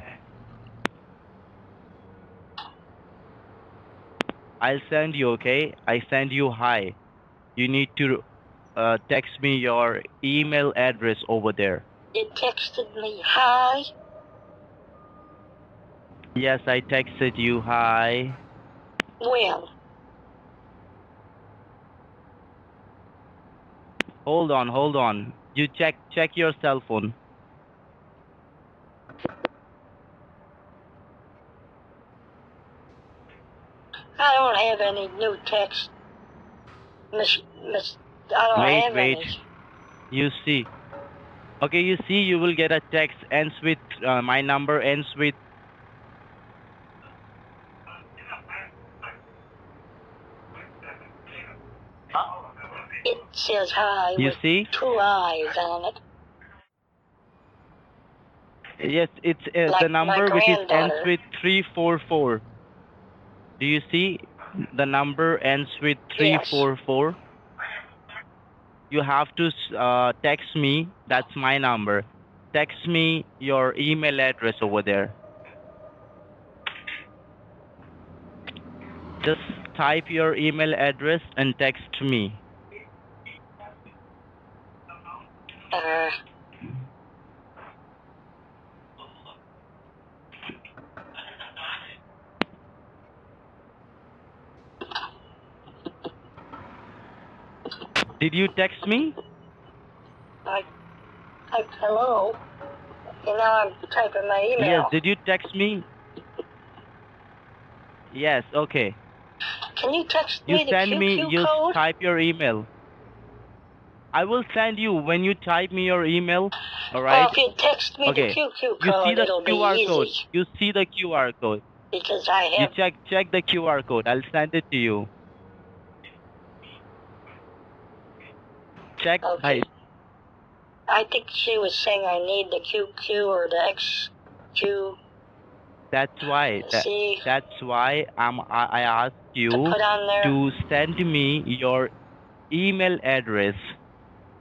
I'll send you. Okay. I send you hi. You need to uh, text me your email address over there. It texted me hi. Yes, I texted you hi. Well. Hold on. Hold on. You check check your cell phone. I don't have any new text. Miss, miss, I don't wait, have wait. any. You see. Okay, you see, you will get a text ends with uh, my number ends with. It says hi You with see? two eyes on it. Yes, it's uh, Like the number which is ends with three four four. Do you see? The number ends with three four four. Yes. You have to uh, text me. That's my number. Text me your email address over there. Just type your email address and text me. Uh, Did you text me? I, I, hello. And now I'm typing my email. Yes. Did you text me? Yes. Okay. Can you text You me the send QQ me. You code? type your email. I will send you when you type me your email. All right. Well, if you text me okay. the QQ you see the it'll QR be easy code. You see the QR code. because I have. You check check the QR code. I'll send it to you. Check. Hi. I think she was saying I need the QQ or the XQ. That's why. That, See? that's why I'm. I, I asked you there? to send me your email address.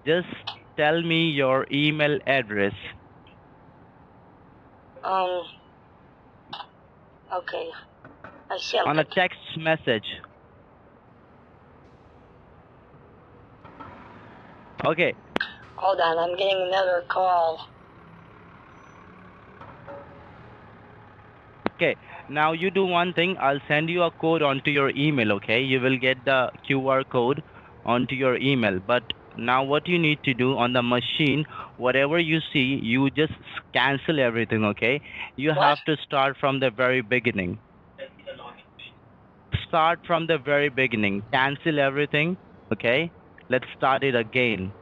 Just tell me your email address. Um. Okay. I sent on a text message. Okay. Hold on, I'm getting another call. Okay. Now you do one thing. I'll send you a code onto your email. Okay. You will get the QR code onto your email. But now what you need to do on the machine, whatever you see, you just cancel everything. Okay. You have to start from the very beginning. Start from the very beginning. Cancel everything. Okay. Let's start it again.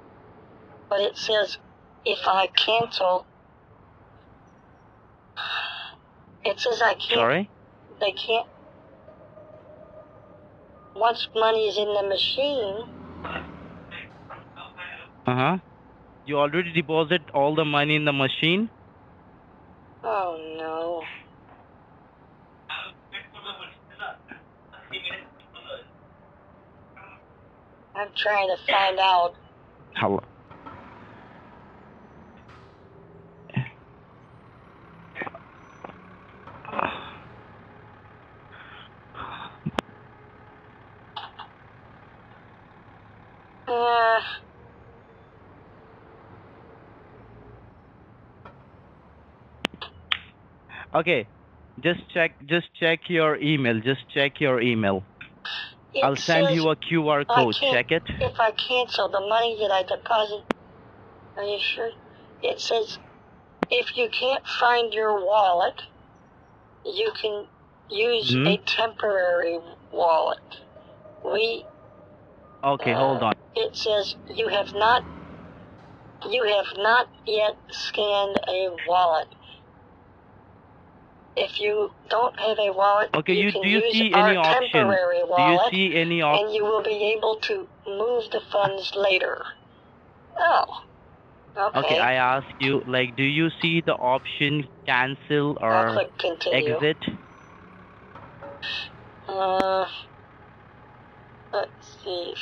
But it says if I cancel, It says I can't. Sorry? They can't. Once money is in the machine, Uh huh. You already deposit all the money in the machine? oh no. I'm trying to find out. Hello. Uh, Okay. Just check just check your email. Just check your email. It I'll send you a QR code. Check it. If I cancel the money that I deposit, are you sure? It says if you can't find your wallet, you can use Hmm? a temporary wallet. We Okay, hold on. it says you have not you have not yet scanned a wallet. If you don't have a wallet, Okay, you can do you use see our any option? temporary Do you wallet, see any option? and you will be able to move the funds later. Oh, okay. Okay, I ask you, like, do you see the option cancel or exit? Uh, let's see.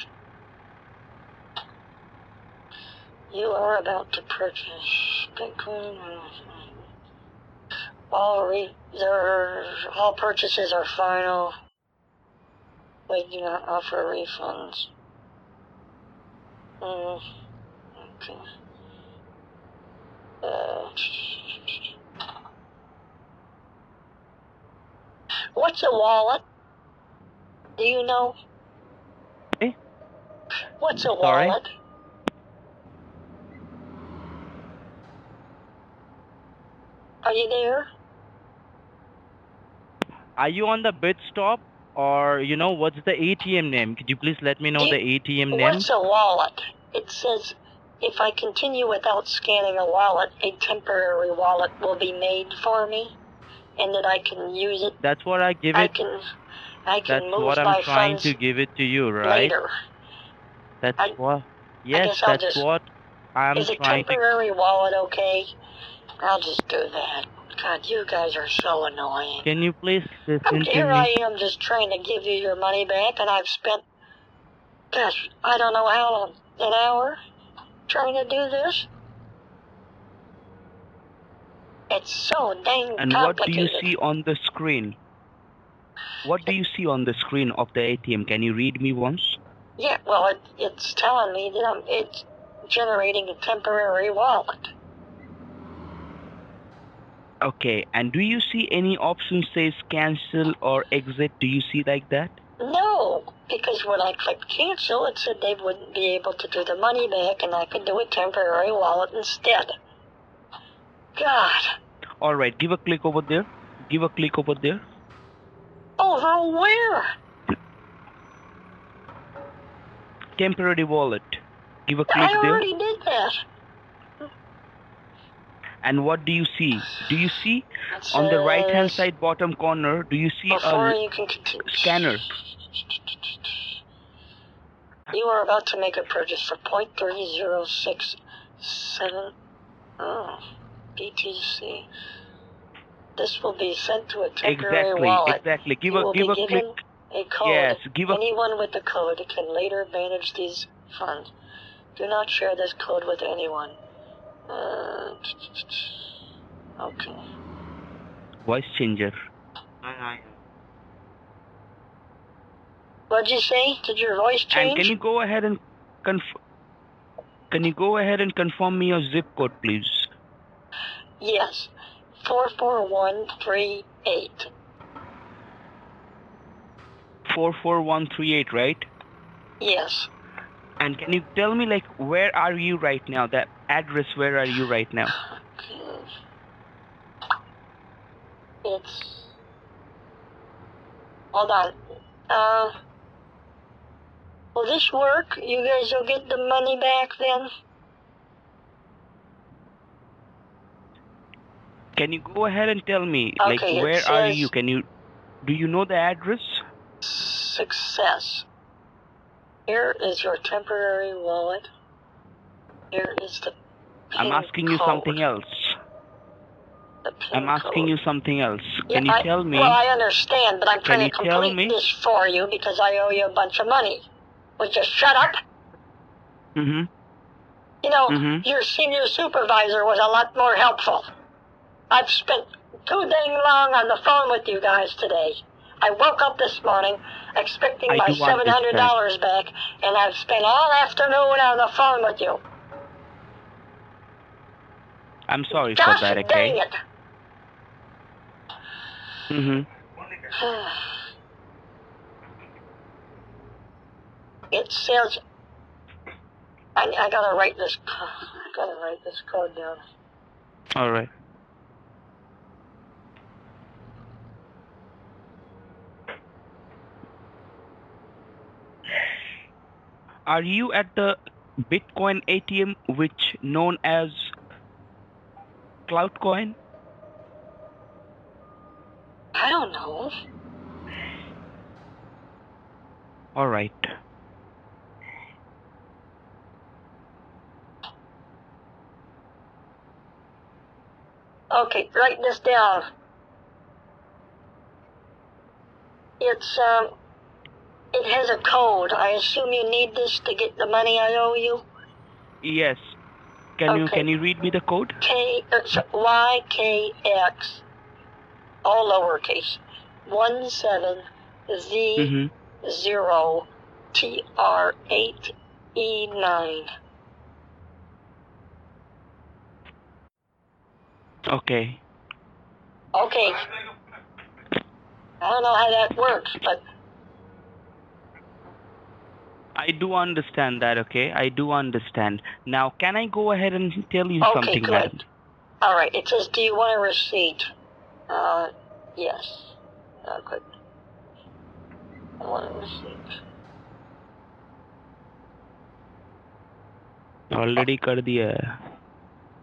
You are about to purchase Bitcoin. All reserves, all purchases are final. We do not offer refunds. Mm, okay. Uh, what's a wallet? Do you know? Eh? What's a Sorry? wallet? Are you there? Are you on the bid stop or you know what's the ATM name? Could you please let me know the ATM name? What's a wallet? It says if I continue without scanning a wallet, a temporary wallet will be made for me, and that I can use it. That's what I give I it. can, I can That's move what I'm trying to give it to you, right? later. That's what. Yes, that's just- what I'm Is a trying to. temporary wallet okay? I'll just do that. God, you guys are so annoying. Can you please listen I'm, to here me? I am just trying to give you your money back, and I've spent, gosh, I don't know how long, an hour trying to do this. It's so dang And what do you see on the screen? What do you see on the screen of the ATM? Can you read me once? Yeah, well, it, it's telling me that I'm, it's generating a temporary wallet. Okay, and do you see any option says cancel or exit? Do you see like that? No, because when I clicked cancel, it said they wouldn't be able to do the money back, and I could do a temporary wallet instead. God, Alright, give a click over there. Give a click over there. Oh, over where? Temporary wallet. Give a click I there. already did that. And what do you see? Do you see on the right hand side bottom corner, do you see a you scanner? You are about to make a purchase for point three zero six seven. Oh, BTC. This will be sent to a temporary Exactly, wallet. exactly. Give you a give a click. a code. Yes, give a Anyone with the code can later manage these funds. Do not share this code with anyone. Uh, okay. voice changer. Hi. hi. What'd you say? Did your voice change? And change? can you go ahead and conf- can you go ahead and confirm me your zip code, please? Yes. 44138. Four four one three eight, right? Yes. And can you tell me like where are you right now? That address. Where are you right now? It's. Hold on. Uh. Will this work? You guys will get the money back then? Can you go ahead and tell me, like, Okay, it where are you? Can you, do you know the address? Success. Here is your temporary wallet. Here is the I'm asking you code. something else. I'm asking code. you something else. Yeah, Can you I- tell me? Well, I understand, but I'm trying to complete me? this for you because I owe you a bunch of money. Would you shut up? Mm-hmm. You know, Mhm. your senior supervisor was a lot more helpful. I've spent too dang long on the phone with you guys today. I woke up this morning expecting I my seven hundred dollars back, and I've spent all afternoon on the phone with you. I'm sorry Gosh for that, dang okay? it! Mm-hmm. It says. I, I gotta write this. I gotta write this code down. All right. Are you at the Bitcoin ATM, which known as Cloudcoin? I don't know. All right. Okay, write this down. It's um, it has a code. I assume you need this to get the money I owe you. Yes. Can you can you read me the code? K it's Y K X, all lowercase. One seven Z Mm-hmm. zero T R eight E nine. Okay. Okay. I don't know how that works, but I do understand that, okay? I do understand. Now, can I go ahead and tell you Okay, something, good. madam? all right. It says, "Do you want a receipt?" Uh, yes. Uh, good. I want a receipt. Already कर दिया है.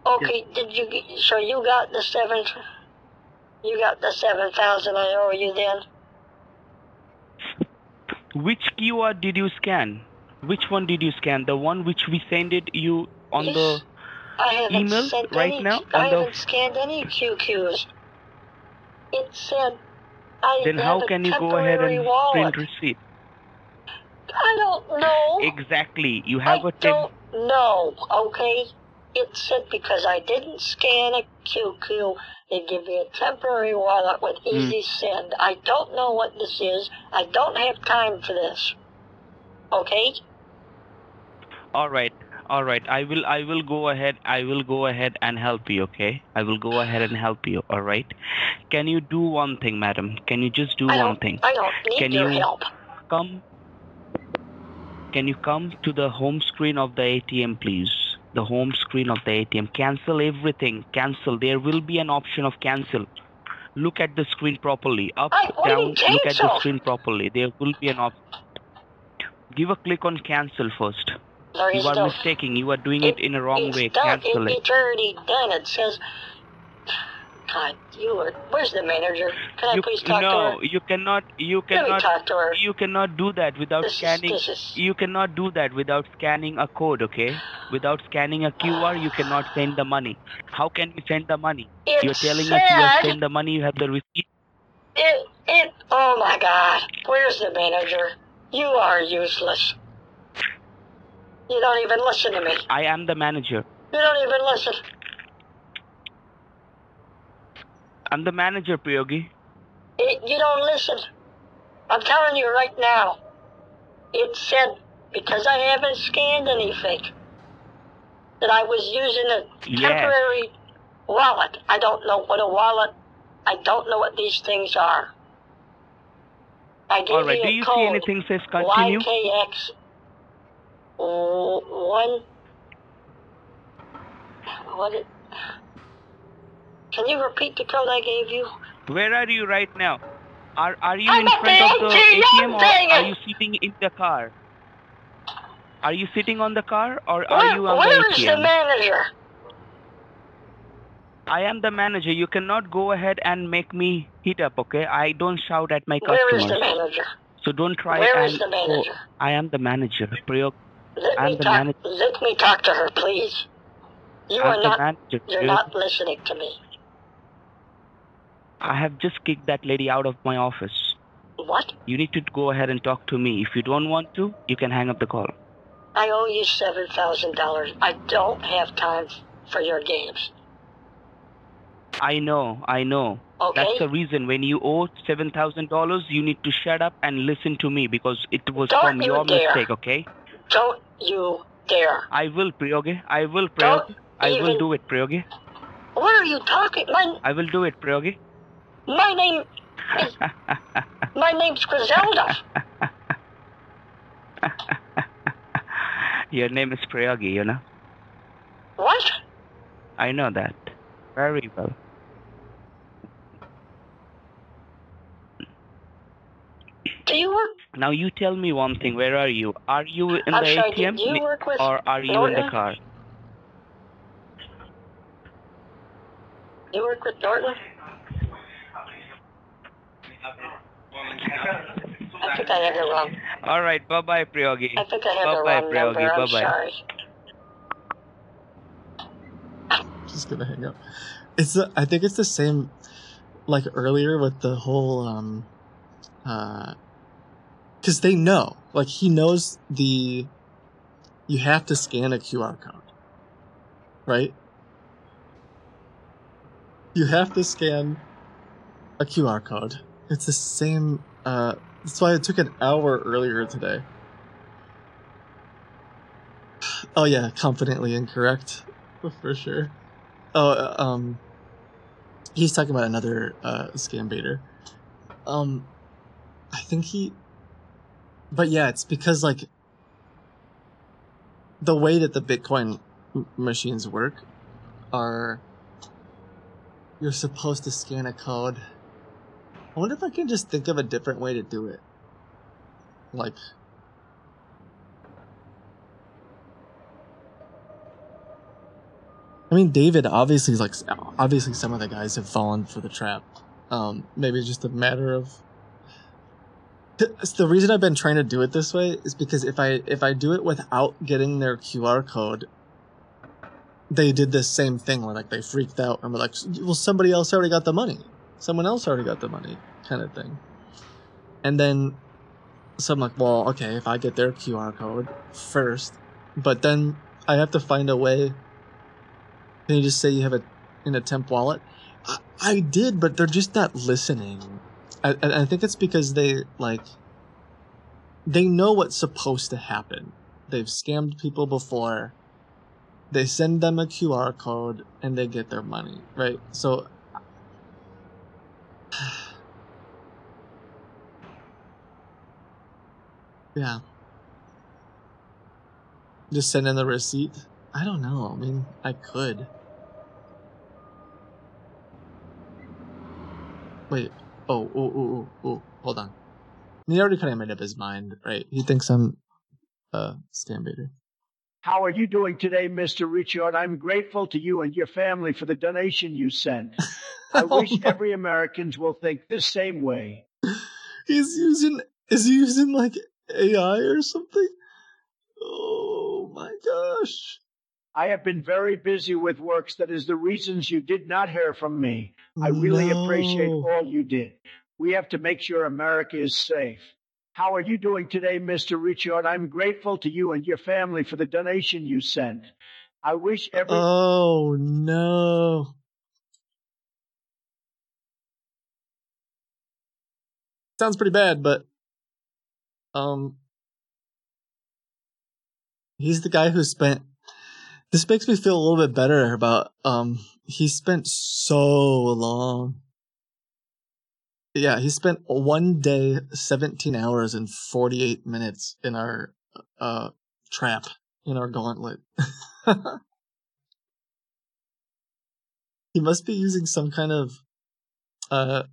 Okay. Did you? get- So you got the seven? You got the seven thousand I owe you then? Which QR did you scan? Which one did you scan? The one which we sent it you on the I haven't email right any, now I haven't scanned any QQs. It said um, I then how a can you go ahead and wallet. print receipt? I don't know. Exactly. You have I a temp don't know, okay? It said because I didn't scan a QQ, they give me a temporary wallet with Hmm. easy send. I don't know what this is. I don't have time for this. Okay? All right. All right. I will I will go ahead I will go ahead and help you, okay? I will go ahead and help you, all right? Can you do one thing, madam? Can you just do one thing? I don't need Can your you help. come Can you come to the home screen of the ATM, please? The home screen of the ATM. Cancel everything. Cancel. There will be an option of cancel. Look at the screen properly. Up, I- what do you down. Look at the screen properly. There will be an option. Give a click on cancel first. You are mistaking. You are doing it in a wrong it's way. Cancel it, it. It's already done. It says, God, you are. Where's the manager? Can I please talk to no, you cannot. You cannot. talk to her. You cannot do that without This is- scanning. this is- You cannot do that without scanning a code. Okay, without scanning a QR, you cannot send the money. How can you send the money? It You're telling us you have said- sent the money. You have the receipt. It, it, oh my God. Where's the manager? You are useless. You don't even listen to me. I am the manager. You don't even listen. I'm the manager, Priyogi. It, you don't listen. I'm telling you right now. It said, because I haven't scanned anything, that I was using a Yes. temporary wallet. I don't know what a wallet, I don't know what these things are. I gave All right. you Do a you code. see anything says continue? YKX one. What it? Can you repeat the code I gave you? Where are you right now? Are Are you I'm in front the of the ATM, ATM or are you sitting in the car? Are you sitting on the car or are Where- you on where the is the manager? I am the manager. You cannot go ahead and make me heat up, okay? I don't shout at my customers. Where is the manager? So don't try Where and is the oh. I am the manager. Priyog, Let I'm me the talk. manager. Let me talk to her, please. You I'm are not. manager. You're not listening to me. I have just kicked that lady out of my office. What? You need to go ahead and talk to me. If you don't want to, you can hang up the call. I owe you seven thousand dollars. I don't have time for your games. I know, I know. Okay. That's the reason when you owe seven thousand dollars, you need to shut up and listen to me because it was Don't from you your dare. mistake, okay? Don't you dare. I will, Priyoge. I will, Priyoge. I will do it, Priyoge. What are you talking? My I will do it, Priyoge. My name. Is, my name's Griselda. Your name is Priyoge, you know. What? I know that very well. Do you work? Now you tell me one thing. Where are you? Are you in I'm the sorry, ATM you work with or are you in the car? You work with Norton? I think I have the wrong. All right. Bye bye, Priyogi. I think I have the Bye-bye, wrong Priyogi. number. I'm Bye-bye. sorry. just gonna hang up. It's the, I think it's the same like earlier with the whole um uh because they know like he knows the you have to scan a QR code right you have to scan a QR code it's the same uh that's why it took an hour earlier today oh yeah confidently incorrect for sure Oh, uh, um, he's talking about another uh, scam baiter. Um, I think he, but yeah, it's because like the way that the Bitcoin machines work are you're supposed to scan a code. I wonder if I can just think of a different way to do it. Like, I mean, David obviously like obviously some of the guys have fallen for the trap. Um, maybe it's just a matter of. The reason I've been trying to do it this way is because if I if I do it without getting their QR code, they did this same thing where like they freaked out and were like, "Well, somebody else already got the money. Someone else already got the money," kind of thing. And then, so I'm like, "Well, okay, if I get their QR code first, but then I have to find a way." Can you just say you have a in a temp wallet? I, I did, but they're just not listening. I I think it's because they like they know what's supposed to happen. They've scammed people before. They send them a QR code and they get their money, right? So yeah. Just send in the receipt. I don't know. I mean, I could. Wait. Oh, oh, oh, oh, oh. Hold on. He already kind of made up his mind, right? He thinks I'm a scam baiter. How are you doing today, Mr. Richard? I'm grateful to you and your family for the donation you sent. I oh wish every Americans will think the same way. He's using. Is he using like AI or something? Oh my gosh. I have been very busy with works. That is the reasons you did not hear from me. I really appreciate all you did. We have to make sure America is safe. How are you doing today, Mr. Richard? I'm grateful to you and your family for the donation you sent. I wish every Oh no. Sounds pretty bad, but um he's the guy who spent this makes me feel a little bit better about um he spent so long yeah he spent one day 17 hours and 48 minutes in our uh trap in our gauntlet. He must be using some kind of uh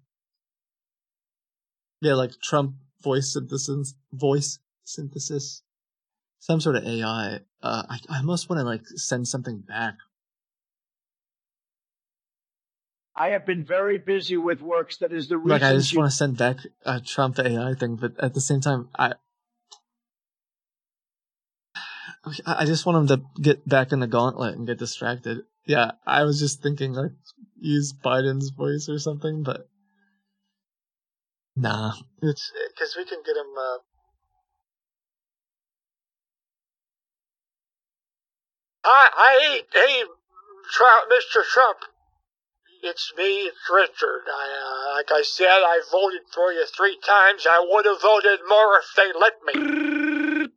yeah like trump voice synthesis voice synthesis some sort of ai uh i, I almost want to like send something back I have been very busy with works. That is the reason. Like I just you- want to send back a Trump AI thing, but at the same time, I I just want him to get back in the gauntlet and get distracted. Yeah, I was just thinking like use Biden's voice or something, but nah, it's because we can get him. Uh, Hi, hi, hey, Trump, Mr. Trump. It's me, it's Richard. I, uh, like I said, I voted for you three times. I would have voted more if they let me.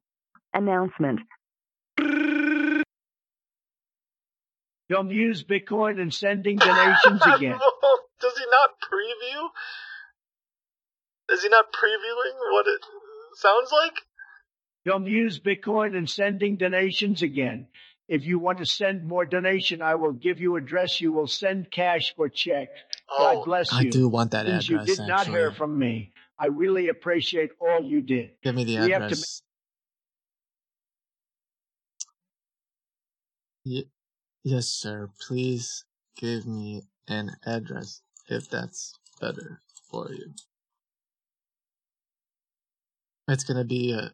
Announcement. Don't use Bitcoin and sending donations again. Does he not preview? Is he not previewing what it sounds like? Don't use Bitcoin and sending donations again. If you want to send more donation, I will give you address. You will send cash or check. Oh, God bless you. I do want that Since address. you did not actually. hear from me, I really appreciate all you did. Give me the We have to address. Ye- yes, sir. Please give me an address if that's better for you. It's gonna be a.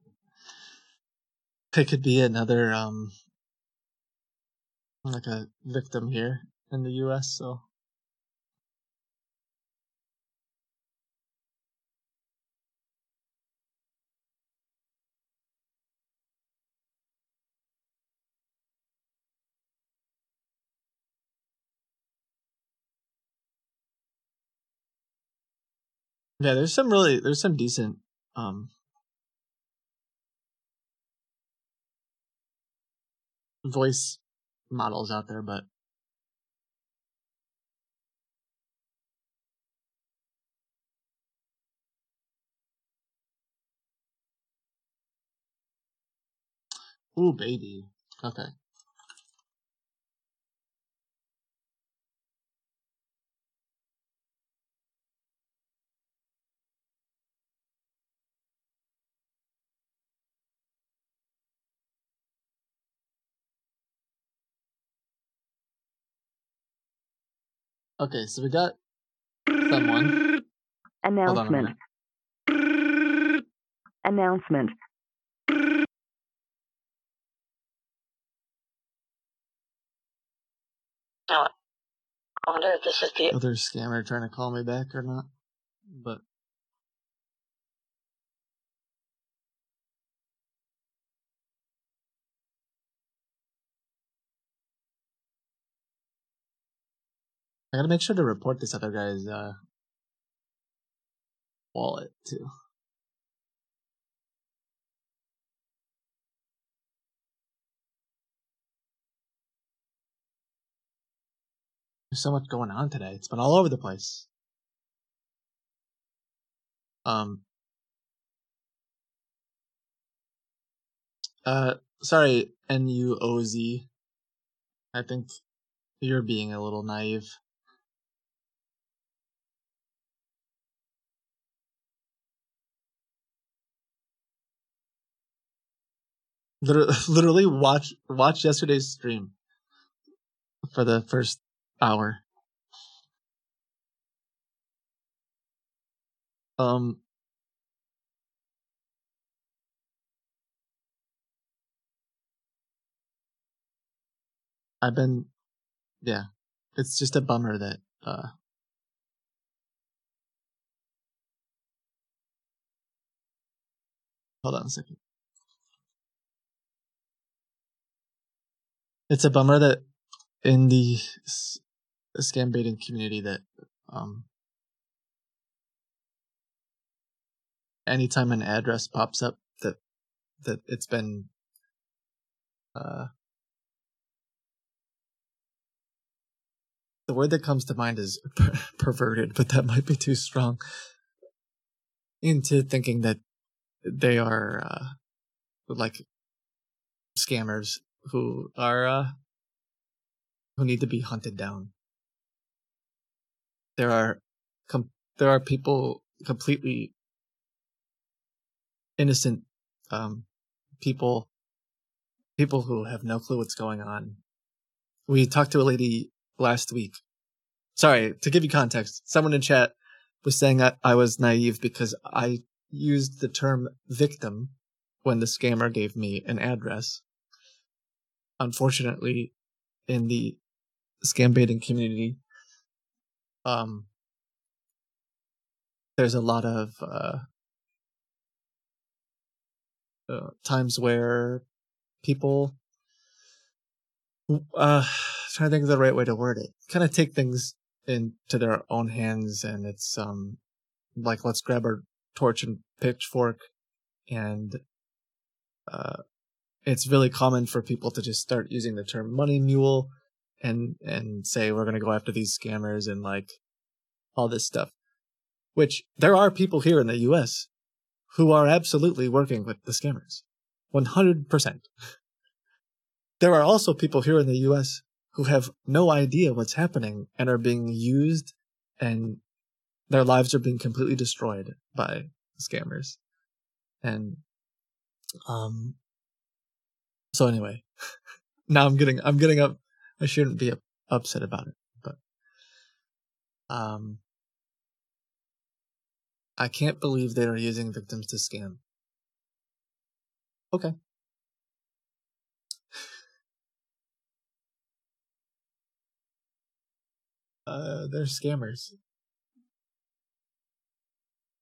It could be another um. Like a victim here in the U.S. So yeah, there's some really there's some decent um. Voice models out there, but Ooh, baby. Okay. Okay, so we got someone. Hold on a Announcement. Announcement. Now, I wonder if this is the Other scammer trying to call me back or not. I gotta make sure to report this other guy's uh wallet too. There's so much going on today. It's been all over the place. Um. Uh, sorry, N U O Z. I think you're being a little naive. Literally, watch watch yesterday's stream for the first hour. Um, I've been, yeah, it's just a bummer that uh. Hold on a second. It's a bummer that in the scam baiting community that um anytime an address pops up that that it's been uh the word that comes to mind is per- perverted but that might be too strong into thinking that they are uh like scammers who are uh who need to be hunted down there are com- there are people completely innocent um people people who have no clue what's going on we talked to a lady last week sorry to give you context. Someone in chat was saying I, I was naive because I used the term victim when the scammer gave me an address. Unfortunately, in the scam baiting community, um, there's a lot of uh, uh, times where people uh trying to think of the right way to word it kind of take things into their own hands and it's um like let's grab our torch and pitchfork and uh it's really common for people to just start using the term money mule and and say we're going to go after these scammers and like all this stuff. Which there are people here in the US who are absolutely working with the scammers. 100% there are also people here in the US who have no idea what's happening and are being used and their lives are being completely destroyed by scammers. And um so anyway, now I'm getting I'm getting up I shouldn't be upset about it, but um I can't believe they are using victims to scam. Okay. Uh, they're scammers.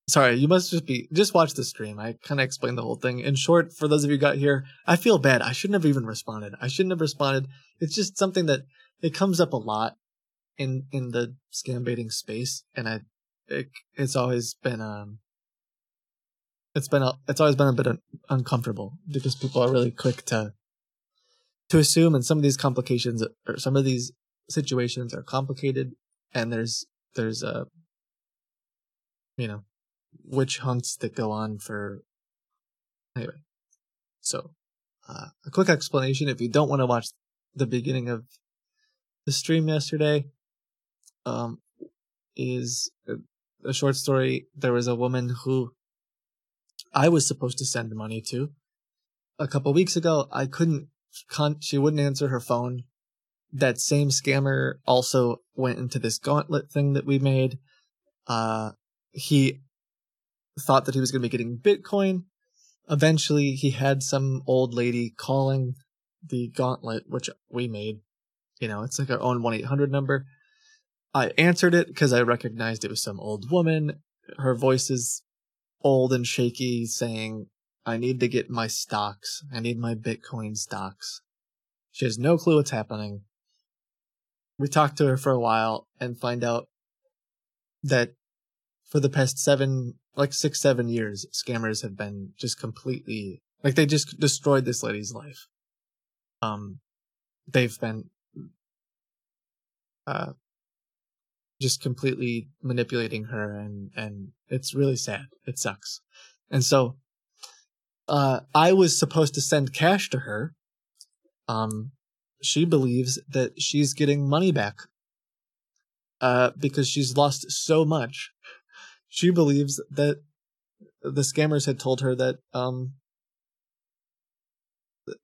Sorry, you must just be just watch the stream. I kind of explained the whole thing. In short, for those of you got here, I feel bad. I shouldn't have even responded. I shouldn't have responded. It's just something that it comes up a lot in in the scam baiting space, and I it, it's always been um it's been a, it's always been a bit un- uncomfortable because people are really quick to to assume, and some of these complications or some of these situations are complicated and there's there's a you know witch hunts that go on for anyway. So uh, a quick explanation if you don't want to watch the beginning of the stream yesterday um is a, a short story. There was a woman who i was supposed to send money to a couple weeks ago. I couldn't con- she wouldn't answer her phone. That same scammer also went into this gauntlet thing that we made. Uh, he thought that he was going to be getting Bitcoin. Eventually, he had some old lady calling the gauntlet, which we made. You know, it's like our own 1 800 number. I answered it because I recognized it was some old woman. Her voice is old and shaky, saying, I need to get my stocks. I need my Bitcoin stocks. She has no clue what's happening we talk to her for a while and find out that for the past seven, like six, seven years, scammers have been just completely like they just destroyed this lady's life. Um, they've been uh just completely manipulating her and and it's really sad. It sucks. And so uh I was supposed to send cash to her um she believes that she's getting money back uh, because she's lost so much. She believes that the scammers had told her that um,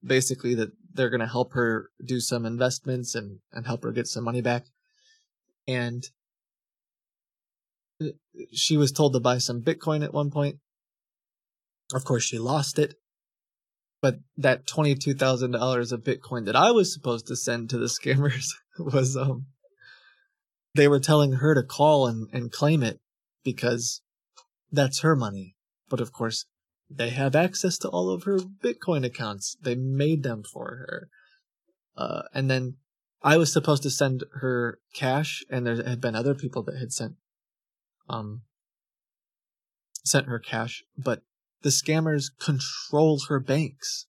basically that they're going to help her do some investments and, and help her get some money back. And she was told to buy some Bitcoin at one point. Of course, she lost it but that twenty-two thousand dollars of Bitcoin that I was supposed to send to the scammers was um they were telling her to call and, and claim it because that's her money. But of course, they have access to all of her Bitcoin accounts. They made them for her. Uh, and then I was supposed to send her cash, and there had been other people that had sent um sent her cash, but the scammers control her banks.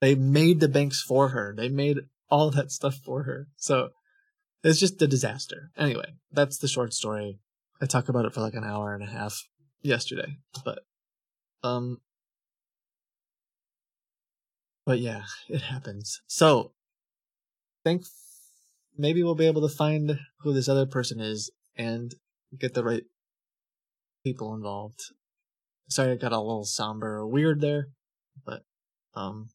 They made the banks for her. They made all that stuff for her. So it's just a disaster. Anyway, that's the short story. I talked about it for like an hour and a half yesterday, but um but yeah, it happens. So think maybe we'll be able to find who this other person is and get the right people involved. Sorry, I got a little somber or weird there, but um,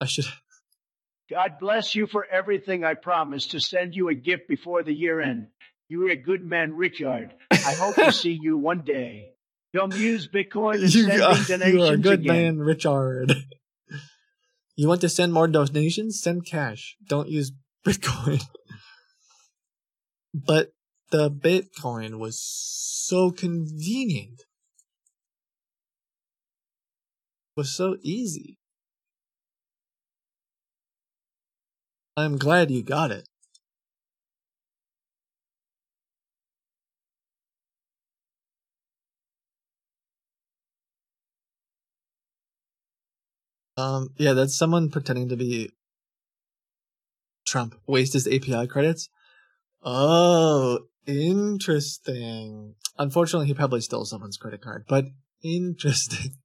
I should. God bless you for everything I promised to send you a gift before the year end. You're a good man, Richard. I hope to see you one day. Don't use Bitcoin and You, sending uh, donations you are a good again. man, Richard. You want to send more donations? Send cash. Don't use Bitcoin. but the Bitcoin was so convenient. Was so easy. I'm glad you got it. Um, yeah, that's someone pretending to be Trump. Waste his API credits. Oh, interesting. Unfortunately, he probably stole someone's credit card, but interesting.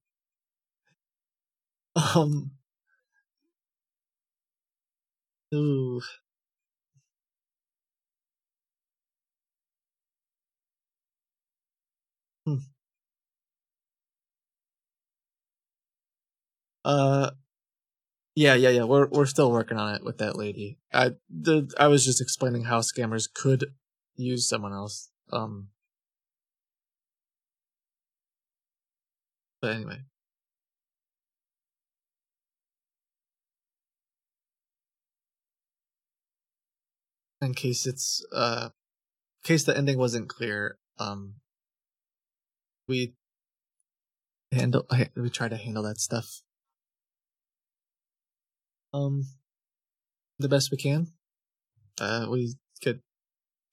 Um. Ooh. Hmm. Uh, yeah, yeah, yeah. We're we're still working on it with that lady. I the I was just explaining how scammers could use someone else. Um, but anyway, in case it's uh, case the ending wasn't clear, um, we handle we try to handle that stuff um the best we can. Uh, we get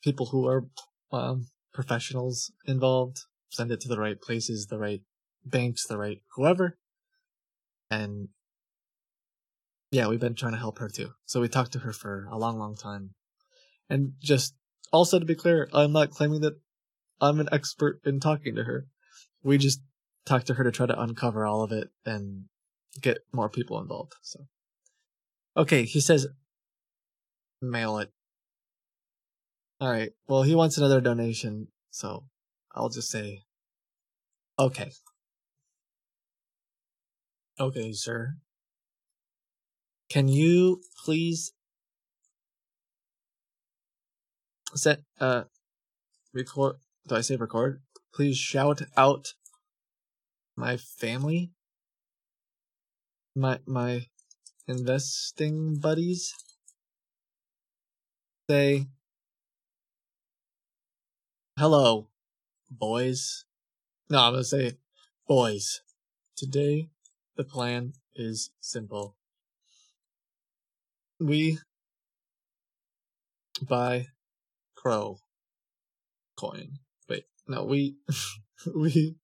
people who are um, professionals involved, send it to the right places, the right banks, the right whoever, and yeah, we've been trying to help her too. So we talked to her for a long, long time, and just also to be clear, I'm not claiming that I'm an expert in talking to her. We just talked to her to try to uncover all of it and get more people involved. So. Okay, he says mail it. Alright, well, he wants another donation, so I'll just say okay. Okay, sir. Can you please set, uh, record, do I say record? Please shout out my family? My, my, investing buddies? Say hello boys. No i'm gonna say boys today the plan is simple. We buy crow coin. Wait no we we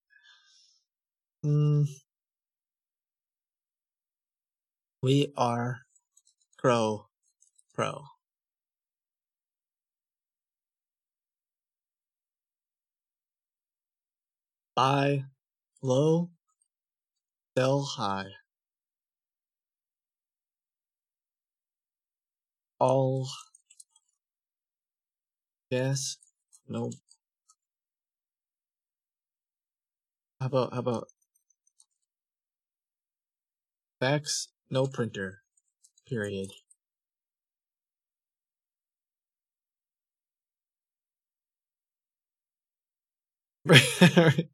mm, We are Crow Pro. Buy low, sell high. All yes, no. How about how about fax? No printer. Period.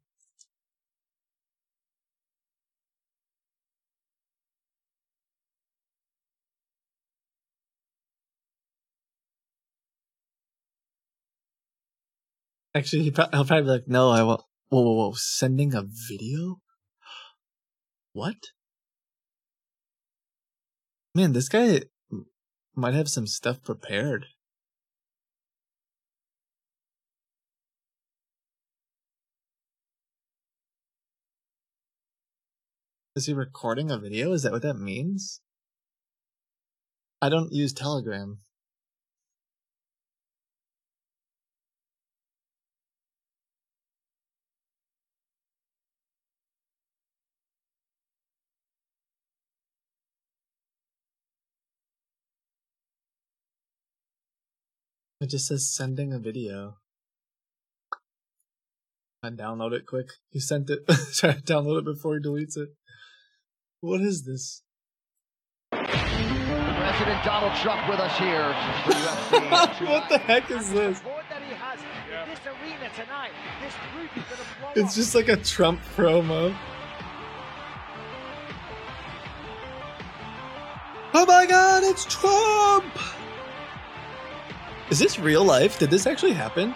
Actually, he he'll probably be like, "No, I won't." Whoa, whoa, whoa! Sending a video? What? Man, this guy might have some stuff prepared. Is he recording a video? Is that what that means? I don't use Telegram. It just says sending a video. I download it quick. He sent it. Try to download it before he deletes it. What is this? President Donald Trump with us here what the heck is this? It's just like a Trump promo. Oh my god, it's Trump! Is this real life? Did this actually happen?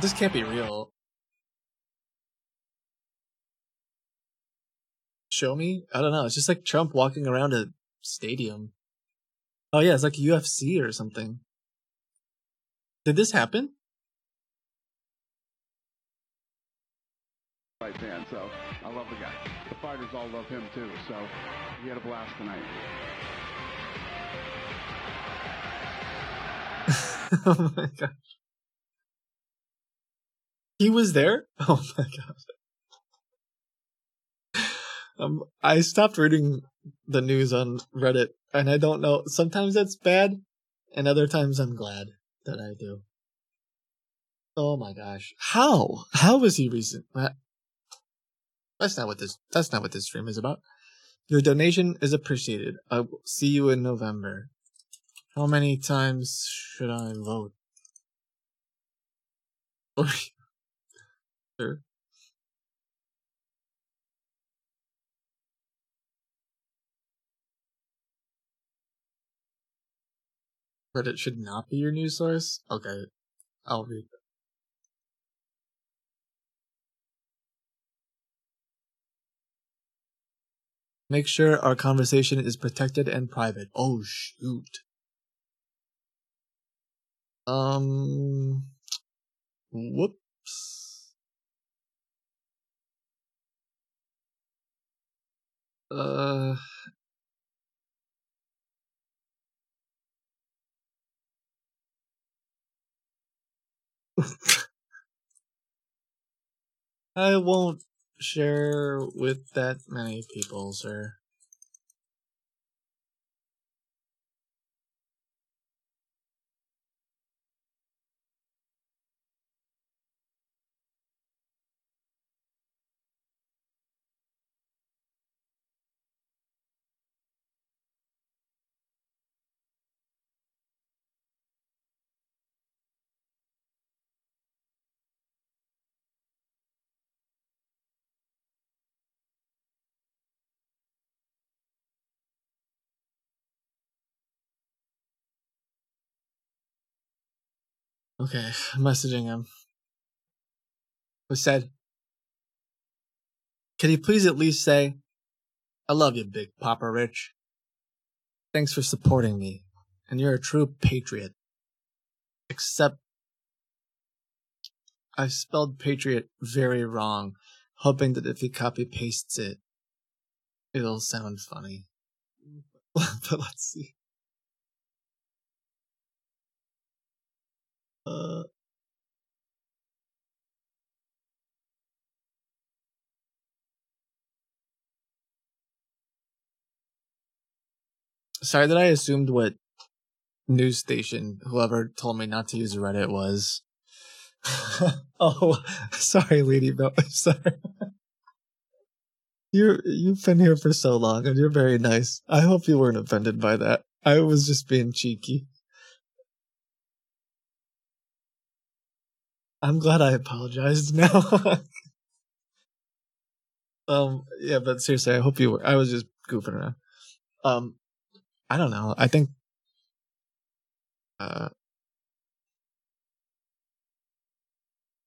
This can't be real. Show me? I don't know. It's just like Trump walking around a stadium. Oh yeah, it's like UFC or something. Did this happen? Fan, so I love the guy. The fighters all love him too, so he had a blast tonight. oh my gosh. He was there? Oh my god. Um, I stopped reading the news on Reddit, and I don't know. Sometimes that's bad, and other times I'm glad that I do. Oh my gosh, how? How was he recent? That- That's not what this. That's not what this stream is about. Your donation is appreciated. I will see you in November. How many times should I vote? sure. Reddit should not be your news source? Okay. I'll read that. Make sure our conversation is protected and private. Oh shoot. Um whoops. Uh I won't share with that many people, sir. Okay, messaging him. Who said, Can you please at least say, I love you, Big Papa Rich. Thanks for supporting me, and you're a true patriot. Except, I spelled patriot very wrong, hoping that if he copy pastes it, it'll sound funny. but let's see. Sorry that I assumed what news station whoever told me not to use Reddit was. oh, sorry, Lady Bell. Sorry. You you've been here for so long and you're very nice. I hope you weren't offended by that. I was just being cheeky. I'm glad I apologized now. um, yeah, but seriously, I hope you were. I was just goofing around. Um, I don't know. I think, uh,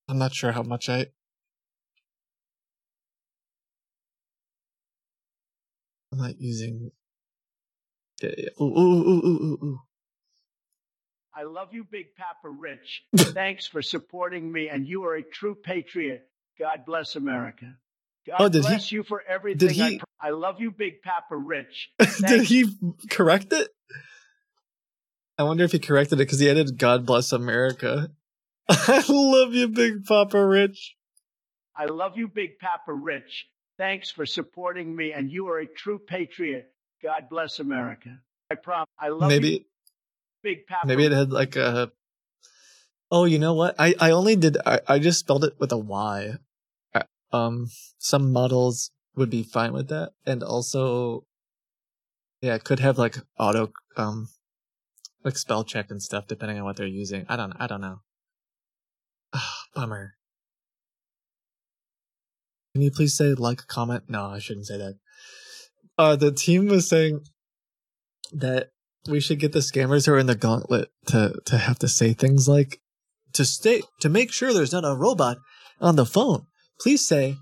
I'm not sure how much I. I'm not using. Yeah, yeah. Ooh, ooh, ooh, ooh, ooh, ooh. I love you, Big Papa Rich. Thanks for supporting me, and you are a true patriot. God bless America. Oh, God Oh, did he- bless you for everything. he- I, I love you, Big Papa Rich. Did he correct it? I wonder if he corrected it because he added "God bless America." I love you, Big Papa Rich. I love you, Big Papa Rich. Thanks for supporting me, and you are a true patriot. God bless America. I promise. I love you, Maybe Big Papa. maybe it had like a. Oh, you know what? I I only did. I I just spelled it with a Y. I- Um, some models would be fine with that, and also, yeah, it could have like auto um, like spell check and stuff depending on what they're using. I don't I don't know. Bummer. Can you please say like, comment? No, I shouldn't say that. Uh, the team was saying that we should get the scammers who are in the gauntlet to to have to say things like to stay to make sure there's not a robot on the phone. Please say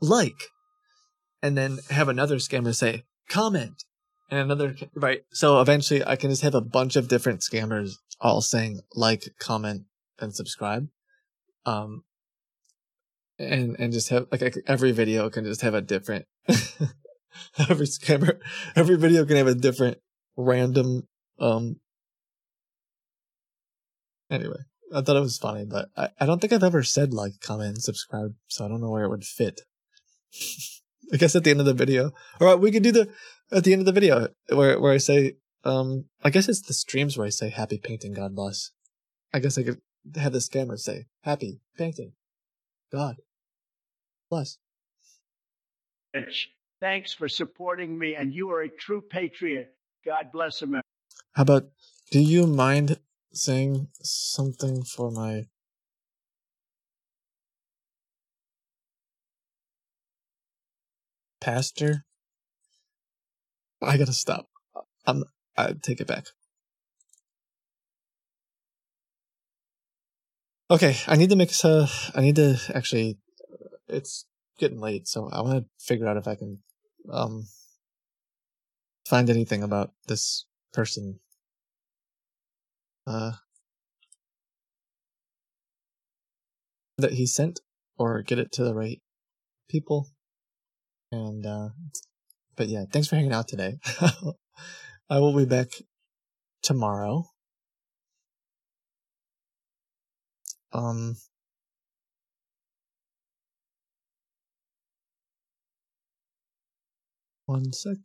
like, and then have another scammer say comment, and another right. So eventually, I can just have a bunch of different scammers all saying like, comment, and subscribe. Um, and and just have like every video can just have a different every scammer every video can have a different random um anyway i thought it was funny but i, I don't think i've ever said like comment subscribe so i don't know where it would fit. I guess at the end of the video all right we could do the at the end of the video where where i say um i guess it's the streams where i say happy painting god bless. I guess i could have the scammer say happy painting god bless. Thanks for supporting me, and you are a true patriot. God bless America. How about, do you mind saying something for my pastor? I gotta stop. I'm. I take it back. Okay, I need to mix. uh I need to actually. It's getting late, so I want to figure out if I can um find anything about this person. Uh, that he sent, or get it to the right people. And uh, but yeah, thanks for hanging out today. I will be back tomorrow. Um, one sec.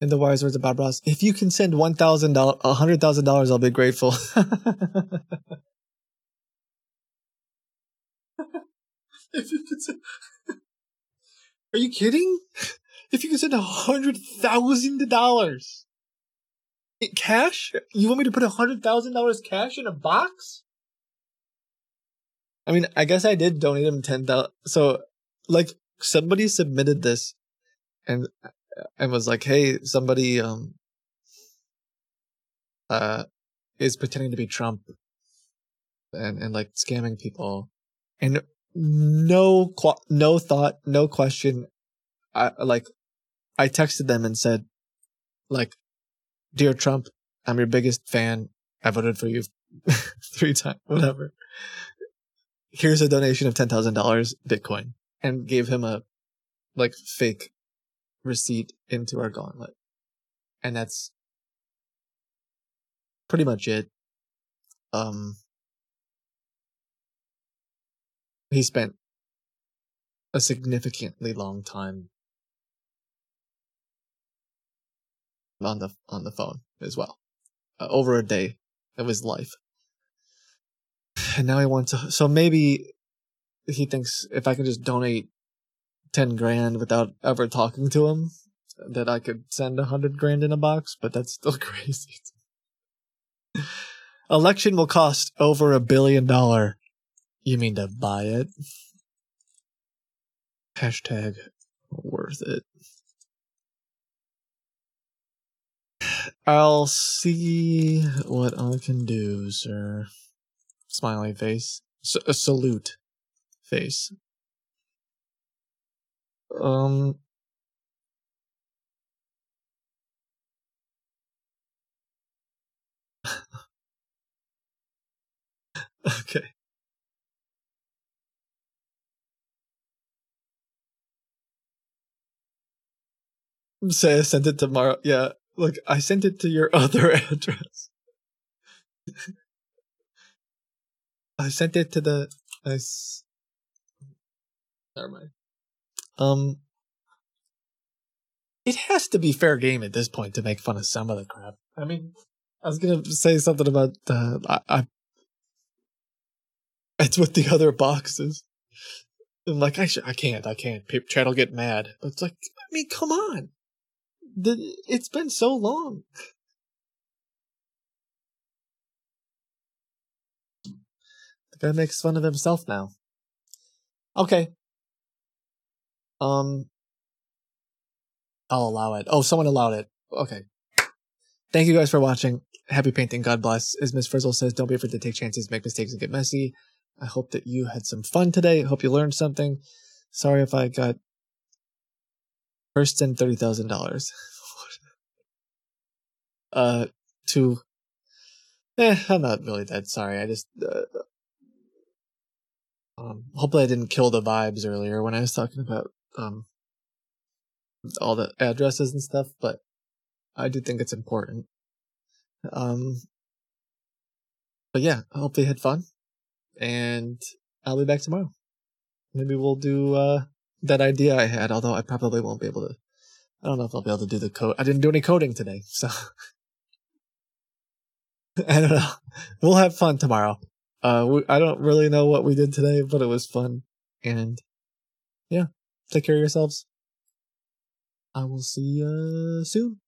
In the wise words of Bob Ross, if you can send one thousand dollars, a hundred thousand dollars, I'll be grateful. if you could send, are you kidding? If you can send a hundred thousand dollars cash, you want me to put a hundred thousand dollars cash in a box? I mean, I guess I did donate him ten thousand. So, like, somebody submitted this, and and was like, "Hey, somebody um uh is pretending to be Trump and and like scamming people." And no no thought, no question. I like I texted them and said like, "Dear Trump, I'm your biggest fan. I voted for you three times, whatever. Here's a donation of $10,000 Bitcoin." And gave him a like fake receipt into our gauntlet. And that's pretty much it. Um, he spent a significantly long time on the on the phone as well, uh, over a day of his life. And now he wants to. So maybe he thinks if I can just donate ten grand without ever talking to him, that I could send a hundred grand in a box, but that's still crazy. Election will cost over a billion dollar. You mean to buy it? Hashtag worth it. I'll see what I can do, sir. Smiley face. S- a salute face. Um. okay. Say I sent it tomorrow. Yeah, look, I sent it to your other address. I sent it to the. I s- Never mind. Um, it has to be fair game at this point to make fun of some of the crap. I mean, I was gonna say something about uh, I, I. It's with the other boxes. I'm like, I sh- I can't, I can't. Chad will get mad, but it's like, I mean, come on. The, it's been so long. The guy makes fun of himself now. Okay. Um. I'll allow it. Oh, someone allowed it. Okay. Thank you guys for watching. Happy painting. God bless. As Miss Frizzle says, don't be afraid to take chances, make mistakes, and get messy. I hope that you had some fun today. I hope you learned something. Sorry if I got first in thirty thousand dollars. uh, to eh, I'm not really that sorry. I just uh, um, hopefully I didn't kill the vibes earlier when I was talking about um all the addresses and stuff, but I do think it's important. Um, but yeah, I hope you had fun, and I'll be back tomorrow. Maybe we'll do uh that idea I had, although I probably won't be able to. I don't know if I'll be able to do the code. I didn't do any coding today, so I don't know. We'll have fun tomorrow. Uh, we, I don't really know what we did today, but it was fun, and yeah, take care of yourselves. I will see you soon.